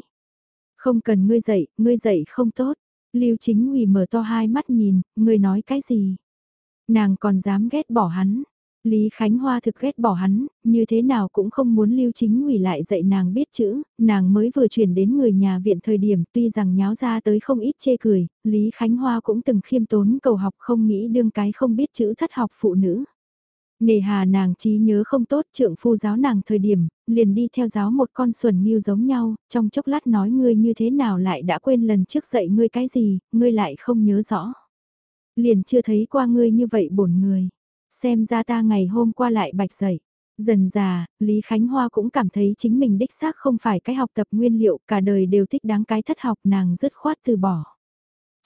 Không cần ngươi dạy, ngươi dạy không tốt. Lưu Chính Ngụy mở to hai mắt nhìn, ngươi nói cái gì? Nàng còn dám ghét bỏ hắn, Lý Khánh Hoa thực ghét bỏ hắn, như thế nào cũng không muốn lưu chính Ngụy lại dạy nàng biết chữ, nàng mới vừa chuyển đến người nhà viện thời điểm tuy rằng nháo ra tới không ít chê cười, Lý Khánh Hoa cũng từng khiêm tốn cầu học không nghĩ đương cái không biết chữ thất học phụ nữ. Nề hà nàng trí nhớ không tốt trượng phu giáo nàng thời điểm, liền đi theo giáo một con xuẩn nghiêu giống nhau, trong chốc lát nói ngươi như thế nào lại đã quên lần trước dạy ngươi cái gì, ngươi lại không nhớ rõ. Liền chưa thấy qua ngươi như vậy bổn người Xem ra ta ngày hôm qua lại bạch dậy. Dần già, Lý Khánh Hoa cũng cảm thấy chính mình đích xác không phải cái học tập nguyên liệu, cả đời đều thích đáng cái thất học nàng dứt khoát từ bỏ.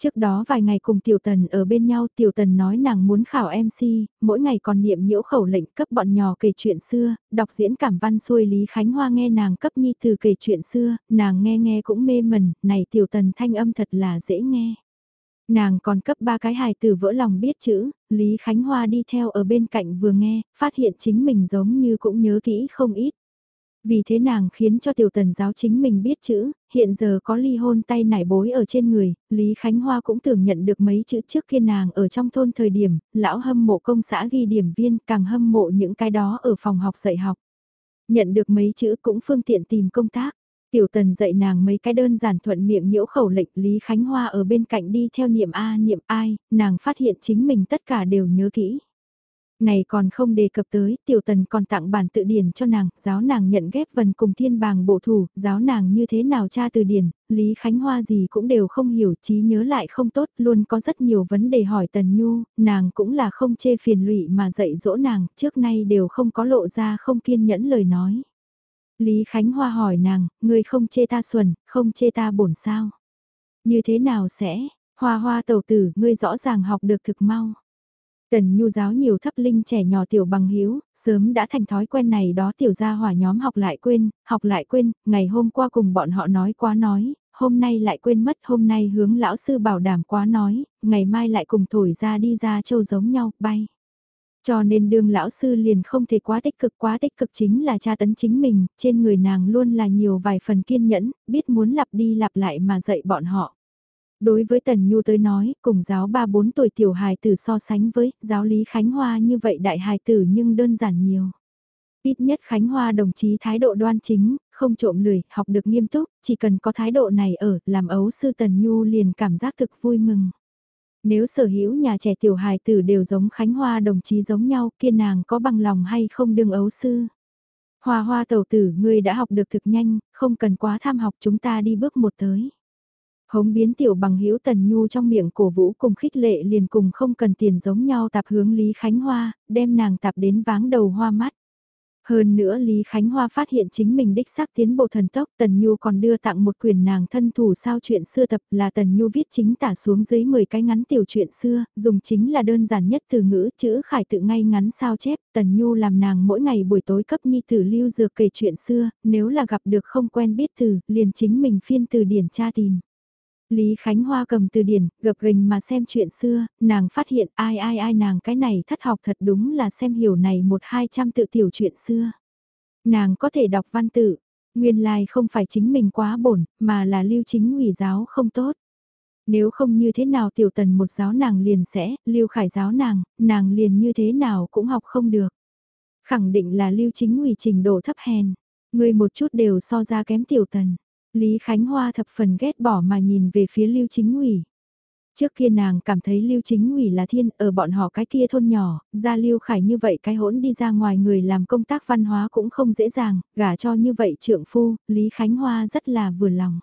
Trước đó vài ngày cùng Tiểu Tần ở bên nhau Tiểu Tần nói nàng muốn khảo MC, mỗi ngày còn niệm nhiễu khẩu lệnh cấp bọn nhỏ kể chuyện xưa, đọc diễn cảm văn xuôi Lý Khánh Hoa nghe nàng cấp nhi từ kể chuyện xưa, nàng nghe nghe cũng mê mẩn, này Tiểu Tần thanh âm thật là dễ nghe. Nàng còn cấp ba cái hài từ vỡ lòng biết chữ, Lý Khánh Hoa đi theo ở bên cạnh vừa nghe, phát hiện chính mình giống như cũng nhớ kỹ không ít. Vì thế nàng khiến cho tiểu tần giáo chính mình biết chữ, hiện giờ có ly hôn tay nải bối ở trên người, Lý Khánh Hoa cũng tưởng nhận được mấy chữ trước khi nàng ở trong thôn thời điểm, lão hâm mộ công xã ghi điểm viên càng hâm mộ những cái đó ở phòng học dạy học. Nhận được mấy chữ cũng phương tiện tìm công tác. Tiểu tần dạy nàng mấy cái đơn giản thuận miệng nhiễu khẩu lệnh Lý Khánh Hoa ở bên cạnh đi theo niệm A niệm ai, nàng phát hiện chính mình tất cả đều nhớ kỹ. Này còn không đề cập tới, tiểu tần còn tặng bản tự điển cho nàng, giáo nàng nhận ghép vần cùng thiên bàng bộ thủ, giáo nàng như thế nào tra từ điển, Lý Khánh Hoa gì cũng đều không hiểu, trí nhớ lại không tốt, luôn có rất nhiều vấn đề hỏi tần nhu, nàng cũng là không chê phiền lụy mà dạy dỗ nàng, trước nay đều không có lộ ra không kiên nhẫn lời nói. Lý Khánh Hoa hỏi nàng, ngươi không chê ta xuẩn, không chê ta bổn sao? Như thế nào sẽ? Hoa hoa tẩu tử, ngươi rõ ràng học được thực mau. Tần nhu giáo nhiều thấp linh trẻ nhỏ tiểu bằng hiếu, sớm đã thành thói quen này đó tiểu gia hỏa nhóm học lại quên, học lại quên, ngày hôm qua cùng bọn họ nói quá nói, hôm nay lại quên mất, hôm nay hướng lão sư bảo đảm quá nói, ngày mai lại cùng thổi ra đi ra châu giống nhau, bay. Cho nên đương lão sư liền không thể quá tích cực quá tích cực chính là tra tấn chính mình, trên người nàng luôn là nhiều vài phần kiên nhẫn, biết muốn lặp đi lặp lại mà dạy bọn họ. Đối với Tần Nhu tới nói, cùng giáo 3-4 tuổi tiểu hài tử so sánh với giáo lý Khánh Hoa như vậy đại hài tử nhưng đơn giản nhiều. Ít nhất Khánh Hoa đồng chí thái độ đoan chính, không trộm lười, học được nghiêm túc, chỉ cần có thái độ này ở, làm ấu sư Tần Nhu liền cảm giác thực vui mừng. Nếu sở hữu nhà trẻ tiểu hài tử đều giống Khánh Hoa đồng chí giống nhau, kia nàng có bằng lòng hay không đương ấu sư. Hoa hoa tàu tử, ngươi đã học được thực nhanh, không cần quá tham học chúng ta đi bước một tới. Hống biến tiểu bằng hữu Tần Nhu trong miệng cổ vũ cùng khích lệ liền cùng không cần tiền giống nhau tạp hướng Lý Khánh Hoa, đem nàng tạp đến váng đầu hoa mắt. Hơn nữa Lý Khánh Hoa phát hiện chính mình đích xác tiến bộ thần tốc, Tần Nhu còn đưa tặng một quyển nàng thân thủ sao chuyện xưa tập là Tần Nhu viết chính tả xuống dưới 10 cái ngắn tiểu chuyện xưa, dùng chính là đơn giản nhất từ ngữ chữ khải tự ngay ngắn sao chép, Tần Nhu làm nàng mỗi ngày buổi tối cấp nhi tử lưu dược kể chuyện xưa, nếu là gặp được không quen biết từ, liền chính mình phiên từ điển tra tìm. Lý Khánh Hoa cầm từ điển, gập gành mà xem chuyện xưa, nàng phát hiện ai ai ai nàng cái này thất học thật đúng là xem hiểu này một hai trăm tự tiểu chuyện xưa. Nàng có thể đọc văn tự, nguyên lai không phải chính mình quá bổn, mà là lưu chính ủy giáo không tốt. Nếu không như thế nào tiểu tần một giáo nàng liền sẽ, lưu khải giáo nàng, nàng liền như thế nào cũng học không được. Khẳng định là lưu chính ủy trình độ thấp hèn, người một chút đều so ra kém tiểu tần. Lý Khánh Hoa thập phần ghét bỏ mà nhìn về phía Lưu Chính ủy. Trước kia nàng cảm thấy Lưu Chính ủy là thiên ở bọn họ cái kia thôn nhỏ, ra Lưu Khải như vậy cái hỗn đi ra ngoài người làm công tác văn hóa cũng không dễ dàng, gả cho như vậy trượng phu, Lý Khánh Hoa rất là vừa lòng.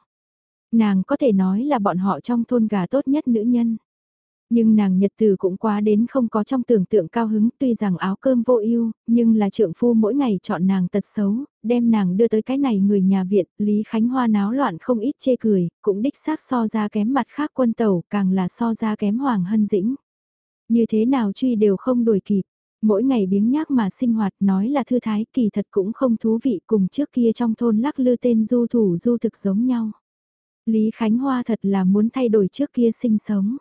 Nàng có thể nói là bọn họ trong thôn gà tốt nhất nữ nhân. Nhưng nàng nhật từ cũng quá đến không có trong tưởng tượng cao hứng tuy rằng áo cơm vô ưu nhưng là trượng phu mỗi ngày chọn nàng tật xấu, đem nàng đưa tới cái này người nhà viện, Lý Khánh Hoa náo loạn không ít chê cười, cũng đích xác so ra kém mặt khác quân tàu, càng là so ra kém Hoàng Hân Dĩnh. Như thế nào truy đều không đuổi kịp, mỗi ngày biếng nhác mà sinh hoạt nói là thư thái kỳ thật cũng không thú vị cùng trước kia trong thôn lắc lư tên du thủ du thực giống nhau. Lý Khánh Hoa thật là muốn thay đổi trước kia sinh sống.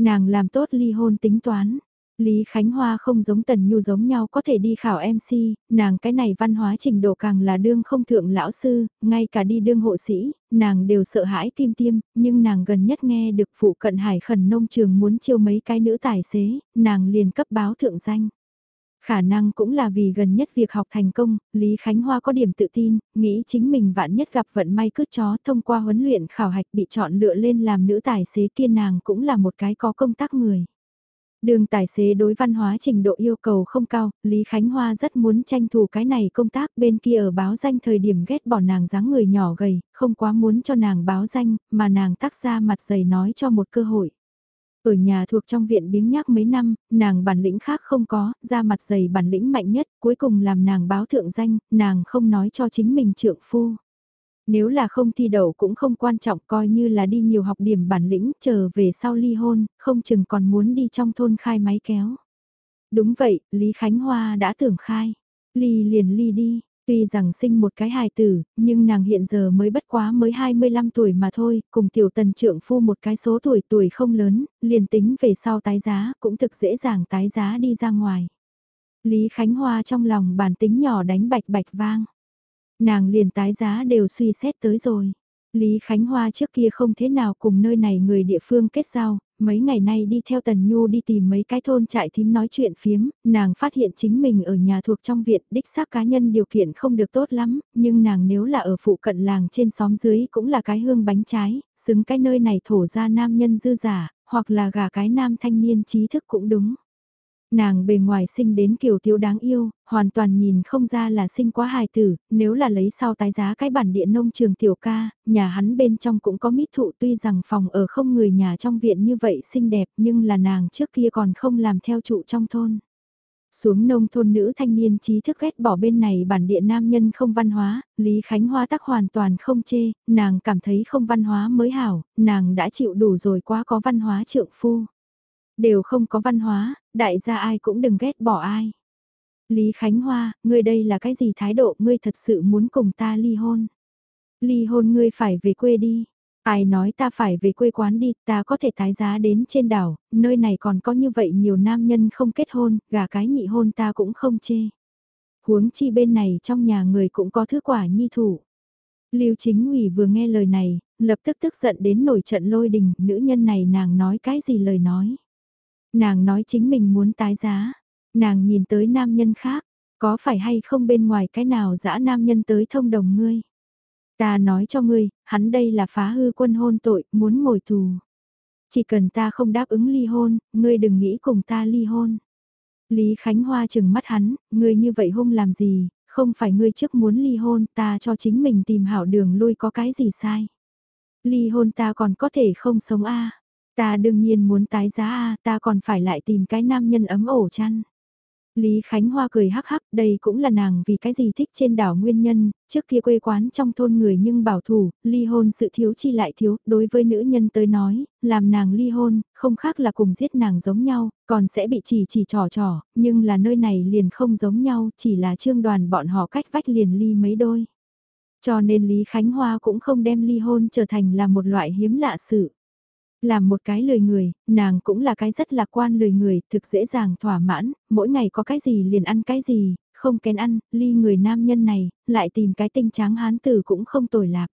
Nàng làm tốt ly hôn tính toán. Lý Khánh Hoa không giống Tần Nhu giống nhau có thể đi khảo MC, nàng cái này văn hóa trình độ càng là đương không thượng lão sư, ngay cả đi đương hộ sĩ, nàng đều sợ hãi kim tiêm, nhưng nàng gần nhất nghe được phụ cận hải khẩn nông trường muốn chiêu mấy cái nữ tài xế, nàng liền cấp báo thượng danh. Khả năng cũng là vì gần nhất việc học thành công, Lý Khánh Hoa có điểm tự tin, nghĩ chính mình vạn nhất gặp vận may cướp chó thông qua huấn luyện khảo hạch bị chọn lựa lên làm nữ tài xế kia nàng cũng là một cái có công tác người. Đường tài xế đối văn hóa trình độ yêu cầu không cao, Lý Khánh Hoa rất muốn tranh thủ cái này công tác bên kia ở báo danh thời điểm ghét bỏ nàng dáng người nhỏ gầy, không quá muốn cho nàng báo danh, mà nàng tác ra mặt dày nói cho một cơ hội. Ở nhà thuộc trong viện biếng nhác mấy năm, nàng bản lĩnh khác không có, ra mặt dày bản lĩnh mạnh nhất, cuối cùng làm nàng báo thượng danh, nàng không nói cho chính mình trượng phu. Nếu là không thi đậu cũng không quan trọng coi như là đi nhiều học điểm bản lĩnh chờ về sau ly hôn, không chừng còn muốn đi trong thôn khai máy kéo. Đúng vậy, Lý Khánh Hoa đã tưởng khai. Ly liền ly đi, Tuy rằng sinh một cái hài tử, nhưng nàng hiện giờ mới bất quá mới 25 tuổi mà thôi, cùng tiểu tần trượng phu một cái số tuổi tuổi không lớn, liền tính về sau tái giá cũng thực dễ dàng tái giá đi ra ngoài. Lý Khánh Hoa trong lòng bản tính nhỏ đánh bạch bạch vang. Nàng liền tái giá đều suy xét tới rồi. Lý Khánh Hoa trước kia không thế nào cùng nơi này người địa phương kết giao, mấy ngày nay đi theo Tần Nhu đi tìm mấy cái thôn trại thím nói chuyện phiếm, nàng phát hiện chính mình ở nhà thuộc trong viện đích xác cá nhân điều kiện không được tốt lắm, nhưng nàng nếu là ở phụ cận làng trên xóm dưới cũng là cái hương bánh trái, xứng cái nơi này thổ ra nam nhân dư giả, hoặc là gà cái nam thanh niên trí thức cũng đúng. Nàng bề ngoài sinh đến kiểu thiếu đáng yêu, hoàn toàn nhìn không ra là sinh quá hài tử, nếu là lấy sau tái giá cái bản địa nông trường tiểu ca, nhà hắn bên trong cũng có mít thụ tuy rằng phòng ở không người nhà trong viện như vậy xinh đẹp nhưng là nàng trước kia còn không làm theo trụ trong thôn. Xuống nông thôn nữ thanh niên trí thức ghét bỏ bên này bản địa nam nhân không văn hóa, Lý Khánh Hoa tắc hoàn toàn không chê, nàng cảm thấy không văn hóa mới hảo, nàng đã chịu đủ rồi quá có văn hóa trượng phu. Đều không có văn hóa, đại gia ai cũng đừng ghét bỏ ai. Lý Khánh Hoa, ngươi đây là cái gì thái độ ngươi thật sự muốn cùng ta ly hôn. Ly hôn ngươi phải về quê đi. Ai nói ta phải về quê quán đi, ta có thể tái giá đến trên đảo, nơi này còn có như vậy nhiều nam nhân không kết hôn, gà cái nhị hôn ta cũng không chê. Huống chi bên này trong nhà người cũng có thứ quả nhi thủ. Lưu chính ủy vừa nghe lời này, lập tức tức giận đến nổi trận lôi đình, nữ nhân này nàng nói cái gì lời nói. Nàng nói chính mình muốn tái giá. Nàng nhìn tới nam nhân khác, có phải hay không bên ngoài cái nào dã nam nhân tới thông đồng ngươi. Ta nói cho ngươi, hắn đây là phá hư quân hôn tội, muốn ngồi tù. Chỉ cần ta không đáp ứng ly hôn, ngươi đừng nghĩ cùng ta ly hôn. Lý Khánh Hoa chừng mắt hắn, ngươi như vậy hung làm gì, không phải ngươi trước muốn ly hôn, ta cho chính mình tìm hảo đường lui có cái gì sai. Ly hôn ta còn có thể không sống a Ta đương nhiên muốn tái giá a ta còn phải lại tìm cái nam nhân ấm ổ chăn. Lý Khánh Hoa cười hắc hắc, đây cũng là nàng vì cái gì thích trên đảo nguyên nhân, trước kia quê quán trong thôn người nhưng bảo thủ, ly hôn sự thiếu chi lại thiếu, đối với nữ nhân tới nói, làm nàng ly hôn, không khác là cùng giết nàng giống nhau, còn sẽ bị chỉ chỉ trò trò, nhưng là nơi này liền không giống nhau, chỉ là trương đoàn bọn họ cách vách liền ly mấy đôi. Cho nên Lý Khánh Hoa cũng không đem ly hôn trở thành là một loại hiếm lạ sự. Làm một cái lời người, nàng cũng là cái rất lạc quan lời người, thực dễ dàng thỏa mãn, mỗi ngày có cái gì liền ăn cái gì, không kén ăn, ly người nam nhân này, lại tìm cái tinh tráng hán tử cũng không tồi lạc.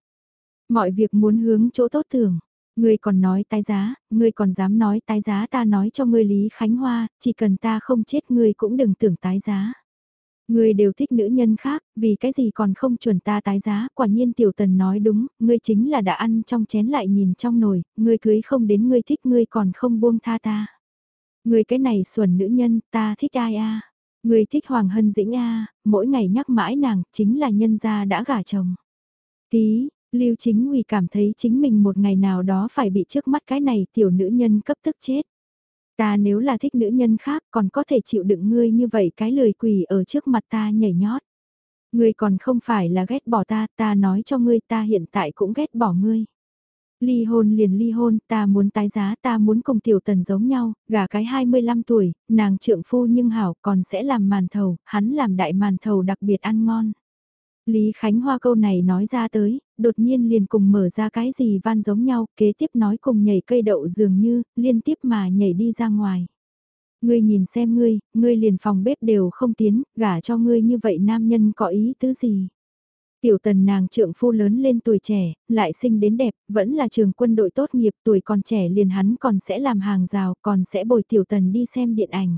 Mọi việc muốn hướng chỗ tốt tưởng. Ngươi còn nói tái giá, ngươi còn dám nói tái giá ta nói cho ngươi Lý Khánh Hoa, chỉ cần ta không chết ngươi cũng đừng tưởng tái giá. Ngươi đều thích nữ nhân khác, vì cái gì còn không chuẩn ta tái giá, quả nhiên tiểu tần nói đúng, ngươi chính là đã ăn trong chén lại nhìn trong nồi, ngươi cưới không đến ngươi thích ngươi còn không buông tha ta. Ngươi cái này xuẩn nữ nhân, ta thích ai a? Ngươi thích Hoàng Hân Dĩnh a, mỗi ngày nhắc mãi nàng, chính là nhân gia đã gả chồng. Tí, Lưu Chính Uy cảm thấy chính mình một ngày nào đó phải bị trước mắt cái này tiểu nữ nhân cấp tức chết. Ta nếu là thích nữ nhân khác còn có thể chịu đựng ngươi như vậy cái lời quỳ ở trước mặt ta nhảy nhót. Ngươi còn không phải là ghét bỏ ta, ta nói cho ngươi ta hiện tại cũng ghét bỏ ngươi. Ly hôn liền ly hôn, ta muốn tái giá, ta muốn cùng tiểu tần giống nhau, gả cái 25 tuổi, nàng trượng phu nhưng hảo còn sẽ làm màn thầu, hắn làm đại màn thầu đặc biệt ăn ngon. Lý Khánh Hoa câu này nói ra tới, đột nhiên liền cùng mở ra cái gì van giống nhau, kế tiếp nói cùng nhảy cây đậu dường như, liên tiếp mà nhảy đi ra ngoài. Ngươi nhìn xem ngươi, ngươi liền phòng bếp đều không tiến, gả cho ngươi như vậy nam nhân có ý tứ gì. Tiểu tần nàng trượng phu lớn lên tuổi trẻ, lại sinh đến đẹp, vẫn là trường quân đội tốt nghiệp tuổi còn trẻ liền hắn còn sẽ làm hàng rào, còn sẽ bồi tiểu tần đi xem điện ảnh.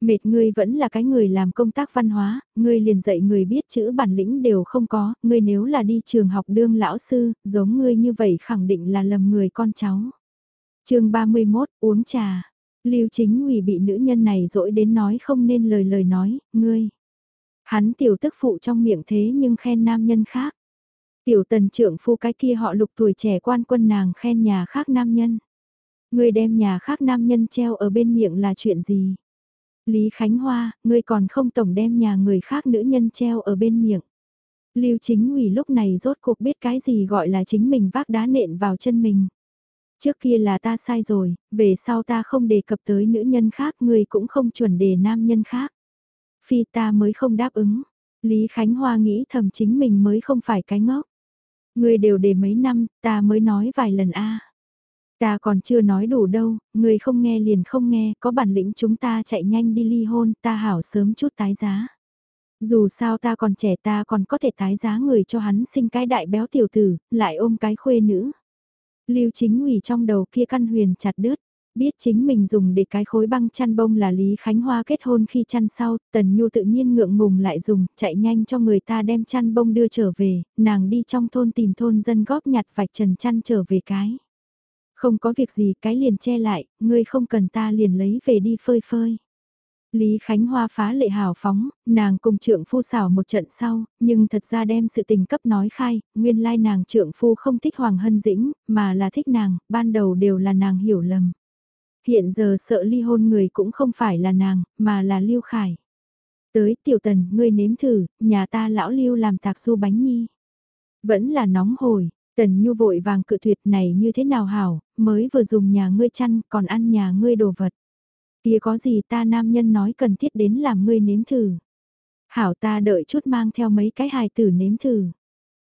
Mệt ngươi vẫn là cái người làm công tác văn hóa, ngươi liền dạy người biết chữ bản lĩnh đều không có, ngươi nếu là đi trường học đương lão sư, giống ngươi như vậy khẳng định là lầm người con cháu. chương 31, uống trà. Lưu chính ủy bị nữ nhân này dỗi đến nói không nên lời lời nói, ngươi. Hắn tiểu tức phụ trong miệng thế nhưng khen nam nhân khác. Tiểu tần trưởng phu cái kia họ lục tuổi trẻ quan quân nàng khen nhà khác nam nhân. Ngươi đem nhà khác nam nhân treo ở bên miệng là chuyện gì? Lý Khánh Hoa, ngươi còn không tổng đem nhà người khác nữ nhân treo ở bên miệng. Lưu chính ủy lúc này rốt cuộc biết cái gì gọi là chính mình vác đá nện vào chân mình. Trước kia là ta sai rồi, về sau ta không đề cập tới nữ nhân khác ngươi cũng không chuẩn đề nam nhân khác. Phi ta mới không đáp ứng. Lý Khánh Hoa nghĩ thầm chính mình mới không phải cái ngốc. Ngươi đều để mấy năm, ta mới nói vài lần a. Ta còn chưa nói đủ đâu, người không nghe liền không nghe, có bản lĩnh chúng ta chạy nhanh đi ly hôn, ta hảo sớm chút tái giá. Dù sao ta còn trẻ ta còn có thể tái giá người cho hắn sinh cái đại béo tiểu tử, lại ôm cái khuê nữ. Lưu chính ủy trong đầu kia căn huyền chặt đứt, biết chính mình dùng để cái khối băng chăn bông là Lý Khánh Hoa kết hôn khi chăn sau, Tần Nhu tự nhiên ngượng ngùng lại dùng, chạy nhanh cho người ta đem chăn bông đưa trở về, nàng đi trong thôn tìm thôn dân góp nhặt vạch trần chăn trở về cái. Không có việc gì cái liền che lại, ngươi không cần ta liền lấy về đi phơi phơi. Lý Khánh Hoa phá lệ hào phóng, nàng cùng trượng phu xảo một trận sau, nhưng thật ra đem sự tình cấp nói khai, nguyên lai nàng trượng phu không thích Hoàng Hân Dĩnh, mà là thích nàng, ban đầu đều là nàng hiểu lầm. Hiện giờ sợ ly hôn người cũng không phải là nàng, mà là Lưu Khải. Tới tiểu tần, ngươi nếm thử, nhà ta lão Lưu làm tạc su bánh nhi. Vẫn là nóng hổi, Tần Nhu vội vàng cự tuyệt này như thế nào hảo, mới vừa dùng nhà ngươi chăn còn ăn nhà ngươi đồ vật. Kia có gì ta nam nhân nói cần thiết đến làm ngươi nếm thử. Hảo ta đợi chút mang theo mấy cái hài tử nếm thử.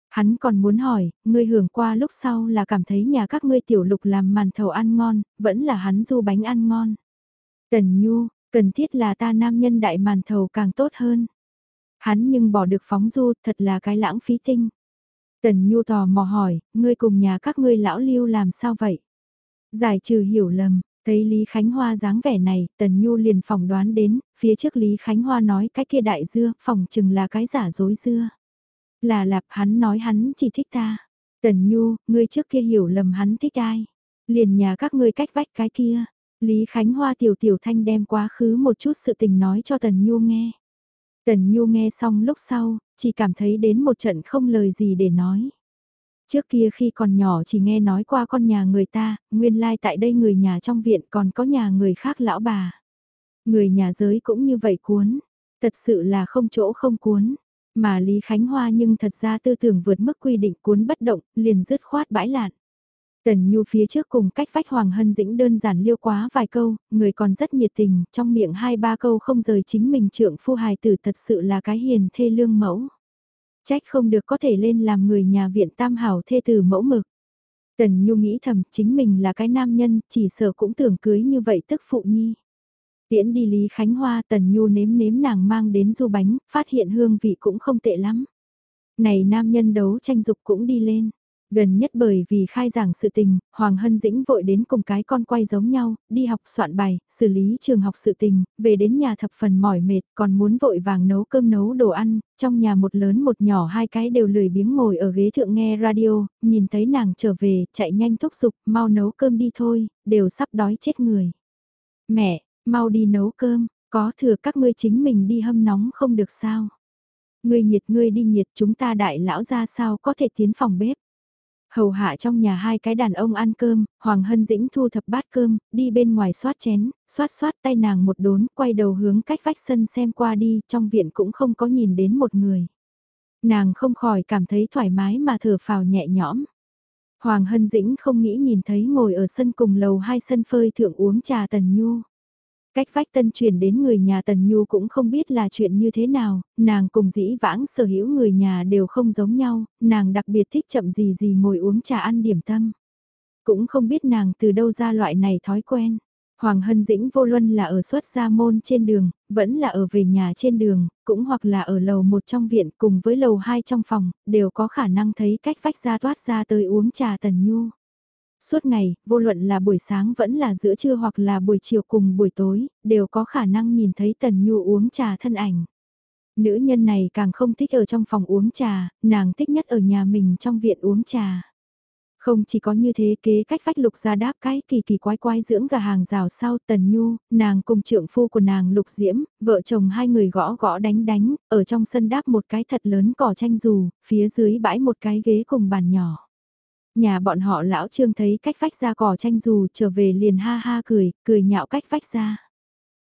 Hắn còn muốn hỏi, ngươi hưởng qua lúc sau là cảm thấy nhà các ngươi tiểu lục làm màn thầu ăn ngon, vẫn là hắn du bánh ăn ngon. Tần Nhu, cần thiết là ta nam nhân đại màn thầu càng tốt hơn. Hắn nhưng bỏ được phóng du thật là cái lãng phí tinh. Tần Nhu tò mò hỏi, ngươi cùng nhà các ngươi lão lưu làm sao vậy? Giải trừ hiểu lầm, thấy Lý Khánh Hoa dáng vẻ này, Tần Nhu liền phỏng đoán đến, phía trước Lý Khánh Hoa nói cái kia đại dưa, phỏng chừng là cái giả dối dưa. Là lạp hắn nói hắn chỉ thích ta. Tần Nhu, ngươi trước kia hiểu lầm hắn thích ai? Liền nhà các ngươi cách vách cái kia. Lý Khánh Hoa tiểu tiểu thanh đem quá khứ một chút sự tình nói cho Tần Nhu nghe. Tần Nhu nghe xong lúc sau, chỉ cảm thấy đến một trận không lời gì để nói. Trước kia khi còn nhỏ chỉ nghe nói qua con nhà người ta, nguyên lai like tại đây người nhà trong viện còn có nhà người khác lão bà. Người nhà giới cũng như vậy cuốn, thật sự là không chỗ không cuốn. Mà Lý Khánh Hoa nhưng thật ra tư tưởng vượt mức quy định cuốn bất động, liền dứt khoát bãi lạn. Tần Nhu phía trước cùng cách vách Hoàng Hân Dĩnh đơn giản liêu quá vài câu, người còn rất nhiệt tình, trong miệng hai ba câu không rời chính mình trượng phu hài tử thật sự là cái hiền thê lương mẫu. Trách không được có thể lên làm người nhà viện tam hảo thê tử mẫu mực. Tần Nhu nghĩ thầm chính mình là cái nam nhân, chỉ sợ cũng tưởng cưới như vậy tức phụ nhi. Tiễn đi Lý Khánh Hoa Tần Nhu nếm nếm nàng mang đến du bánh, phát hiện hương vị cũng không tệ lắm. Này nam nhân đấu tranh dục cũng đi lên. Gần nhất bởi vì khai giảng sự tình, Hoàng Hân Dĩnh vội đến cùng cái con quay giống nhau, đi học soạn bài, xử lý trường học sự tình, về đến nhà thập phần mỏi mệt, còn muốn vội vàng nấu cơm nấu đồ ăn, trong nhà một lớn một nhỏ hai cái đều lười biếng ngồi ở ghế thượng nghe radio, nhìn thấy nàng trở về, chạy nhanh thúc giục, mau nấu cơm đi thôi, đều sắp đói chết người. Mẹ, mau đi nấu cơm, có thừa các ngươi chính mình đi hâm nóng không được sao. Ngươi nhiệt ngươi đi nhiệt chúng ta đại lão ra sao có thể tiến phòng bếp. Hầu hạ trong nhà hai cái đàn ông ăn cơm, Hoàng Hân Dĩnh thu thập bát cơm, đi bên ngoài xoát chén, xoát xoát tay nàng một đốn, quay đầu hướng cách vách sân xem qua đi, trong viện cũng không có nhìn đến một người. Nàng không khỏi cảm thấy thoải mái mà thở phào nhẹ nhõm. Hoàng Hân Dĩnh không nghĩ nhìn thấy ngồi ở sân cùng lầu hai sân phơi thượng uống trà tần nhu. Cách vách tân truyền đến người nhà Tần Nhu cũng không biết là chuyện như thế nào, nàng cùng dĩ vãng sở hữu người nhà đều không giống nhau, nàng đặc biệt thích chậm gì gì ngồi uống trà ăn điểm tâm. Cũng không biết nàng từ đâu ra loại này thói quen. Hoàng Hân Dĩnh vô luân là ở xuất gia môn trên đường, vẫn là ở về nhà trên đường, cũng hoặc là ở lầu một trong viện cùng với lầu hai trong phòng, đều có khả năng thấy cách vách ra toát ra tới uống trà Tần Nhu. Suốt ngày, vô luận là buổi sáng vẫn là giữa trưa hoặc là buổi chiều cùng buổi tối, đều có khả năng nhìn thấy Tần Nhu uống trà thân ảnh. Nữ nhân này càng không thích ở trong phòng uống trà, nàng thích nhất ở nhà mình trong viện uống trà. Không chỉ có như thế kế cách phách lục ra đáp cái kỳ kỳ quái quái dưỡng gà hàng rào sau tần nhu, nàng cùng trượng phu của nàng lục diễm, vợ chồng hai người gõ gõ đánh đánh, ở trong sân đáp một cái thật lớn cỏ tranh dù, phía dưới bãi một cái ghế cùng bàn nhỏ. Nhà bọn họ lão trương thấy cách vách ra cỏ tranh dù trở về liền ha ha cười, cười nhạo cách vách ra.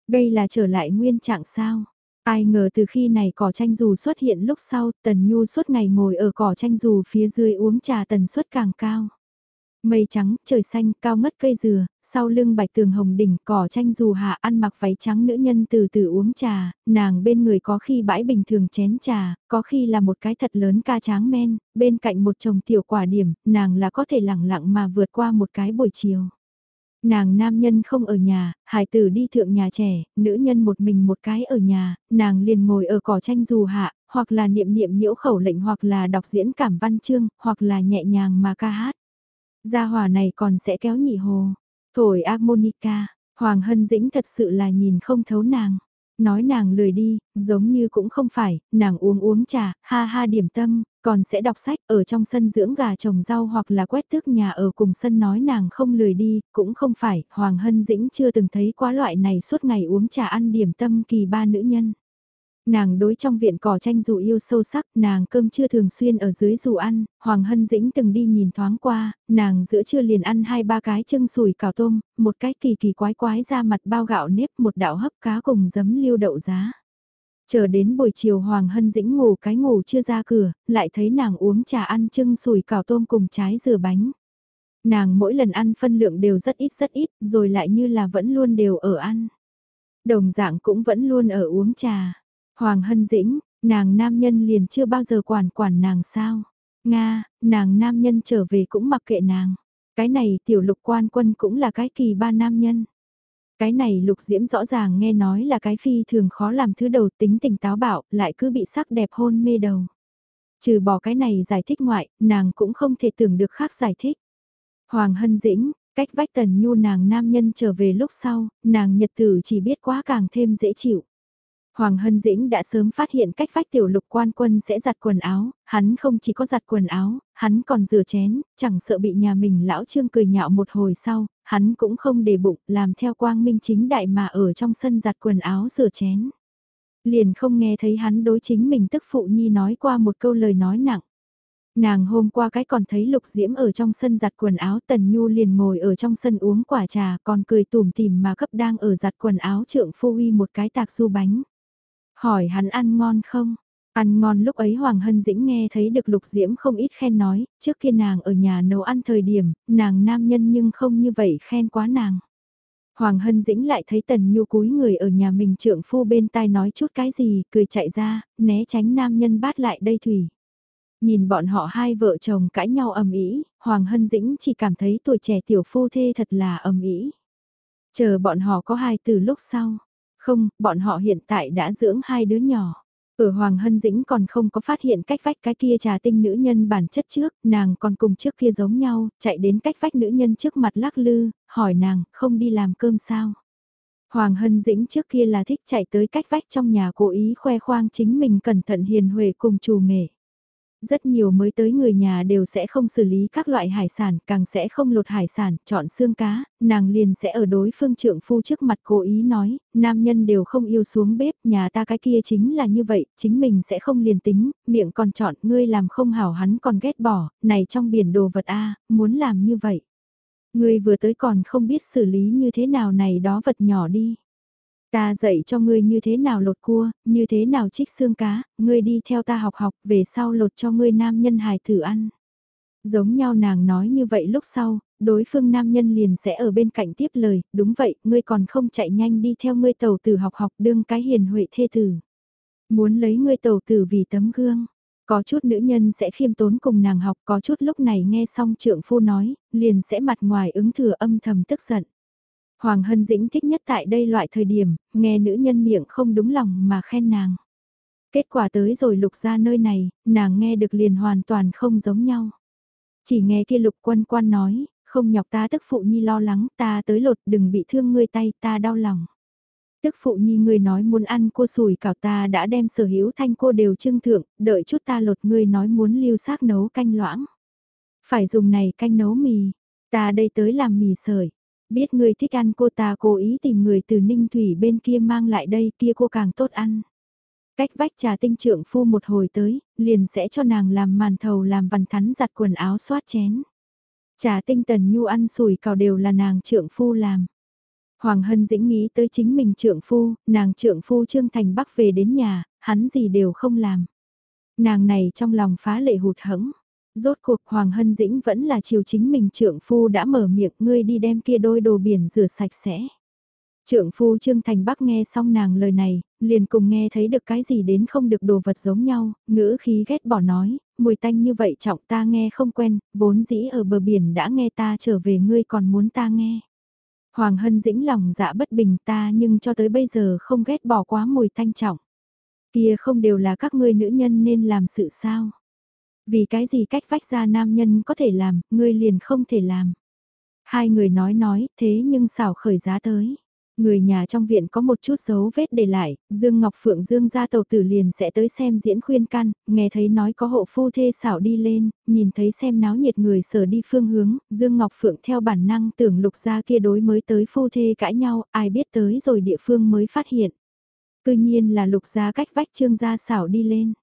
Đây là trở lại nguyên trạng sao? Ai ngờ từ khi này cỏ tranh dù xuất hiện lúc sau, Tần Nhu suốt ngày ngồi ở cỏ tranh dù phía dưới uống trà tần suất càng cao. Mây trắng, trời xanh, cao ngất cây dừa, sau lưng bạch tường hồng đỉnh, cỏ tranh dù hạ ăn mặc váy trắng nữ nhân từ từ uống trà, nàng bên người có khi bãi bình thường chén trà, có khi là một cái thật lớn ca tráng men, bên cạnh một chồng tiểu quả điểm, nàng là có thể lẳng lặng mà vượt qua một cái buổi chiều. Nàng nam nhân không ở nhà, hải tử đi thượng nhà trẻ, nữ nhân một mình một cái ở nhà, nàng liền ngồi ở cỏ tranh dù hạ, hoặc là niệm niệm nhiễu khẩu lệnh hoặc là đọc diễn cảm văn chương, hoặc là nhẹ nhàng mà ca hát. Gia hòa này còn sẽ kéo nhị hồ. Thổi harmonica, Hoàng Hân Dĩnh thật sự là nhìn không thấu nàng. Nói nàng lười đi, giống như cũng không phải, nàng uống uống trà, ha ha điểm tâm, còn sẽ đọc sách ở trong sân dưỡng gà trồng rau hoặc là quét tước nhà ở cùng sân nói nàng không lười đi, cũng không phải, Hoàng Hân Dĩnh chưa từng thấy quá loại này suốt ngày uống trà ăn điểm tâm kỳ ba nữ nhân. Nàng đối trong viện cỏ tranh dù yêu sâu sắc, nàng cơm chưa thường xuyên ở dưới dù ăn, Hoàng Hân Dĩnh từng đi nhìn thoáng qua, nàng giữa trưa liền ăn hai ba cái chân sùi cào tôm, một cái kỳ kỳ quái quái ra mặt bao gạo nếp một đạo hấp cá cùng giấm liêu đậu giá. Chờ đến buổi chiều Hoàng Hân Dĩnh ngủ cái ngủ chưa ra cửa, lại thấy nàng uống trà ăn chân sùi cào tôm cùng trái dừa bánh. Nàng mỗi lần ăn phân lượng đều rất ít rất ít, rồi lại như là vẫn luôn đều ở ăn. Đồng dạng cũng vẫn luôn ở uống trà. Hoàng Hân Dĩnh, nàng nam nhân liền chưa bao giờ quản quản nàng sao. Nga, nàng nam nhân trở về cũng mặc kệ nàng. Cái này tiểu lục quan quân cũng là cái kỳ ba nam nhân. Cái này lục diễm rõ ràng nghe nói là cái phi thường khó làm thứ đầu tính tình táo bạo, lại cứ bị sắc đẹp hôn mê đầu. Trừ bỏ cái này giải thích ngoại, nàng cũng không thể tưởng được khác giải thích. Hoàng Hân Dĩnh, cách vách tần nhu nàng nam nhân trở về lúc sau, nàng nhật tử chỉ biết quá càng thêm dễ chịu. Hoàng Hân Dĩnh đã sớm phát hiện cách phách tiểu lục quan quân sẽ giặt quần áo, hắn không chỉ có giặt quần áo, hắn còn rửa chén, chẳng sợ bị nhà mình lão trương cười nhạo một hồi sau, hắn cũng không để bụng, làm theo quang minh chính đại mà ở trong sân giặt quần áo rửa chén. Liền không nghe thấy hắn đối chính mình tức phụ nhi nói qua một câu lời nói nặng. Nàng hôm qua cái còn thấy Lục Diễm ở trong sân giặt quần áo Tần Nhu liền ngồi ở trong sân uống quả trà còn cười tủm tỉm mà cấp đang ở giặt quần áo trượng phu uy một cái tạc du bánh. Hỏi hắn ăn ngon không? Ăn ngon lúc ấy Hoàng Hân Dĩnh nghe thấy được Lục Diễm không ít khen nói, trước kia nàng ở nhà nấu ăn thời điểm, nàng nam nhân nhưng không như vậy khen quá nàng. Hoàng Hân Dĩnh lại thấy Tần Nhu cúi người ở nhà mình trượng phu bên tai nói chút cái gì, cười chạy ra, né tránh nam nhân bát lại đây thủy. Nhìn bọn họ hai vợ chồng cãi nhau ầm ĩ, Hoàng Hân Dĩnh chỉ cảm thấy tuổi trẻ tiểu phu thê thật là ầm ĩ. Chờ bọn họ có hai từ lúc sau. Không, bọn họ hiện tại đã dưỡng hai đứa nhỏ. Ở Hoàng Hân Dĩnh còn không có phát hiện cách vách cái kia trà tinh nữ nhân bản chất trước, nàng còn cùng trước kia giống nhau, chạy đến cách vách nữ nhân trước mặt lắc lư, hỏi nàng, không đi làm cơm sao? Hoàng Hân Dĩnh trước kia là thích chạy tới cách vách trong nhà cố ý khoe khoang chính mình cẩn thận hiền huệ cùng chủ nghệ. Rất nhiều mới tới người nhà đều sẽ không xử lý các loại hải sản, càng sẽ không lột hải sản, chọn xương cá, nàng liền sẽ ở đối phương trượng phu trước mặt cố ý nói, nam nhân đều không yêu xuống bếp, nhà ta cái kia chính là như vậy, chính mình sẽ không liền tính, miệng còn chọn, ngươi làm không hảo hắn còn ghét bỏ, này trong biển đồ vật A, muốn làm như vậy. Ngươi vừa tới còn không biết xử lý như thế nào này đó vật nhỏ đi. Ta dạy cho ngươi như thế nào lột cua, như thế nào trích xương cá, ngươi đi theo ta học học, về sau lột cho ngươi nam nhân hài thử ăn. Giống nhau nàng nói như vậy lúc sau, đối phương nam nhân liền sẽ ở bên cạnh tiếp lời, đúng vậy, ngươi còn không chạy nhanh đi theo ngươi tàu tử học học đương cái hiền huệ thê tử. Muốn lấy ngươi tàu tử vì tấm gương. Có chút nữ nhân sẽ khiêm tốn cùng nàng học, có chút lúc này nghe xong trượng phu nói, liền sẽ mặt ngoài ứng thừa âm thầm tức giận. Hoàng Hân Dĩnh thích nhất tại đây loại thời điểm, nghe nữ nhân miệng không đúng lòng mà khen nàng. Kết quả tới rồi lục ra nơi này, nàng nghe được liền hoàn toàn không giống nhau. Chỉ nghe kia lục quân quan nói, không nhọc ta tức phụ nhi lo lắng ta tới lột đừng bị thương ngươi tay ta đau lòng. Tức phụ nhi ngươi nói muốn ăn cua sùi cảo ta đã đem sở hữu thanh cô đều trưng thượng, đợi chút ta lột ngươi nói muốn lưu xác nấu canh loãng. Phải dùng này canh nấu mì, ta đây tới làm mì sợi. Biết người thích ăn cô ta cố ý tìm người từ Ninh Thủy bên kia mang lại đây kia cô càng tốt ăn. Cách vách trà tinh trưởng phu một hồi tới, liền sẽ cho nàng làm màn thầu làm văn thắn giặt quần áo xoát chén. Trà tinh tần nhu ăn sủi cào đều là nàng trưởng phu làm. Hoàng Hân dĩnh nghĩ tới chính mình trưởng phu, nàng trưởng phu Trương Thành Bắc về đến nhà, hắn gì đều không làm. Nàng này trong lòng phá lệ hụt hẫng Rốt cuộc Hoàng Hân Dĩnh vẫn là chiều chính mình trượng phu đã mở miệng ngươi đi đem kia đôi đồ biển rửa sạch sẽ. Trượng phu Trương Thành Bắc nghe xong nàng lời này, liền cùng nghe thấy được cái gì đến không được đồ vật giống nhau, ngữ khí ghét bỏ nói, mùi tanh như vậy trọng ta nghe không quen, vốn dĩ ở bờ biển đã nghe ta trở về ngươi còn muốn ta nghe. Hoàng Hân Dĩnh lòng dạ bất bình ta nhưng cho tới bây giờ không ghét bỏ quá mùi tanh trọng. Kia không đều là các ngươi nữ nhân nên làm sự sao. Vì cái gì cách vách ra nam nhân có thể làm, ngươi liền không thể làm. Hai người nói nói, thế nhưng xảo khởi giá tới. Người nhà trong viện có một chút dấu vết để lại, Dương Ngọc Phượng Dương ra tàu tử liền sẽ tới xem diễn khuyên can, nghe thấy nói có hộ phu thê xảo đi lên, nhìn thấy xem náo nhiệt người sở đi phương hướng, Dương Ngọc Phượng theo bản năng tưởng lục ra kia đối mới tới phu thê cãi nhau, ai biết tới rồi địa phương mới phát hiện. Cư nhiên là lục ra cách vách trương gia xảo đi lên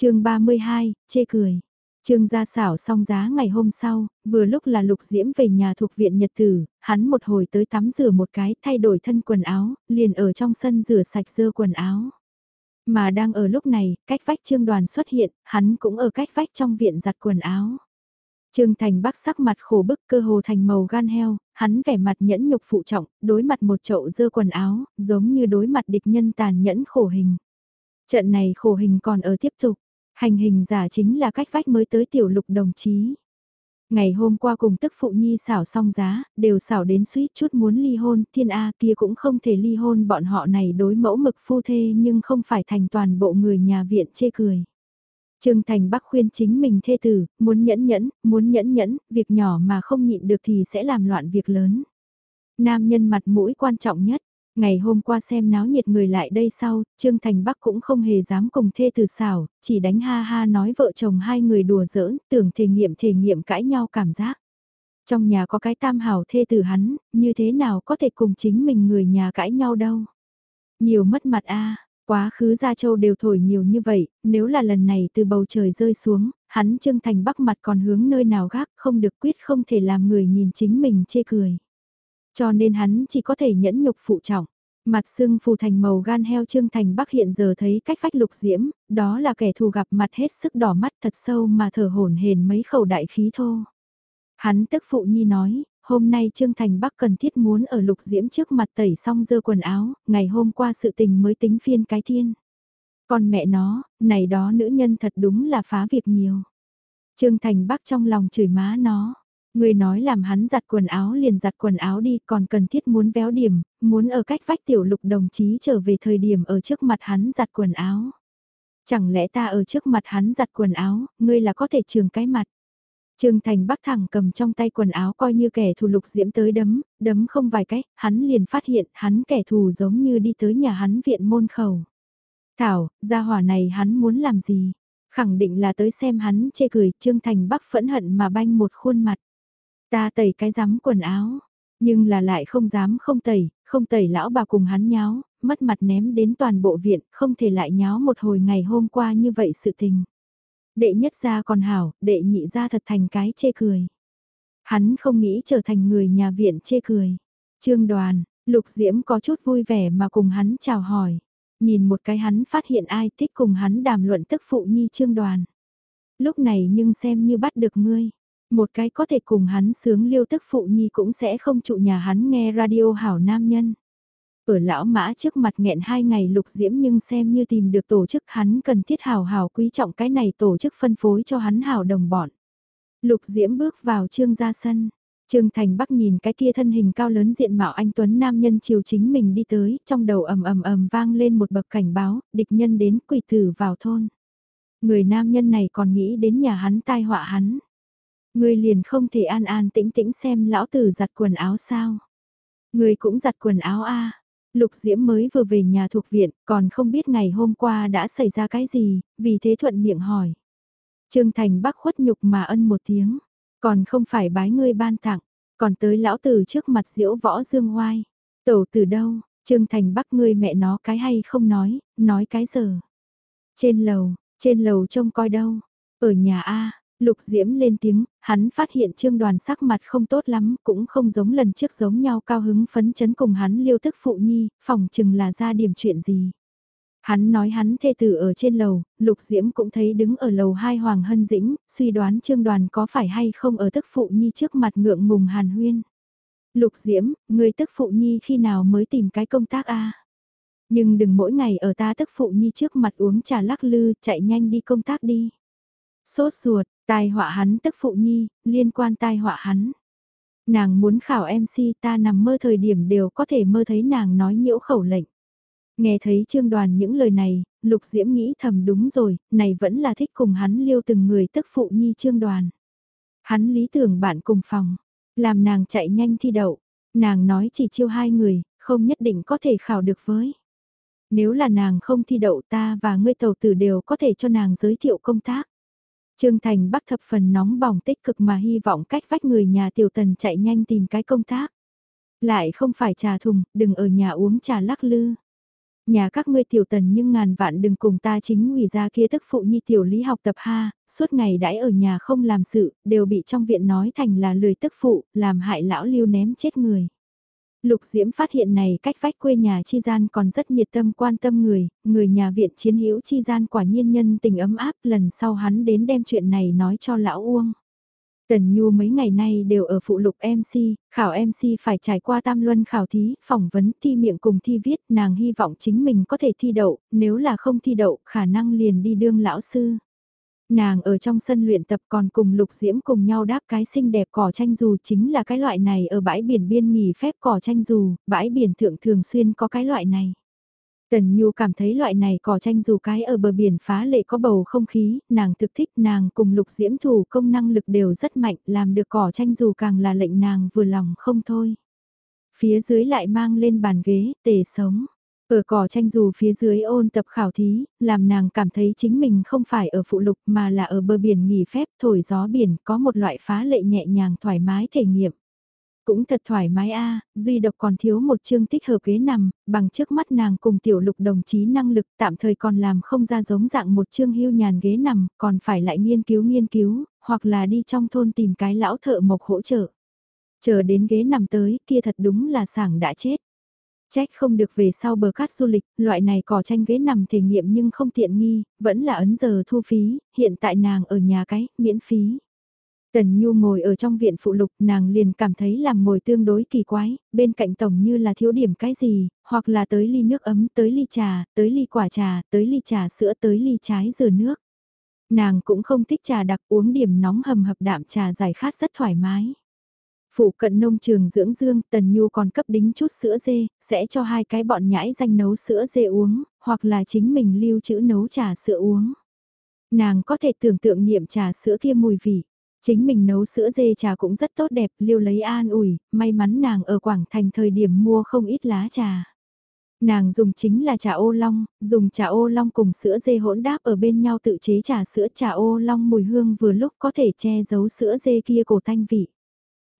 chương 32, chê cười. Trương gia xảo xong giá ngày hôm sau, vừa lúc là lục diễm về nhà thuộc viện Nhật Tử, hắn một hồi tới tắm rửa một cái thay đổi thân quần áo, liền ở trong sân rửa sạch dơ quần áo. Mà đang ở lúc này, cách vách trương đoàn xuất hiện, hắn cũng ở cách vách trong viện giặt quần áo. Trương Thành Bắc sắc mặt khổ bức cơ hồ thành màu gan heo, hắn vẻ mặt nhẫn nhục phụ trọng, đối mặt một chậu dơ quần áo, giống như đối mặt địch nhân tàn nhẫn khổ hình. Trận này khổ hình còn ở tiếp tục, Hành hình giả chính là cách vách mới tới tiểu lục đồng chí. Ngày hôm qua cùng tức phụ nhi xảo xong giá, đều xảo đến suýt chút muốn ly hôn, thiên A kia cũng không thể ly hôn bọn họ này đối mẫu mực phu thê nhưng không phải thành toàn bộ người nhà viện chê cười. Trương Thành Bắc khuyên chính mình thê tử, muốn nhẫn nhẫn, muốn nhẫn nhẫn, việc nhỏ mà không nhịn được thì sẽ làm loạn việc lớn. Nam nhân mặt mũi quan trọng nhất, Ngày hôm qua xem náo nhiệt người lại đây sau, Trương Thành Bắc cũng không hề dám cùng thê từ xảo, chỉ đánh ha ha nói vợ chồng hai người đùa giỡn, tưởng thể nghiệm thể nghiệm cãi nhau cảm giác. Trong nhà có cái tam hảo thê từ hắn, như thế nào có thể cùng chính mình người nhà cãi nhau đâu. Nhiều mất mặt a Quá khứ Gia Châu đều thổi nhiều như vậy, nếu là lần này từ bầu trời rơi xuống, hắn Trương Thành Bắc mặt còn hướng nơi nào gác không được quyết không thể làm người nhìn chính mình chê cười. Cho nên hắn chỉ có thể nhẫn nhục phụ trọng. Mặt sưng phù thành màu gan heo Trương Thành Bắc hiện giờ thấy cách phách lục diễm, đó là kẻ thù gặp mặt hết sức đỏ mắt thật sâu mà thở hổn hển mấy khẩu đại khí thô. Hắn tức phụ nhi nói, hôm nay Trương Thành Bắc cần thiết muốn ở lục diễm trước mặt tẩy xong dơ quần áo, ngày hôm qua sự tình mới tính phiên cái thiên. Còn mẹ nó, này đó nữ nhân thật đúng là phá việc nhiều. Trương Thành Bắc trong lòng chửi má nó. Người nói làm hắn giặt quần áo liền giặt quần áo đi còn cần thiết muốn véo điểm, muốn ở cách vách tiểu lục đồng chí trở về thời điểm ở trước mặt hắn giặt quần áo. Chẳng lẽ ta ở trước mặt hắn giặt quần áo, ngươi là có thể trường cái mặt. Trương Thành Bắc thẳng cầm trong tay quần áo coi như kẻ thù lục diễm tới đấm, đấm không vài cách, hắn liền phát hiện hắn kẻ thù giống như đi tới nhà hắn viện môn khẩu. Thảo, gia hỏa này hắn muốn làm gì? Khẳng định là tới xem hắn chê cười, Trương Thành Bắc phẫn hận mà banh một khuôn mặt. Ta tẩy cái rắm quần áo, nhưng là lại không dám không tẩy, không tẩy lão bà cùng hắn nháo, mất mặt ném đến toàn bộ viện, không thể lại nháo một hồi ngày hôm qua như vậy sự tình. Đệ nhất gia còn hảo, đệ nhị gia thật thành cái chê cười. Hắn không nghĩ trở thành người nhà viện chê cười. Trương đoàn, lục diễm có chút vui vẻ mà cùng hắn chào hỏi. Nhìn một cái hắn phát hiện ai thích cùng hắn đàm luận tức phụ nhi trương đoàn. Lúc này nhưng xem như bắt được ngươi. Một cái có thể cùng hắn sướng liêu tức phụ nhi cũng sẽ không trụ nhà hắn nghe radio hảo nam nhân. Ở lão mã trước mặt nghẹn hai ngày lục diễm nhưng xem như tìm được tổ chức hắn cần thiết hào hào quý trọng cái này tổ chức phân phối cho hắn hào đồng bọn. Lục diễm bước vào trương gia sân. Trương Thành Bắc nhìn cái kia thân hình cao lớn diện mạo anh Tuấn Nam nhân chiều chính mình đi tới, trong đầu ầm ầm ầm vang lên một bậc cảnh báo, địch nhân đến quỷ tử vào thôn. Người nam nhân này còn nghĩ đến nhà hắn tai họa hắn. Người liền không thể an an tĩnh tĩnh xem lão tử giặt quần áo sao. Người cũng giặt quần áo a Lục Diễm mới vừa về nhà thuộc viện, còn không biết ngày hôm qua đã xảy ra cái gì, vì thế thuận miệng hỏi. Trương Thành Bắc khuất nhục mà ân một tiếng, còn không phải bái ngươi ban tặng, còn tới lão tử trước mặt diễu võ dương oai. Tổ từ đâu, Trương Thành Bắc ngươi mẹ nó cái hay không nói, nói cái giờ. Trên lầu, trên lầu trông coi đâu, ở nhà A, Lục Diễm lên tiếng, hắn phát hiện trương đoàn sắc mặt không tốt lắm, cũng không giống lần trước giống nhau cao hứng phấn chấn cùng hắn liêu tức phụ nhi, phòng chừng là ra điểm chuyện gì. Hắn nói hắn thê tử ở trên lầu, Lục Diễm cũng thấy đứng ở lầu hai Hoàng Hân Dĩnh, suy đoán trương đoàn có phải hay không ở tức phụ nhi trước mặt ngượng ngùng hàn huyên. Lục Diễm, người tức phụ nhi khi nào mới tìm cái công tác a Nhưng đừng mỗi ngày ở ta tức phụ nhi trước mặt uống trà lắc lư, chạy nhanh đi công tác đi. Sốt ruột, Tai họa hắn tức phụ nhi, liên quan tai họa hắn. Nàng muốn khảo MC ta nằm mơ thời điểm đều có thể mơ thấy nàng nói nhiễu khẩu lệnh. Nghe thấy trương đoàn những lời này, lục diễm nghĩ thầm đúng rồi, này vẫn là thích cùng hắn liêu từng người tức phụ nhi trương đoàn. Hắn lý tưởng bạn cùng phòng, làm nàng chạy nhanh thi đậu, nàng nói chỉ chiêu hai người, không nhất định có thể khảo được với. Nếu là nàng không thi đậu ta và ngươi tàu tử đều có thể cho nàng giới thiệu công tác. Trương Thành Bắc thập phần nóng bỏng tích cực mà hy vọng cách vách người nhà tiểu tần chạy nhanh tìm cái công tác. Lại không phải trà thùng, đừng ở nhà uống trà lắc lư. Nhà các ngươi tiểu tần nhưng ngàn vạn đừng cùng ta chính ủy ra kia tức phụ nhi tiểu lý học tập ha, suốt ngày đãi ở nhà không làm sự, đều bị trong viện nói thành là lười tức phụ, làm hại lão lưu ném chết người. Lục Diễm phát hiện này cách vách quê nhà chi gian còn rất nhiệt tâm quan tâm người, người nhà viện chiến hữu chi gian quả nhiên nhân tình ấm áp lần sau hắn đến đem chuyện này nói cho lão Uông. Tần Nhu mấy ngày nay đều ở phụ lục MC, khảo MC phải trải qua tam luân khảo thí, phỏng vấn, thi miệng cùng thi viết, nàng hy vọng chính mình có thể thi đậu, nếu là không thi đậu, khả năng liền đi đương lão sư. Nàng ở trong sân luyện tập còn cùng Lục Diễm cùng nhau đáp cái xinh đẹp cỏ tranh dù chính là cái loại này ở bãi biển biên nghỉ phép cỏ tranh dù, bãi biển thượng thường xuyên có cái loại này. Tần Nhu cảm thấy loại này cỏ tranh dù cái ở bờ biển phá lệ có bầu không khí, nàng thực thích nàng cùng Lục Diễm thủ công năng lực đều rất mạnh, làm được cỏ tranh dù càng là lệnh nàng vừa lòng không thôi. Phía dưới lại mang lên bàn ghế, tề sống. Ở cỏ tranh dù phía dưới ôn tập khảo thí, làm nàng cảm thấy chính mình không phải ở phụ lục mà là ở bờ biển nghỉ phép thổi gió biển có một loại phá lệ nhẹ nhàng thoải mái thể nghiệm. Cũng thật thoải mái a duy độc còn thiếu một chương tích hợp ghế nằm, bằng trước mắt nàng cùng tiểu lục đồng chí năng lực tạm thời còn làm không ra giống dạng một chương hưu nhàn ghế nằm, còn phải lại nghiên cứu nghiên cứu, hoặc là đi trong thôn tìm cái lão thợ mộc hỗ trợ. Chờ đến ghế nằm tới, kia thật đúng là sảng đã chết. Trách không được về sau bờ cát du lịch, loại này cỏ tranh ghế nằm thể nghiệm nhưng không tiện nghi, vẫn là ấn giờ thu phí, hiện tại nàng ở nhà cái, miễn phí. Tần Nhu ngồi ở trong viện phụ lục nàng liền cảm thấy làm ngồi tương đối kỳ quái, bên cạnh tổng như là thiếu điểm cái gì, hoặc là tới ly nước ấm, tới ly trà, tới ly quả trà, tới ly trà sữa, tới ly trái dừa nước. Nàng cũng không thích trà đặc uống điểm nóng hầm hập đạm trà giải khát rất thoải mái. Phụ cận nông trường dưỡng dương, Tần Nhu còn cấp đính chút sữa dê, sẽ cho hai cái bọn nhãi danh nấu sữa dê uống, hoặc là chính mình lưu trữ nấu trà sữa uống. Nàng có thể tưởng tượng niệm trà sữa kia mùi vị. Chính mình nấu sữa dê trà cũng rất tốt đẹp, liêu lấy an ủi, may mắn nàng ở Quảng Thành thời điểm mua không ít lá trà. Nàng dùng chính là trà ô long, dùng trà ô long cùng sữa dê hỗn đáp ở bên nhau tự chế trà sữa trà ô long mùi hương vừa lúc có thể che giấu sữa dê kia cổ thanh vị.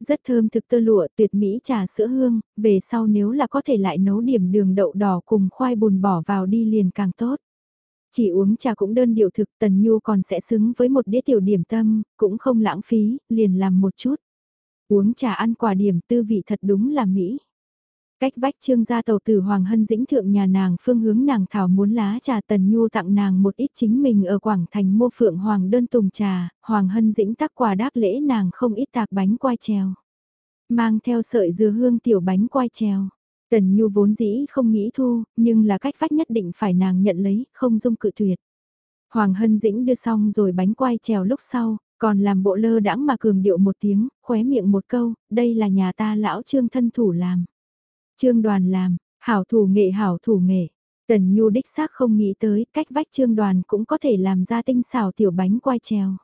Rất thơm thực tơ lụa tuyệt mỹ trà sữa hương, về sau nếu là có thể lại nấu điểm đường đậu đỏ cùng khoai bùn bỏ vào đi liền càng tốt. Chỉ uống trà cũng đơn điệu thực Tần Nhu còn sẽ xứng với một đĩa tiểu điểm tâm, cũng không lãng phí, liền làm một chút. Uống trà ăn quả điểm tư vị thật đúng là Mỹ. Cách vách trương gia tàu tử Hoàng Hân Dĩnh thượng nhà nàng phương hướng nàng thảo muốn lá trà Tần Nhu tặng nàng một ít chính mình ở Quảng Thành mua phượng Hoàng đơn tùng trà, Hoàng Hân Dĩnh tác quà đáp lễ nàng không ít tạc bánh quai treo. Mang theo sợi dừa hương tiểu bánh quai treo. Tần Nhu vốn dĩ không nghĩ thu, nhưng là cách vách nhất định phải nàng nhận lấy, không dung cự tuyệt. Hoàng Hân Dĩnh đưa xong rồi bánh quai trèo lúc sau, còn làm bộ lơ đãng mà cường điệu một tiếng, khóe miệng một câu, đây là nhà ta lão trương thân thủ làm. Trương đoàn làm, hảo thủ nghệ hảo thủ nghệ. Tần Nhu đích xác không nghĩ tới cách vách trương đoàn cũng có thể làm ra tinh xảo tiểu bánh quai trèo.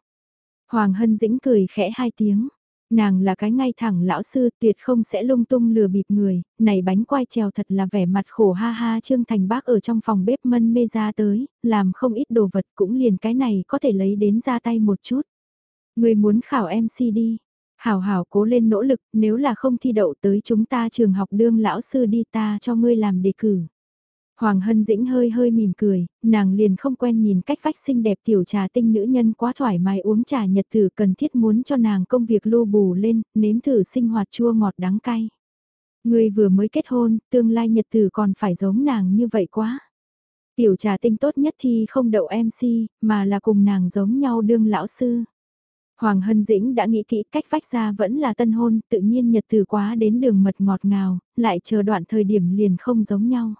Hoàng Hân Dĩnh cười khẽ hai tiếng, Nàng là cái ngay thẳng lão sư tuyệt không sẽ lung tung lừa bịp người, này bánh quai trèo thật là vẻ mặt khổ ha ha Trương Thành Bác ở trong phòng bếp mân mê ra tới, làm không ít đồ vật cũng liền cái này có thể lấy đến ra tay một chút. Người muốn khảo MC đi, hảo hảo cố lên nỗ lực nếu là không thi đậu tới chúng ta trường học đương lão sư đi ta cho ngươi làm đề cử. Hoàng Hân Dĩnh hơi hơi mỉm cười, nàng liền không quen nhìn cách vách xinh đẹp tiểu trà tinh nữ nhân quá thoải mái uống trà nhật thử cần thiết muốn cho nàng công việc lô bù lên, nếm thử sinh hoạt chua ngọt đắng cay. Người vừa mới kết hôn, tương lai nhật tử còn phải giống nàng như vậy quá. Tiểu trà tinh tốt nhất thì không đậu MC, mà là cùng nàng giống nhau đương lão sư. Hoàng Hân Dĩnh đã nghĩ kỹ cách vách ra vẫn là tân hôn, tự nhiên nhật từ quá đến đường mật ngọt ngào, lại chờ đoạn thời điểm liền không giống nhau.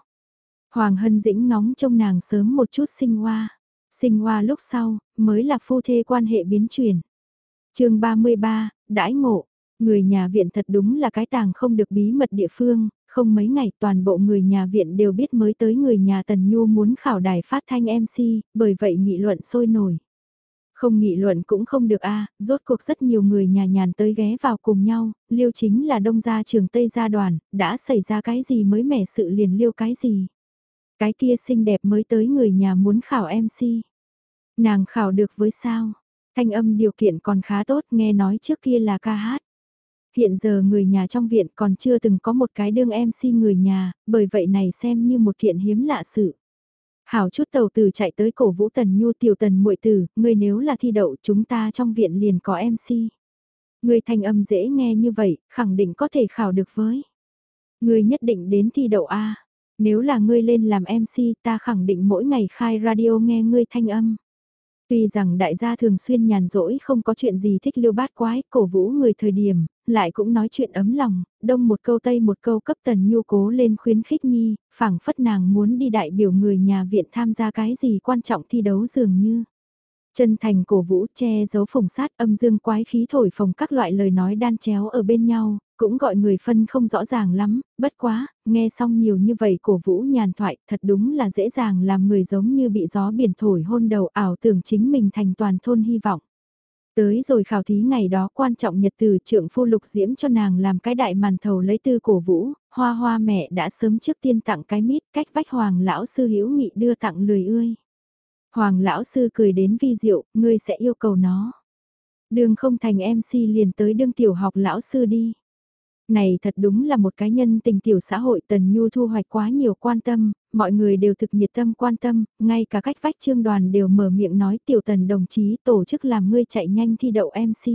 Hoàng Hân Dĩnh ngóng trông nàng sớm một chút sinh hoa. Sinh hoa lúc sau, mới là phu thê quan hệ biến chuyển. chương 33, đãi ngộ. Người nhà viện thật đúng là cái tàng không được bí mật địa phương, không mấy ngày toàn bộ người nhà viện đều biết mới tới người nhà Tần Nhu muốn khảo đài phát thanh MC, bởi vậy nghị luận sôi nổi. Không nghị luận cũng không được a rốt cuộc rất nhiều người nhà nhàn tới ghé vào cùng nhau, liêu chính là đông gia trường Tây gia đoàn, đã xảy ra cái gì mới mẻ sự liền liêu cái gì. Cái kia xinh đẹp mới tới người nhà muốn khảo MC. Nàng khảo được với sao? Thanh âm điều kiện còn khá tốt nghe nói trước kia là ca hát. Hiện giờ người nhà trong viện còn chưa từng có một cái đương MC người nhà, bởi vậy này xem như một kiện hiếm lạ sự. Hảo chút tàu từ chạy tới cổ vũ tần nhu tiểu tần muội tử, người nếu là thi đậu chúng ta trong viện liền có MC. Người thanh âm dễ nghe như vậy, khẳng định có thể khảo được với. Người nhất định đến thi đậu A. Nếu là ngươi lên làm MC ta khẳng định mỗi ngày khai radio nghe ngươi thanh âm. Tuy rằng đại gia thường xuyên nhàn rỗi không có chuyện gì thích liêu bát quái, cổ vũ người thời điểm, lại cũng nói chuyện ấm lòng, đông một câu tây một câu cấp tần nhu cố lên khuyến khích nhi, phảng phất nàng muốn đi đại biểu người nhà viện tham gia cái gì quan trọng thi đấu dường như. Chân thành cổ vũ che giấu phồng sát âm dương quái khí thổi phồng các loại lời nói đan chéo ở bên nhau, cũng gọi người phân không rõ ràng lắm, bất quá, nghe xong nhiều như vậy cổ vũ nhàn thoại thật đúng là dễ dàng làm người giống như bị gió biển thổi hôn đầu ảo tưởng chính mình thành toàn thôn hy vọng. Tới rồi khảo thí ngày đó quan trọng nhật từ trưởng phu lục diễm cho nàng làm cái đại màn thầu lấy tư cổ vũ, hoa hoa mẹ đã sớm trước tiên tặng cái mít cách vách hoàng lão sư hữu nghị đưa tặng lười ươi. Hoàng lão sư cười đến vi diệu, ngươi sẽ yêu cầu nó. Đường không thành MC liền tới đương tiểu học lão sư đi. Này thật đúng là một cái nhân tình tiểu xã hội Tần Nhu thu hoạch quá nhiều quan tâm, mọi người đều thực nhiệt tâm quan tâm, ngay cả cách vách trương đoàn đều mở miệng nói tiểu tần đồng chí tổ chức làm ngươi chạy nhanh thi đậu MC.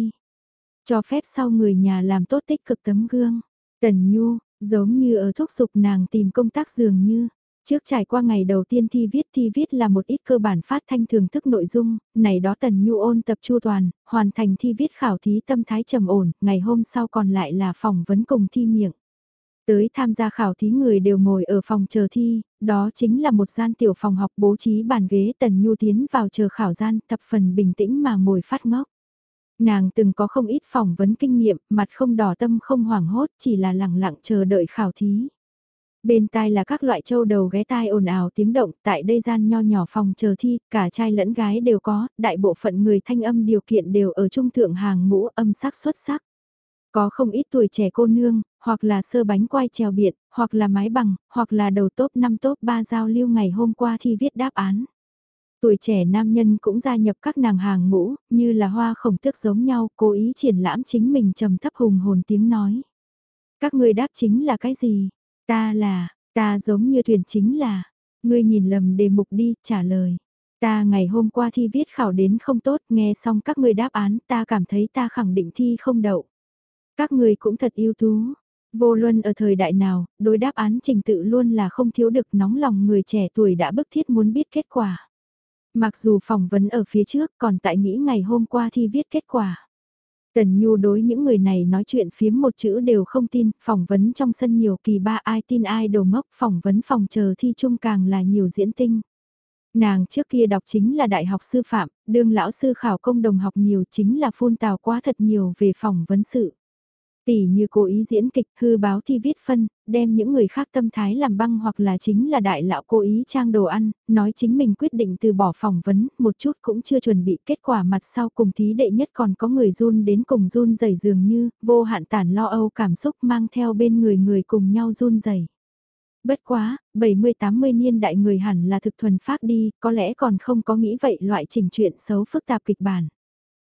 Cho phép sau người nhà làm tốt tích cực tấm gương. Tần Nhu, giống như ở thúc giục nàng tìm công tác dường như. Trước trải qua ngày đầu tiên thi viết thi viết là một ít cơ bản phát thanh thường thức nội dung, này đó Tần Nhu ôn tập chu toàn, hoàn thành thi viết khảo thí tâm thái trầm ổn, ngày hôm sau còn lại là phỏng vấn cùng thi miệng. Tới tham gia khảo thí người đều ngồi ở phòng chờ thi, đó chính là một gian tiểu phòng học bố trí bàn ghế Tần Nhu tiến vào chờ khảo gian thập phần bình tĩnh mà ngồi phát ngốc. Nàng từng có không ít phỏng vấn kinh nghiệm, mặt không đỏ tâm không hoảng hốt, chỉ là lặng lặng chờ đợi khảo thí. Bên tai là các loại châu đầu ghé tai ồn ào tiếng động, tại đây gian nho nhỏ phòng chờ thi, cả trai lẫn gái đều có, đại bộ phận người thanh âm điều kiện đều ở trung thượng hàng ngũ âm sắc xuất sắc. Có không ít tuổi trẻ cô nương, hoặc là sơ bánh quai trèo biển, hoặc là mái bằng, hoặc là đầu top 5 top 3 giao lưu ngày hôm qua thi viết đáp án. Tuổi trẻ nam nhân cũng gia nhập các nàng hàng ngũ, như là hoa khổng tước giống nhau, cố ý triển lãm chính mình trầm thấp hùng hồn tiếng nói. Các ngươi đáp chính là cái gì? Ta là, ta giống như thuyền chính là, ngươi nhìn lầm đề mục đi, trả lời. Ta ngày hôm qua thi viết khảo đến không tốt, nghe xong các ngươi đáp án, ta cảm thấy ta khẳng định thi không đậu. Các ngươi cũng thật ưu tú. Vô luân ở thời đại nào, đối đáp án trình tự luôn là không thiếu được nóng lòng người trẻ tuổi đã bức thiết muốn biết kết quả. Mặc dù phỏng vấn ở phía trước còn tại nghĩ ngày hôm qua thi viết kết quả. Tần Nhu đối những người này nói chuyện phiếm một chữ đều không tin, phỏng vấn trong sân nhiều kỳ ba ai tin ai đồ ngốc, phỏng vấn phòng chờ thi chung càng là nhiều diễn tinh. Nàng trước kia đọc chính là đại học sư phạm, đương lão sư khảo công đồng học nhiều chính là phun tào quá thật nhiều về phỏng vấn sự. Tỷ như cố ý diễn kịch hư báo thi viết phân, đem những người khác tâm thái làm băng hoặc là chính là đại lão cố ý trang đồ ăn, nói chính mình quyết định từ bỏ phỏng vấn, một chút cũng chưa chuẩn bị kết quả mặt sau cùng thí đệ nhất còn có người run đến cùng run dày dường như, vô hạn tản lo âu cảm xúc mang theo bên người người cùng nhau run dày. Bất quá, 70-80 niên đại người hẳn là thực thuần phát đi, có lẽ còn không có nghĩ vậy loại trình chuyện xấu phức tạp kịch bản.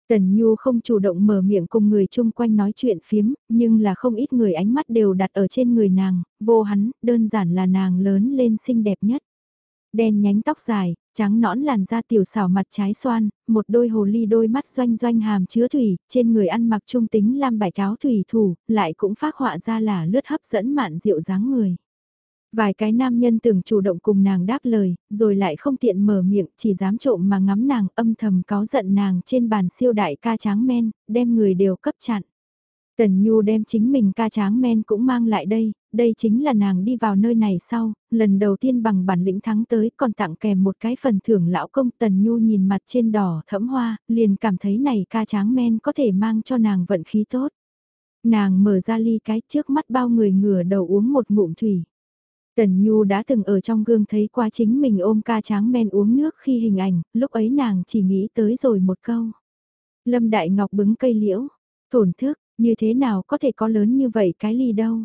Tần Nhu không chủ động mở miệng cùng người chung quanh nói chuyện phiếm, nhưng là không ít người ánh mắt đều đặt ở trên người nàng, vô hắn, đơn giản là nàng lớn lên xinh đẹp nhất. Đen nhánh tóc dài, trắng nõn làn da tiểu xảo mặt trái xoan, một đôi hồ ly đôi mắt doanh doanh hàm chứa thủy, trên người ăn mặc trung tính lam bài cáo thủy thủ, lại cũng phát họa ra là lướt hấp dẫn mạn dịu dáng người. Vài cái nam nhân tưởng chủ động cùng nàng đáp lời, rồi lại không tiện mở miệng, chỉ dám trộm mà ngắm nàng âm thầm cáo giận nàng trên bàn siêu đại ca tráng men, đem người đều cấp chặn. Tần Nhu đem chính mình ca tráng men cũng mang lại đây, đây chính là nàng đi vào nơi này sau, lần đầu tiên bằng bản lĩnh thắng tới còn tặng kèm một cái phần thưởng lão công Tần Nhu nhìn mặt trên đỏ thẫm hoa, liền cảm thấy này ca tráng men có thể mang cho nàng vận khí tốt. Nàng mở ra ly cái trước mắt bao người ngửa đầu uống một ngụm thủy. Tần Nhu đã từng ở trong gương thấy qua chính mình ôm ca tráng men uống nước khi hình ảnh, lúc ấy nàng chỉ nghĩ tới rồi một câu. Lâm Đại Ngọc bứng cây liễu, thổn thức, như thế nào có thể có lớn như vậy cái ly đâu.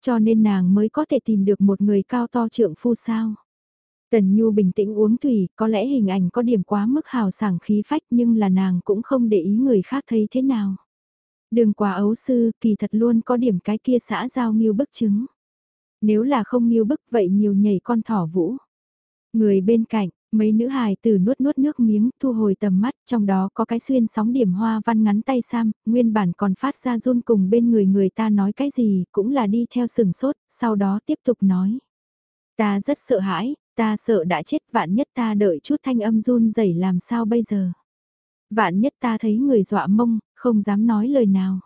Cho nên nàng mới có thể tìm được một người cao to trượng phu sao. Tần Nhu bình tĩnh uống thủy, có lẽ hình ảnh có điểm quá mức hào sảng khí phách nhưng là nàng cũng không để ý người khác thấy thế nào. Đường quả ấu sư kỳ thật luôn có điểm cái kia xã giao nghiêu bức chứng. Nếu là không nghiêu bức vậy nhiều nhảy con thỏ vũ. Người bên cạnh, mấy nữ hài từ nuốt nuốt nước miếng thu hồi tầm mắt, trong đó có cái xuyên sóng điểm hoa văn ngắn tay sam, nguyên bản còn phát ra run cùng bên người người ta nói cái gì, cũng là đi theo sừng sốt, sau đó tiếp tục nói. Ta rất sợ hãi, ta sợ đã chết vạn nhất ta đợi chút thanh âm run rẩy làm sao bây giờ. Vạn nhất ta thấy người dọa mông, không dám nói lời nào.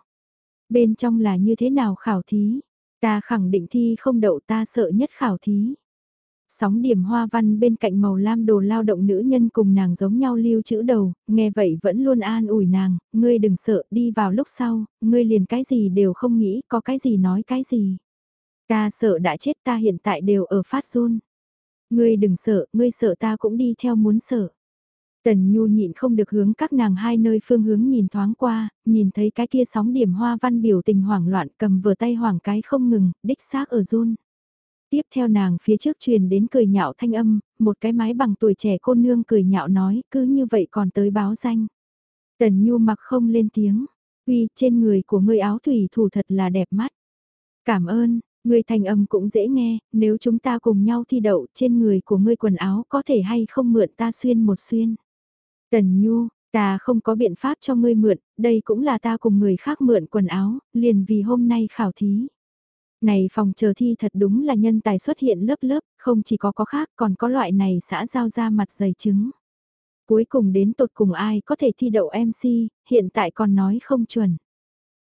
Bên trong là như thế nào khảo thí, Ta khẳng định thi không đậu ta sợ nhất khảo thí. Sóng điểm hoa văn bên cạnh màu lam đồ lao động nữ nhân cùng nàng giống nhau lưu chữ đầu, nghe vậy vẫn luôn an ủi nàng, ngươi đừng sợ, đi vào lúc sau, ngươi liền cái gì đều không nghĩ, có cái gì nói cái gì. Ta sợ đã chết ta hiện tại đều ở phát run. Ngươi đừng sợ, ngươi sợ ta cũng đi theo muốn sợ. Tần Nhu nhịn không được hướng các nàng hai nơi phương hướng nhìn thoáng qua, nhìn thấy cái kia sóng điểm hoa văn biểu tình hoảng loạn cầm vừa tay hoảng cái không ngừng, đích xác ở run. Tiếp theo nàng phía trước truyền đến cười nhạo thanh âm, một cái mái bằng tuổi trẻ cô nương cười nhạo nói cứ như vậy còn tới báo danh. Tần Nhu mặc không lên tiếng, uy trên người của ngươi áo thủy thủ thật là đẹp mắt. Cảm ơn, người thành âm cũng dễ nghe, nếu chúng ta cùng nhau thi đậu trên người của ngươi quần áo có thể hay không mượn ta xuyên một xuyên. Tần Nhu, ta không có biện pháp cho ngươi mượn, đây cũng là ta cùng người khác mượn quần áo, liền vì hôm nay khảo thí. Này phòng chờ thi thật đúng là nhân tài xuất hiện lớp lớp, không chỉ có có khác còn có loại này xã giao ra mặt dày trứng. Cuối cùng đến tột cùng ai có thể thi đậu MC, hiện tại còn nói không chuẩn.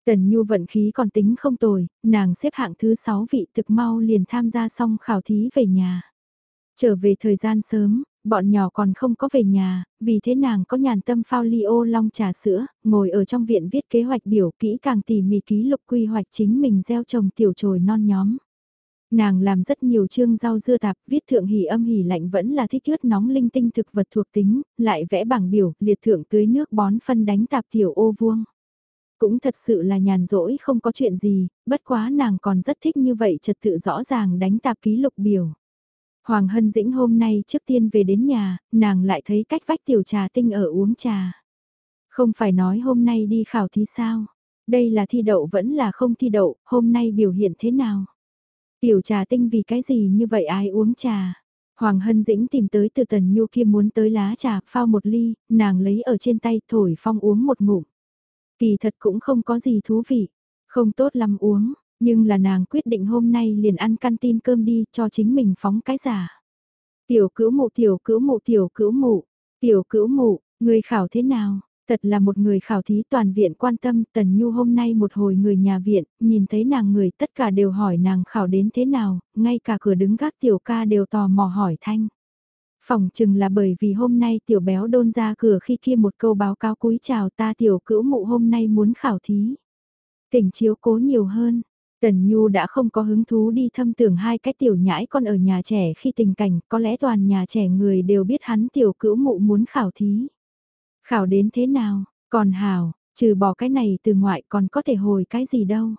Tần Nhu vận khí còn tính không tồi, nàng xếp hạng thứ 6 vị thực mau liền tham gia xong khảo thí về nhà. Trở về thời gian sớm, bọn nhỏ còn không có về nhà, vì thế nàng có nhàn tâm phao ly ô long trà sữa, ngồi ở trong viện viết kế hoạch biểu kỹ càng tỉ mỉ ký lục quy hoạch chính mình gieo trồng tiểu trồi non nhóm. Nàng làm rất nhiều chương rau dưa tạp, viết thượng hỉ âm hỉ lạnh vẫn là thích ướt nóng linh tinh thực vật thuộc tính, lại vẽ bảng biểu, liệt thượng tưới nước bón phân đánh tạp tiểu ô vuông. Cũng thật sự là nhàn rỗi không có chuyện gì, bất quá nàng còn rất thích như vậy trật tự rõ ràng đánh tạp ký lục biểu. Hoàng Hân Dĩnh hôm nay trước tiên về đến nhà, nàng lại thấy cách vách tiểu trà tinh ở uống trà. Không phải nói hôm nay đi khảo thí sao? Đây là thi đậu vẫn là không thi đậu, hôm nay biểu hiện thế nào? Tiểu trà tinh vì cái gì như vậy ai uống trà? Hoàng Hân Dĩnh tìm tới từ tần nhu kia muốn tới lá trà, phao một ly, nàng lấy ở trên tay thổi phong uống một ngụm. Kỳ thật cũng không có gì thú vị, không tốt lắm uống, nhưng là nàng quyết định hôm nay liền ăn tin cơm đi cho chính mình phóng cái giả. Tiểu cữu mụ tiểu cữu mụ tiểu cữu mụ, tiểu cữu mụ, người khảo thế nào? Thật là một người khảo thí toàn viện quan tâm, Tần Nhu hôm nay một hồi người nhà viện, nhìn thấy nàng người tất cả đều hỏi nàng khảo đến thế nào, ngay cả cửa đứng gác tiểu ca đều tò mò hỏi thanh. Phòng chừng là bởi vì hôm nay tiểu béo đôn ra cửa khi kia một câu báo cáo cúi chào ta tiểu cữu mụ hôm nay muốn khảo thí. Tỉnh chiếu cố nhiều hơn, Tần Nhu đã không có hứng thú đi thâm tưởng hai cái tiểu nhãi con ở nhà trẻ khi tình cảnh có lẽ toàn nhà trẻ người đều biết hắn tiểu cữu mụ muốn khảo thí. Khảo đến thế nào, còn hào, trừ bỏ cái này từ ngoại còn có thể hồi cái gì đâu.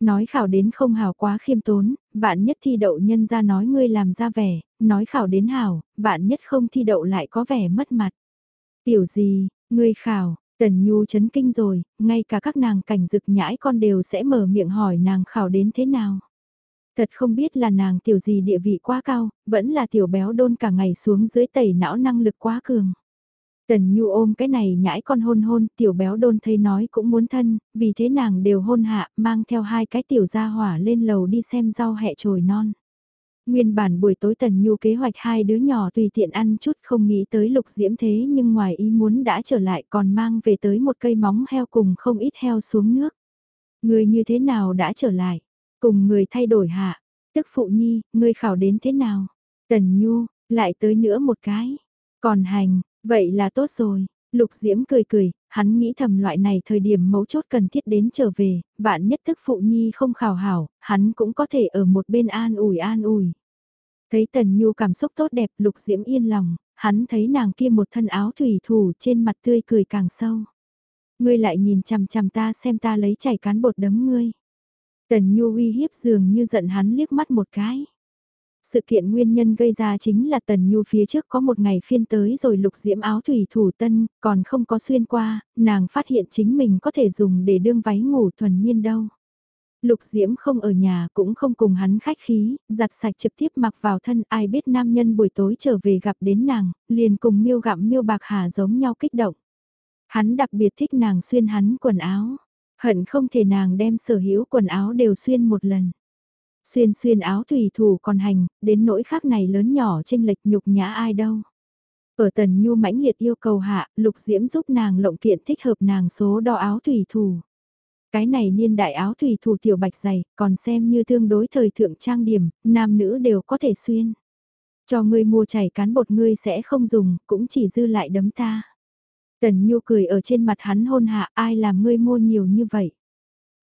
Nói khảo đến không hào quá khiêm tốn, vạn nhất thi đậu nhân ra nói ngươi làm ra vẻ, nói khảo đến hào, vạn nhất không thi đậu lại có vẻ mất mặt. Tiểu gì, ngươi khảo, Tần Nhu chấn kinh rồi, ngay cả các nàng cảnh dực nhãi con đều sẽ mở miệng hỏi nàng khảo đến thế nào. Thật không biết là nàng tiểu gì địa vị quá cao, vẫn là tiểu béo đôn cả ngày xuống dưới tẩy não năng lực quá cường. Tần Nhu ôm cái này nhãi con hôn hôn, tiểu béo đôn thấy nói cũng muốn thân, vì thế nàng đều hôn hạ, mang theo hai cái tiểu gia hỏa lên lầu đi xem rau hẹ trồi non. Nguyên bản buổi tối Tần Nhu kế hoạch hai đứa nhỏ tùy tiện ăn chút không nghĩ tới lục diễm thế nhưng ngoài ý muốn đã trở lại còn mang về tới một cây móng heo cùng không ít heo xuống nước. Người như thế nào đã trở lại? Cùng người thay đổi hạ. Tức phụ nhi, người khảo đến thế nào? Tần Nhu, lại tới nữa một cái. Còn hành, vậy là tốt rồi. Lục Diễm cười cười, hắn nghĩ thầm loại này thời điểm mấu chốt cần thiết đến trở về, vạn nhất thức phụ nhi không khảo hảo, hắn cũng có thể ở một bên an ủi an ủi. Thấy Tần Nhu cảm xúc tốt đẹp Lục Diễm yên lòng, hắn thấy nàng kia một thân áo thủy thủ trên mặt tươi cười càng sâu. Ngươi lại nhìn chằm chằm ta xem ta lấy chảy cán bột đấm ngươi. Tần Nhu uy hiếp dường như giận hắn liếc mắt một cái. Sự kiện nguyên nhân gây ra chính là Tần Nhu phía trước có một ngày phiên tới rồi lục diễm áo thủy thủ tân, còn không có xuyên qua, nàng phát hiện chính mình có thể dùng để đương váy ngủ thuần miên đâu. Lục Diễm không ở nhà cũng không cùng hắn khách khí, giặt sạch trực tiếp mặc vào thân ai biết nam nhân buổi tối trở về gặp đến nàng, liền cùng miêu gặm miêu bạc hà giống nhau kích động. Hắn đặc biệt thích nàng xuyên hắn quần áo, hận không thể nàng đem sở hữu quần áo đều xuyên một lần. Xuyên xuyên áo thủy thủ còn hành, đến nỗi khác này lớn nhỏ tranh lệch nhục nhã ai đâu. Ở tần nhu mãnh liệt yêu cầu hạ, lục diễm giúp nàng lộng kiện thích hợp nàng số đo áo thủy thủ. Cái này niên đại áo thủy thủ tiểu bạch dày, còn xem như tương đối thời thượng trang điểm, nam nữ đều có thể xuyên. Cho ngươi mua chảy cán bột ngươi sẽ không dùng, cũng chỉ dư lại đấm ta. Tần Nhu cười ở trên mặt hắn hôn hạ, ai làm ngươi mua nhiều như vậy.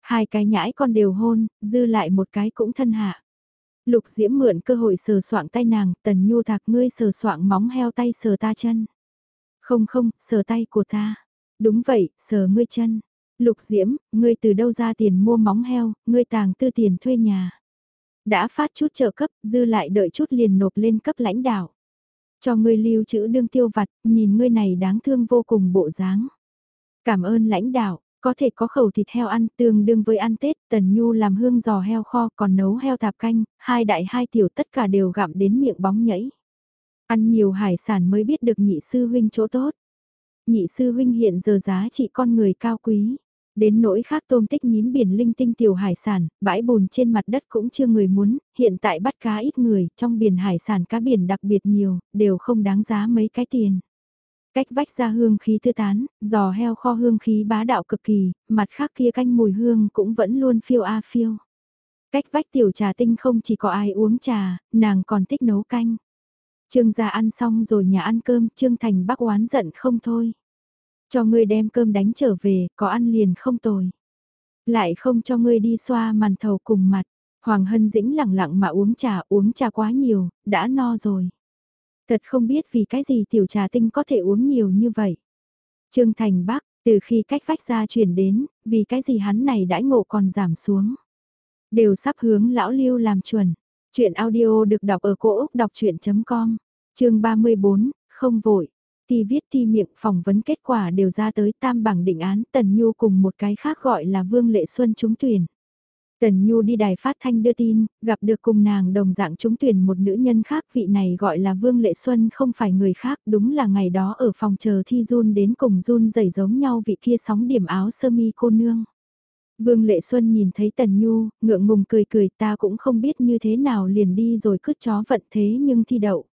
Hai cái nhãi con đều hôn, dư lại một cái cũng thân hạ. Lục Diễm mượn cơ hội sờ soạng tay nàng, Tần Nhu thạc ngươi sờ soạng móng heo tay sờ ta chân. Không không, sờ tay của ta. Đúng vậy, sờ ngươi chân. Lục Diễm, ngươi từ đâu ra tiền mua móng heo, ngươi tàng tư tiền thuê nhà. Đã phát chút trợ cấp, dư lại đợi chút liền nộp lên cấp lãnh đạo. Cho ngươi lưu trữ đương tiêu vặt, nhìn ngươi này đáng thương vô cùng bộ dáng. Cảm ơn lãnh đạo, có thể có khẩu thịt heo ăn tương đương với ăn Tết, Tần Nhu làm hương giò heo kho còn nấu heo tạp canh, hai đại hai tiểu tất cả đều gặm đến miệng bóng nhảy. Ăn nhiều hải sản mới biết được nhị sư huynh chỗ tốt. Nhị sư huynh hiện giờ giá trị con người cao quý. Đến nỗi khác tôm tích nhím biển linh tinh tiểu hải sản, bãi bùn trên mặt đất cũng chưa người muốn, hiện tại bắt cá ít người, trong biển hải sản cá biển đặc biệt nhiều, đều không đáng giá mấy cái tiền. Cách vách ra hương khí thư tán, giò heo kho hương khí bá đạo cực kỳ, mặt khác kia canh mùi hương cũng vẫn luôn phiêu a phiêu. Cách vách tiểu trà tinh không chỉ có ai uống trà, nàng còn thích nấu canh. Trương gia ăn xong rồi nhà ăn cơm, Trương Thành bác oán giận không thôi. Cho ngươi đem cơm đánh trở về, có ăn liền không tồi. Lại không cho ngươi đi xoa màn thầu cùng mặt. Hoàng Hân Dĩnh lặng lặng mà uống trà, uống trà quá nhiều, đã no rồi. Thật không biết vì cái gì tiểu trà tinh có thể uống nhiều như vậy. Trương Thành Bắc, từ khi cách vách ra chuyển đến, vì cái gì hắn này đãi ngộ còn giảm xuống. Đều sắp hướng lão lưu làm chuẩn. Chuyện audio được đọc ở cổ Úc đọc chuyện.com, chương 34, không vội. Ti viết ti miệng phỏng vấn kết quả đều ra tới tam bảng định án Tần Nhu cùng một cái khác gọi là Vương Lệ Xuân trúng tuyển. Tần Nhu đi đài phát thanh đưa tin, gặp được cùng nàng đồng dạng trúng tuyển một nữ nhân khác vị này gọi là Vương Lệ Xuân không phải người khác đúng là ngày đó ở phòng chờ thi run đến cùng run dày giống nhau vị kia sóng điểm áo sơ mi cô nương. Vương Lệ Xuân nhìn thấy Tần Nhu, ngượng ngùng cười cười ta cũng không biết như thế nào liền đi rồi cứt chó vận thế nhưng thi đậu.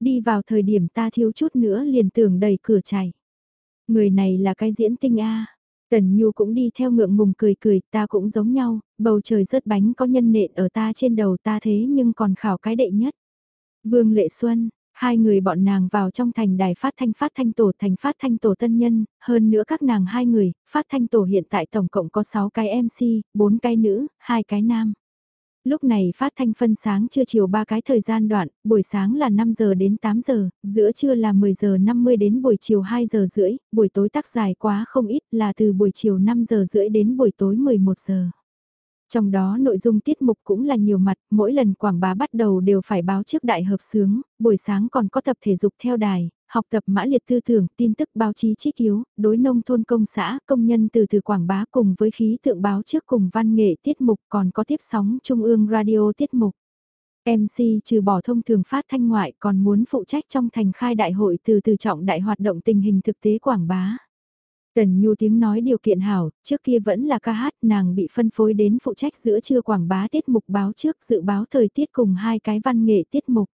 Đi vào thời điểm ta thiếu chút nữa liền tưởng đầy cửa chảy Người này là cái diễn tinh A. Tần Nhu cũng đi theo ngượng ngùng cười cười, ta cũng giống nhau, bầu trời rớt bánh có nhân nện ở ta trên đầu ta thế nhưng còn khảo cái đệ nhất. Vương Lệ Xuân, hai người bọn nàng vào trong thành đài phát thanh phát thanh tổ thành phát thanh tổ tân nhân, hơn nữa các nàng hai người, phát thanh tổ hiện tại tổng cộng có 6 cái MC, 4 cái nữ, 2 cái nam. Lúc này phát thanh phân sáng trưa chiều 3 cái thời gian đoạn, buổi sáng là 5 giờ đến 8 giờ, giữa trưa là 10 giờ 50 đến buổi chiều 2 giờ rưỡi, buổi tối tắc dài quá không ít là từ buổi chiều 5 giờ rưỡi đến buổi tối 11 giờ. Trong đó nội dung tiết mục cũng là nhiều mặt, mỗi lần quảng bá bắt đầu đều phải báo trước đại hợp sướng, buổi sáng còn có tập thể dục theo đài, học tập mã liệt tư tưởng, tin tức báo chí trích yếu, đối nông thôn công xã, công nhân từ từ quảng bá cùng với khí tượng báo trước cùng văn nghệ tiết mục còn có tiếp sóng trung ương radio tiết mục. MC trừ bỏ thông thường phát thanh ngoại còn muốn phụ trách trong thành khai đại hội từ từ trọng đại hoạt động tình hình thực tế quảng bá. Tần Nhu tiếng nói điều kiện hảo, trước kia vẫn là ca hát, nàng bị phân phối đến phụ trách giữa trưa quảng bá tiết mục báo trước dự báo thời tiết cùng hai cái văn nghệ tiết mục.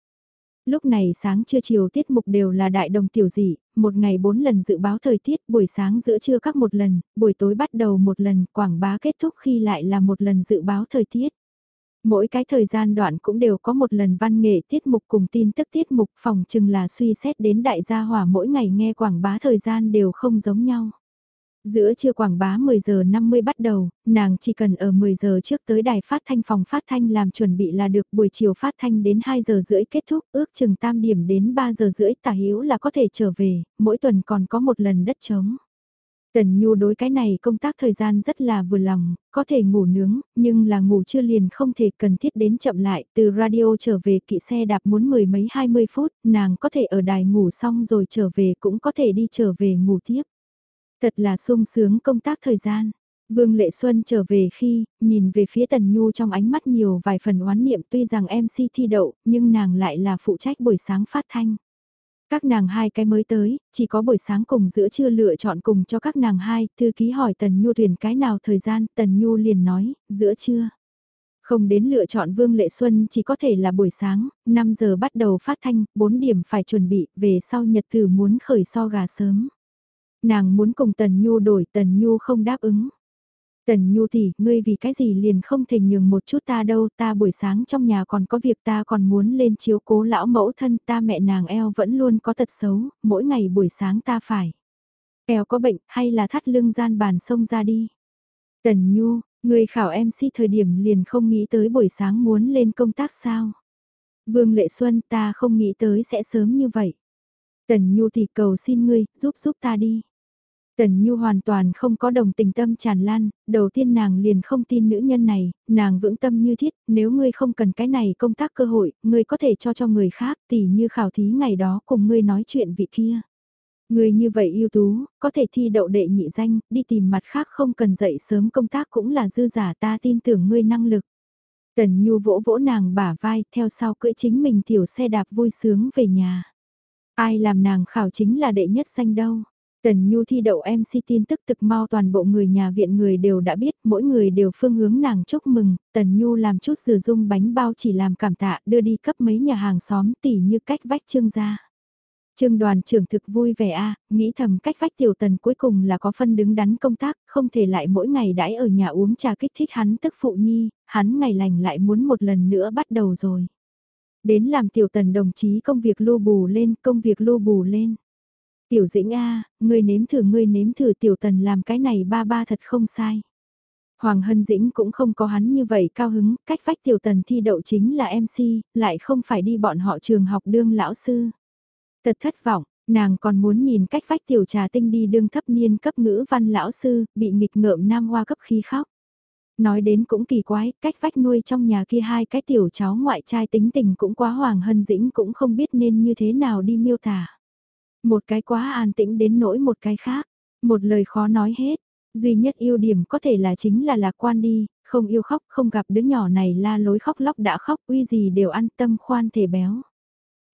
Lúc này sáng trưa chiều tiết mục đều là đại đồng tiểu dị, một ngày bốn lần dự báo thời tiết, buổi sáng giữa trưa các một lần, buổi tối bắt đầu một lần, quảng bá kết thúc khi lại là một lần dự báo thời tiết. Mỗi cái thời gian đoạn cũng đều có một lần văn nghệ tiết mục cùng tin tức tiết mục phòng chừng là suy xét đến đại gia hỏa mỗi ngày nghe quảng bá thời gian đều không giống nhau. Giữa trưa quảng bá 10 giờ 50 bắt đầu, nàng chỉ cần ở 10 giờ trước tới đài phát thanh phòng phát thanh làm chuẩn bị là được buổi chiều phát thanh đến 2 giờ rưỡi kết thúc ước chừng tam điểm đến 3 giờ rưỡi tả hữu là có thể trở về, mỗi tuần còn có một lần đất trống. Tần Nhu đối cái này công tác thời gian rất là vừa lòng, có thể ngủ nướng, nhưng là ngủ chưa liền không thể cần thiết đến chậm lại, từ radio trở về kỵ xe đạp muốn mười mấy hai mươi phút, nàng có thể ở đài ngủ xong rồi trở về cũng có thể đi trở về ngủ tiếp. Thật là sung sướng công tác thời gian. Vương Lệ Xuân trở về khi, nhìn về phía Tần Nhu trong ánh mắt nhiều vài phần oán niệm tuy rằng MC thi đậu, nhưng nàng lại là phụ trách buổi sáng phát thanh. Các nàng hai cái mới tới, chỉ có buổi sáng cùng giữa trưa lựa chọn cùng cho các nàng hai, thư ký hỏi Tần Nhu tuyển cái nào thời gian, Tần Nhu liền nói, giữa trưa. Không đến lựa chọn Vương Lệ Xuân chỉ có thể là buổi sáng, 5 giờ bắt đầu phát thanh, 4 điểm phải chuẩn bị, về sau nhật tử muốn khởi so gà sớm. Nàng muốn cùng Tần Nhu đổi Tần Nhu không đáp ứng. Tần Nhu tỷ, ngươi vì cái gì liền không thể nhường một chút ta đâu, ta buổi sáng trong nhà còn có việc ta còn muốn lên chiếu cố lão mẫu thân ta mẹ nàng eo vẫn luôn có tật xấu, mỗi ngày buổi sáng ta phải. Eo có bệnh hay là thắt lưng gian bàn sông ra đi. Tần Nhu, người khảo MC thời điểm liền không nghĩ tới buổi sáng muốn lên công tác sao. Vương Lệ Xuân ta không nghĩ tới sẽ sớm như vậy. Tần Nhu thì cầu xin ngươi, giúp giúp ta đi. Tần Nhu hoàn toàn không có đồng tình tâm tràn lan, đầu tiên nàng liền không tin nữ nhân này, nàng vững tâm như thiết, nếu ngươi không cần cái này công tác cơ hội, ngươi có thể cho cho người khác, tỉ như khảo thí ngày đó cùng ngươi nói chuyện vị kia. Người như vậy ưu tú, có thể thi đậu đệ nhị danh, đi tìm mặt khác không cần dậy sớm công tác cũng là dư giả ta tin tưởng ngươi năng lực. Tần Nhu vỗ vỗ nàng bả vai, theo sau cưỡi chính mình tiểu xe đạp vui sướng về nhà. Ai làm nàng khảo chính là đệ nhất danh đâu. Tần Nhu thi đậu MC tin tức thực mau toàn bộ người nhà viện người đều đã biết, mỗi người đều phương hướng nàng chúc mừng, Tần Nhu làm chút dừa dung bánh bao chỉ làm cảm tạ đưa đi cấp mấy nhà hàng xóm tỉ như cách vách trương gia. Trương đoàn trưởng thực vui vẻ a nghĩ thầm cách vách tiểu tần cuối cùng là có phân đứng đắn công tác, không thể lại mỗi ngày đãi ở nhà uống trà kích thích hắn tức phụ nhi, hắn ngày lành lại muốn một lần nữa bắt đầu rồi. Đến làm tiểu tần đồng chí công việc lưu bù lên, công việc lưu bù lên. Tiểu dĩnh a ngươi nếm thử ngươi nếm thử tiểu tần làm cái này ba ba thật không sai. Hoàng Hân Dĩnh cũng không có hắn như vậy cao hứng, cách vách tiểu tần thi đậu chính là MC, lại không phải đi bọn họ trường học đương lão sư. Thật thất vọng, nàng còn muốn nhìn cách vách tiểu trà tinh đi đương thấp niên cấp ngữ văn lão sư, bị nghịch ngợm nam hoa cấp khí khóc. Nói đến cũng kỳ quái, cách vách nuôi trong nhà kia hai cái tiểu cháu ngoại trai tính tình cũng quá hoàng hân dĩnh cũng không biết nên như thế nào đi miêu tả. Một cái quá an tĩnh đến nỗi một cái khác, một lời khó nói hết, duy nhất ưu điểm có thể là chính là lạc quan đi, không yêu khóc, không gặp đứa nhỏ này la lối khóc lóc đã khóc uy gì đều an tâm khoan thể béo.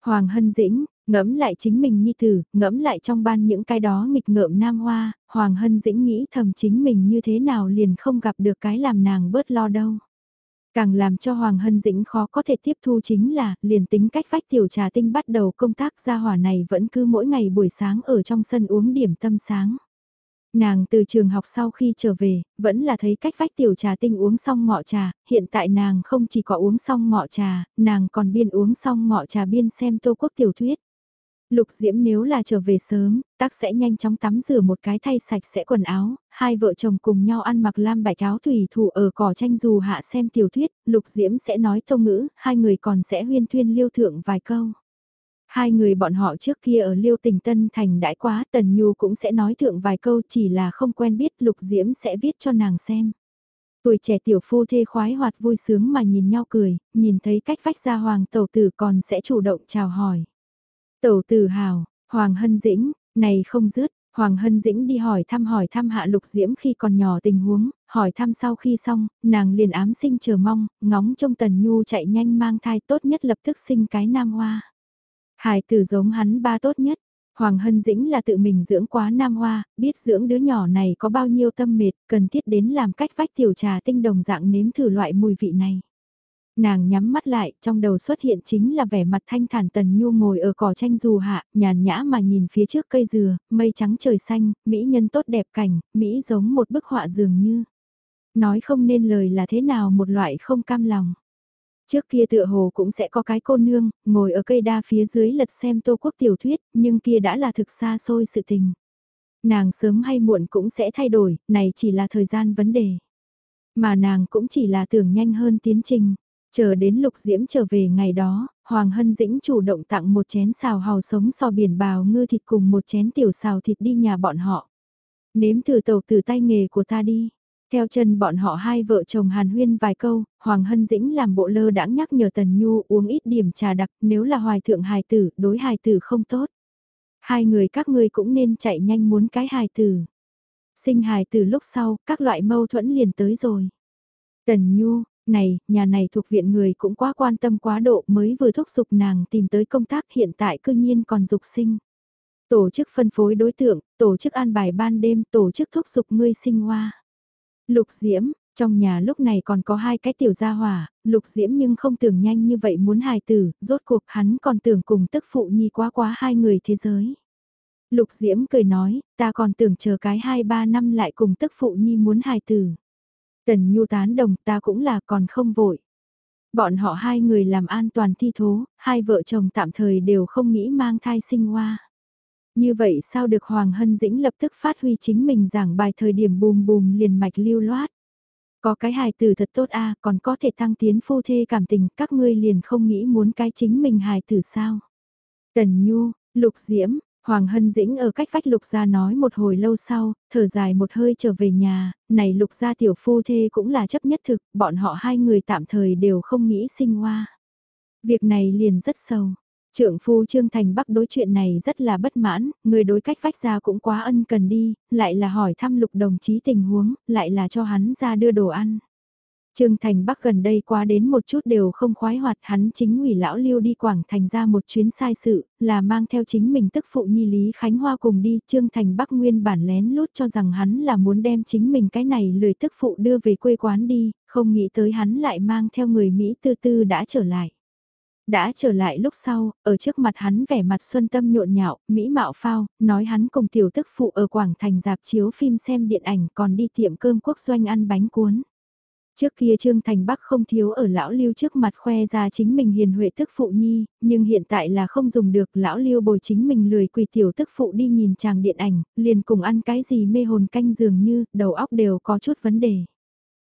Hoàng Hân Dĩnh, ngẫm lại chính mình như tử, ngẫm lại trong ban những cái đó nghịch ngợm nam hoa, Hoàng Hân Dĩnh nghĩ thầm chính mình như thế nào liền không gặp được cái làm nàng bớt lo đâu. Càng làm cho Hoàng Hân Dĩnh khó có thể tiếp thu chính là, liền tính cách phách tiểu trà tinh bắt đầu công tác gia hỏa này vẫn cứ mỗi ngày buổi sáng ở trong sân uống điểm tâm sáng. Nàng từ trường học sau khi trở về, vẫn là thấy cách vách tiểu trà tinh uống xong ngọ trà, hiện tại nàng không chỉ có uống xong ngọ trà, nàng còn biên uống xong ngọ trà biên xem tô quốc tiểu thuyết. Lục Diễm nếu là trở về sớm, tác sẽ nhanh chóng tắm rửa một cái thay sạch sẽ quần áo, hai vợ chồng cùng nhau ăn mặc lam bài cáo thủy thủ ở cỏ tranh dù hạ xem tiểu thuyết, Lục Diễm sẽ nói thông ngữ, hai người còn sẽ huyên thuyên liêu thượng vài câu. Hai người bọn họ trước kia ở liêu tình tân thành đãi quá Tần Nhu cũng sẽ nói thượng vài câu chỉ là không quen biết Lục Diễm sẽ viết cho nàng xem. Tuổi trẻ tiểu phu thê khoái hoạt vui sướng mà nhìn nhau cười, nhìn thấy cách vách ra hoàng tẩu tử còn sẽ chủ động chào hỏi. Tẩu tử hào, Hoàng Hân Dĩnh, này không dứt Hoàng Hân Dĩnh đi hỏi thăm hỏi thăm hạ lục diễm khi còn nhỏ tình huống, hỏi thăm sau khi xong, nàng liền ám sinh chờ mong, ngóng trông Tần Nhu chạy nhanh mang thai tốt nhất lập tức sinh cái nam hoa. Hải tử giống hắn ba tốt nhất, Hoàng Hân Dĩnh là tự mình dưỡng quá nam hoa, biết dưỡng đứa nhỏ này có bao nhiêu tâm mệt, cần thiết đến làm cách vách tiểu trà tinh đồng dạng nếm thử loại mùi vị này. Nàng nhắm mắt lại, trong đầu xuất hiện chính là vẻ mặt thanh thản tần nhu ngồi ở cỏ tranh dù hạ, nhàn nhã mà nhìn phía trước cây dừa, mây trắng trời xanh, mỹ nhân tốt đẹp cảnh, mỹ giống một bức họa dường như. Nói không nên lời là thế nào một loại không cam lòng. Trước kia tựa hồ cũng sẽ có cái cô nương, ngồi ở cây đa phía dưới lật xem tô quốc tiểu thuyết, nhưng kia đã là thực xa xôi sự tình. Nàng sớm hay muộn cũng sẽ thay đổi, này chỉ là thời gian vấn đề. Mà nàng cũng chỉ là tưởng nhanh hơn tiến trình. Chờ đến lục diễm trở về ngày đó, Hoàng Hân Dĩnh chủ động tặng một chén xào hào sống so biển bào ngư thịt cùng một chén tiểu xào thịt đi nhà bọn họ. Nếm từ tàu từ tay nghề của ta đi. Theo chân bọn họ hai vợ chồng hàn huyên vài câu, Hoàng Hân Dĩnh làm bộ lơ đãng nhắc nhở Tần Nhu uống ít điểm trà đặc nếu là hoài thượng hài tử, đối hài tử không tốt. Hai người các ngươi cũng nên chạy nhanh muốn cái hài tử. Sinh hài tử lúc sau, các loại mâu thuẫn liền tới rồi. Tần Nhu, này, nhà này thuộc viện người cũng quá quan tâm quá độ mới vừa thúc giục nàng tìm tới công tác hiện tại cư nhiên còn dục sinh. Tổ chức phân phối đối tượng, tổ chức an bài ban đêm, tổ chức thúc giục ngươi sinh hoa. Lục Diễm, trong nhà lúc này còn có hai cái tiểu gia hỏa, Lục Diễm nhưng không tưởng nhanh như vậy muốn hài tử, rốt cuộc hắn còn tưởng cùng tức phụ nhi quá quá hai người thế giới. Lục Diễm cười nói, ta còn tưởng chờ cái hai ba năm lại cùng tức phụ nhi muốn hài tử. Tần Nhu tán đồng ta cũng là còn không vội. Bọn họ hai người làm an toàn thi thố, hai vợ chồng tạm thời đều không nghĩ mang thai sinh hoa. Như vậy sao được Hoàng Hân Dĩnh lập tức phát huy chính mình giảng bài thời điểm bùm bùm liền mạch lưu loát. Có cái hài tử thật tốt a còn có thể tăng tiến phu thê cảm tình, các ngươi liền không nghĩ muốn cái chính mình hài tử sao. Tần Nhu, Lục Diễm, Hoàng Hân Dĩnh ở cách vách Lục Gia nói một hồi lâu sau, thở dài một hơi trở về nhà, này Lục Gia tiểu phu thê cũng là chấp nhất thực, bọn họ hai người tạm thời đều không nghĩ sinh hoa. Việc này liền rất sâu. Trưởng phu Trương Thành Bắc đối chuyện này rất là bất mãn, người đối cách vách ra cũng quá ân cần đi, lại là hỏi thăm lục đồng chí tình huống, lại là cho hắn ra đưa đồ ăn. Trương Thành Bắc gần đây qua đến một chút đều không khoái hoạt hắn chính ủy lão lưu đi Quảng Thành ra một chuyến sai sự, là mang theo chính mình tức phụ nhi Lý Khánh Hoa cùng đi. Trương Thành Bắc nguyên bản lén lút cho rằng hắn là muốn đem chính mình cái này lười tức phụ đưa về quê quán đi, không nghĩ tới hắn lại mang theo người Mỹ tư tư đã trở lại. Đã trở lại lúc sau, ở trước mặt hắn vẻ mặt xuân tâm nhộn nhạo, mỹ mạo phao, nói hắn cùng tiểu tức phụ ở Quảng Thành dạp chiếu phim xem điện ảnh còn đi tiệm cơm quốc doanh ăn bánh cuốn. Trước kia Trương Thành Bắc không thiếu ở lão lưu trước mặt khoe ra chính mình hiền huệ tức phụ nhi, nhưng hiện tại là không dùng được. Lão lưu bồi chính mình lười quỳ tiểu tức phụ đi nhìn chàng điện ảnh, liền cùng ăn cái gì mê hồn canh dường như, đầu óc đều có chút vấn đề.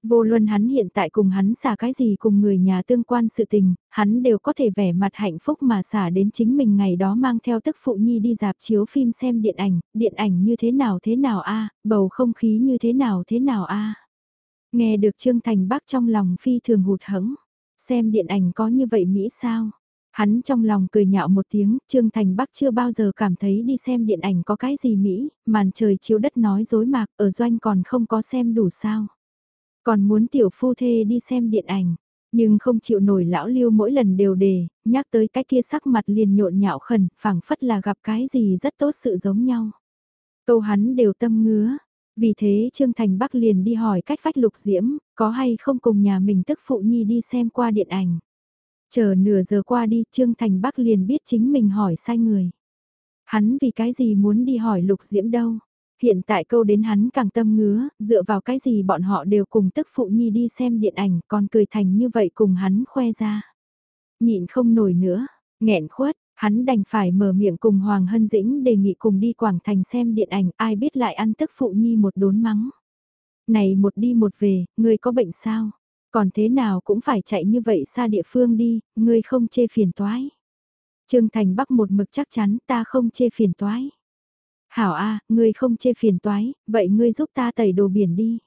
Vô luân hắn hiện tại cùng hắn xả cái gì cùng người nhà tương quan sự tình, hắn đều có thể vẻ mặt hạnh phúc mà xả đến chính mình ngày đó mang theo tức phụ nhi đi dạp chiếu phim xem điện ảnh, điện ảnh như thế nào thế nào a bầu không khí như thế nào thế nào a? Nghe được Trương Thành Bắc trong lòng phi thường hụt hẫng xem điện ảnh có như vậy Mỹ sao? Hắn trong lòng cười nhạo một tiếng, Trương Thành Bắc chưa bao giờ cảm thấy đi xem điện ảnh có cái gì Mỹ, màn trời chiếu đất nói dối mạc, ở doanh còn không có xem đủ sao. Còn muốn tiểu phu thê đi xem điện ảnh, nhưng không chịu nổi lão lưu mỗi lần đều đề, nhắc tới cái kia sắc mặt liền nhộn nhạo khẩn, phảng phất là gặp cái gì rất tốt sự giống nhau. Câu hắn đều tâm ngứa, vì thế Trương Thành Bắc liền đi hỏi cách phách lục diễm, có hay không cùng nhà mình tức phụ nhi đi xem qua điện ảnh. Chờ nửa giờ qua đi Trương Thành Bắc liền biết chính mình hỏi sai người. Hắn vì cái gì muốn đi hỏi lục diễm đâu. Hiện tại câu đến hắn càng tâm ngứa, dựa vào cái gì bọn họ đều cùng tức phụ nhi đi xem điện ảnh còn cười thành như vậy cùng hắn khoe ra. Nhịn không nổi nữa, nghẹn khuất, hắn đành phải mở miệng cùng Hoàng Hân Dĩnh đề nghị cùng đi Quảng Thành xem điện ảnh ai biết lại ăn tức phụ nhi một đốn mắng. Này một đi một về, người có bệnh sao? Còn thế nào cũng phải chạy như vậy xa địa phương đi, người không chê phiền toái. Trương Thành Bắc một mực chắc chắn ta không chê phiền toái. Hảo A, ngươi không chê phiền toái, vậy ngươi giúp ta tẩy đồ biển đi.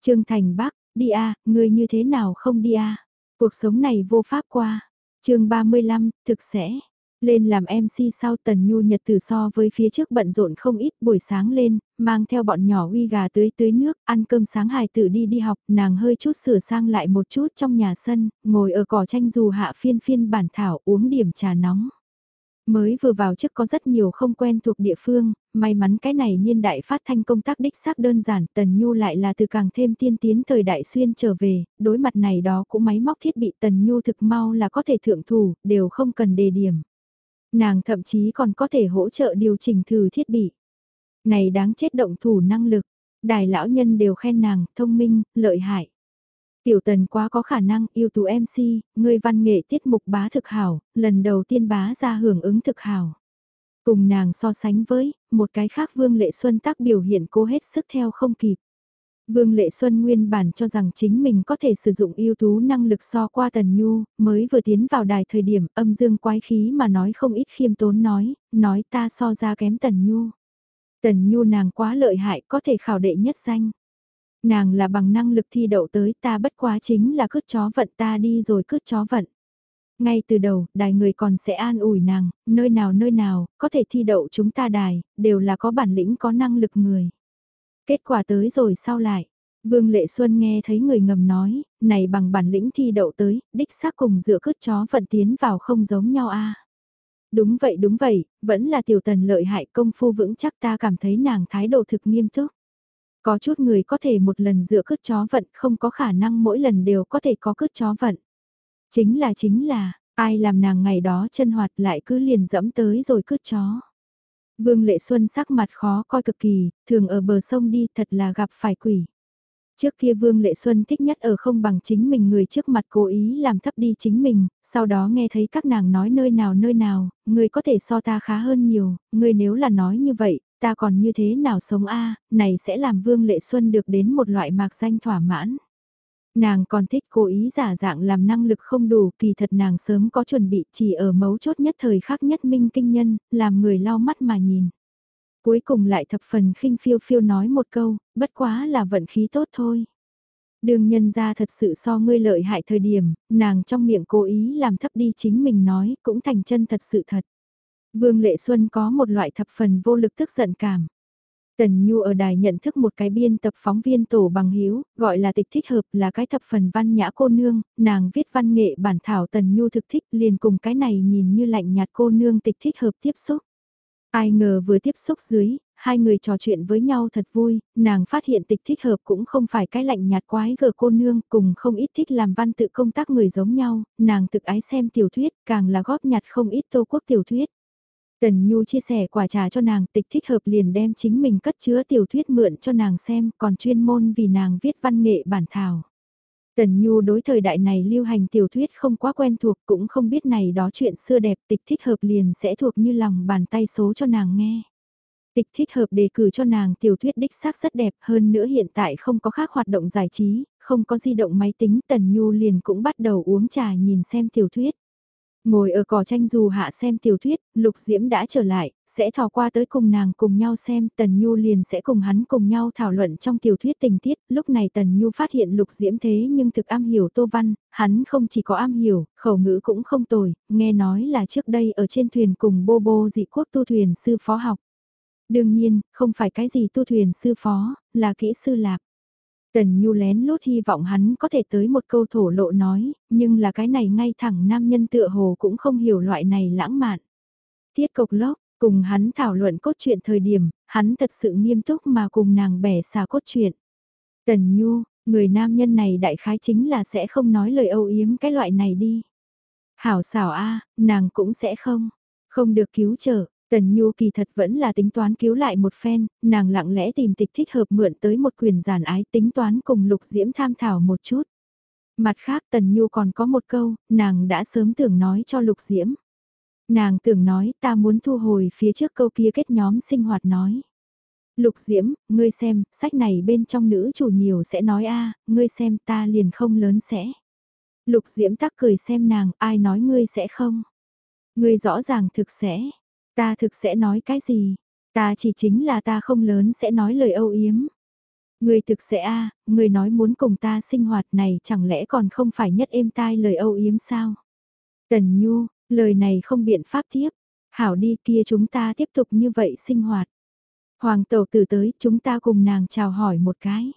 Trương Thành Bắc, đi A, ngươi như thế nào không đi A. Cuộc sống này vô pháp qua. chương 35, thực sẽ. Lên làm MC sau Tần Nhu nhật từ so với phía trước bận rộn không ít buổi sáng lên, mang theo bọn nhỏ uy gà tưới tưới nước, ăn cơm sáng hài tử đi đi học, nàng hơi chút sửa sang lại một chút trong nhà sân, ngồi ở cỏ tranh dù hạ phiên phiên bản thảo uống điểm trà nóng. Mới vừa vào trước có rất nhiều không quen thuộc địa phương, may mắn cái này niên đại phát thanh công tác đích xác đơn giản, Tần Nhu lại là từ càng thêm tiên tiến thời đại xuyên trở về, đối mặt này đó cũng máy móc thiết bị Tần Nhu thực mau là có thể thượng thủ, đều không cần đề điểm. Nàng thậm chí còn có thể hỗ trợ điều chỉnh thử thiết bị. Này đáng chết động thủ năng lực, đài lão nhân đều khen nàng, thông minh, lợi hại. Tiểu tần quá có khả năng yêu tú MC, người văn nghệ tiết mục bá thực hảo, lần đầu tiên bá ra hưởng ứng thực hảo. Cùng nàng so sánh với, một cái khác Vương Lệ Xuân tác biểu hiện cố hết sức theo không kịp. Vương Lệ Xuân nguyên bản cho rằng chính mình có thể sử dụng ưu tú năng lực so qua Tần Nhu, mới vừa tiến vào đài thời điểm âm dương quái khí mà nói không ít khiêm tốn nói, nói ta so ra kém Tần Nhu. Tần Nhu nàng quá lợi hại có thể khảo đệ nhất danh. Nàng là bằng năng lực thi đậu tới ta bất quá chính là cướp chó vận ta đi rồi cướp chó vận. Ngay từ đầu, đài người còn sẽ an ủi nàng, nơi nào nơi nào, có thể thi đậu chúng ta đài, đều là có bản lĩnh có năng lực người. Kết quả tới rồi sau lại, Vương Lệ Xuân nghe thấy người ngầm nói, này bằng bản lĩnh thi đậu tới, đích xác cùng dựa cướp chó vận tiến vào không giống nhau a. Đúng vậy đúng vậy, vẫn là tiểu tần lợi hại công phu vững chắc ta cảm thấy nàng thái độ thực nghiêm túc. Có chút người có thể một lần dựa cướp chó vận không có khả năng mỗi lần đều có thể có cướp chó vận. Chính là chính là, ai làm nàng ngày đó chân hoạt lại cứ liền dẫm tới rồi cướp chó. Vương Lệ Xuân sắc mặt khó coi cực kỳ, thường ở bờ sông đi thật là gặp phải quỷ. Trước kia Vương Lệ Xuân thích nhất ở không bằng chính mình người trước mặt cố ý làm thấp đi chính mình, sau đó nghe thấy các nàng nói nơi nào nơi nào, người có thể so ta khá hơn nhiều, người nếu là nói như vậy, ta còn như thế nào sống a này sẽ làm Vương Lệ Xuân được đến một loại mạc danh thỏa mãn. Nàng còn thích cố ý giả dạng làm năng lực không đủ kỳ thật nàng sớm có chuẩn bị chỉ ở mấu chốt nhất thời khắc nhất minh kinh nhân, làm người lau mắt mà nhìn. Cuối cùng lại thập phần khinh phiêu phiêu nói một câu, bất quá là vận khí tốt thôi. Đường nhân ra thật sự so ngươi lợi hại thời điểm, nàng trong miệng cố ý làm thấp đi chính mình nói, cũng thành chân thật sự thật. Vương Lệ Xuân có một loại thập phần vô lực tức giận cảm. Tần Nhu ở đài nhận thức một cái biên tập phóng viên tổ bằng hiếu, gọi là tịch thích hợp là cái thập phần văn nhã cô nương, nàng viết văn nghệ bản thảo Tần Nhu thực thích liền cùng cái này nhìn như lạnh nhạt cô nương tịch thích hợp tiếp xúc. Ai ngờ vừa tiếp xúc dưới, hai người trò chuyện với nhau thật vui, nàng phát hiện tịch thích hợp cũng không phải cái lạnh nhạt quái gở cô nương cùng không ít thích làm văn tự công tác người giống nhau, nàng thực ái xem tiểu thuyết càng là góp nhặt không ít tô quốc tiểu thuyết. Tần Nhu chia sẻ quả trà cho nàng tịch thích hợp liền đem chính mình cất chứa tiểu thuyết mượn cho nàng xem còn chuyên môn vì nàng viết văn nghệ bản thảo. Tần Nhu đối thời đại này lưu hành tiểu thuyết không quá quen thuộc cũng không biết này đó chuyện xưa đẹp tịch thích hợp liền sẽ thuộc như lòng bàn tay số cho nàng nghe. Tịch thích hợp đề cử cho nàng tiểu thuyết đích xác rất đẹp hơn nữa hiện tại không có khác hoạt động giải trí, không có di động máy tính Tần Nhu liền cũng bắt đầu uống trà nhìn xem tiểu thuyết. Ngồi ở cỏ tranh dù hạ xem tiểu thuyết, Lục Diễm đã trở lại, sẽ thò qua tới cùng nàng cùng nhau xem, Tần Nhu liền sẽ cùng hắn cùng nhau thảo luận trong tiểu thuyết tình tiết, lúc này Tần Nhu phát hiện Lục Diễm thế nhưng thực am hiểu Tô Văn, hắn không chỉ có am hiểu, khẩu ngữ cũng không tồi, nghe nói là trước đây ở trên thuyền cùng bô bô dị quốc tu thuyền sư phó học. Đương nhiên, không phải cái gì tu thuyền sư phó, là kỹ sư lạc. Tần Nhu lén lút hy vọng hắn có thể tới một câu thổ lộ nói, nhưng là cái này ngay thẳng nam nhân tựa hồ cũng không hiểu loại này lãng mạn. Tiết cộc lốc, cùng hắn thảo luận cốt truyện thời điểm, hắn thật sự nghiêm túc mà cùng nàng bẻ xà cốt truyện. Tần Nhu, người nam nhân này đại khái chính là sẽ không nói lời âu yếm cái loại này đi. Hảo xảo a nàng cũng sẽ không, không được cứu trợ, Tần Nhu kỳ thật vẫn là tính toán cứu lại một phen, nàng lặng lẽ tìm tịch thích hợp mượn tới một quyền giản ái tính toán cùng Lục Diễm tham thảo một chút. Mặt khác Tần Nhu còn có một câu, nàng đã sớm tưởng nói cho Lục Diễm. Nàng tưởng nói ta muốn thu hồi phía trước câu kia kết nhóm sinh hoạt nói. Lục Diễm, ngươi xem, sách này bên trong nữ chủ nhiều sẽ nói a ngươi xem ta liền không lớn sẽ. Lục Diễm tắc cười xem nàng, ai nói ngươi sẽ không. Ngươi rõ ràng thực sẽ. Ta thực sẽ nói cái gì? Ta chỉ chính là ta không lớn sẽ nói lời âu yếm. Người thực sẽ a, người nói muốn cùng ta sinh hoạt này chẳng lẽ còn không phải nhất êm tai lời âu yếm sao? Tần Nhu, lời này không biện pháp tiếp. Hảo đi kia chúng ta tiếp tục như vậy sinh hoạt. Hoàng tẩu tử tới chúng ta cùng nàng chào hỏi một cái.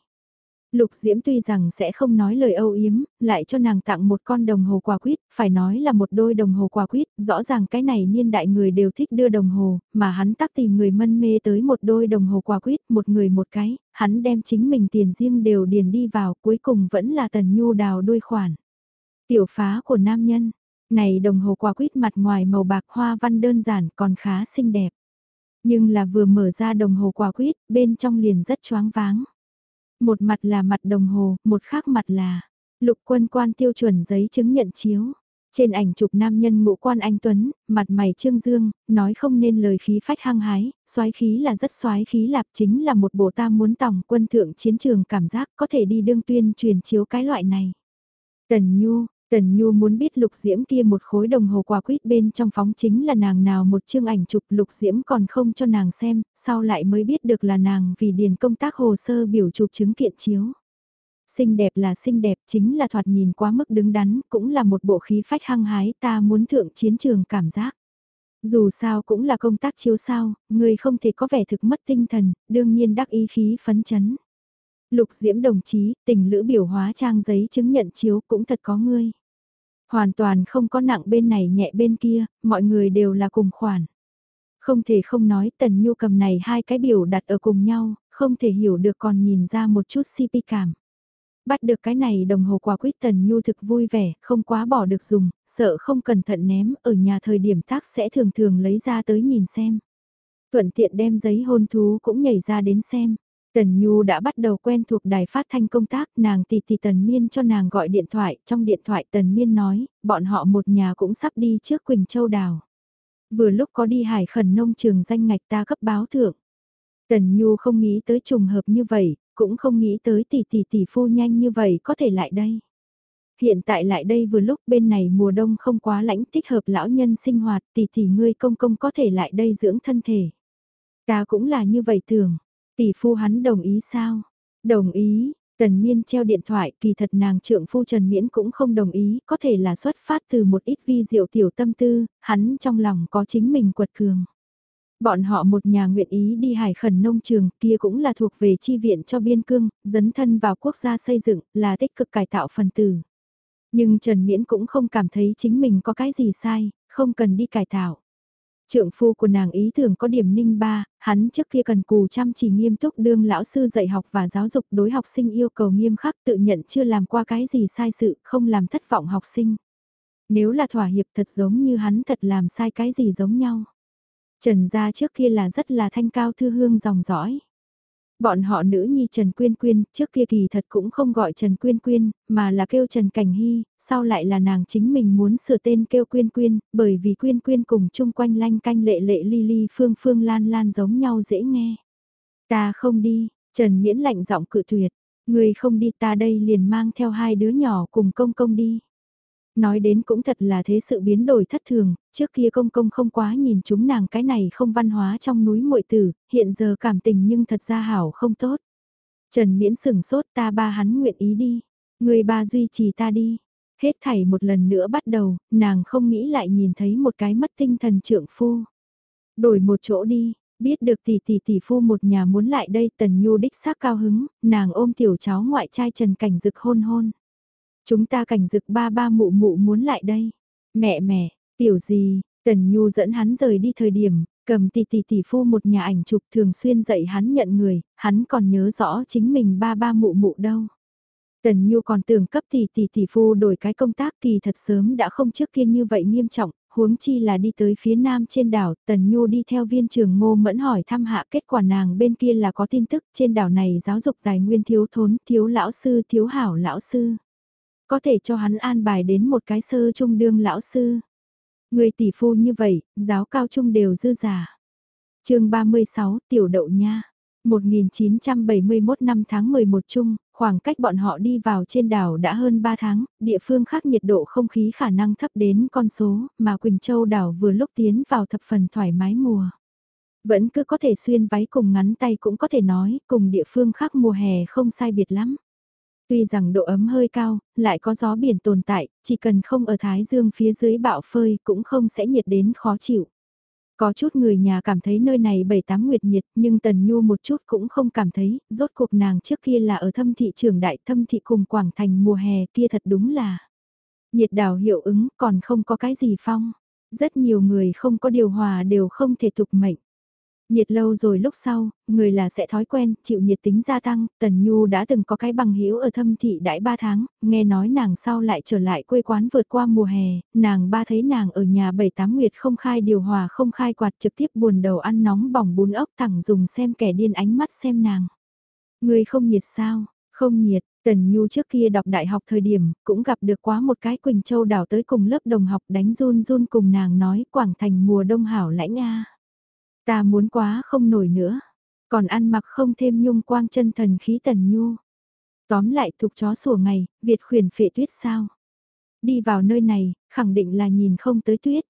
Lục Diễm tuy rằng sẽ không nói lời âu yếm, lại cho nàng tặng một con đồng hồ quả quýt, phải nói là một đôi đồng hồ quả quýt, rõ ràng cái này niên đại người đều thích đưa đồng hồ, mà hắn tắc tìm người mân mê tới một đôi đồng hồ quả quýt, một người một cái, hắn đem chính mình tiền riêng đều điền đi vào, cuối cùng vẫn là tần nhu đào đôi khoản. Tiểu phá của nam nhân, này đồng hồ quả quýt mặt ngoài màu bạc hoa văn đơn giản còn khá xinh đẹp. Nhưng là vừa mở ra đồng hồ quả quýt, bên trong liền rất choáng váng. Một mặt là mặt đồng hồ, một khác mặt là lục quân quan tiêu chuẩn giấy chứng nhận chiếu. Trên ảnh chụp nam nhân ngũ quan anh Tuấn, mặt mày trương dương, nói không nên lời khí phách hăng hái, soái khí là rất soái khí lạp chính là một bộ ta muốn tòng quân thượng chiến trường cảm giác có thể đi đương tuyên truyền chiếu cái loại này. Tần Nhu, Tần Nhu muốn biết lục diễm kia một khối đồng hồ quả quýt bên trong phóng chính là nàng nào một chương ảnh chụp lục diễm còn không cho nàng xem, sau lại mới biết được là nàng vì điền công tác hồ sơ biểu chụp chứng kiện chiếu. Xinh đẹp là xinh đẹp chính là thoạt nhìn quá mức đứng đắn, cũng là một bộ khí phách hăng hái ta muốn thượng chiến trường cảm giác. Dù sao cũng là công tác chiếu sao, người không thể có vẻ thực mất tinh thần, đương nhiên đắc ý khí phấn chấn. Lục Diễm đồng chí, tình lữ biểu hóa trang giấy chứng nhận chiếu cũng thật có ngươi. Hoàn toàn không có nặng bên này nhẹ bên kia, mọi người đều là cùng khoản. Không thể không nói tần nhu cầm này hai cái biểu đặt ở cùng nhau, không thể hiểu được còn nhìn ra một chút CP cảm. Bắt được cái này đồng hồ quả quýt tần nhu thực vui vẻ, không quá bỏ được dùng, sợ không cẩn thận ném, ở nhà thời điểm tác sẽ thường thường lấy ra tới nhìn xem. Thuận tiện đem giấy hôn thú cũng nhảy ra đến xem. Tần Nhu đã bắt đầu quen thuộc đài phát thanh công tác, nàng tỷ tỷ Tần Miên cho nàng gọi điện thoại, trong điện thoại Tần Miên nói, bọn họ một nhà cũng sắp đi trước Quỳnh Châu Đào. Vừa lúc có đi hải khẩn nông trường danh ngạch ta cấp báo thượng. Tần Nhu không nghĩ tới trùng hợp như vậy, cũng không nghĩ tới tỷ tỷ tỷ phu nhanh như vậy có thể lại đây. Hiện tại lại đây vừa lúc bên này mùa đông không quá lãnh thích hợp lão nhân sinh hoạt tỷ tỷ ngươi công công có thể lại đây dưỡng thân thể. Ta cũng là như vậy tưởng, Tỷ phu hắn đồng ý sao? Đồng ý, Tần Miên treo điện thoại, kỳ thật nàng trượng phu Trần Miễn cũng không đồng ý, có thể là xuất phát từ một ít vi diệu tiểu tâm tư, hắn trong lòng có chính mình quật cường. Bọn họ một nhà nguyện ý đi hải khẩn nông trường, kia cũng là thuộc về chi viện cho biên cương, dấn thân vào quốc gia xây dựng, là tích cực cải tạo phần tử. Nhưng Trần Miễn cũng không cảm thấy chính mình có cái gì sai, không cần đi cải tạo. Trượng phu của nàng ý tưởng có điểm ninh ba, hắn trước kia cần cù chăm chỉ nghiêm túc đương lão sư dạy học và giáo dục đối học sinh yêu cầu nghiêm khắc tự nhận chưa làm qua cái gì sai sự, không làm thất vọng học sinh. Nếu là thỏa hiệp thật giống như hắn thật làm sai cái gì giống nhau. Trần gia trước kia là rất là thanh cao thư hương dòng dõi. Bọn họ nữ nhi Trần Quyên Quyên, trước kia kỳ thật cũng không gọi Trần Quyên Quyên, mà là kêu Trần Cảnh Hy, sau lại là nàng chính mình muốn sửa tên kêu Quyên Quyên, bởi vì Quyên Quyên cùng chung quanh lanh canh lệ lệ ly ly phương phương lan lan giống nhau dễ nghe. Ta không đi, Trần Miễn lạnh giọng cự tuyệt, người không đi ta đây liền mang theo hai đứa nhỏ cùng công công đi. Nói đến cũng thật là thế sự biến đổi thất thường, trước kia công công không quá nhìn chúng nàng cái này không văn hóa trong núi muội tử, hiện giờ cảm tình nhưng thật ra hảo không tốt. Trần Miễn sừng sốt ta ba hắn nguyện ý đi, người ba duy trì ta đi. Hết thảy một lần nữa bắt đầu, nàng không nghĩ lại nhìn thấy một cái mất tinh thần trượng phu. Đổi một chỗ đi, biết được tỷ tỷ tỷ phu một nhà muốn lại đây tần nhu đích xác cao hứng, nàng ôm tiểu cháu ngoại trai Trần Cảnh Dực hôn hôn. Chúng ta cảnh dực ba ba mụ mụ muốn lại đây. Mẹ mẹ, tiểu gì, Tần Nhu dẫn hắn rời đi thời điểm, cầm tỷ tỷ tỷ phu một nhà ảnh chụp thường xuyên dạy hắn nhận người, hắn còn nhớ rõ chính mình ba ba mụ mụ đâu. Tần Nhu còn tưởng cấp tỷ tỷ tỷ phu đổi cái công tác kỳ thật sớm đã không trước kia như vậy nghiêm trọng, huống chi là đi tới phía nam trên đảo, Tần Nhu đi theo viên trường ngô mẫn hỏi thăm hạ kết quả nàng bên kia là có tin tức trên đảo này giáo dục tài nguyên thiếu thốn, thiếu lão sư, thiếu hảo lão sư. Có thể cho hắn an bài đến một cái sơ trung đương lão sư. Người tỷ phu như vậy, giáo cao trung đều dư giả. chương 36, Tiểu Đậu Nha. 1971 năm tháng 11 chung, khoảng cách bọn họ đi vào trên đảo đã hơn 3 tháng, địa phương khác nhiệt độ không khí khả năng thấp đến con số, mà Quỳnh Châu đảo vừa lúc tiến vào thập phần thoải mái mùa. Vẫn cứ có thể xuyên váy cùng ngắn tay cũng có thể nói, cùng địa phương khác mùa hè không sai biệt lắm. Tuy rằng độ ấm hơi cao, lại có gió biển tồn tại, chỉ cần không ở Thái Dương phía dưới bạo phơi cũng không sẽ nhiệt đến khó chịu. Có chút người nhà cảm thấy nơi này bảy tám nguyệt nhiệt nhưng Tần Nhu một chút cũng không cảm thấy, rốt cuộc nàng trước kia là ở thâm thị trường đại thâm thị cùng Quảng Thành mùa hè kia thật đúng là. Nhiệt đảo hiệu ứng còn không có cái gì phong. Rất nhiều người không có điều hòa đều không thể tục mệnh. Nhiệt lâu rồi lúc sau, người là sẽ thói quen, chịu nhiệt tính gia tăng, Tần Nhu đã từng có cái bằng hữu ở thâm thị đãi 3 tháng, nghe nói nàng sau lại trở lại quê quán vượt qua mùa hè, nàng ba thấy nàng ở nhà 7-8 nguyệt không khai điều hòa không khai quạt trực tiếp buồn đầu ăn nóng bỏng bún ốc thẳng dùng xem kẻ điên ánh mắt xem nàng. Người không nhiệt sao, không nhiệt, Tần Nhu trước kia đọc đại học thời điểm, cũng gặp được quá một cái Quỳnh Châu đảo tới cùng lớp đồng học đánh run run cùng nàng nói Quảng Thành mùa đông hảo lãnh a Ta muốn quá không nổi nữa. Còn ăn mặc không thêm nhung quang chân thần khí tần nhu. Tóm lại thục chó sủa ngày, Việt khuyển phệ tuyết sao. Đi vào nơi này, khẳng định là nhìn không tới tuyết.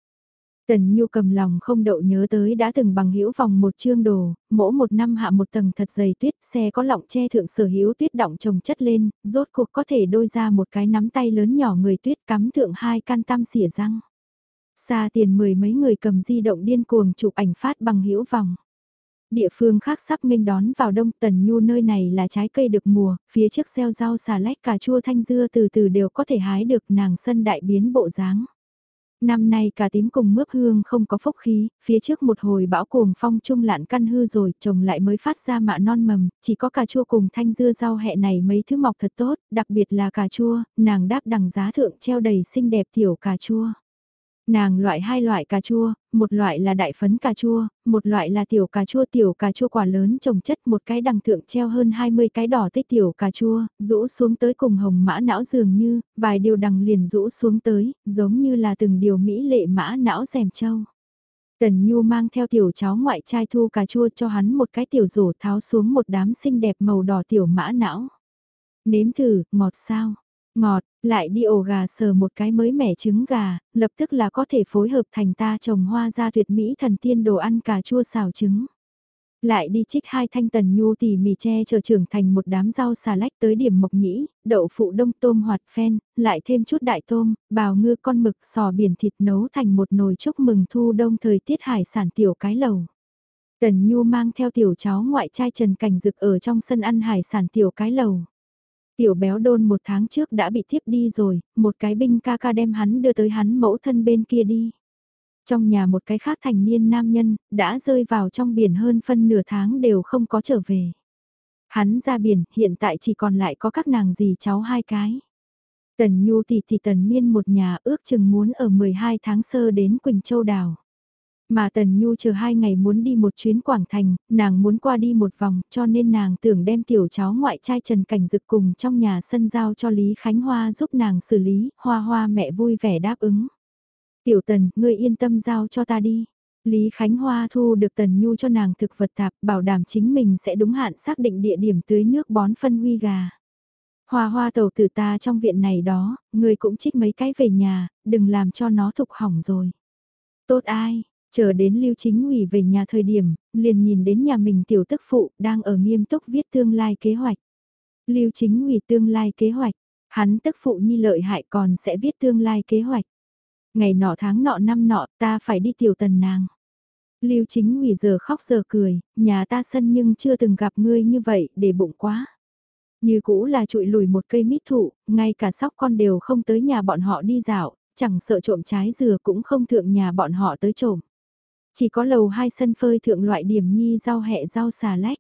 Tần Nhu cầm lòng không đậu nhớ tới đã từng bằng hữu vòng một chương đồ, mỗi một năm hạ một tầng thật dày tuyết, xe có lọng che thượng sở hữu tuyết động trồng chất lên, rốt cuộc có thể đôi ra một cái nắm tay lớn nhỏ người tuyết cắm thượng hai can tam xỉa răng. Xa tiền mười mấy người cầm di động điên cuồng chụp ảnh phát bằng hữu vòng. Địa phương khác sắp nghênh đón vào đông tần nhu nơi này là trái cây được mùa, phía trước gieo rau xà lách cà chua thanh dưa từ từ đều có thể hái được nàng sân đại biến bộ dáng. Năm nay cả tím cùng mướp hương không có phúc khí, phía trước một hồi bão cuồng phong trung lạn căn hư rồi, trồng lại mới phát ra mạ non mầm, chỉ có cà chua cùng thanh dưa rau hẹ này mấy thứ mọc thật tốt, đặc biệt là cà chua, nàng đáp đằng giá thượng treo đầy xinh đẹp tiểu cà chua. Nàng loại hai loại cà chua, một loại là đại phấn cà chua, một loại là tiểu cà chua tiểu cà chua quả lớn trồng chất một cái đằng thượng treo hơn 20 cái đỏ tích tiểu cà chua, rũ xuống tới cùng hồng mã não dường như, vài điều đằng liền rũ xuống tới, giống như là từng điều mỹ lệ mã não rèm châu. Tần Nhu mang theo tiểu cháu ngoại trai thu cà chua cho hắn một cái tiểu rổ tháo xuống một đám xinh đẹp màu đỏ tiểu mã não. Nếm thử, ngọt sao? Ngọt, lại đi ổ gà sờ một cái mới mẻ trứng gà, lập tức là có thể phối hợp thành ta trồng hoa ra tuyệt mỹ thần tiên đồ ăn cà chua xào trứng. Lại đi trích hai thanh tần nhu tỉ mì che chờ trưởng thành một đám rau xà lách tới điểm mộc nhĩ, đậu phụ đông tôm hoạt phen, lại thêm chút đại tôm, bào ngư con mực sò biển thịt nấu thành một nồi chúc mừng thu đông thời tiết hải sản tiểu cái lầu. Tần Nhu mang theo tiểu cháu ngoại trai Trần Cảnh Dực ở trong sân ăn hải sản tiểu cái lầu. Tiểu béo đôn một tháng trước đã bị tiếp đi rồi, một cái binh ca ca đem hắn đưa tới hắn mẫu thân bên kia đi. Trong nhà một cái khác thành niên nam nhân, đã rơi vào trong biển hơn phân nửa tháng đều không có trở về. Hắn ra biển, hiện tại chỉ còn lại có các nàng gì cháu hai cái. Tần Nhu tỷ tỷ Tần Miên một nhà ước chừng muốn ở 12 tháng sơ đến Quỳnh Châu Đào. Mà Tần Nhu chờ hai ngày muốn đi một chuyến Quảng Thành, nàng muốn qua đi một vòng cho nên nàng tưởng đem tiểu cháu ngoại trai Trần Cảnh Dực cùng trong nhà sân giao cho Lý Khánh Hoa giúp nàng xử lý, hoa hoa mẹ vui vẻ đáp ứng. Tiểu Tần, ngươi yên tâm giao cho ta đi. Lý Khánh Hoa thu được Tần Nhu cho nàng thực vật tạp, bảo đảm chính mình sẽ đúng hạn xác định địa điểm tưới nước bón phân huy gà. Hoa hoa tàu tử ta trong viện này đó, ngươi cũng trích mấy cái về nhà, đừng làm cho nó thục hỏng rồi. Tốt ai, chờ đến lưu chính ủy về nhà thời điểm, liền nhìn đến nhà mình tiểu tức phụ đang ở nghiêm túc viết tương lai kế hoạch. Lưu chính ủy tương lai kế hoạch, hắn tức phụ nhi lợi hại còn sẽ viết tương lai kế hoạch. Ngày nọ tháng nọ năm nọ ta phải đi tiểu tần nàng. Lưu chính ủy giờ khóc giờ cười, nhà ta sân nhưng chưa từng gặp ngươi như vậy để bụng quá. Như cũ là trụi lùi một cây mít thụ, ngay cả sóc con đều không tới nhà bọn họ đi dạo, chẳng sợ trộm trái dừa cũng không thượng nhà bọn họ tới trộm. Chỉ có lầu hai sân phơi thượng loại điểm nhi rau hẹ rau xà lách.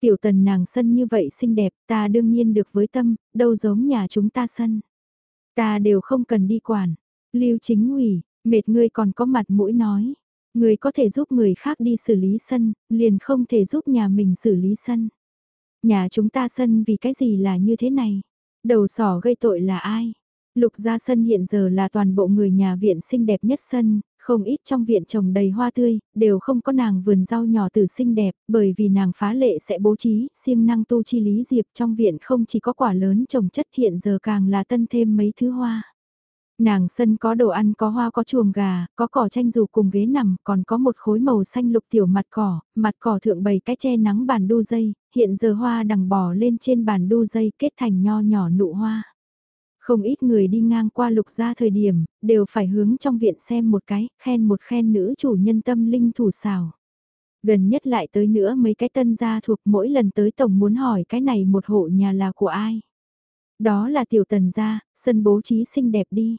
Tiểu tần nàng sân như vậy xinh đẹp, ta đương nhiên được với tâm, đâu giống nhà chúng ta sân. Ta đều không cần đi quản. Lưu chính ủy, mệt ngươi còn có mặt mũi nói. Người có thể giúp người khác đi xử lý sân, liền không thể giúp nhà mình xử lý sân. Nhà chúng ta sân vì cái gì là như thế này? Đầu sỏ gây tội là ai? Lục gia sân hiện giờ là toàn bộ người nhà viện xinh đẹp nhất sân, không ít trong viện trồng đầy hoa tươi, đều không có nàng vườn rau nhỏ tử xinh đẹp, bởi vì nàng phá lệ sẽ bố trí, siêng năng tu chi lý diệp trong viện không chỉ có quả lớn trồng chất hiện giờ càng là tân thêm mấy thứ hoa. Nàng sân có đồ ăn có hoa có chuồng gà, có cỏ tranh dù cùng ghế nằm, còn có một khối màu xanh lục tiểu mặt cỏ, mặt cỏ thượng bầy cái che nắng bàn đu dây, hiện giờ hoa đằng bò lên trên bàn đu dây kết thành nho nhỏ nụ hoa. Không ít người đi ngang qua lục gia thời điểm, đều phải hướng trong viện xem một cái, khen một khen nữ chủ nhân tâm linh thủ xào. Gần nhất lại tới nữa mấy cái tân gia thuộc mỗi lần tới tổng muốn hỏi cái này một hộ nhà là của ai. Đó là tiểu tần gia, sân bố trí xinh đẹp đi.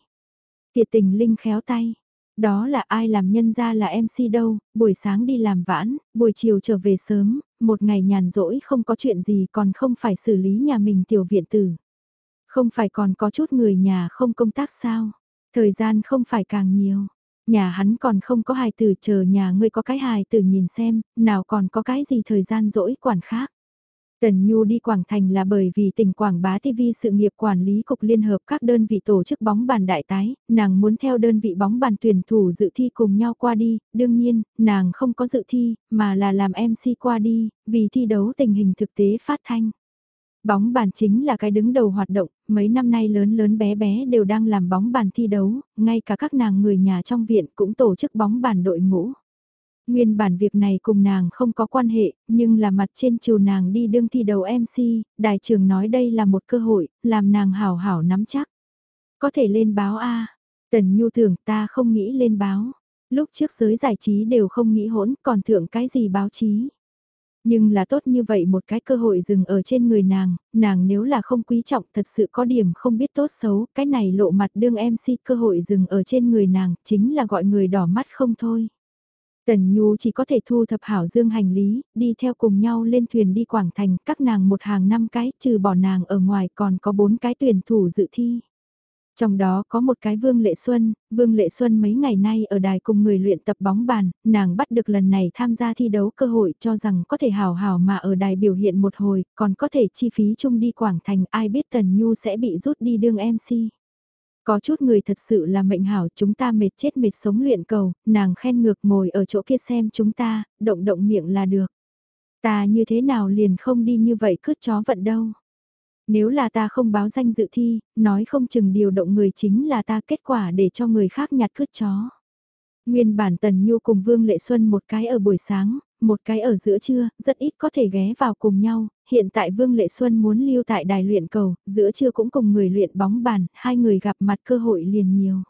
Tiệt tình linh khéo tay. Đó là ai làm nhân ra là MC đâu, buổi sáng đi làm vãn, buổi chiều trở về sớm, một ngày nhàn rỗi không có chuyện gì còn không phải xử lý nhà mình tiểu viện tử. Không phải còn có chút người nhà không công tác sao? Thời gian không phải càng nhiều. Nhà hắn còn không có hài tử chờ nhà ngươi có cái hài tử nhìn xem, nào còn có cái gì thời gian rỗi quản khác. Tần Nhu đi Quảng Thành là bởi vì tỉnh Quảng Bá TV sự nghiệp quản lý cục liên hợp các đơn vị tổ chức bóng bàn đại tái, nàng muốn theo đơn vị bóng bàn tuyển thủ dự thi cùng nhau qua đi, đương nhiên, nàng không có dự thi, mà là làm MC qua đi, vì thi đấu tình hình thực tế phát thanh. Bóng bàn chính là cái đứng đầu hoạt động, mấy năm nay lớn lớn bé bé đều đang làm bóng bàn thi đấu, ngay cả các nàng người nhà trong viện cũng tổ chức bóng bàn đội ngũ. Nguyên bản việc này cùng nàng không có quan hệ, nhưng là mặt trên chiều nàng đi đương thi đầu MC, đại trưởng nói đây là một cơ hội, làm nàng hảo hảo nắm chắc. Có thể lên báo A, tần nhu thường ta không nghĩ lên báo, lúc trước giới giải trí đều không nghĩ hỗn còn thượng cái gì báo chí. Nhưng là tốt như vậy một cái cơ hội dừng ở trên người nàng, nàng nếu là không quý trọng thật sự có điểm không biết tốt xấu, cái này lộ mặt đương MC cơ hội dừng ở trên người nàng, chính là gọi người đỏ mắt không thôi. Tần Nhu chỉ có thể thu thập hảo dương hành lý, đi theo cùng nhau lên thuyền đi Quảng Thành, các nàng một hàng năm cái, trừ bỏ nàng ở ngoài còn có bốn cái tuyển thủ dự thi. Trong đó có một cái Vương Lệ Xuân, Vương Lệ Xuân mấy ngày nay ở đài cùng người luyện tập bóng bàn, nàng bắt được lần này tham gia thi đấu cơ hội cho rằng có thể hào hào mà ở đài biểu hiện một hồi, còn có thể chi phí chung đi Quảng Thành ai biết Tần Nhu sẽ bị rút đi đương MC. Có chút người thật sự là mệnh hảo chúng ta mệt chết mệt sống luyện cầu, nàng khen ngược ngồi ở chỗ kia xem chúng ta, động động miệng là được. Ta như thế nào liền không đi như vậy cướp chó vận đâu. Nếu là ta không báo danh dự thi, nói không chừng điều động người chính là ta kết quả để cho người khác nhặt cướp chó. Nguyên bản Tần Nhu cùng Vương Lệ Xuân một cái ở buổi sáng, một cái ở giữa trưa, rất ít có thể ghé vào cùng nhau, hiện tại Vương Lệ Xuân muốn lưu tại đài luyện cầu, giữa trưa cũng cùng người luyện bóng bàn, hai người gặp mặt cơ hội liền nhiều.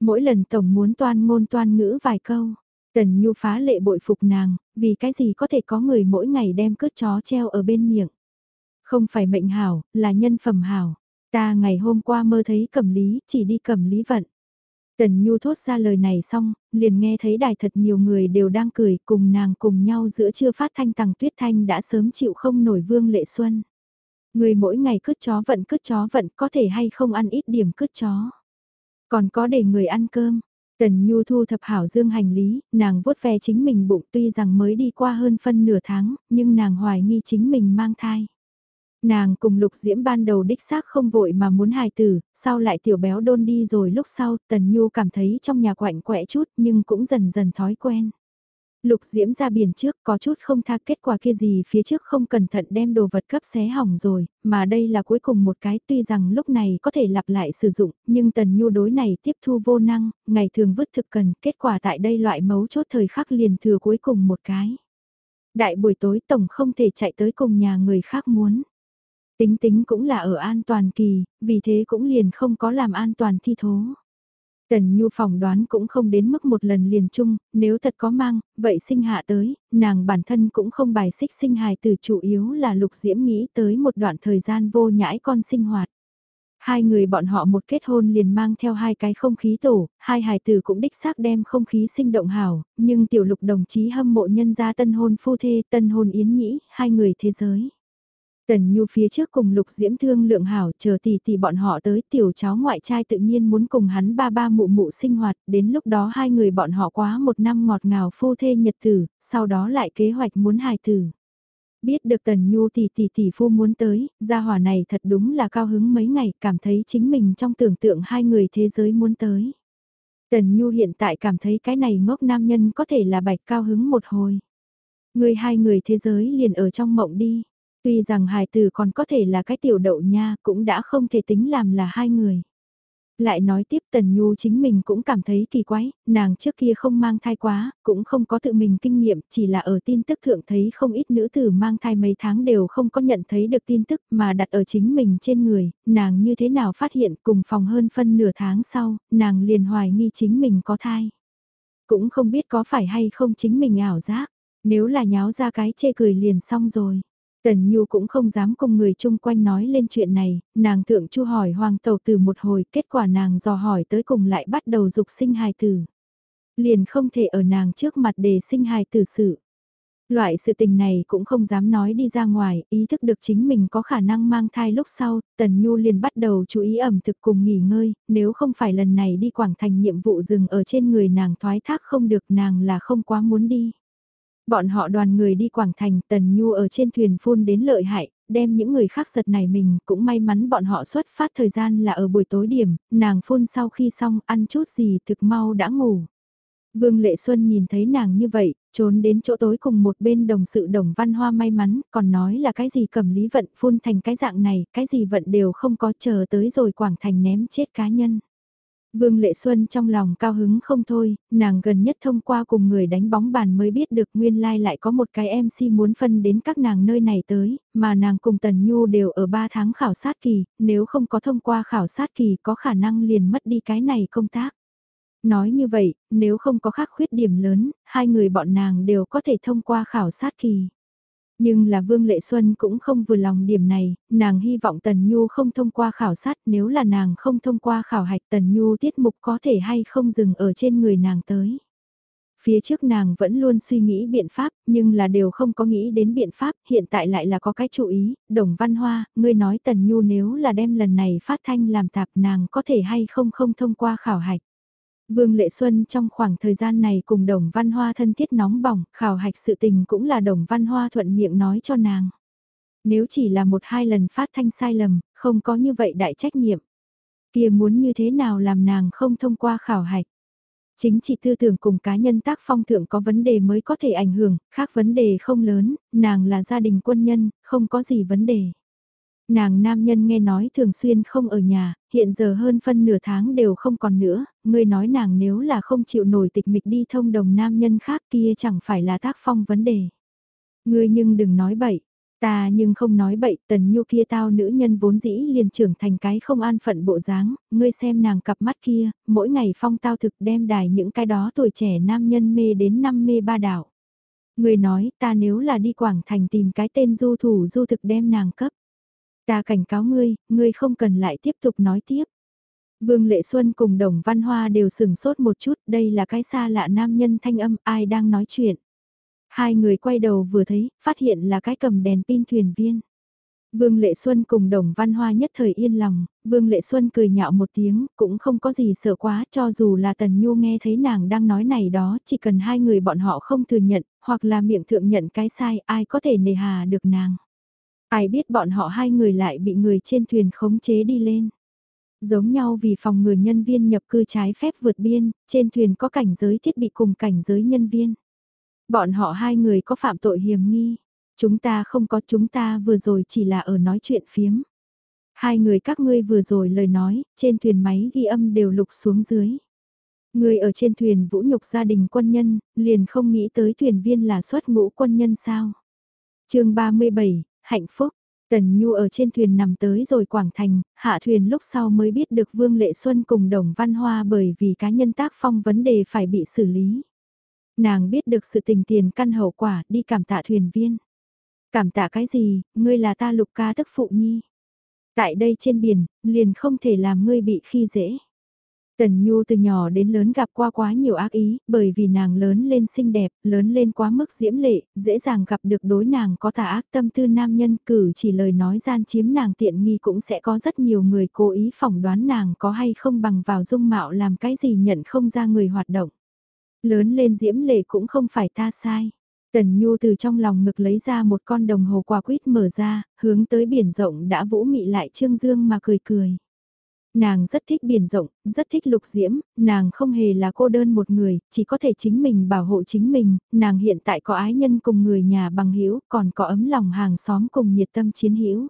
Mỗi lần Tổng muốn toan ngôn toan ngữ vài câu, Tần Nhu phá lệ bội phục nàng, vì cái gì có thể có người mỗi ngày đem cướp chó treo ở bên miệng. Không phải mệnh hảo, là nhân phẩm hảo. Ta ngày hôm qua mơ thấy cẩm lý, chỉ đi cẩm lý vận. Tần Nhu thốt ra lời này xong, liền nghe thấy đài thật nhiều người đều đang cười cùng nàng cùng nhau giữa chưa phát thanh tằng tuyết thanh đã sớm chịu không nổi vương lệ xuân. Người mỗi ngày cứt chó vận cứt chó vận có thể hay không ăn ít điểm cứt chó. Còn có để người ăn cơm. Tần Nhu thu thập hảo dương hành lý, nàng vuốt ve chính mình bụng tuy rằng mới đi qua hơn phân nửa tháng, nhưng nàng hoài nghi chính mình mang thai. Nàng cùng lục diễm ban đầu đích xác không vội mà muốn hài tử, sau lại tiểu béo đôn đi rồi lúc sau Tần Nhu cảm thấy trong nhà quạnh quẹ chút nhưng cũng dần dần thói quen. Lục diễm ra biển trước có chút không tha kết quả kia gì phía trước không cẩn thận đem đồ vật cấp xé hỏng rồi, mà đây là cuối cùng một cái tuy rằng lúc này có thể lặp lại sử dụng, nhưng tần nhu đối này tiếp thu vô năng, ngày thường vứt thực cần, kết quả tại đây loại mấu chốt thời khắc liền thừa cuối cùng một cái. Đại buổi tối tổng không thể chạy tới cùng nhà người khác muốn. Tính tính cũng là ở an toàn kỳ, vì thế cũng liền không có làm an toàn thi thố. Tần Nhu phỏng đoán cũng không đến mức một lần liền chung, nếu thật có mang, vậy sinh hạ tới, nàng bản thân cũng không bài xích sinh hài từ chủ yếu là lục diễm nghĩ tới một đoạn thời gian vô nhãi con sinh hoạt. Hai người bọn họ một kết hôn liền mang theo hai cái không khí tổ, hai hài tử cũng đích xác đem không khí sinh động hảo, nhưng tiểu lục đồng chí hâm mộ nhân gia tân hôn phu thê, tân hôn yến nhĩ, hai người thế giới. Tần Nhu phía trước cùng Lục Diễm thương lượng hảo chờ tỷ tỷ bọn họ tới tiểu cháu ngoại trai tự nhiên muốn cùng hắn ba ba mụ mụ sinh hoạt, đến lúc đó hai người bọn họ quá một năm ngọt ngào phu thê nhật tử, sau đó lại kế hoạch muốn hài tử. Biết được Tần Nhu tỷ tỷ tỷ phu muốn tới, gia hỏa này thật đúng là cao hứng mấy ngày, cảm thấy chính mình trong tưởng tượng hai người thế giới muốn tới. Tần Nhu hiện tại cảm thấy cái này ngốc nam nhân có thể là bạch cao hứng một hồi. Người hai người thế giới liền ở trong mộng đi. Tuy rằng hài tử còn có thể là cái tiểu đậu nha, cũng đã không thể tính làm là hai người. Lại nói tiếp Tần Nhu chính mình cũng cảm thấy kỳ quái, nàng trước kia không mang thai quá, cũng không có tự mình kinh nghiệm, chỉ là ở tin tức thượng thấy không ít nữ tử mang thai mấy tháng đều không có nhận thấy được tin tức mà đặt ở chính mình trên người, nàng như thế nào phát hiện cùng phòng hơn phân nửa tháng sau, nàng liền hoài nghi chính mình có thai. Cũng không biết có phải hay không chính mình ảo giác, nếu là nháo ra cái chê cười liền xong rồi. Tần Nhu cũng không dám cùng người chung quanh nói lên chuyện này, nàng thượng chu hỏi hoàng tàu từ một hồi, kết quả nàng dò hỏi tới cùng lại bắt đầu dục sinh hài tử. Liền không thể ở nàng trước mặt đề sinh hài tử sự. Loại sự tình này cũng không dám nói đi ra ngoài, ý thức được chính mình có khả năng mang thai lúc sau, Tần Nhu liền bắt đầu chú ý ẩm thực cùng nghỉ ngơi, nếu không phải lần này đi Quảng Thành nhiệm vụ dừng ở trên người nàng thoái thác không được nàng là không quá muốn đi. Bọn họ đoàn người đi Quảng Thành, Tần Nhu ở trên thuyền phun đến lợi hại, đem những người khác giật này mình, cũng may mắn bọn họ xuất phát thời gian là ở buổi tối điểm, nàng phun sau khi xong ăn chút gì thực mau đã ngủ. Vương Lệ Xuân nhìn thấy nàng như vậy, trốn đến chỗ tối cùng một bên đồng sự đồng văn hoa may mắn, còn nói là cái gì cầm lý vận phun thành cái dạng này, cái gì vận đều không có chờ tới rồi Quảng Thành ném chết cá nhân. Vương Lệ Xuân trong lòng cao hứng không thôi, nàng gần nhất thông qua cùng người đánh bóng bàn mới biết được nguyên lai like lại có một cái MC muốn phân đến các nàng nơi này tới, mà nàng cùng Tần Nhu đều ở 3 tháng khảo sát kỳ, nếu không có thông qua khảo sát kỳ có khả năng liền mất đi cái này công tác. Nói như vậy, nếu không có khác khuyết điểm lớn, hai người bọn nàng đều có thể thông qua khảo sát kỳ. Nhưng là Vương Lệ Xuân cũng không vừa lòng điểm này, nàng hy vọng Tần Nhu không thông qua khảo sát nếu là nàng không thông qua khảo hạch Tần Nhu tiết mục có thể hay không dừng ở trên người nàng tới. Phía trước nàng vẫn luôn suy nghĩ biện pháp, nhưng là đều không có nghĩ đến biện pháp, hiện tại lại là có cái chú ý, đồng văn hoa, ngươi nói Tần Nhu nếu là đem lần này phát thanh làm tạp nàng có thể hay không không thông qua khảo hạch. Vương Lệ Xuân trong khoảng thời gian này cùng Đồng Văn Hoa thân thiết nóng bỏng, khảo hạch sự tình cũng là Đồng Văn Hoa thuận miệng nói cho nàng. Nếu chỉ là một hai lần phát thanh sai lầm, không có như vậy đại trách nhiệm. kia muốn như thế nào làm nàng không thông qua khảo hạch. Chính trị tư tưởng cùng cá nhân tác phong thượng có vấn đề mới có thể ảnh hưởng, khác vấn đề không lớn, nàng là gia đình quân nhân, không có gì vấn đề. Nàng nam nhân nghe nói thường xuyên không ở nhà, hiện giờ hơn phân nửa tháng đều không còn nữa, ngươi nói nàng nếu là không chịu nổi tịch mịch đi thông đồng nam nhân khác kia chẳng phải là tác phong vấn đề. Ngươi nhưng đừng nói bậy, ta nhưng không nói bậy, tần nhu kia tao nữ nhân vốn dĩ liền trưởng thành cái không an phận bộ dáng, ngươi xem nàng cặp mắt kia, mỗi ngày phong tao thực đem đài những cái đó tuổi trẻ nam nhân mê đến năm mê ba đảo. Ngươi nói ta nếu là đi Quảng Thành tìm cái tên du thủ du thực đem nàng cấp. Ta cảnh cáo ngươi, ngươi không cần lại tiếp tục nói tiếp. Vương Lệ Xuân cùng Đồng Văn Hoa đều sừng sốt một chút, đây là cái xa lạ nam nhân thanh âm, ai đang nói chuyện. Hai người quay đầu vừa thấy, phát hiện là cái cầm đèn pin thuyền viên. Vương Lệ Xuân cùng Đồng Văn Hoa nhất thời yên lòng, Vương Lệ Xuân cười nhạo một tiếng, cũng không có gì sợ quá cho dù là Tần Nhu nghe thấy nàng đang nói này đó, chỉ cần hai người bọn họ không thừa nhận, hoặc là miệng thượng nhận cái sai, ai có thể nề hà được nàng. Ai biết bọn họ hai người lại bị người trên thuyền khống chế đi lên. Giống nhau vì phòng người nhân viên nhập cư trái phép vượt biên, trên thuyền có cảnh giới thiết bị cùng cảnh giới nhân viên. Bọn họ hai người có phạm tội hiểm nghi. Chúng ta không có chúng ta vừa rồi chỉ là ở nói chuyện phiếm. Hai người các ngươi vừa rồi lời nói, trên thuyền máy ghi âm đều lục xuống dưới. Người ở trên thuyền vũ nhục gia đình quân nhân, liền không nghĩ tới thuyền viên là xuất ngũ quân nhân sao. chương 37, hạnh phúc. Tần Nhu ở trên thuyền nằm tới rồi Quảng Thành, hạ thuyền lúc sau mới biết được Vương Lệ Xuân cùng Đồng Văn Hoa bởi vì cá nhân tác phong vấn đề phải bị xử lý. Nàng biết được sự tình tiền căn hậu quả đi cảm tạ thuyền viên. Cảm tạ cái gì, ngươi là ta lục ca tức phụ nhi. Tại đây trên biển, liền không thể làm ngươi bị khi dễ. Tần Nhu từ nhỏ đến lớn gặp qua quá nhiều ác ý, bởi vì nàng lớn lên xinh đẹp, lớn lên quá mức diễm lệ, dễ dàng gặp được đối nàng có tà ác tâm tư nam nhân cử chỉ lời nói gian chiếm nàng tiện nghi cũng sẽ có rất nhiều người cố ý phỏng đoán nàng có hay không bằng vào dung mạo làm cái gì nhận không ra người hoạt động. Lớn lên diễm lệ cũng không phải ta sai. Tần Nhu từ trong lòng ngực lấy ra một con đồng hồ quả quýt mở ra, hướng tới biển rộng đã vũ mị lại trương dương mà cười cười. Nàng rất thích biển rộng, rất thích lục diễm, nàng không hề là cô đơn một người, chỉ có thể chính mình bảo hộ chính mình, nàng hiện tại có ái nhân cùng người nhà bằng hữu còn có ấm lòng hàng xóm cùng nhiệt tâm chiến hữu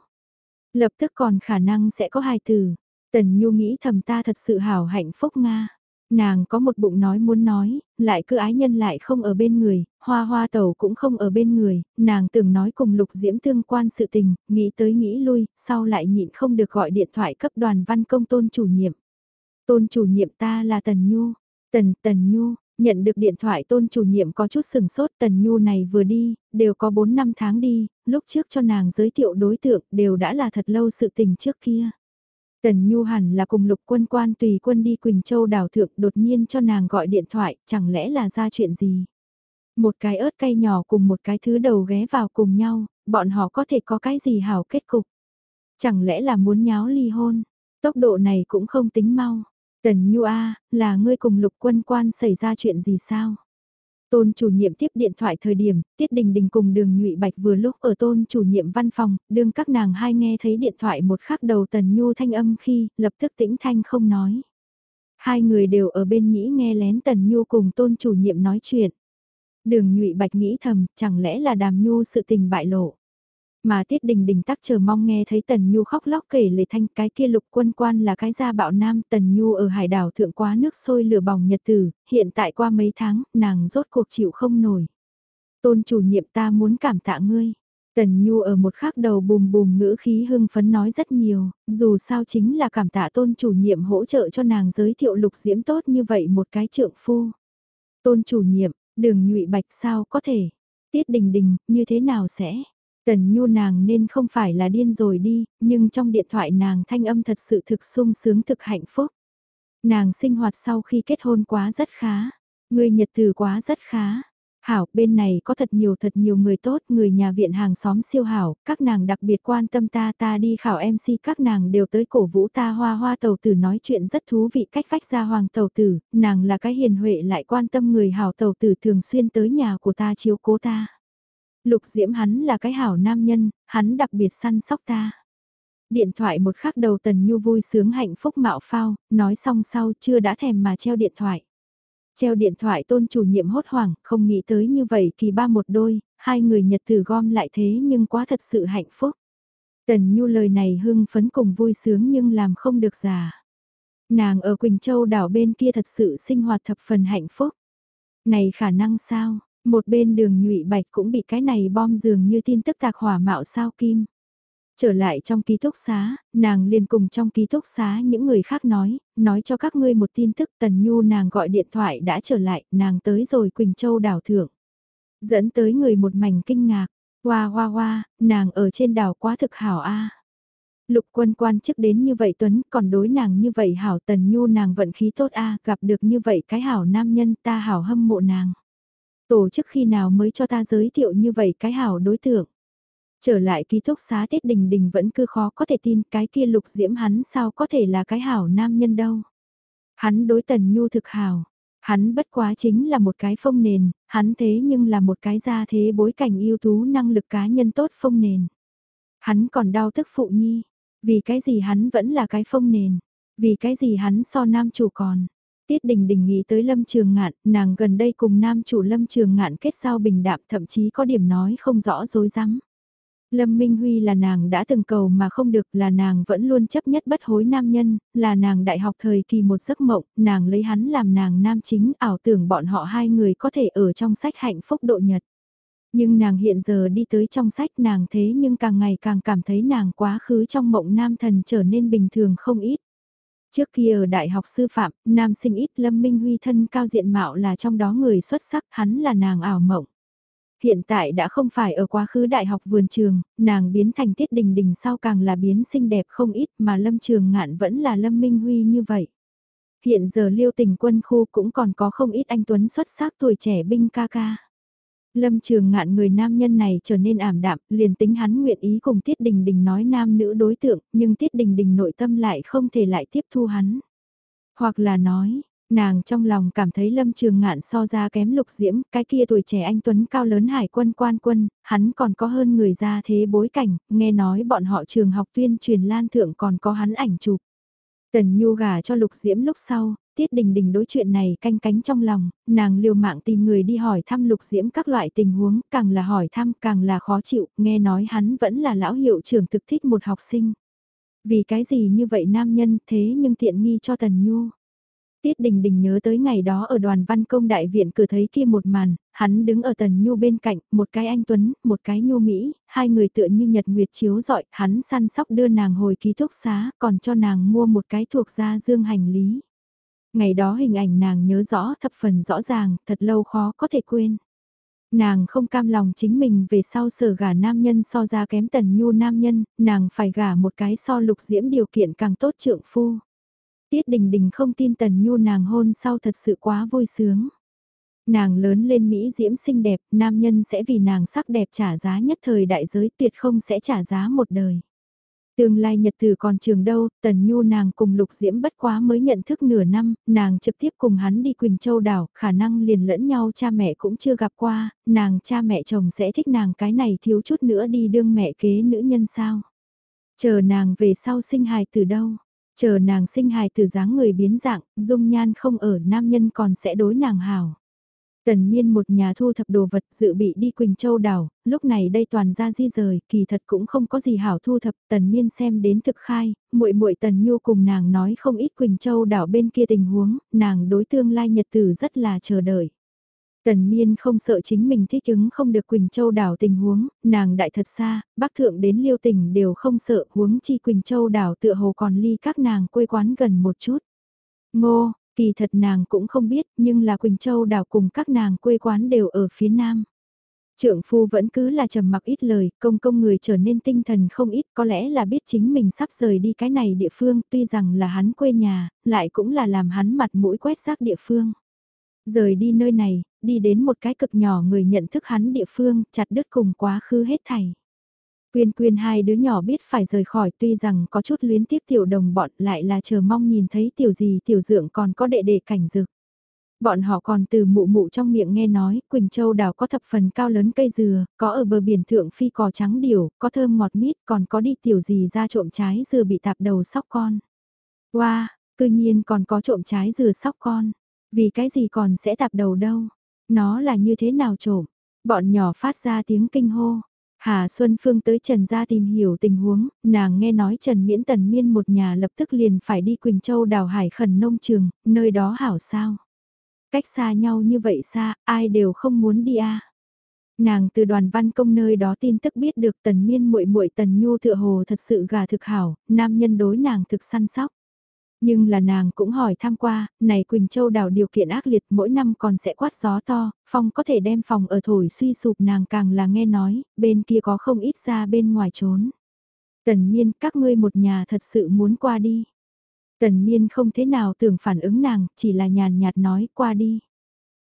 Lập tức còn khả năng sẽ có hai từ. Tần Nhu nghĩ thầm ta thật sự hảo hạnh phúc Nga. Nàng có một bụng nói muốn nói, lại cứ ái nhân lại không ở bên người, hoa hoa tẩu cũng không ở bên người, nàng từng nói cùng lục diễm tương quan sự tình, nghĩ tới nghĩ lui, sau lại nhịn không được gọi điện thoại cấp đoàn văn công tôn chủ nhiệm. Tôn chủ nhiệm ta là Tần Nhu, Tần Tần Nhu, nhận được điện thoại tôn chủ nhiệm có chút sừng sốt Tần Nhu này vừa đi, đều có 4 năm tháng đi, lúc trước cho nàng giới thiệu đối tượng đều đã là thật lâu sự tình trước kia. Tần Nhu hẳn là cùng lục quân quan tùy quân đi Quỳnh Châu đảo thượng đột nhiên cho nàng gọi điện thoại, chẳng lẽ là ra chuyện gì? Một cái ớt cay nhỏ cùng một cái thứ đầu ghé vào cùng nhau, bọn họ có thể có cái gì hảo kết cục? Chẳng lẽ là muốn nháo ly hôn? Tốc độ này cũng không tính mau. Tần Nhu A, là ngươi cùng lục quân quan xảy ra chuyện gì sao? Tôn chủ nhiệm tiếp điện thoại thời điểm, Tiết Đình Đình cùng đường nhụy Bạch vừa lúc ở tôn chủ nhiệm văn phòng, đương các nàng hai nghe thấy điện thoại một khắc đầu Tần Nhu thanh âm khi, lập tức tĩnh thanh không nói. Hai người đều ở bên nhĩ nghe lén Tần Nhu cùng tôn chủ nhiệm nói chuyện. Đường nhụy Bạch nghĩ thầm, chẳng lẽ là đàm Nhu sự tình bại lộ. Mà Tiết Đình Đình tắc chờ mong nghe thấy Tần Nhu khóc lóc kể lệ thanh cái kia lục quân quan là cái gia bạo nam Tần Nhu ở hải đảo thượng quá nước sôi lửa bỏng nhật tử, hiện tại qua mấy tháng, nàng rốt cuộc chịu không nổi. Tôn chủ nhiệm ta muốn cảm tạ ngươi. Tần Nhu ở một khắc đầu bùm bùm ngữ khí hưng phấn nói rất nhiều, dù sao chính là cảm tạ tôn chủ nhiệm hỗ trợ cho nàng giới thiệu lục diễm tốt như vậy một cái trượng phu. Tôn chủ nhiệm, đường nhụy bạch sao có thể. Tiết đình đình, như thế nào sẽ? Tần Nhu nàng nên không phải là điên rồi đi, nhưng trong điện thoại nàng thanh âm thật sự thực sung sướng thực hạnh phúc. Nàng sinh hoạt sau khi kết hôn quá rất khá, người nhật từ quá rất khá. Hảo, bên này có thật nhiều thật nhiều người tốt, người nhà viện hàng xóm siêu hảo, các nàng đặc biệt quan tâm ta ta đi khảo MC các nàng đều tới cổ vũ ta hoa hoa tàu tử nói chuyện rất thú vị cách vách ra hoàng tàu tử, nàng là cái hiền huệ lại quan tâm người hảo tàu tử thường xuyên tới nhà của ta chiếu cố ta. Lục Diễm hắn là cái hảo nam nhân, hắn đặc biệt săn sóc ta. Điện thoại một khắc đầu Tần Nhu vui sướng hạnh phúc mạo phao, nói xong sau chưa đã thèm mà treo điện thoại. Treo điện thoại tôn chủ nhiệm hốt hoảng, không nghĩ tới như vậy kỳ ba một đôi, hai người nhật tử gom lại thế nhưng quá thật sự hạnh phúc. Tần Nhu lời này hưng phấn cùng vui sướng nhưng làm không được già. Nàng ở Quỳnh Châu đảo bên kia thật sự sinh hoạt thập phần hạnh phúc. Này khả năng sao, một bên đường nhụy bạch cũng bị cái này bom dường như tin tức tạc hỏa mạo sao kim. Trở lại trong ký túc xá, nàng liền cùng trong ký túc xá những người khác nói, nói cho các ngươi một tin tức Tần Nhu nàng gọi điện thoại đã trở lại, nàng tới rồi Quỳnh Châu đảo thượng. Dẫn tới người một mảnh kinh ngạc, hoa hoa hoa, nàng ở trên đảo quá thực hảo a. Lục quân quan chức đến như vậy Tuấn còn đối nàng như vậy hảo Tần Nhu nàng vận khí tốt a gặp được như vậy cái hảo nam nhân ta hảo hâm mộ nàng. Tổ chức khi nào mới cho ta giới thiệu như vậy cái hảo đối tượng. Trở lại ký túc xá Tiết Đình Đình vẫn cứ khó có thể tin cái kia lục diễm hắn sao có thể là cái hảo nam nhân đâu. Hắn đối tần nhu thực hảo, hắn bất quá chính là một cái phong nền, hắn thế nhưng là một cái gia thế bối cảnh ưu tú năng lực cá nhân tốt phong nền. Hắn còn đau tức phụ nhi, vì cái gì hắn vẫn là cái phong nền, vì cái gì hắn so nam chủ còn. Tiết Đình Đình nghĩ tới Lâm Trường Ngạn, nàng gần đây cùng nam chủ Lâm Trường Ngạn kết giao bình đạm thậm chí có điểm nói không rõ dối rắm Lâm Minh Huy là nàng đã từng cầu mà không được là nàng vẫn luôn chấp nhất bất hối nam nhân, là nàng đại học thời kỳ một giấc mộng, nàng lấy hắn làm nàng nam chính ảo tưởng bọn họ hai người có thể ở trong sách hạnh phúc độ nhật. Nhưng nàng hiện giờ đi tới trong sách nàng thế nhưng càng ngày càng cảm thấy nàng quá khứ trong mộng nam thần trở nên bình thường không ít. Trước kia ở đại học sư phạm, nam sinh ít Lâm Minh Huy thân cao diện mạo là trong đó người xuất sắc, hắn là nàng ảo mộng. Hiện tại đã không phải ở quá khứ đại học vườn trường, nàng biến thành tiết đình đình sau càng là biến xinh đẹp không ít mà lâm trường ngạn vẫn là lâm minh huy như vậy. Hiện giờ liêu tình quân khu cũng còn có không ít anh Tuấn xuất sắc tuổi trẻ binh ca ca. Lâm trường ngạn người nam nhân này trở nên ảm đạm, liền tính hắn nguyện ý cùng Tiết Đình Đình nói nam nữ đối tượng, nhưng Tiết Đình Đình nội tâm lại không thể lại tiếp thu hắn. Hoặc là nói, Nàng trong lòng cảm thấy lâm trường ngạn so ra kém lục diễm, cái kia tuổi trẻ anh Tuấn cao lớn hải quân quan quân, hắn còn có hơn người ra thế bối cảnh, nghe nói bọn họ trường học tuyên truyền lan thượng còn có hắn ảnh chụp. Tần Nhu gả cho lục diễm lúc sau, Tiết Đình Đình đối chuyện này canh cánh trong lòng, nàng liều mạng tìm người đi hỏi thăm lục diễm các loại tình huống, càng là hỏi thăm càng là khó chịu, nghe nói hắn vẫn là lão hiệu trưởng thực thích một học sinh. Vì cái gì như vậy nam nhân thế nhưng tiện nghi cho Tần Nhu. Tiết Đình Đình nhớ tới ngày đó ở đoàn văn công đại viện cửa thấy kia một màn, hắn đứng ở Tần Nhu bên cạnh, một cái anh Tuấn, một cái Nhu Mỹ, hai người tựa như nhật nguyệt chiếu rọi, hắn săn sóc đưa nàng hồi ký túc xá, còn cho nàng mua một cái thuộc gia dương hành lý. Ngày đó hình ảnh nàng nhớ rõ thập phần rõ ràng, thật lâu khó có thể quên. Nàng không cam lòng chính mình về sau sở gả nam nhân so ra kém Tần Nhu nam nhân, nàng phải gả một cái so lục diễm điều kiện càng tốt trượng phu. Tiết Đình Đình không tin Tần Nhu nàng hôn sau thật sự quá vui sướng. Nàng lớn lên Mỹ diễm xinh đẹp, nam nhân sẽ vì nàng sắc đẹp trả giá nhất thời đại giới tuyệt không sẽ trả giá một đời. Tương lai nhật từ còn trường đâu, Tần Nhu nàng cùng Lục Diễm bất quá mới nhận thức nửa năm, nàng trực tiếp cùng hắn đi Quỳnh Châu đảo, khả năng liền lẫn nhau cha mẹ cũng chưa gặp qua, nàng cha mẹ chồng sẽ thích nàng cái này thiếu chút nữa đi đương mẹ kế nữ nhân sao. Chờ nàng về sau sinh hài từ đâu, Chờ nàng sinh hài từ dáng người biến dạng, dung nhan không ở nam nhân còn sẽ đối nàng hảo. Tần miên một nhà thu thập đồ vật dự bị đi Quỳnh Châu đảo, lúc này đây toàn ra di rời, kỳ thật cũng không có gì hảo thu thập, tần miên xem đến thực khai, muội muội tần nhu cùng nàng nói không ít Quỳnh Châu đảo bên kia tình huống, nàng đối tương lai nhật tử rất là chờ đợi. Tần miên không sợ chính mình thích ứng không được Quỳnh Châu đảo tình huống, nàng đại thật xa, bác thượng đến liêu tình đều không sợ huống chi Quỳnh Châu đảo tựa hồ còn ly các nàng quê quán gần một chút. Ngô, kỳ thật nàng cũng không biết nhưng là Quỳnh Châu đảo cùng các nàng quê quán đều ở phía nam. Trượng phu vẫn cứ là trầm mặc ít lời, công công người trở nên tinh thần không ít, có lẽ là biết chính mình sắp rời đi cái này địa phương, tuy rằng là hắn quê nhà, lại cũng là làm hắn mặt mũi quét rác địa phương. Rời đi nơi này, đi đến một cái cực nhỏ người nhận thức hắn địa phương, chặt đứt cùng quá khứ hết thảy. Quyên quyên hai đứa nhỏ biết phải rời khỏi tuy rằng có chút luyến tiếc tiểu đồng bọn lại là chờ mong nhìn thấy tiểu gì tiểu dượng còn có đệ đệ cảnh dực. Bọn họ còn từ mụ mụ trong miệng nghe nói, Quỳnh Châu đảo có thập phần cao lớn cây dừa, có ở bờ biển thượng phi cò trắng điểu, có thơm ngọt mít, còn có đi tiểu gì ra trộm trái dừa bị tạp đầu sóc con. Wow, cư nhiên còn có trộm trái dừa sóc con. Vì cái gì còn sẽ tạp đầu đâu? Nó là như thế nào trộm? Bọn nhỏ phát ra tiếng kinh hô. Hà Xuân Phương tới Trần gia tìm hiểu tình huống, nàng nghe nói Trần Miễn Tần Miên một nhà lập tức liền phải đi Quỳnh Châu đào hải khẩn nông trường, nơi đó hảo sao. Cách xa nhau như vậy xa, ai đều không muốn đi à. Nàng từ đoàn văn công nơi đó tin tức biết được tần miên muội muội tần nhu tựa hồ thật sự gà thực hảo, nam nhân đối nàng thực săn sóc. Nhưng là nàng cũng hỏi tham qua, này Quỳnh Châu đảo điều kiện ác liệt mỗi năm còn sẽ quát gió to, phong có thể đem phòng ở thổi suy sụp nàng càng là nghe nói, bên kia có không ít ra bên ngoài trốn. Tần miên các ngươi một nhà thật sự muốn qua đi. Tần miên không thế nào tưởng phản ứng nàng, chỉ là nhàn nhạt nói qua đi.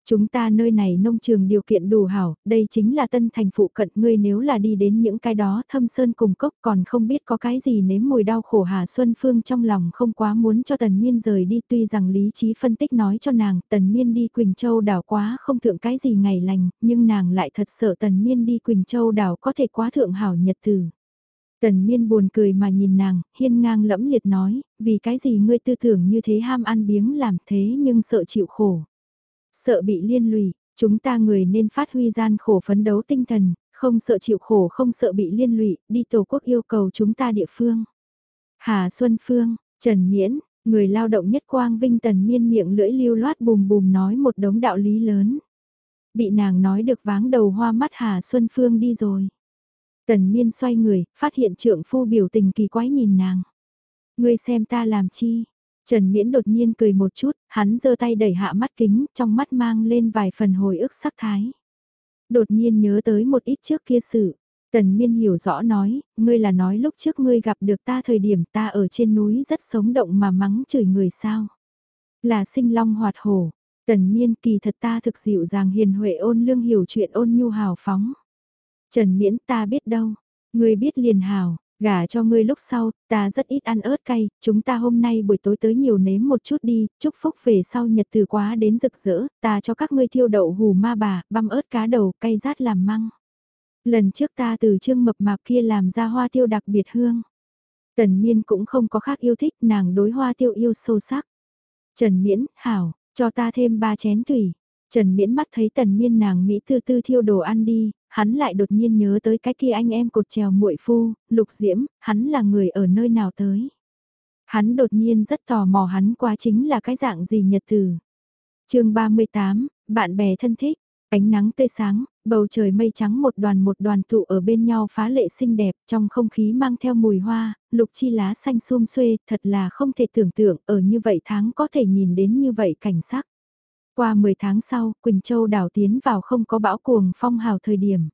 Chúng ta nơi này nông trường điều kiện đủ hảo, đây chính là tân thành phụ cận ngươi nếu là đi đến những cái đó thâm sơn cùng cốc còn không biết có cái gì nếm mùi đau khổ Hà Xuân Phương trong lòng không quá muốn cho Tần Miên rời đi tuy rằng lý trí phân tích nói cho nàng Tần Miên đi Quỳnh Châu đảo quá không thượng cái gì ngày lành, nhưng nàng lại thật sợ Tần Miên đi Quỳnh Châu đảo có thể quá thượng hảo nhật tử. Tần miên buồn cười mà nhìn nàng, hiên ngang lẫm liệt nói, vì cái gì ngươi tư tưởng như thế ham ăn biếng làm thế nhưng sợ chịu khổ. Sợ bị liên lụy, chúng ta người nên phát huy gian khổ phấn đấu tinh thần, không sợ chịu khổ không sợ bị liên lụy, đi tổ quốc yêu cầu chúng ta địa phương. Hà Xuân Phương, Trần Miễn, người lao động nhất quang vinh tần miên miệng lưỡi lưu loát bùm bùm nói một đống đạo lý lớn. Bị nàng nói được váng đầu hoa mắt Hà Xuân Phương đi rồi. Tần miên xoay người, phát hiện trượng phu biểu tình kỳ quái nhìn nàng. Ngươi xem ta làm chi, Trần Miễn đột nhiên cười một chút, hắn giơ tay đẩy hạ mắt kính, trong mắt mang lên vài phần hồi ức sắc thái. Đột nhiên nhớ tới một ít trước kia sự. Tần Miên hiểu rõ nói, ngươi là nói lúc trước ngươi gặp được ta thời điểm ta ở trên núi rất sống động mà mắng chửi người sao. Là sinh long hoạt hổ. Tần Miên kỳ thật ta thực dịu dàng hiền huệ ôn lương hiểu chuyện ôn nhu hào phóng. Trần Miễn ta biết đâu, ngươi biết liền hào, Gả cho ngươi lúc sau, ta rất ít ăn ớt cay, chúng ta hôm nay buổi tối tới nhiều nếm một chút đi, chúc phúc về sau nhật từ quá đến rực rỡ, ta cho các ngươi thiêu đậu hù ma bà, băm ớt cá đầu, cay rát làm măng. Lần trước ta từ trương mập mạp kia làm ra hoa tiêu đặc biệt hương. Tần miên cũng không có khác yêu thích, nàng đối hoa tiêu yêu sâu sắc. Trần miễn, hảo, cho ta thêm ba chén thủy. Trần miễn mắt thấy tần miên nàng Mỹ tư tư thiêu đồ ăn đi, hắn lại đột nhiên nhớ tới cái kia anh em cột trèo muội phu, lục diễm, hắn là người ở nơi nào tới. Hắn đột nhiên rất tò mò hắn quá chính là cái dạng gì nhật từ. chương 38, bạn bè thân thích, ánh nắng tươi sáng, bầu trời mây trắng một đoàn một đoàn tụ ở bên nhau phá lệ xinh đẹp trong không khí mang theo mùi hoa, lục chi lá xanh xum xuê, thật là không thể tưởng tượng ở như vậy tháng có thể nhìn đến như vậy cảnh sắc. Qua 10 tháng sau, Quỳnh Châu đảo tiến vào không có bão cuồng phong hào thời điểm.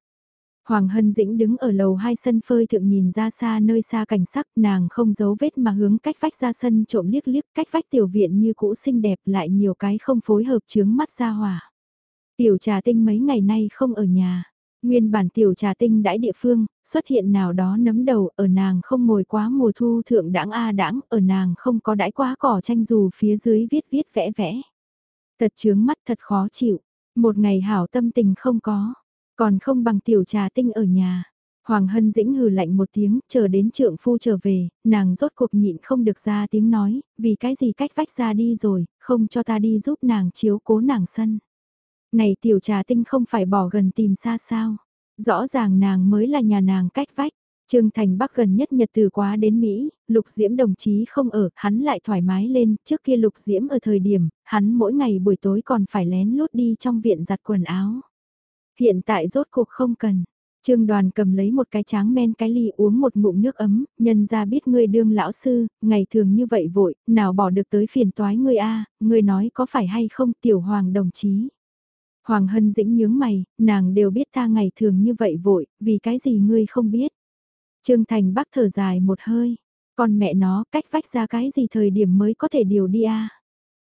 Hoàng Hân Dĩnh đứng ở lầu hai sân phơi thượng nhìn ra xa nơi xa cảnh sắc nàng không giấu vết mà hướng cách vách ra sân trộm liếc liếc cách vách tiểu viện như cũ xinh đẹp lại nhiều cái không phối hợp chướng mắt ra hỏa. Tiểu trà tinh mấy ngày nay không ở nhà. Nguyên bản tiểu trà tinh đãi địa phương, xuất hiện nào đó nấm đầu ở nàng không ngồi quá mùa thu thượng đãng a đãng ở nàng không có đãi quá cỏ tranh dù phía dưới viết viết vẽ vẽ. Thật chướng mắt thật khó chịu. Một ngày hảo tâm tình không có. Còn không bằng tiểu trà tinh ở nhà. Hoàng Hân Dĩnh hừ lạnh một tiếng, chờ đến trượng phu trở về, nàng rốt cuộc nhịn không được ra tiếng nói, vì cái gì cách vách ra đi rồi, không cho ta đi giúp nàng chiếu cố nàng sân. Này tiểu trà tinh không phải bỏ gần tìm xa sao, rõ ràng nàng mới là nhà nàng cách vách, Trương Thành Bắc gần nhất nhật từ quá đến Mỹ, Lục Diễm đồng chí không ở, hắn lại thoải mái lên, trước kia Lục Diễm ở thời điểm, hắn mỗi ngày buổi tối còn phải lén lút đi trong viện giặt quần áo. Hiện tại rốt cuộc không cần. Trương đoàn cầm lấy một cái tráng men cái ly uống một ngụm nước ấm, nhân ra biết ngươi đương lão sư, ngày thường như vậy vội, nào bỏ được tới phiền toái ngươi a ngươi nói có phải hay không tiểu hoàng đồng chí. Hoàng Hân Dĩnh nhướng mày, nàng đều biết ta ngày thường như vậy vội, vì cái gì ngươi không biết. Trương Thành Bắc thở dài một hơi, con mẹ nó cách vách ra cái gì thời điểm mới có thể điều đi à?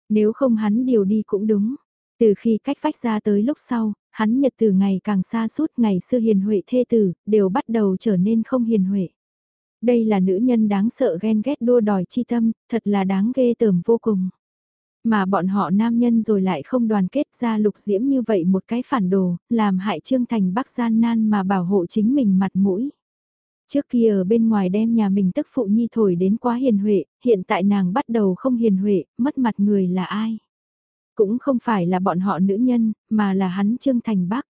Nếu không hắn điều đi cũng đúng. Từ khi cách vách ra tới lúc sau, hắn nhật từ ngày càng xa suốt ngày xưa hiền huệ thê tử, đều bắt đầu trở nên không hiền huệ. Đây là nữ nhân đáng sợ ghen ghét đua đòi chi tâm, thật là đáng ghê tởm vô cùng. Mà bọn họ nam nhân rồi lại không đoàn kết ra lục diễm như vậy một cái phản đồ, làm hại Trương Thành Bắc gian nan mà bảo hộ chính mình mặt mũi. Trước kia ở bên ngoài đem nhà mình tức phụ nhi thổi đến quá hiền huệ, hiện tại nàng bắt đầu không hiền huệ, mất mặt người là ai? Cũng không phải là bọn họ nữ nhân, mà là hắn Trương Thành Bắc.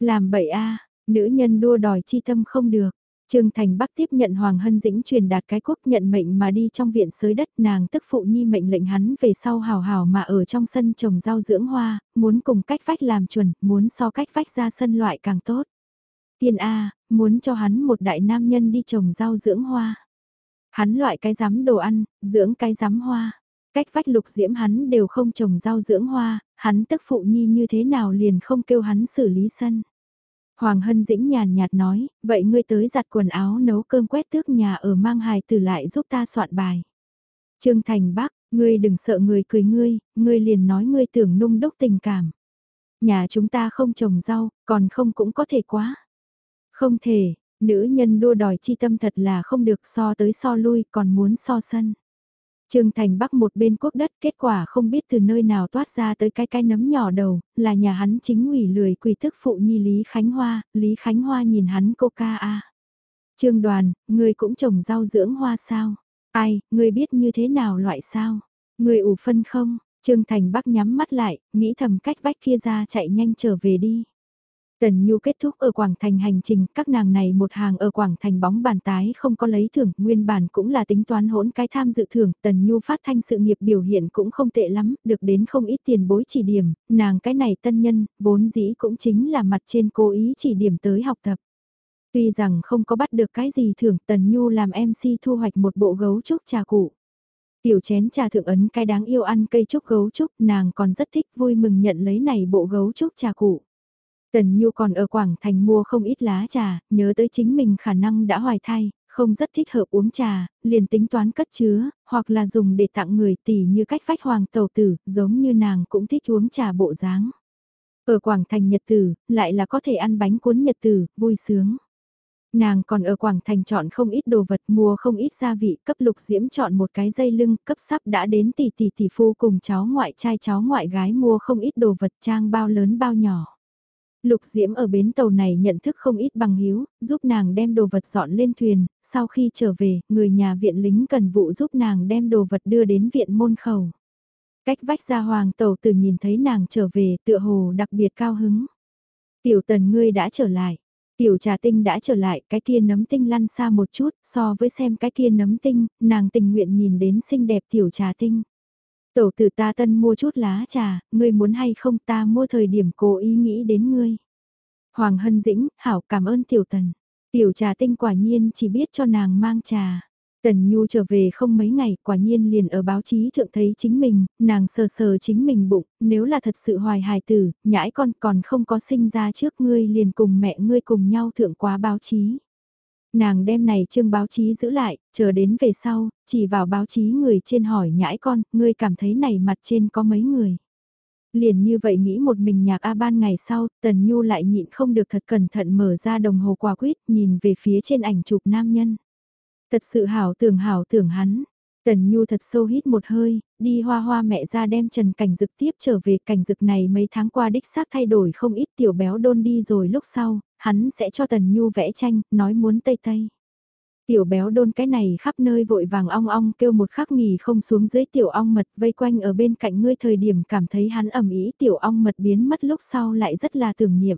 Làm bậy a Nữ nhân đua đòi chi tâm không được. Trương Thành Bắc tiếp nhận Hoàng Hân Dĩnh truyền đạt cái quốc nhận mệnh mà đi trong viện sới đất nàng tức phụ nhi mệnh lệnh hắn về sau hào hào mà ở trong sân trồng rau dưỡng hoa, muốn cùng cách vách làm chuẩn, muốn so cách vách ra sân loại càng tốt. Tiên A, muốn cho hắn một đại nam nhân đi trồng rau dưỡng hoa. Hắn loại cái rắm đồ ăn, dưỡng cái rắm hoa. Cách vách lục diễm hắn đều không trồng rau dưỡng hoa, hắn tức phụ nhi như thế nào liền không kêu hắn xử lý sân. Hoàng Hân Dĩnh nhàn nhạt nói, vậy ngươi tới giặt quần áo nấu cơm quét tước nhà ở mang hài từ lại giúp ta soạn bài. Trương Thành Bắc, ngươi đừng sợ người cười ngươi, ngươi liền nói ngươi tưởng nung đốc tình cảm. Nhà chúng ta không trồng rau, còn không cũng có thể quá. Không thể, nữ nhân đua đòi chi tâm thật là không được so tới so lui còn muốn so sân. Trương Thành Bắc một bên quốc đất kết quả không biết từ nơi nào toát ra tới cái cái nấm nhỏ đầu, là nhà hắn chính ủy lười quỳ thức phụ nhi Lý Khánh Hoa, Lý Khánh Hoa nhìn hắn cô ca a. Trương đoàn, ngươi cũng trồng rau dưỡng hoa sao? Ai, ngươi biết như thế nào loại sao? Ngươi ủ phân không? Trương Thành Bắc nhắm mắt lại, nghĩ thầm cách vách kia ra chạy nhanh trở về đi. Tần Nhu kết thúc ở Quảng Thành hành trình, các nàng này một hàng ở Quảng Thành bóng bàn tái không có lấy thưởng, nguyên bản cũng là tính toán hỗn cái tham dự thưởng, Tần Nhu phát thanh sự nghiệp biểu hiện cũng không tệ lắm, được đến không ít tiền bối chỉ điểm, nàng cái này tân nhân, vốn dĩ cũng chính là mặt trên cố ý chỉ điểm tới học tập. Tuy rằng không có bắt được cái gì thưởng, Tần Nhu làm MC thu hoạch một bộ gấu trúc trà cụ. Tiểu chén trà thượng ấn cái đáng yêu ăn cây trúc gấu trúc, nàng còn rất thích vui mừng nhận lấy này bộ gấu trúc trà cụ. Tần Nhu còn ở Quảng Thành mua không ít lá trà, nhớ tới chính mình khả năng đã hoài thai, không rất thích hợp uống trà, liền tính toán cất chứa, hoặc là dùng để tặng người tỷ như cách phách hoàng tàu tử, giống như nàng cũng thích uống trà bộ dáng. Ở Quảng Thành Nhật Tử, lại là có thể ăn bánh cuốn Nhật Tử, vui sướng. Nàng còn ở Quảng Thành chọn không ít đồ vật mua không ít gia vị cấp lục diễm chọn một cái dây lưng cấp sắp đã đến tỷ tỷ tỷ phu cùng cháu ngoại trai cháu ngoại gái mua không ít đồ vật trang bao lớn bao nhỏ. Lục Diễm ở bến tàu này nhận thức không ít bằng hiếu, giúp nàng đem đồ vật dọn lên thuyền, sau khi trở về, người nhà viện lính cần vụ giúp nàng đem đồ vật đưa đến viện môn khẩu. Cách vách ra hoàng tàu từ nhìn thấy nàng trở về tựa hồ đặc biệt cao hứng. Tiểu tần ngươi đã trở lại. Tiểu trà tinh đã trở lại, cái kia nấm tinh lăn xa một chút, so với xem cái kia nấm tinh, nàng tình nguyện nhìn đến xinh đẹp tiểu trà tinh. Tổ tử ta tân mua chút lá trà, ngươi muốn hay không ta mua thời điểm cố ý nghĩ đến ngươi. Hoàng Hân Dĩnh, hảo cảm ơn tiểu tần. Tiểu trà tinh quả nhiên chỉ biết cho nàng mang trà. Tần Nhu trở về không mấy ngày, quả nhiên liền ở báo chí thượng thấy chính mình, nàng sờ sờ chính mình bụng, nếu là thật sự hoài hài tử, nhãi con còn không có sinh ra trước ngươi liền cùng mẹ ngươi cùng nhau thượng quá báo chí. Nàng đem này trương báo chí giữ lại, chờ đến về sau, chỉ vào báo chí người trên hỏi nhãi con, ngươi cảm thấy này mặt trên có mấy người. Liền như vậy nghĩ một mình nhạc A ban ngày sau, Tần Nhu lại nhịn không được thật cẩn thận mở ra đồng hồ quả quýt nhìn về phía trên ảnh chụp nam nhân. Thật sự hảo tưởng hảo tưởng hắn. Tần Nhu thật sâu hít một hơi, đi hoa hoa mẹ ra đem Trần Cảnh Dực tiếp trở về cảnh dực này mấy tháng qua đích xác thay đổi không ít tiểu béo đôn đi rồi lúc sau, hắn sẽ cho Tần Nhu vẽ tranh, nói muốn tây tây. Tiểu béo đôn cái này khắp nơi vội vàng ong ong kêu một khắc nghỉ không xuống dưới tiểu ong mật vây quanh ở bên cạnh ngươi thời điểm cảm thấy hắn ẩm ý tiểu ong mật biến mất lúc sau lại rất là tưởng niệm.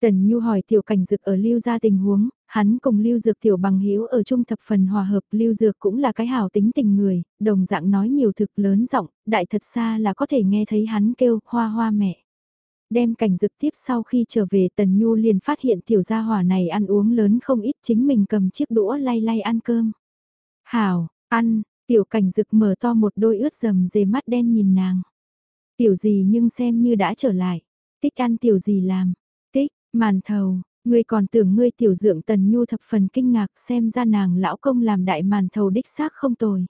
Tần Nhu hỏi tiểu cảnh dực ở lưu ra tình huống, hắn cùng lưu dược tiểu bằng hữu ở trung thập phần hòa hợp lưu dược cũng là cái hào tính tình người, đồng dạng nói nhiều thực lớn giọng đại thật xa là có thể nghe thấy hắn kêu hoa hoa mẹ. Đem cảnh dực tiếp sau khi trở về Tần Nhu liền phát hiện tiểu gia hỏa này ăn uống lớn không ít chính mình cầm chiếc đũa lay lay ăn cơm. Hảo, ăn, tiểu cảnh dực mở to một đôi ướt dầm dề mắt đen nhìn nàng. Tiểu gì nhưng xem như đã trở lại. Tích ăn tiểu gì làm. Màn thầu, ngươi còn tưởng ngươi tiểu dưỡng Tần Nhu thập phần kinh ngạc xem ra nàng lão công làm đại màn thầu đích xác không tồi.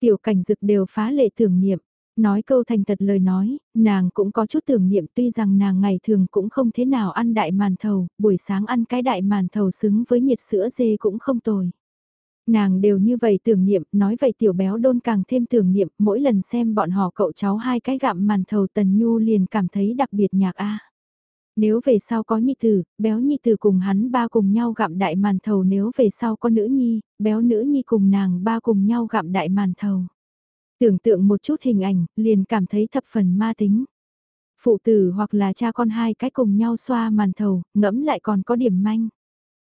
Tiểu cảnh dực đều phá lệ tưởng niệm, Nói câu thành thật lời nói, nàng cũng có chút tưởng niệm tuy rằng nàng ngày thường cũng không thế nào ăn đại màn thầu, buổi sáng ăn cái đại màn thầu xứng với nhiệt sữa dê cũng không tồi. Nàng đều như vậy tưởng niệm, nói vậy tiểu béo đôn càng thêm tưởng niệm, mỗi lần xem bọn họ cậu cháu hai cái gặm màn thầu tần nhu liền cảm thấy đặc biệt nhạc a. Nếu về sau có nhi tử, béo nhi tử cùng hắn ba cùng nhau gặm đại màn thầu nếu về sau có nữ nhi, béo nữ nhi cùng nàng ba cùng nhau gặm đại màn thầu. Tưởng tượng một chút hình ảnh, liền cảm thấy thập phần ma tính. Phụ tử hoặc là cha con hai cái cùng nhau xoa màn thầu, ngẫm lại còn có điểm manh.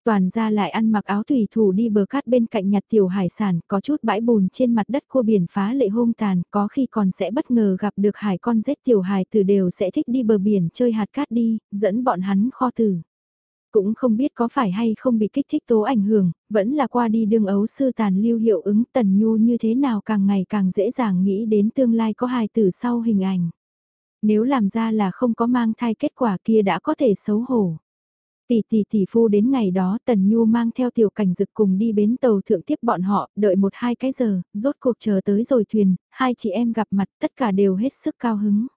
Toàn ra lại ăn mặc áo thủy thủ đi bờ cát bên cạnh nhặt tiểu hải sản, có chút bãi bùn trên mặt đất cua biển phá lệ hung tàn, có khi còn sẽ bất ngờ gặp được hải con rết tiểu hải từ đều sẽ thích đi bờ biển chơi hạt cát đi, dẫn bọn hắn kho tử. Cũng không biết có phải hay không bị kích thích tố ảnh hưởng, vẫn là qua đi đương ấu sư tàn lưu hiệu ứng tần nhu như thế nào càng ngày càng dễ dàng nghĩ đến tương lai có hài tử sau hình ảnh. Nếu làm ra là không có mang thai kết quả kia đã có thể xấu hổ. Tỷ tỷ tỷ phu đến ngày đó Tần Nhu mang theo tiểu cảnh dực cùng đi bến tàu thượng tiếp bọn họ, đợi một hai cái giờ, rốt cuộc chờ tới rồi thuyền, hai chị em gặp mặt tất cả đều hết sức cao hứng.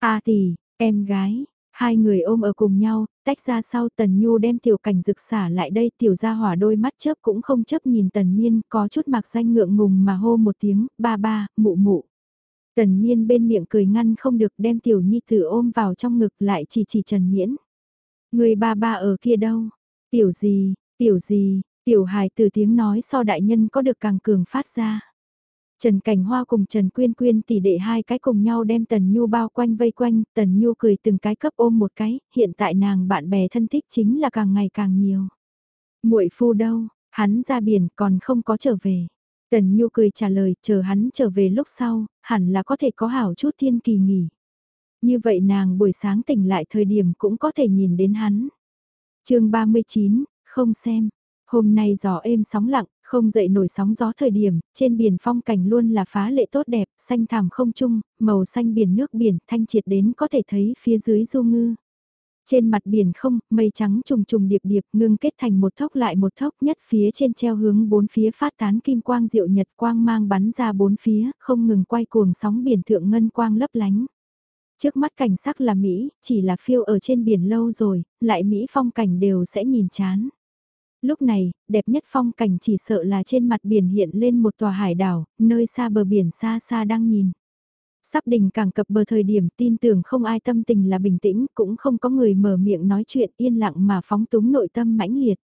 A tỷ, em gái, hai người ôm ở cùng nhau, tách ra sau Tần Nhu đem tiểu cảnh dực xả lại đây tiểu ra hỏa đôi mắt chớp cũng không chấp nhìn Tần Miên có chút mặc danh ngượng ngùng mà hô một tiếng, ba ba, mụ mụ. Tần Miên bên miệng cười ngăn không được đem tiểu nhi tử ôm vào trong ngực lại chỉ chỉ Trần Miễn. Người ba ba ở kia đâu? Tiểu gì, tiểu gì, tiểu hài từ tiếng nói so đại nhân có được càng cường phát ra. Trần Cảnh Hoa cùng Trần Quyên Quyên tỷ đệ hai cái cùng nhau đem Tần Nhu bao quanh vây quanh, Tần Nhu cười từng cái cấp ôm một cái, hiện tại nàng bạn bè thân thích chính là càng ngày càng nhiều. muội phu đâu, hắn ra biển còn không có trở về. Tần Nhu cười trả lời, chờ hắn trở về lúc sau, hẳn là có thể có hảo chút thiên kỳ nghỉ. Như vậy nàng buổi sáng tỉnh lại thời điểm cũng có thể nhìn đến hắn. chương 39, không xem. Hôm nay gió êm sóng lặng, không dậy nổi sóng gió thời điểm, trên biển phong cảnh luôn là phá lệ tốt đẹp, xanh thảm không trung, màu xanh biển nước biển thanh triệt đến có thể thấy phía dưới du ngư. Trên mặt biển không, mây trắng trùng trùng điệp điệp ngưng kết thành một thốc lại một thốc nhất phía trên treo hướng bốn phía phát tán kim quang diệu nhật quang mang bắn ra bốn phía, không ngừng quay cuồng sóng biển thượng ngân quang lấp lánh. Trước mắt cảnh sắc là Mỹ, chỉ là phiêu ở trên biển lâu rồi, lại Mỹ phong cảnh đều sẽ nhìn chán. Lúc này, đẹp nhất phong cảnh chỉ sợ là trên mặt biển hiện lên một tòa hải đảo, nơi xa bờ biển xa xa đang nhìn. Sắp đỉnh càng cập bờ thời điểm tin tưởng không ai tâm tình là bình tĩnh, cũng không có người mở miệng nói chuyện yên lặng mà phóng túng nội tâm mãnh liệt.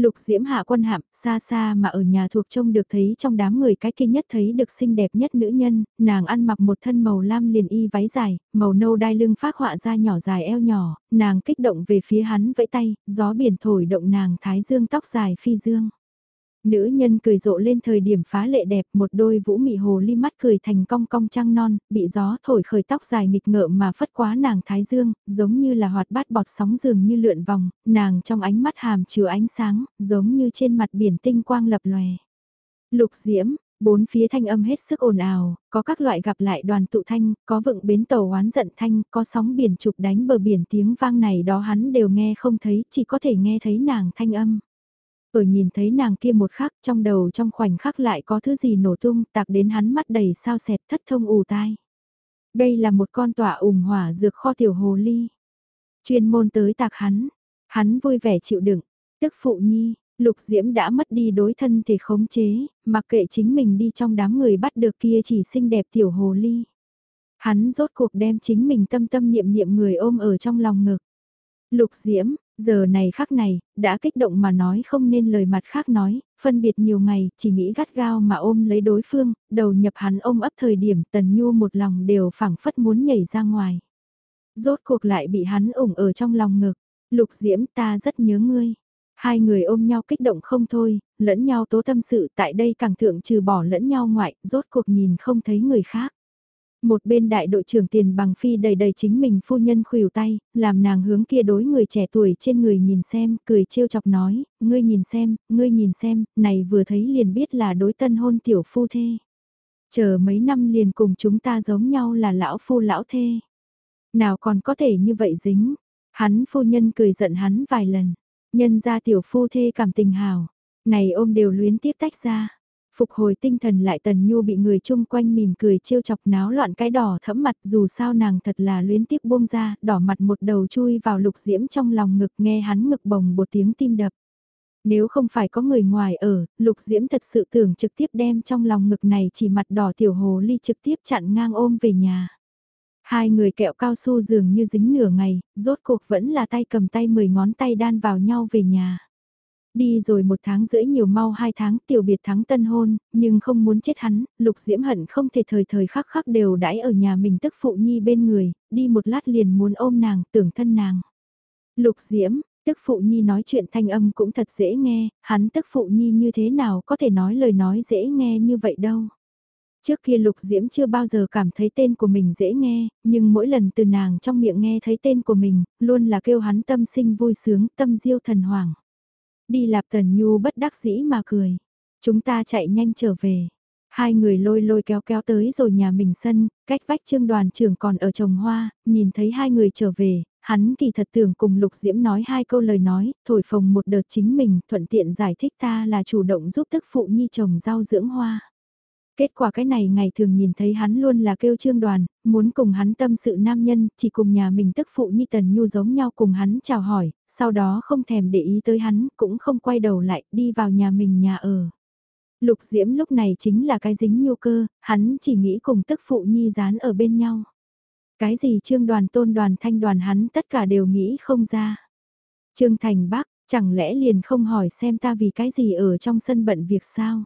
Lục diễm hạ quân hạm, xa xa mà ở nhà thuộc trông được thấy trong đám người cái kia nhất thấy được xinh đẹp nhất nữ nhân, nàng ăn mặc một thân màu lam liền y váy dài, màu nâu đai lưng phát họa ra nhỏ dài eo nhỏ, nàng kích động về phía hắn vẫy tay, gió biển thổi động nàng thái dương tóc dài phi dương. Nữ nhân cười rộ lên thời điểm phá lệ đẹp một đôi vũ mị hồ ly mắt cười thành cong cong trăng non, bị gió thổi khởi tóc dài nghịch ngợm mà phất quá nàng thái dương, giống như là hoạt bát bọt sóng dường như lượn vòng, nàng trong ánh mắt hàm chứa ánh sáng, giống như trên mặt biển tinh quang lập lòe. Lục diễm, bốn phía thanh âm hết sức ồn ào, có các loại gặp lại đoàn tụ thanh, có vựng bến tàu oán giận thanh, có sóng biển trục đánh bờ biển tiếng vang này đó hắn đều nghe không thấy, chỉ có thể nghe thấy nàng thanh âm. Ở nhìn thấy nàng kia một khắc trong đầu trong khoảnh khắc lại có thứ gì nổ tung tạc đến hắn mắt đầy sao sẹt thất thông ù tai. Đây là một con tỏa ủng hỏa dược kho tiểu hồ ly. Chuyên môn tới tạc hắn, hắn vui vẻ chịu đựng, tức phụ nhi, lục diễm đã mất đi đối thân thì khống chế, mặc kệ chính mình đi trong đám người bắt được kia chỉ xinh đẹp tiểu hồ ly. Hắn rốt cuộc đem chính mình tâm tâm niệm niệm người ôm ở trong lòng ngực. Lục diễm, Giờ này khác này, đã kích động mà nói không nên lời mặt khác nói, phân biệt nhiều ngày, chỉ nghĩ gắt gao mà ôm lấy đối phương, đầu nhập hắn ôm ấp thời điểm tần nhu một lòng đều phảng phất muốn nhảy ra ngoài. Rốt cuộc lại bị hắn ủng ở trong lòng ngực, lục diễm ta rất nhớ ngươi. Hai người ôm nhau kích động không thôi, lẫn nhau tố tâm sự tại đây càng thượng trừ bỏ lẫn nhau ngoại, rốt cuộc nhìn không thấy người khác. Một bên đại đội trưởng tiền bằng phi đầy đầy chính mình phu nhân khuỷu tay, làm nàng hướng kia đối người trẻ tuổi trên người nhìn xem, cười trêu chọc nói, ngươi nhìn xem, ngươi nhìn xem, này vừa thấy liền biết là đối tân hôn tiểu phu thê. Chờ mấy năm liền cùng chúng ta giống nhau là lão phu lão thê. Nào còn có thể như vậy dính, hắn phu nhân cười giận hắn vài lần, nhân ra tiểu phu thê cảm tình hào, này ôm đều luyến tiếc tách ra Phục hồi tinh thần lại Tần Nhu bị người chung quanh mỉm cười trêu chọc náo loạn cái đỏ thẫm mặt dù sao nàng thật là luyến tiếc buông ra, đỏ mặt một đầu chui vào lục diễm trong lòng ngực nghe hắn ngực bồng một tiếng tim đập. Nếu không phải có người ngoài ở, lục diễm thật sự tưởng trực tiếp đem trong lòng ngực này chỉ mặt đỏ tiểu hồ ly trực tiếp chặn ngang ôm về nhà. Hai người kẹo cao su dường như dính nửa ngày, rốt cuộc vẫn là tay cầm tay mười ngón tay đan vào nhau về nhà. Đi rồi một tháng rưỡi nhiều mau hai tháng tiểu biệt thắng tân hôn, nhưng không muốn chết hắn, lục diễm hận không thể thời thời khắc khắc đều đãi ở nhà mình tức phụ nhi bên người, đi một lát liền muốn ôm nàng, tưởng thân nàng. Lục diễm, tức phụ nhi nói chuyện thanh âm cũng thật dễ nghe, hắn tức phụ nhi như thế nào có thể nói lời nói dễ nghe như vậy đâu. Trước kia Lục Diễm chưa bao giờ cảm thấy tên của mình dễ nghe, nhưng mỗi lần từ nàng trong miệng nghe thấy tên của mình, luôn là kêu hắn tâm sinh vui sướng, tâm diêu thần hoàng. Đi Lạp Tần Nhu bất đắc dĩ mà cười. Chúng ta chạy nhanh trở về. Hai người lôi lôi kéo kéo tới rồi nhà mình sân, cách vách trương đoàn trưởng còn ở trồng hoa, nhìn thấy hai người trở về, hắn kỳ thật tưởng cùng Lục Diễm nói hai câu lời nói, thổi phồng một đợt chính mình, thuận tiện giải thích ta là chủ động giúp tức phụ nhi trồng rau dưỡng hoa. Kết quả cái này ngày thường nhìn thấy hắn luôn là kêu trương đoàn, muốn cùng hắn tâm sự nam nhân, chỉ cùng nhà mình tức phụ nhi tần nhu giống nhau cùng hắn chào hỏi, sau đó không thèm để ý tới hắn, cũng không quay đầu lại, đi vào nhà mình nhà ở. Lục diễm lúc này chính là cái dính nhu cơ, hắn chỉ nghĩ cùng tức phụ nhi dán ở bên nhau. Cái gì trương đoàn tôn đoàn thanh đoàn hắn tất cả đều nghĩ không ra. Trương Thành Bắc, chẳng lẽ liền không hỏi xem ta vì cái gì ở trong sân bận việc sao?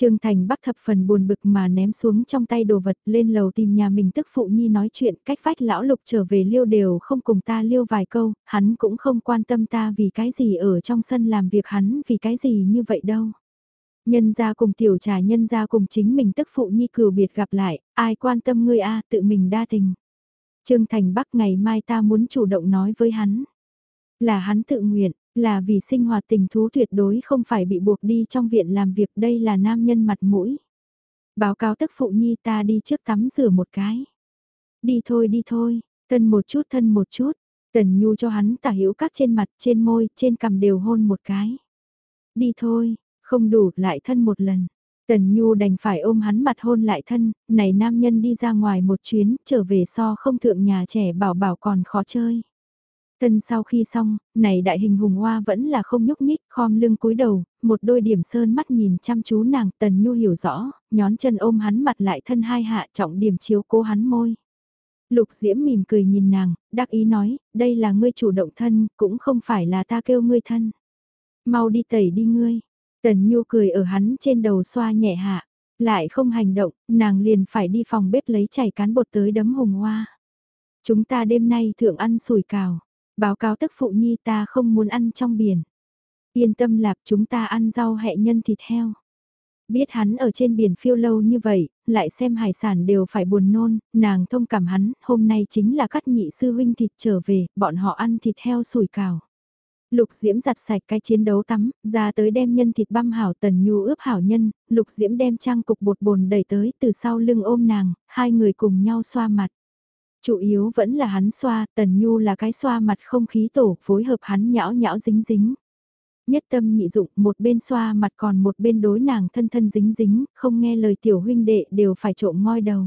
Trương Thành Bắc thập phần buồn bực mà ném xuống trong tay đồ vật lên lầu tìm nhà mình tức phụ nhi nói chuyện cách vách lão lục trở về liêu đều không cùng ta liêu vài câu, hắn cũng không quan tâm ta vì cái gì ở trong sân làm việc hắn vì cái gì như vậy đâu. Nhân gia cùng tiểu trà nhân gia cùng chính mình tức phụ nhi cừu biệt gặp lại, ai quan tâm ngươi a tự mình đa tình. Trương Thành Bắc ngày mai ta muốn chủ động nói với hắn. Là hắn tự nguyện, là vì sinh hoạt tình thú tuyệt đối không phải bị buộc đi trong viện làm việc đây là nam nhân mặt mũi. Báo cáo tức phụ nhi ta đi trước tắm rửa một cái. Đi thôi đi thôi, thân một chút thân một chút, tần nhu cho hắn tả hữu các trên mặt, trên môi, trên cằm đều hôn một cái. Đi thôi, không đủ lại thân một lần. Tần Nhu đành phải ôm hắn mặt hôn lại thân, này nam nhân đi ra ngoài một chuyến, trở về so không thượng nhà trẻ bảo bảo còn khó chơi. Thân sau khi xong, này đại hình hùng hoa vẫn là không nhúc nhích, khom lưng cúi đầu, một đôi điểm sơn mắt nhìn chăm chú nàng, tần nhu hiểu rõ, nhón chân ôm hắn mặt lại thân hai hạ trọng điểm chiếu cố hắn môi. Lục diễm mỉm cười nhìn nàng, đắc ý nói, đây là ngươi chủ động thân, cũng không phải là ta kêu ngươi thân. Mau đi tẩy đi ngươi. Tần nhu cười ở hắn trên đầu xoa nhẹ hạ, lại không hành động, nàng liền phải đi phòng bếp lấy chảy cán bột tới đấm hùng hoa. Chúng ta đêm nay thượng ăn sủi cào Báo cáo tức phụ nhi ta không muốn ăn trong biển. Yên tâm lạp chúng ta ăn rau hẹ nhân thịt heo. Biết hắn ở trên biển phiêu lâu như vậy, lại xem hải sản đều phải buồn nôn, nàng thông cảm hắn, hôm nay chính là cắt nhị sư huynh thịt trở về, bọn họ ăn thịt heo sủi cào. Lục Diễm giặt sạch cái chiến đấu tắm, ra tới đem nhân thịt băm hảo tần nhu ướp hảo nhân, Lục Diễm đem trang cục bột bồn đẩy tới từ sau lưng ôm nàng, hai người cùng nhau xoa mặt. Chủ yếu vẫn là hắn xoa, Tần Nhu là cái xoa mặt không khí tổ, phối hợp hắn nhão nhão dính dính. Nhất tâm nhị dụng, một bên xoa mặt còn một bên đối nàng thân thân dính dính, không nghe lời tiểu huynh đệ đều phải trộm ngoi đầu.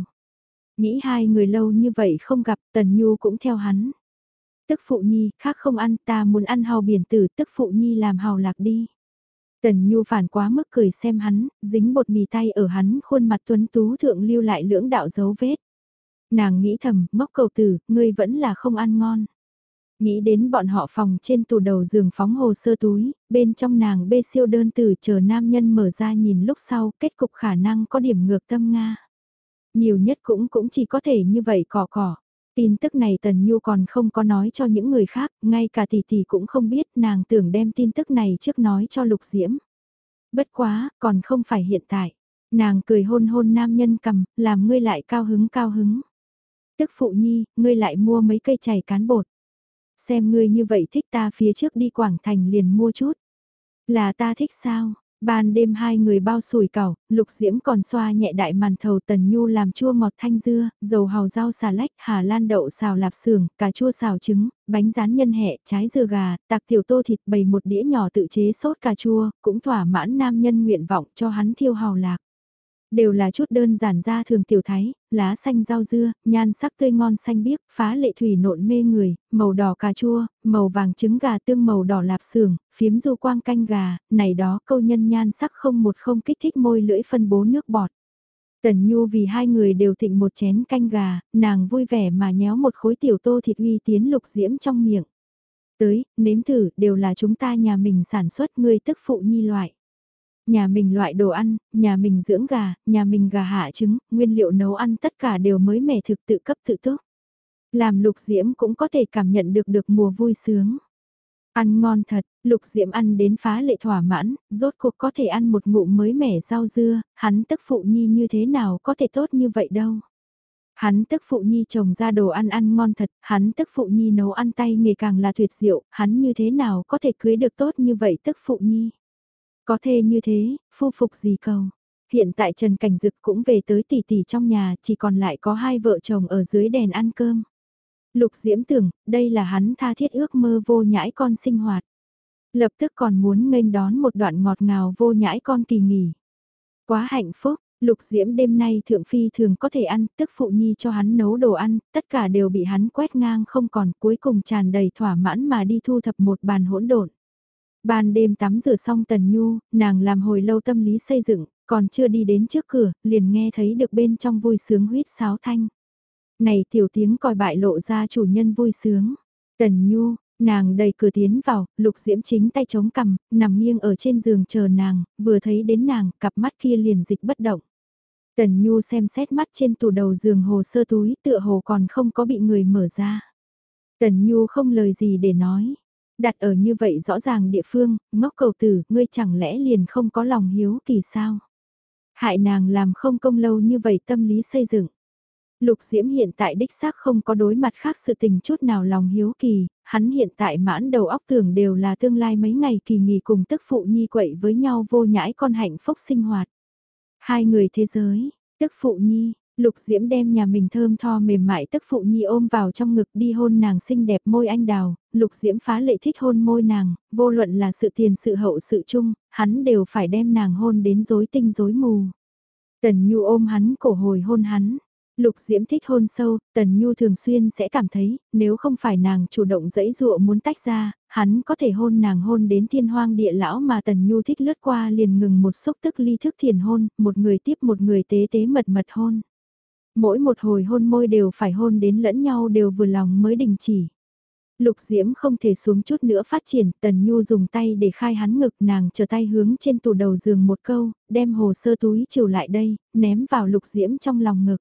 Nghĩ hai người lâu như vậy không gặp, Tần Nhu cũng theo hắn. Tức phụ nhi, khác không ăn, ta muốn ăn hào biển tử, tức phụ nhi làm hào lạc đi. Tần Nhu phản quá mức cười xem hắn, dính bột mì tay ở hắn khuôn mặt tuấn tú thượng lưu lại lưỡng đạo dấu vết. Nàng nghĩ thầm, ngốc cầu tử, ngươi vẫn là không ăn ngon. Nghĩ đến bọn họ phòng trên tủ đầu giường phóng hồ sơ túi, bên trong nàng bê siêu đơn từ chờ nam nhân mở ra nhìn lúc sau, kết cục khả năng có điểm ngược tâm Nga. Nhiều nhất cũng cũng chỉ có thể như vậy cỏ cỏ. Tin tức này Tần Nhu còn không có nói cho những người khác, ngay cả tỷ tỷ cũng không biết nàng tưởng đem tin tức này trước nói cho Lục Diễm. Bất quá, còn không phải hiện tại. Nàng cười hôn hôn nam nhân cầm, làm ngươi lại cao hứng cao hứng tức phụ nhi, ngươi lại mua mấy cây chảy cán bột. Xem ngươi như vậy thích ta phía trước đi Quảng Thành liền mua chút. Là ta thích sao? Ban đêm hai người bao sủi cảo, lục diễm còn xoa nhẹ đại màn thầu tần nhu làm chua ngọt thanh dưa, dầu hào rau xà lách, hà lan đậu xào lạp xưởng, cà chua xào trứng, bánh rán nhân hẹ, trái dừa gà, tạc tiểu tô thịt bày một đĩa nhỏ tự chế sốt cà chua, cũng thỏa mãn nam nhân nguyện vọng cho hắn thiêu hào lạc. Đều là chút đơn giản ra thường tiểu thái, lá xanh rau dưa, nhan sắc tươi ngon xanh biếc, phá lệ thủy nộn mê người, màu đỏ cà chua, màu vàng trứng gà tương màu đỏ lạp xưởng, phiếm du quang canh gà, này đó câu nhân nhan sắc không một không kích thích môi lưỡi phân bố nước bọt. Tần Nhu vì hai người đều thịnh một chén canh gà, nàng vui vẻ mà nhéo một khối tiểu tô thịt uy tiến lục diễm trong miệng. Tới, nếm thử, đều là chúng ta nhà mình sản xuất ngươi tức phụ nhi loại. Nhà mình loại đồ ăn, nhà mình dưỡng gà, nhà mình gà hạ trứng, nguyên liệu nấu ăn tất cả đều mới mẻ thực tự cấp tự túc. Làm lục diễm cũng có thể cảm nhận được được mùa vui sướng. Ăn ngon thật, lục diễm ăn đến phá lệ thỏa mãn, rốt cuộc có thể ăn một ngụm mới mẻ rau dưa, hắn tức phụ nhi như thế nào có thể tốt như vậy đâu. Hắn tức phụ nhi trồng ra đồ ăn ăn ngon thật, hắn tức phụ nhi nấu ăn tay nghề càng là tuyệt diệu, hắn như thế nào có thể cưới được tốt như vậy tức phụ nhi. Có thể như thế, phu phục gì cầu. Hiện tại Trần Cảnh Dực cũng về tới tỷ tỷ trong nhà, chỉ còn lại có hai vợ chồng ở dưới đèn ăn cơm. Lục Diễm tưởng, đây là hắn tha thiết ước mơ vô nhãi con sinh hoạt. Lập tức còn muốn nghênh đón một đoạn ngọt ngào vô nhãi con kỳ nghỉ. Quá hạnh phúc, Lục Diễm đêm nay thượng phi thường có thể ăn, tức phụ nhi cho hắn nấu đồ ăn, tất cả đều bị hắn quét ngang không còn, cuối cùng tràn đầy thỏa mãn mà đi thu thập một bàn hỗn độn. Ban đêm tắm rửa xong Tần Nhu, nàng làm hồi lâu tâm lý xây dựng, còn chưa đi đến trước cửa, liền nghe thấy được bên trong vui sướng huyết sáo thanh. Này tiểu tiếng còi bại lộ ra chủ nhân vui sướng. Tần Nhu, nàng đầy cửa tiến vào, lục diễm chính tay chống cằm, nằm nghiêng ở trên giường chờ nàng, vừa thấy đến nàng, cặp mắt kia liền dịch bất động. Tần Nhu xem xét mắt trên tủ đầu giường hồ sơ túi tựa hồ còn không có bị người mở ra. Tần Nhu không lời gì để nói. Đặt ở như vậy rõ ràng địa phương, ngốc cầu tử, ngươi chẳng lẽ liền không có lòng hiếu kỳ sao? Hại nàng làm không công lâu như vậy tâm lý xây dựng. Lục Diễm hiện tại đích xác không có đối mặt khác sự tình chút nào lòng hiếu kỳ, hắn hiện tại mãn đầu óc tưởng đều là tương lai mấy ngày kỳ nghỉ cùng tức phụ nhi quậy với nhau vô nhãi con hạnh phúc sinh hoạt. Hai người thế giới, tức phụ nhi, Lục Diễm đem nhà mình thơm tho mềm mại tức phụ nhi ôm vào trong ngực đi hôn nàng xinh đẹp môi anh đào, Lục Diễm phá lệ thích hôn môi nàng, vô luận là sự tiền sự hậu sự chung, hắn đều phải đem nàng hôn đến rối tinh rối mù. Tần Nhu ôm hắn cổ hồi hôn hắn. Lục Diễm thích hôn sâu, Tần Nhu thường xuyên sẽ cảm thấy, nếu không phải nàng chủ động dẫy dụa muốn tách ra, hắn có thể hôn nàng hôn đến thiên hoang địa lão mà Tần Nhu thích lướt qua liền ngừng một xúc tức ly thức thiền hôn, một người tiếp một người tế tế mật mật hôn. Mỗi một hồi hôn môi đều phải hôn đến lẫn nhau đều vừa lòng mới đình chỉ. Lục Diễm không thể xuống chút nữa phát triển, Tần Nhu dùng tay để khai hắn ngực nàng trở tay hướng trên tủ đầu giường một câu, đem hồ sơ túi chiều lại đây, ném vào Lục Diễm trong lòng ngực.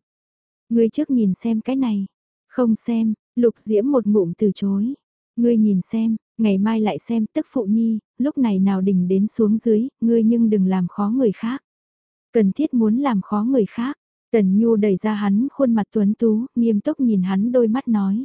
Ngươi trước nhìn xem cái này. Không xem, Lục Diễm một ngụm từ chối. Ngươi nhìn xem, ngày mai lại xem tức phụ nhi, lúc này nào đỉnh đến xuống dưới, ngươi nhưng đừng làm khó người khác. Cần thiết muốn làm khó người khác. Tần Nhu đẩy ra hắn khuôn mặt tuấn tú, nghiêm túc nhìn hắn đôi mắt nói.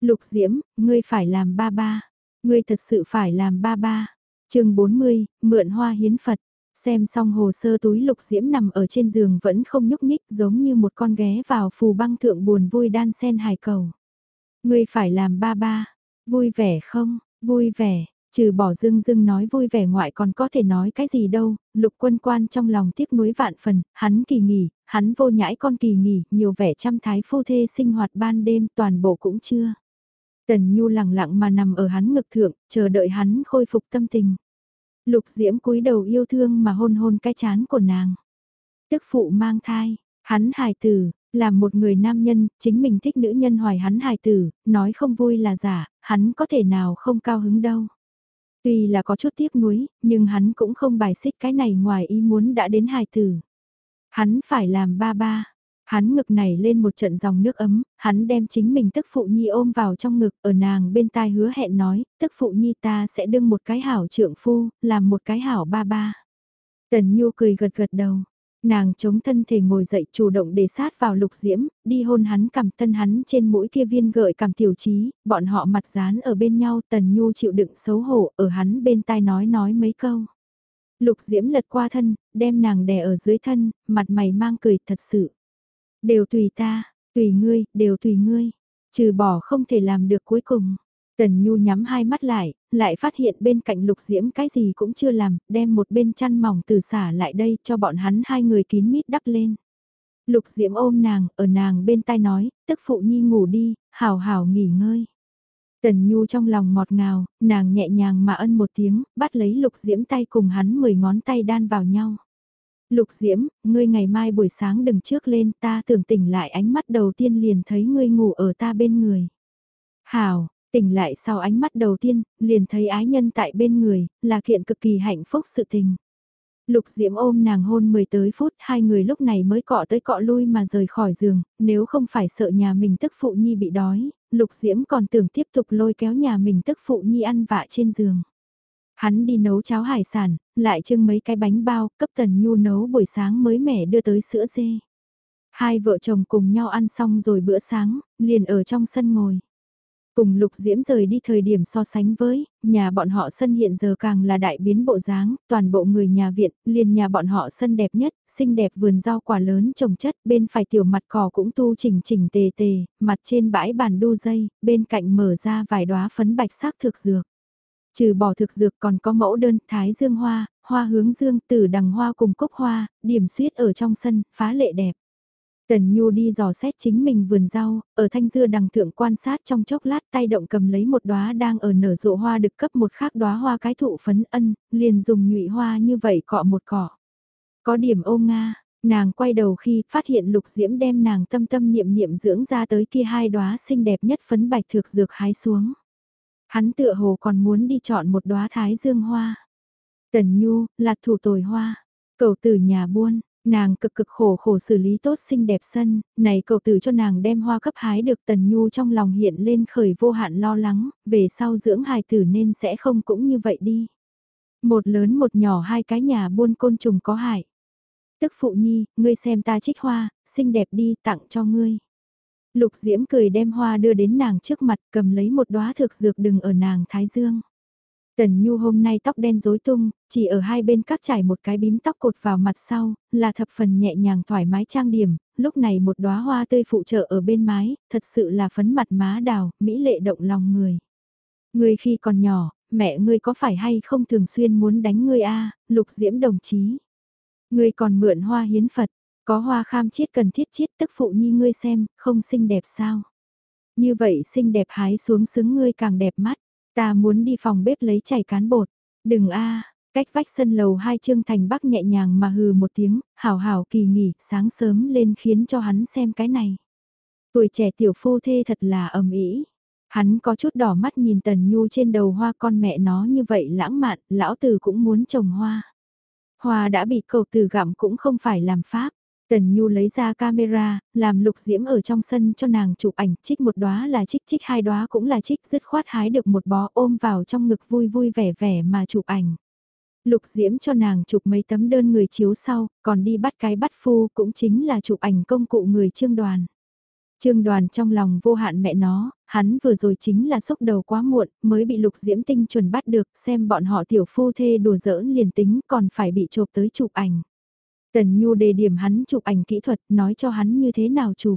Lục Diễm, ngươi phải làm ba ba. Ngươi thật sự phải làm ba ba. chương 40, mượn hoa hiến Phật. Xem xong hồ sơ túi Lục Diễm nằm ở trên giường vẫn không nhúc nhích giống như một con ghé vào phù băng thượng buồn vui đan sen hài cầu. Ngươi phải làm ba ba. Vui vẻ không? Vui vẻ. Trừ bỏ dưng dưng nói vui vẻ ngoại còn có thể nói cái gì đâu, lục quân quan trong lòng tiếc nuối vạn phần, hắn kỳ nghỉ, hắn vô nhãi con kỳ nghỉ, nhiều vẻ trăm thái phu thê sinh hoạt ban đêm toàn bộ cũng chưa. Tần Nhu lặng lặng mà nằm ở hắn ngực thượng, chờ đợi hắn khôi phục tâm tình. Lục Diễm cúi đầu yêu thương mà hôn hôn cái chán của nàng. Tức phụ mang thai, hắn hài tử, làm một người nam nhân, chính mình thích nữ nhân hoài hắn hài tử, nói không vui là giả, hắn có thể nào không cao hứng đâu. Tuy là có chút tiếc nuối, nhưng hắn cũng không bài xích cái này ngoài ý muốn đã đến hài tử. Hắn phải làm ba ba. Hắn ngực này lên một trận dòng nước ấm, hắn đem chính mình tức phụ nhi ôm vào trong ngực ở nàng bên tai hứa hẹn nói, tức phụ nhi ta sẽ đương một cái hảo trượng phu, làm một cái hảo ba ba. Tần Nhu cười gật gật đầu, nàng chống thân thể ngồi dậy chủ động để sát vào lục diễm, đi hôn hắn cầm thân hắn trên mũi kia viên gợi cầm tiểu trí, bọn họ mặt dán ở bên nhau tần nhu chịu đựng xấu hổ ở hắn bên tai nói nói mấy câu. Lục diễm lật qua thân, đem nàng đè ở dưới thân, mặt mày mang cười thật sự. Đều tùy ta, tùy ngươi, đều tùy ngươi. Trừ bỏ không thể làm được cuối cùng. Tần Nhu nhắm hai mắt lại, lại phát hiện bên cạnh lục diễm cái gì cũng chưa làm, đem một bên chăn mỏng từ xả lại đây cho bọn hắn hai người kín mít đắp lên. Lục diễm ôm nàng, ở nàng bên tai nói, tức phụ nhi ngủ đi, hào hào nghỉ ngơi. Tần Nhu trong lòng ngọt ngào, nàng nhẹ nhàng mà ân một tiếng, bắt lấy lục diễm tay cùng hắn mười ngón tay đan vào nhau. Lục diễm, ngươi ngày mai buổi sáng đừng trước lên ta tưởng tỉnh lại ánh mắt đầu tiên liền thấy ngươi ngủ ở ta bên người. Hảo, Tỉnh lại sau ánh mắt đầu tiên, liền thấy ái nhân tại bên người, là kiện cực kỳ hạnh phúc sự tình. Lục Diễm ôm nàng hôn 10 tới phút, hai người lúc này mới cọ tới cọ lui mà rời khỏi giường, nếu không phải sợ nhà mình tức phụ nhi bị đói, Lục Diễm còn tưởng tiếp tục lôi kéo nhà mình tức phụ nhi ăn vạ trên giường. Hắn đi nấu cháo hải sản, lại trưng mấy cái bánh bao, cấp Tần Nhu nấu buổi sáng mới mẻ đưa tới sữa dê. Hai vợ chồng cùng nhau ăn xong rồi bữa sáng, liền ở trong sân ngồi. Cùng Lục Diễm rời đi thời điểm so sánh với, nhà bọn họ sân hiện giờ càng là đại biến bộ dáng, toàn bộ người nhà viện, liền nhà bọn họ sân đẹp nhất, xinh đẹp vườn rau quả lớn trồng chất, bên phải tiểu mặt cỏ cũng tu chỉnh chỉnh tề tề, mặt trên bãi bàn đu dây, bên cạnh mở ra vài đóa phấn bạch sắc thực dược. Trừ bỏ thực dược còn có mẫu đơn, thái dương hoa, hoa hướng dương, tử đằng hoa cùng cúc hoa, điểm suyết ở trong sân, phá lệ đẹp. Tần Nhu đi dò xét chính mình vườn rau, ở thanh dưa đằng thượng quan sát trong chốc lát tay động cầm lấy một đóa đang ở nở rộ hoa được cấp một khác đóa hoa cái thụ phấn ân, liền dùng nhụy hoa như vậy cọ một cọ. Có điểm ô nga, nàng quay đầu khi phát hiện lục diễm đem nàng tâm tâm niệm niệm dưỡng ra tới kia hai đóa xinh đẹp nhất phấn bạch thược dược hái xuống. Hắn tựa hồ còn muốn đi chọn một đóa thái dương hoa. Tần Nhu, là thủ tồi hoa, cầu từ nhà buôn, Nàng cực cực khổ khổ xử lý tốt xinh đẹp sân, này cầu tử cho nàng đem hoa cấp hái được tần nhu trong lòng hiện lên khởi vô hạn lo lắng, về sau dưỡng hài tử nên sẽ không cũng như vậy đi. Một lớn một nhỏ hai cái nhà buôn côn trùng có hại. Tức phụ nhi, ngươi xem ta trích hoa, xinh đẹp đi tặng cho ngươi. Lục diễm cười đem hoa đưa đến nàng trước mặt cầm lấy một đóa thực dược đừng ở nàng thái dương. Tần Nhu hôm nay tóc đen rối tung, chỉ ở hai bên cắt trải một cái bím tóc cột vào mặt sau, là thập phần nhẹ nhàng thoải mái trang điểm, lúc này một đóa hoa tươi phụ trợ ở bên mái, thật sự là phấn mặt má đào, mỹ lệ động lòng người. Ngươi khi còn nhỏ, mẹ ngươi có phải hay không thường xuyên muốn đánh ngươi a lục diễm đồng chí. Ngươi còn mượn hoa hiến Phật, có hoa kham chiết cần thiết chiết tức phụ nhi ngươi xem, không xinh đẹp sao. Như vậy xinh đẹp hái xuống xứng ngươi càng đẹp mắt. Ta muốn đi phòng bếp lấy chảy cán bột. Đừng a cách vách sân lầu hai Trương Thành Bắc nhẹ nhàng mà hừ một tiếng, hảo hảo kỳ nghỉ, sáng sớm lên khiến cho hắn xem cái này. Tuổi trẻ tiểu phu thê thật là ầm ĩ. Hắn có chút đỏ mắt nhìn Tần Nhu trên đầu hoa con mẹ nó như vậy lãng mạn, lão tử cũng muốn trồng hoa. Hoa đã bị cầu từ gặm cũng không phải làm pháp. Tần Nhu lấy ra camera, làm lục diễm ở trong sân cho nàng chụp ảnh, trích một đóa là trích trích hai đóa cũng là trích, dứt khoát hái được một bó ôm vào trong ngực vui vui vẻ vẻ mà chụp ảnh. Lục diễm cho nàng chụp mấy tấm đơn người chiếu sau, còn đi bắt cái bắt phu cũng chính là chụp ảnh công cụ người trương đoàn. Trương đoàn trong lòng vô hạn mẹ nó, hắn vừa rồi chính là xúc đầu quá muộn, mới bị lục diễm tinh chuẩn bắt được, xem bọn họ tiểu phu thê đùa giỡn liền tính còn phải bị chụp tới chụp ảnh. Tần Nhu đề điểm hắn chụp ảnh kỹ thuật, nói cho hắn như thế nào chụp.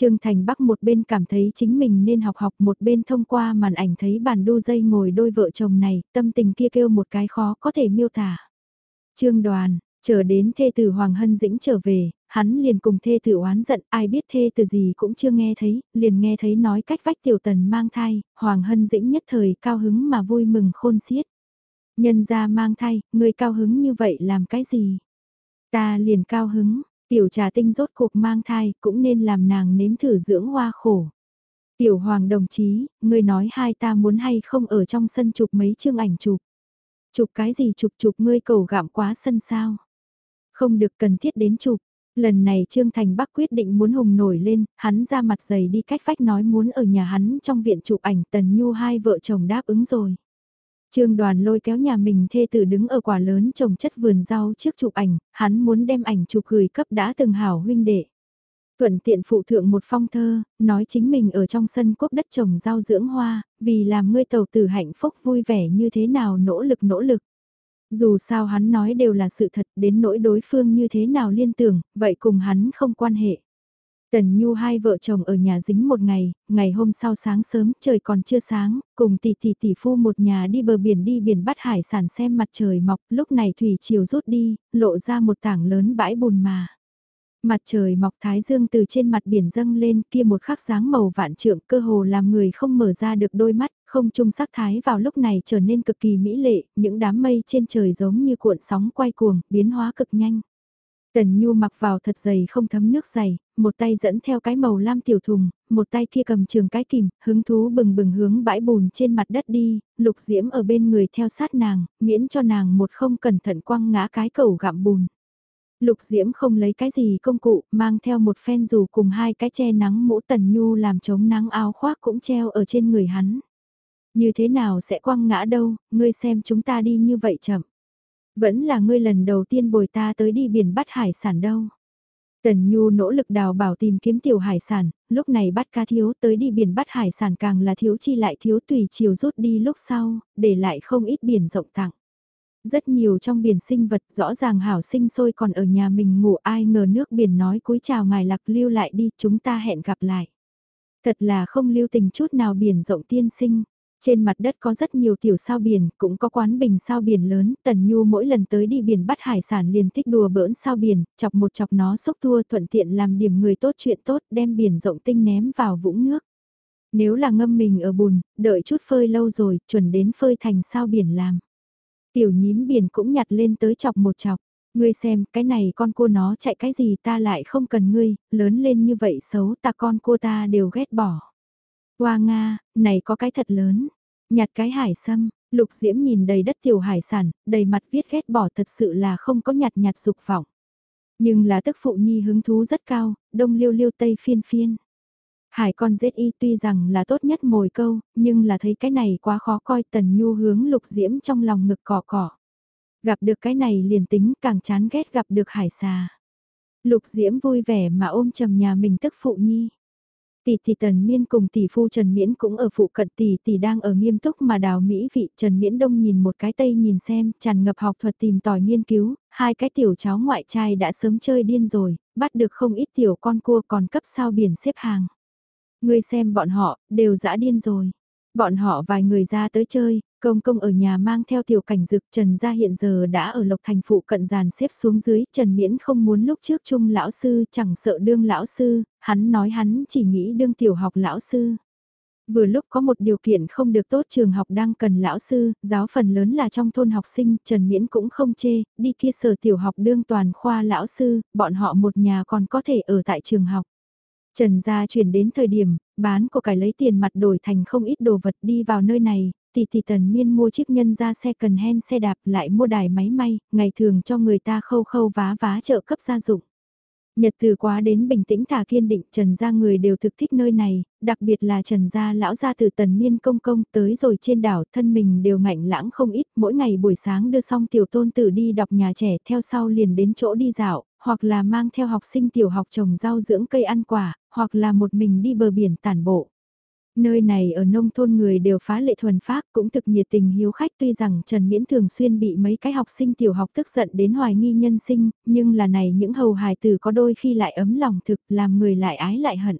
Trương Thành Bắc một bên cảm thấy chính mình nên học học một bên thông qua màn ảnh thấy bàn đu dây ngồi đôi vợ chồng này, tâm tình kia kêu một cái khó có thể miêu tả. Trương Đoàn, chờ đến thê tử Hoàng Hân Dĩnh trở về, hắn liền cùng thê tử oán giận, ai biết thê tử gì cũng chưa nghe thấy, liền nghe thấy nói cách vách tiểu tần mang thai, Hoàng Hân Dĩnh nhất thời cao hứng mà vui mừng khôn xiết. Nhân ra mang thai, người cao hứng như vậy làm cái gì? Ta liền cao hứng, tiểu trà tinh rốt cuộc mang thai cũng nên làm nàng nếm thử dưỡng hoa khổ. Tiểu hoàng đồng chí, ngươi nói hai ta muốn hay không ở trong sân chụp mấy chương ảnh chụp. Chụp cái gì chụp chụp ngươi cầu gặm quá sân sao. Không được cần thiết đến chụp. Lần này Trương Thành Bắc quyết định muốn hùng nổi lên, hắn ra mặt dày đi cách vách nói muốn ở nhà hắn trong viện chụp ảnh Tần Nhu hai vợ chồng đáp ứng rồi. Trương đoàn lôi kéo nhà mình thê tử đứng ở quả lớn trồng chất vườn rau trước chụp ảnh, hắn muốn đem ảnh chụp gửi cấp đã từng hảo huynh đệ. Thuận tiện phụ thượng một phong thơ, nói chính mình ở trong sân quốc đất trồng rau dưỡng hoa, vì làm ngươi tàu tử hạnh phúc vui vẻ như thế nào nỗ lực nỗ lực. Dù sao hắn nói đều là sự thật đến nỗi đối phương như thế nào liên tưởng, vậy cùng hắn không quan hệ. Tần Nhu hai vợ chồng ở nhà dính một ngày, ngày hôm sau sáng sớm trời còn chưa sáng, cùng tỷ tỷ tỷ phu một nhà đi bờ biển đi biển bắt hải sản xem mặt trời mọc, lúc này thủy chiều rút đi, lộ ra một tảng lớn bãi bùn mà. Mặt trời mọc thái dương từ trên mặt biển dâng lên kia một khắc dáng màu vạn trượng cơ hồ làm người không mở ra được đôi mắt, không trung sắc thái vào lúc này trở nên cực kỳ mỹ lệ, những đám mây trên trời giống như cuộn sóng quay cuồng, biến hóa cực nhanh. Tần Nhu mặc vào thật dày không thấm nước dày, một tay dẫn theo cái màu lam tiểu thùng, một tay kia cầm trường cái kìm, hứng thú bừng bừng hướng bãi bùn trên mặt đất đi, lục diễm ở bên người theo sát nàng, miễn cho nàng một không cẩn thận quăng ngã cái cầu gặm bùn. Lục diễm không lấy cái gì công cụ, mang theo một phen dù cùng hai cái che nắng mũ Tần Nhu làm chống nắng áo khoác cũng treo ở trên người hắn. Như thế nào sẽ quăng ngã đâu, ngươi xem chúng ta đi như vậy chậm. Vẫn là ngươi lần đầu tiên bồi ta tới đi biển bắt hải sản đâu. Tần Nhu nỗ lực đào bảo tìm kiếm tiểu hải sản, lúc này bắt cá thiếu tới đi biển bắt hải sản càng là thiếu chi lại thiếu tùy chiều rút đi lúc sau, để lại không ít biển rộng tặng. Rất nhiều trong biển sinh vật rõ ràng hảo sinh sôi còn ở nhà mình ngủ ai ngờ nước biển nói cúi chào ngài lạc lưu lại đi chúng ta hẹn gặp lại. Thật là không lưu tình chút nào biển rộng tiên sinh. Trên mặt đất có rất nhiều tiểu sao biển, cũng có quán bình sao biển lớn, Tần Nhu mỗi lần tới đi biển bắt hải sản liền thích đùa bỡn sao biển, chọc một chọc nó xúc thua thuận tiện làm điểm người tốt chuyện tốt đem biển rộng tinh ném vào vũng nước. Nếu là ngâm mình ở bùn, đợi chút phơi lâu rồi, chuẩn đến phơi thành sao biển làm. Tiểu nhím biển cũng nhặt lên tới chọc một chọc. Ngươi xem, cái này con cua nó chạy cái gì ta lại không cần ngươi, lớn lên như vậy xấu ta con cua ta đều ghét bỏ qua Nga, này có cái thật lớn. Nhặt cái hải sâm, lục diễm nhìn đầy đất tiểu hải sản, đầy mặt viết ghét bỏ thật sự là không có nhặt nhặt dục vọng. Nhưng là tức phụ nhi hứng thú rất cao, đông liêu liêu tây phiên phiên. Hải con dết y tuy rằng là tốt nhất mồi câu, nhưng là thấy cái này quá khó coi tần nhu hướng lục diễm trong lòng ngực cỏ cỏ. Gặp được cái này liền tính càng chán ghét gặp được hải xà. Lục diễm vui vẻ mà ôm chầm nhà mình tức phụ nhi. Tỷ tỷ Tần Miên cùng tỷ phu Trần Miễn cũng ở phụ cận tỷ tỷ đang ở nghiêm túc mà đào mỹ vị Trần Miễn đông nhìn một cái tây nhìn xem, tràn ngập học thuật tìm tòi nghiên cứu, hai cái tiểu cháu ngoại trai đã sớm chơi điên rồi, bắt được không ít tiểu con cua còn cấp sao biển xếp hàng. Ngươi xem bọn họ, đều dã điên rồi. Bọn họ vài người ra tới chơi, công công ở nhà mang theo tiểu cảnh dực Trần gia hiện giờ đã ở Lộc Thành phụ cận giàn xếp xuống dưới, Trần Miễn không muốn lúc trước chung lão sư chẳng sợ đương lão sư, hắn nói hắn chỉ nghĩ đương tiểu học lão sư. Vừa lúc có một điều kiện không được tốt trường học đang cần lão sư, giáo phần lớn là trong thôn học sinh, Trần Miễn cũng không chê, đi kia sở tiểu học đương toàn khoa lão sư, bọn họ một nhà còn có thể ở tại trường học. Trần gia chuyển đến thời điểm, bán của cải lấy tiền mặt đổi thành không ít đồ vật đi vào nơi này, tỷ tỷ tần miên mua chiếc nhân ra xe cần hen xe đạp lại mua đài máy may, ngày thường cho người ta khâu khâu vá vá trợ cấp gia dụng. Nhật từ quá đến bình tĩnh thả kiên định Trần gia người đều thực thích nơi này, đặc biệt là Trần gia lão gia từ tần miên công công tới rồi trên đảo thân mình đều ngạnh lãng không ít mỗi ngày buổi sáng đưa xong tiểu tôn tử đi đọc nhà trẻ theo sau liền đến chỗ đi dạo, hoặc là mang theo học sinh tiểu học trồng rau dưỡng cây ăn quả, hoặc là một mình đi bờ biển tản bộ. Nơi này ở nông thôn người đều phá lệ thuần phác cũng thực nhiệt tình hiếu khách tuy rằng Trần Miễn thường xuyên bị mấy cái học sinh tiểu học tức giận đến hoài nghi nhân sinh, nhưng là này những hầu hài tử có đôi khi lại ấm lòng thực làm người lại ái lại hận.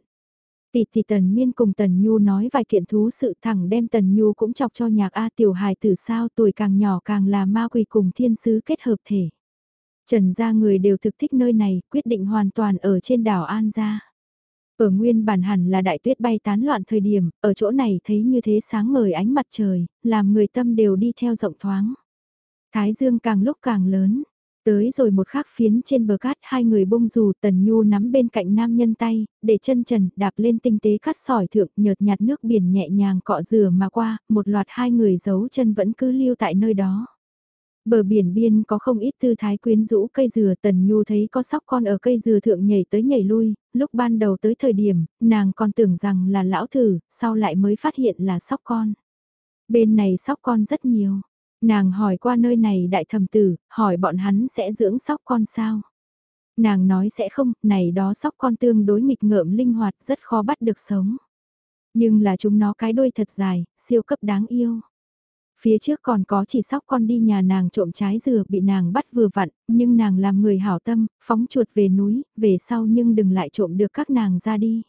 Tỷ tỷ Tần Miên cùng Tần Nhu nói vài kiện thú sự thẳng đem Tần Nhu cũng chọc cho nhạc A tiểu hài tử sao tuổi càng nhỏ càng là ma quỷ cùng thiên sứ kết hợp thể. Trần gia người đều thực thích nơi này, quyết định hoàn toàn ở trên đảo An gia. Ở nguyên bản hẳn là đại tuyết bay tán loạn thời điểm, ở chỗ này thấy như thế sáng ngời ánh mặt trời, làm người tâm đều đi theo rộng thoáng. Thái dương càng lúc càng lớn, tới rồi một khắc phiến trên bờ cát hai người bông dù tần nhu nắm bên cạnh nam nhân tay, để chân trần đạp lên tinh tế cắt sỏi thượng nhợt nhạt nước biển nhẹ nhàng cọ rửa mà qua, một loạt hai người giấu chân vẫn cứ lưu tại nơi đó. Bờ biển biên có không ít tư thái quyến rũ cây dừa tần nhu thấy có sóc con ở cây dừa thượng nhảy tới nhảy lui, lúc ban đầu tới thời điểm, nàng còn tưởng rằng là lão thử, sau lại mới phát hiện là sóc con. Bên này sóc con rất nhiều. Nàng hỏi qua nơi này đại thầm tử, hỏi bọn hắn sẽ dưỡng sóc con sao? Nàng nói sẽ không, này đó sóc con tương đối nghịch ngợm linh hoạt rất khó bắt được sống. Nhưng là chúng nó cái đuôi thật dài, siêu cấp đáng yêu. Phía trước còn có chỉ sóc con đi nhà nàng trộm trái dừa bị nàng bắt vừa vặn, nhưng nàng làm người hảo tâm, phóng chuột về núi, về sau nhưng đừng lại trộm được các nàng ra đi.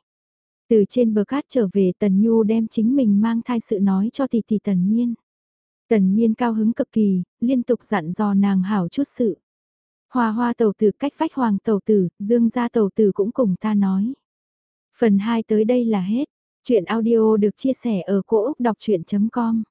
Từ trên bờ cát trở về Tần Nhu đem chính mình mang thai sự nói cho tỷ tỷ Tần Miên. Tần Miên cao hứng cực kỳ, liên tục dặn dò nàng hảo chút sự. Hoa hoa tàu tử cách vách hoàng tàu tử, dương gia tàu tử cũng cùng ta nói. Phần 2 tới đây là hết. Chuyện audio được chia sẻ ở cỗ đọc chuyện.com